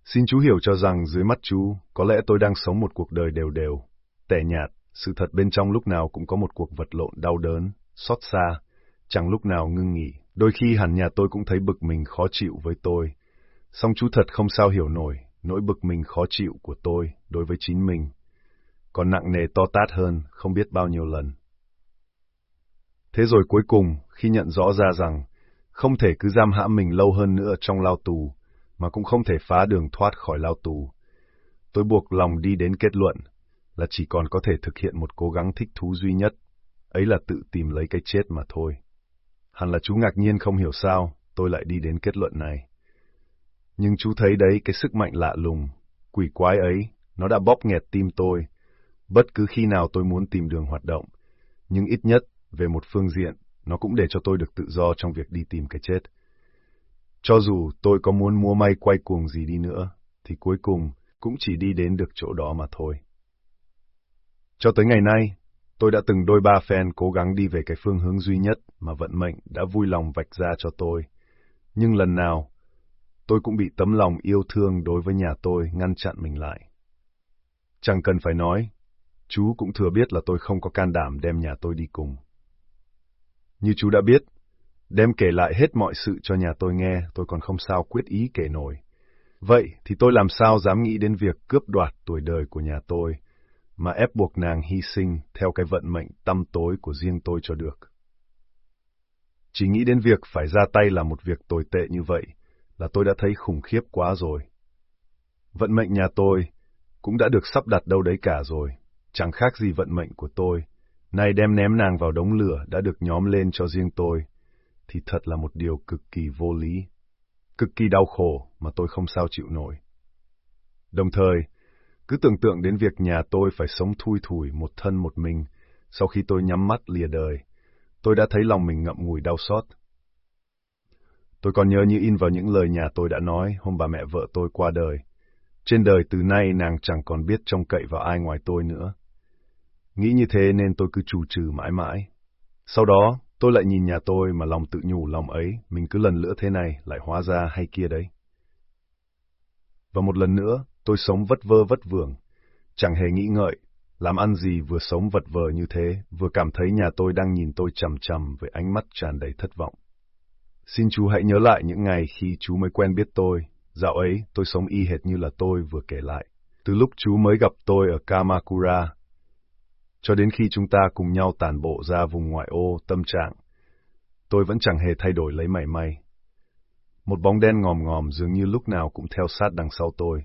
Xin chú hiểu cho rằng dưới mắt chú, có lẽ tôi đang sống một cuộc đời đều đều, tẻ nhạt, sự thật bên trong lúc nào cũng có một cuộc vật lộn đau đớn, xót xa, chẳng lúc nào ngưng nghỉ. Đôi khi hẳn nhà tôi cũng thấy bực mình khó chịu với tôi. Song chú thật không sao hiểu nổi, nỗi bực mình khó chịu của tôi đối với chính mình. Còn nặng nề to tát hơn, không biết bao nhiêu lần. Thế rồi cuối cùng, khi nhận rõ ra rằng, không thể cứ giam hãm mình lâu hơn nữa trong lao tù, mà cũng không thể phá đường thoát khỏi lao tù. Tôi buộc lòng đi đến kết luận là chỉ còn có thể thực hiện một cố gắng thích thú duy nhất, ấy là tự tìm lấy cái chết mà thôi. Hẳn là chú ngạc nhiên không hiểu sao tôi lại đi đến kết luận này. Nhưng chú thấy đấy cái sức mạnh lạ lùng, quỷ quái ấy, nó đã bóp nghẹt tim tôi, bất cứ khi nào tôi muốn tìm đường hoạt động, nhưng ít nhất về một phương diện, nó cũng để cho tôi được tự do trong việc đi tìm cái chết. Cho dù tôi có muốn mua may quay cuồng gì đi nữa, thì cuối cùng cũng chỉ đi đến được chỗ đó mà thôi. Cho tới ngày nay, tôi đã từng đôi ba phen cố gắng đi về cái phương hướng duy nhất mà vận mệnh đã vui lòng vạch ra cho tôi. Nhưng lần nào, tôi cũng bị tấm lòng yêu thương đối với nhà tôi ngăn chặn mình lại. Chẳng cần phải nói, chú cũng thừa biết là tôi không có can đảm đem nhà tôi đi cùng. Như chú đã biết, đem kể lại hết mọi sự cho nhà tôi nghe, tôi còn không sao quyết ý kể nổi. Vậy thì tôi làm sao dám nghĩ đến việc cướp đoạt tuổi đời của nhà tôi, mà ép buộc nàng hy sinh theo cái vận mệnh tăm tối của riêng tôi cho được. Chỉ nghĩ đến việc phải ra tay là một việc tồi tệ như vậy là tôi đã thấy khủng khiếp quá rồi. Vận mệnh nhà tôi, cũng đã được sắp đặt đâu đấy cả rồi, chẳng khác gì vận mệnh của tôi. Nay đem ném nàng vào đống lửa đã được nhóm lên cho riêng tôi, thì thật là một điều cực kỳ vô lý, cực kỳ đau khổ mà tôi không sao chịu nổi. Đồng thời, cứ tưởng tượng đến việc nhà tôi phải sống thui thủi một thân một mình sau khi tôi nhắm mắt lìa đời, tôi đã thấy lòng mình ngậm ngùi đau xót. Tôi còn nhớ như in vào những lời nhà tôi đã nói hôm bà mẹ vợ tôi qua đời. Trên đời từ nay nàng chẳng còn biết trông cậy vào ai ngoài tôi nữa. Nghĩ như thế nên tôi cứ trù trừ mãi mãi. Sau đó, tôi lại nhìn nhà tôi mà lòng tự nhủ lòng ấy, mình cứ lần nữa thế này lại hóa ra hay kia đấy. Và một lần nữa, tôi sống vất vơ vất vưởng, chẳng hề nghĩ ngợi, làm ăn gì vừa sống vật vờ như thế, vừa cảm thấy nhà tôi đang nhìn tôi chằm chằm với ánh mắt tràn đầy thất vọng. Xin chú hãy nhớ lại những ngày khi chú mới quen biết tôi. Dạo ấy, tôi sống y hệt như là tôi vừa kể lại. Từ lúc chú mới gặp tôi ở Kamakura, cho đến khi chúng ta cùng nhau tàn bộ ra vùng ngoại ô tâm trạng, tôi vẫn chẳng hề thay đổi lấy mảy may. Một bóng đen ngòm ngòm dường như lúc nào cũng theo sát đằng sau tôi.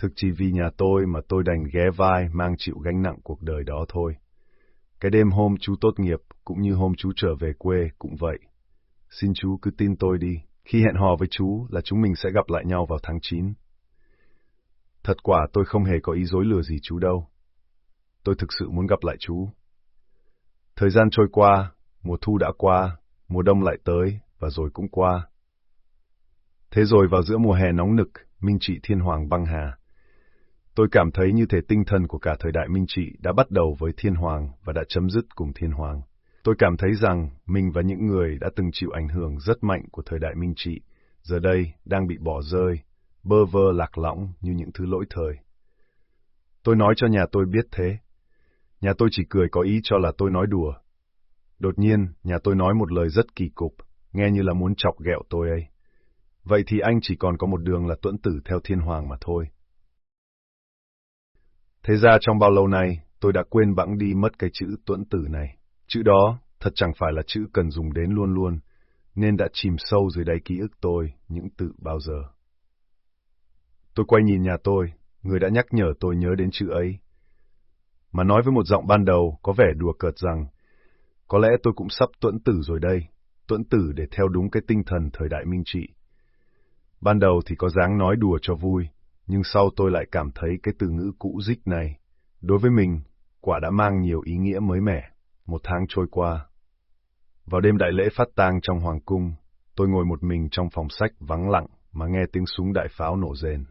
Thực chỉ vì nhà tôi mà tôi đành ghé vai mang chịu gánh nặng cuộc đời đó thôi. Cái đêm hôm chú tốt nghiệp, cũng như hôm chú trở về quê cũng vậy. Xin chú cứ tin tôi đi, khi hẹn hò với chú là chúng mình sẽ gặp lại nhau vào tháng 9. Thật quả tôi không hề có ý dối lừa gì chú đâu. Tôi thực sự muốn gặp lại chú. Thời gian trôi qua, mùa thu đã qua, mùa đông lại tới, và rồi cũng qua. Thế rồi vào giữa mùa hè nóng nực, Minh Trị Thiên Hoàng băng hà. Tôi cảm thấy như thể tinh thần của cả thời đại Minh Trị đã bắt đầu với Thiên Hoàng và đã chấm dứt cùng Thiên Hoàng. Tôi cảm thấy rằng mình và những người đã từng chịu ảnh hưởng rất mạnh của thời đại Minh Trị, giờ đây đang bị bỏ rơi, bơ vơ lạc lõng như những thứ lỗi thời. Tôi nói cho nhà tôi biết thế. Nhà tôi chỉ cười có ý cho là tôi nói đùa. Đột nhiên, nhà tôi nói một lời rất kỳ cục, nghe như là muốn chọc ghẹo tôi ấy. Vậy thì anh chỉ còn có một đường là tuẫn tử theo thiên hoàng mà thôi. Thế ra trong bao lâu nay, tôi đã quên bẵng đi mất cái chữ tuẫn tử này. Chữ đó thật chẳng phải là chữ cần dùng đến luôn luôn, nên đã chìm sâu dưới đáy ký ức tôi những tự bao giờ. Tôi quay nhìn nhà tôi, người đã nhắc nhở tôi nhớ đến chữ ấy. Mà nói với một giọng ban đầu có vẻ đùa cợt rằng, có lẽ tôi cũng sắp tuẫn tử rồi đây, tuẫn tử để theo đúng cái tinh thần thời đại minh trị. Ban đầu thì có dáng nói đùa cho vui, nhưng sau tôi lại cảm thấy cái từ ngữ cũ dích này, đối với mình, quả đã mang nhiều ý nghĩa mới mẻ. Một tháng trôi qua. Vào đêm đại lễ phát tang trong hoàng cung, tôi ngồi một mình trong phòng sách vắng lặng mà nghe tiếng súng đại pháo nổ rền.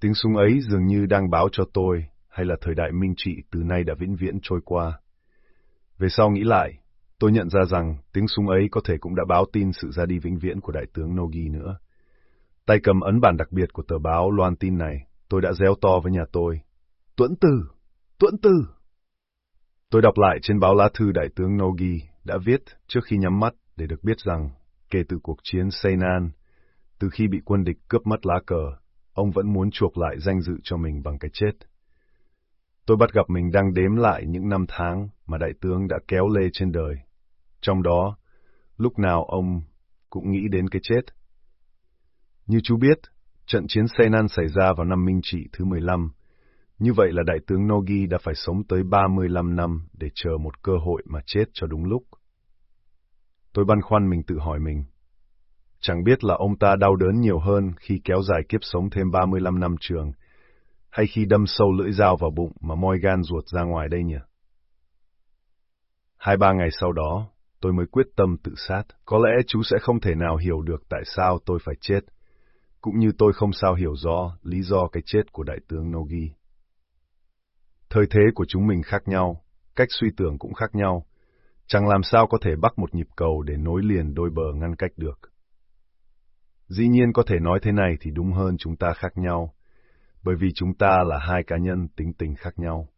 Tiếng súng ấy dường như đang báo cho tôi, hay là thời đại minh trị từ nay đã vĩnh viễn trôi qua. Về sau nghĩ lại, tôi nhận ra rằng tiếng súng ấy có thể cũng đã báo tin sự ra đi vĩnh viễn của đại tướng Nogi nữa. Tay cầm ấn bản đặc biệt của tờ báo loan tin này, tôi đã réo to với nhà tôi. Tuấn tử! Tuấn tử! Tôi đọc lại trên báo lá thư đại tướng Nogi đã viết trước khi nhắm mắt để được biết rằng, kể từ cuộc chiến Seinan, từ khi bị quân địch cướp mất lá cờ, ông vẫn muốn chuộc lại danh dự cho mình bằng cái chết. Tôi bắt gặp mình đang đếm lại những năm tháng mà đại tướng đã kéo lê trên đời. Trong đó, lúc nào ông cũng nghĩ đến cái chết. Như chú biết, trận chiến Seinan xảy ra vào năm Minh Trị thứ 15, như vậy là đại tướng Nogi đã phải sống tới 35 năm để chờ một cơ hội mà chết cho đúng lúc. Tôi băn khoăn mình tự hỏi mình. Chẳng biết là ông ta đau đớn nhiều hơn khi kéo dài kiếp sống thêm 35 năm trường, hay khi đâm sâu lưỡi dao vào bụng mà moi gan ruột ra ngoài đây nhỉ? Hai ba ngày sau đó, tôi mới quyết tâm tự sát. Có lẽ chú sẽ không thể nào hiểu được tại sao tôi phải chết, cũng như tôi không sao hiểu rõ lý do cái chết của đại tướng Nogi. Thời thế của chúng mình khác nhau, cách suy tưởng cũng khác nhau. Chẳng làm sao có thể bắt một nhịp cầu để nối liền đôi bờ ngăn cách được. Dĩ nhiên có thể nói thế này thì đúng hơn chúng ta khác nhau, bởi vì chúng ta là hai cá nhân tính tình khác nhau.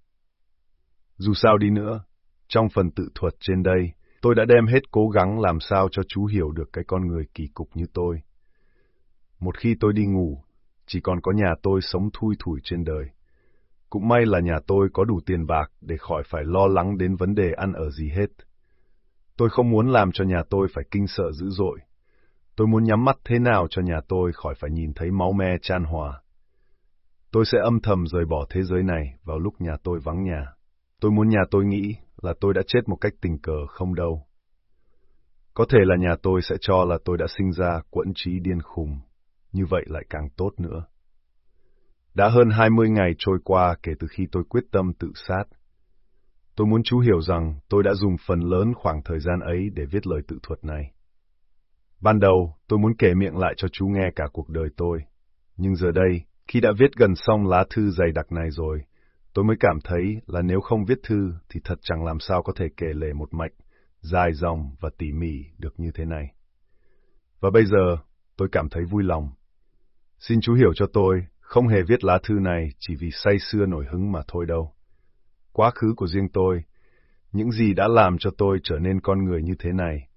Dù sao đi nữa, trong phần tự thuật trên đây, tôi đã đem hết cố gắng làm sao cho chú hiểu được cái con người kỳ cục như tôi. Một khi tôi đi ngủ, chỉ còn có nhà tôi sống thui thủi trên đời. Cũng may là nhà tôi có đủ tiền bạc để khỏi phải lo lắng đến vấn đề ăn ở gì hết. Tôi không muốn làm cho nhà tôi phải kinh sợ dữ dội. Tôi muốn nhắm mắt thế nào cho nhà tôi khỏi phải nhìn thấy máu me chan hòa. Tôi sẽ âm thầm rời bỏ thế giới này vào lúc nhà tôi vắng nhà. Tôi muốn nhà tôi nghĩ là tôi đã chết một cách tình cờ không đâu. Có thể là nhà tôi sẽ cho là tôi đã sinh ra quẫn trí điên khùng, như vậy lại càng tốt nữa. Đã hơn 20 ngày trôi qua kể từ khi tôi quyết tâm tự sát. Tôi muốn chú hiểu rằng tôi đã dùng phần lớn khoảng thời gian ấy để viết lời tự thuật này. Ban đầu, tôi muốn kể miệng lại cho chú nghe cả cuộc đời tôi. Nhưng giờ đây, khi đã viết gần xong lá thư dày đặc này rồi, tôi mới cảm thấy là nếu không viết thư thì thật chẳng làm sao có thể kể lể một mạch, dài dòng và tỉ mỉ được như thế này. Và bây giờ, tôi cảm thấy vui lòng. Xin chú hiểu cho tôi, không hề viết lá thư này chỉ vì say xưa nổi hứng mà thôi đâu. Quá khứ của riêng tôi, những gì đã làm cho tôi trở nên con người như thế này,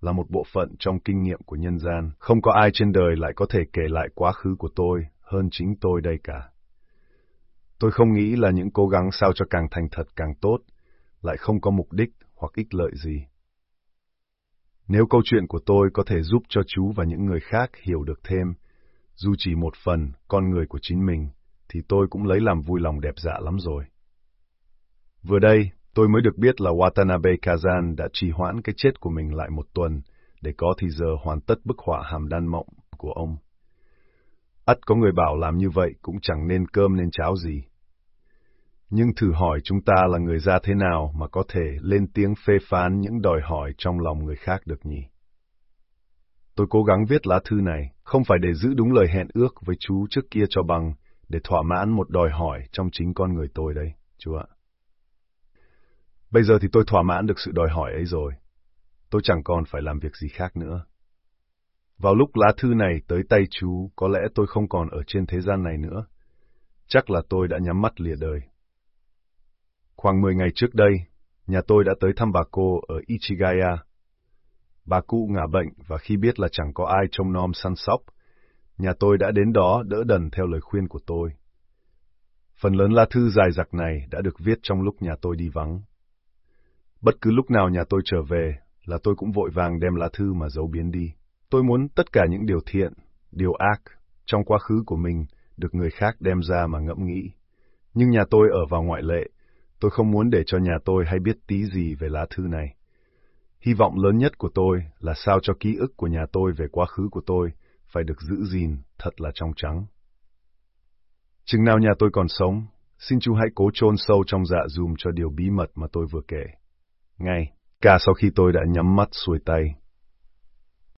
là một bộ phận trong kinh nghiệm của nhân gian. Không có ai trên đời lại có thể kể lại quá khứ của tôi hơn chính tôi đây cả. Tôi không nghĩ là những cố gắng sao cho càng thành thật càng tốt, lại không có mục đích hoặc ích lợi gì. Nếu câu chuyện của tôi có thể giúp cho chú và những người khác hiểu được thêm, dù chỉ một phần con người của chính mình, thì tôi cũng lấy làm vui lòng đẹp dạ lắm rồi. Vừa đây, tôi mới được biết là Watanabe Kazan đã trì hoãn cái chết của mình lại một tuần để có thì giờ hoàn tất bức họa hàm đan mộng của ông. ắt có người bảo làm như vậy cũng chẳng nên cơm nên cháo gì. Nhưng thử hỏi chúng ta là người ra thế nào mà có thể lên tiếng phê phán những đòi hỏi trong lòng người khác được nhỉ? Tôi cố gắng viết lá thư này, không phải để giữ đúng lời hẹn ước với chú trước kia cho bằng, để thỏa mãn một đòi hỏi trong chính con người tôi đây, chú ạ. Bây giờ thì tôi thỏa mãn được sự đòi hỏi ấy rồi. Tôi chẳng còn phải làm việc gì khác nữa. Vào lúc lá thư này tới tay chú, có lẽ tôi không còn ở trên thế gian này nữa. Chắc là tôi đã nhắm mắt lìa đời. Khoảng 10 ngày trước đây, nhà tôi đã tới thăm bà cô ở Ichigaya. Bà cụ ngả bệnh và khi biết là chẳng có ai trông nom săn sóc, nhà tôi đã đến đó đỡ đần theo lời khuyên của tôi. Phần lớn lá thư dài dặc này đã được viết trong lúc nhà tôi đi vắng. Bất cứ lúc nào nhà tôi trở về là tôi cũng vội vàng đem lá thư mà giấu biến đi. Tôi muốn tất cả những điều thiện, điều ác trong quá khứ của mình được người khác đem ra mà ngẫm nghĩ. Nhưng nhà tôi ở vào ngoại lệ, tôi không muốn để cho nhà tôi hay biết tí gì về lá thư này. Hy vọng lớn nhất của tôi là sao cho ký ức của nhà tôi về quá khứ của tôi phải được giữ gìn thật là trong trắng. Chừng nào nhà tôi còn sống, xin chú hãy cố chôn sâu trong dạ dùm cho điều bí mật mà tôi vừa kể. Ngay, cả sau khi tôi đã nhắm mắt xuôi tay,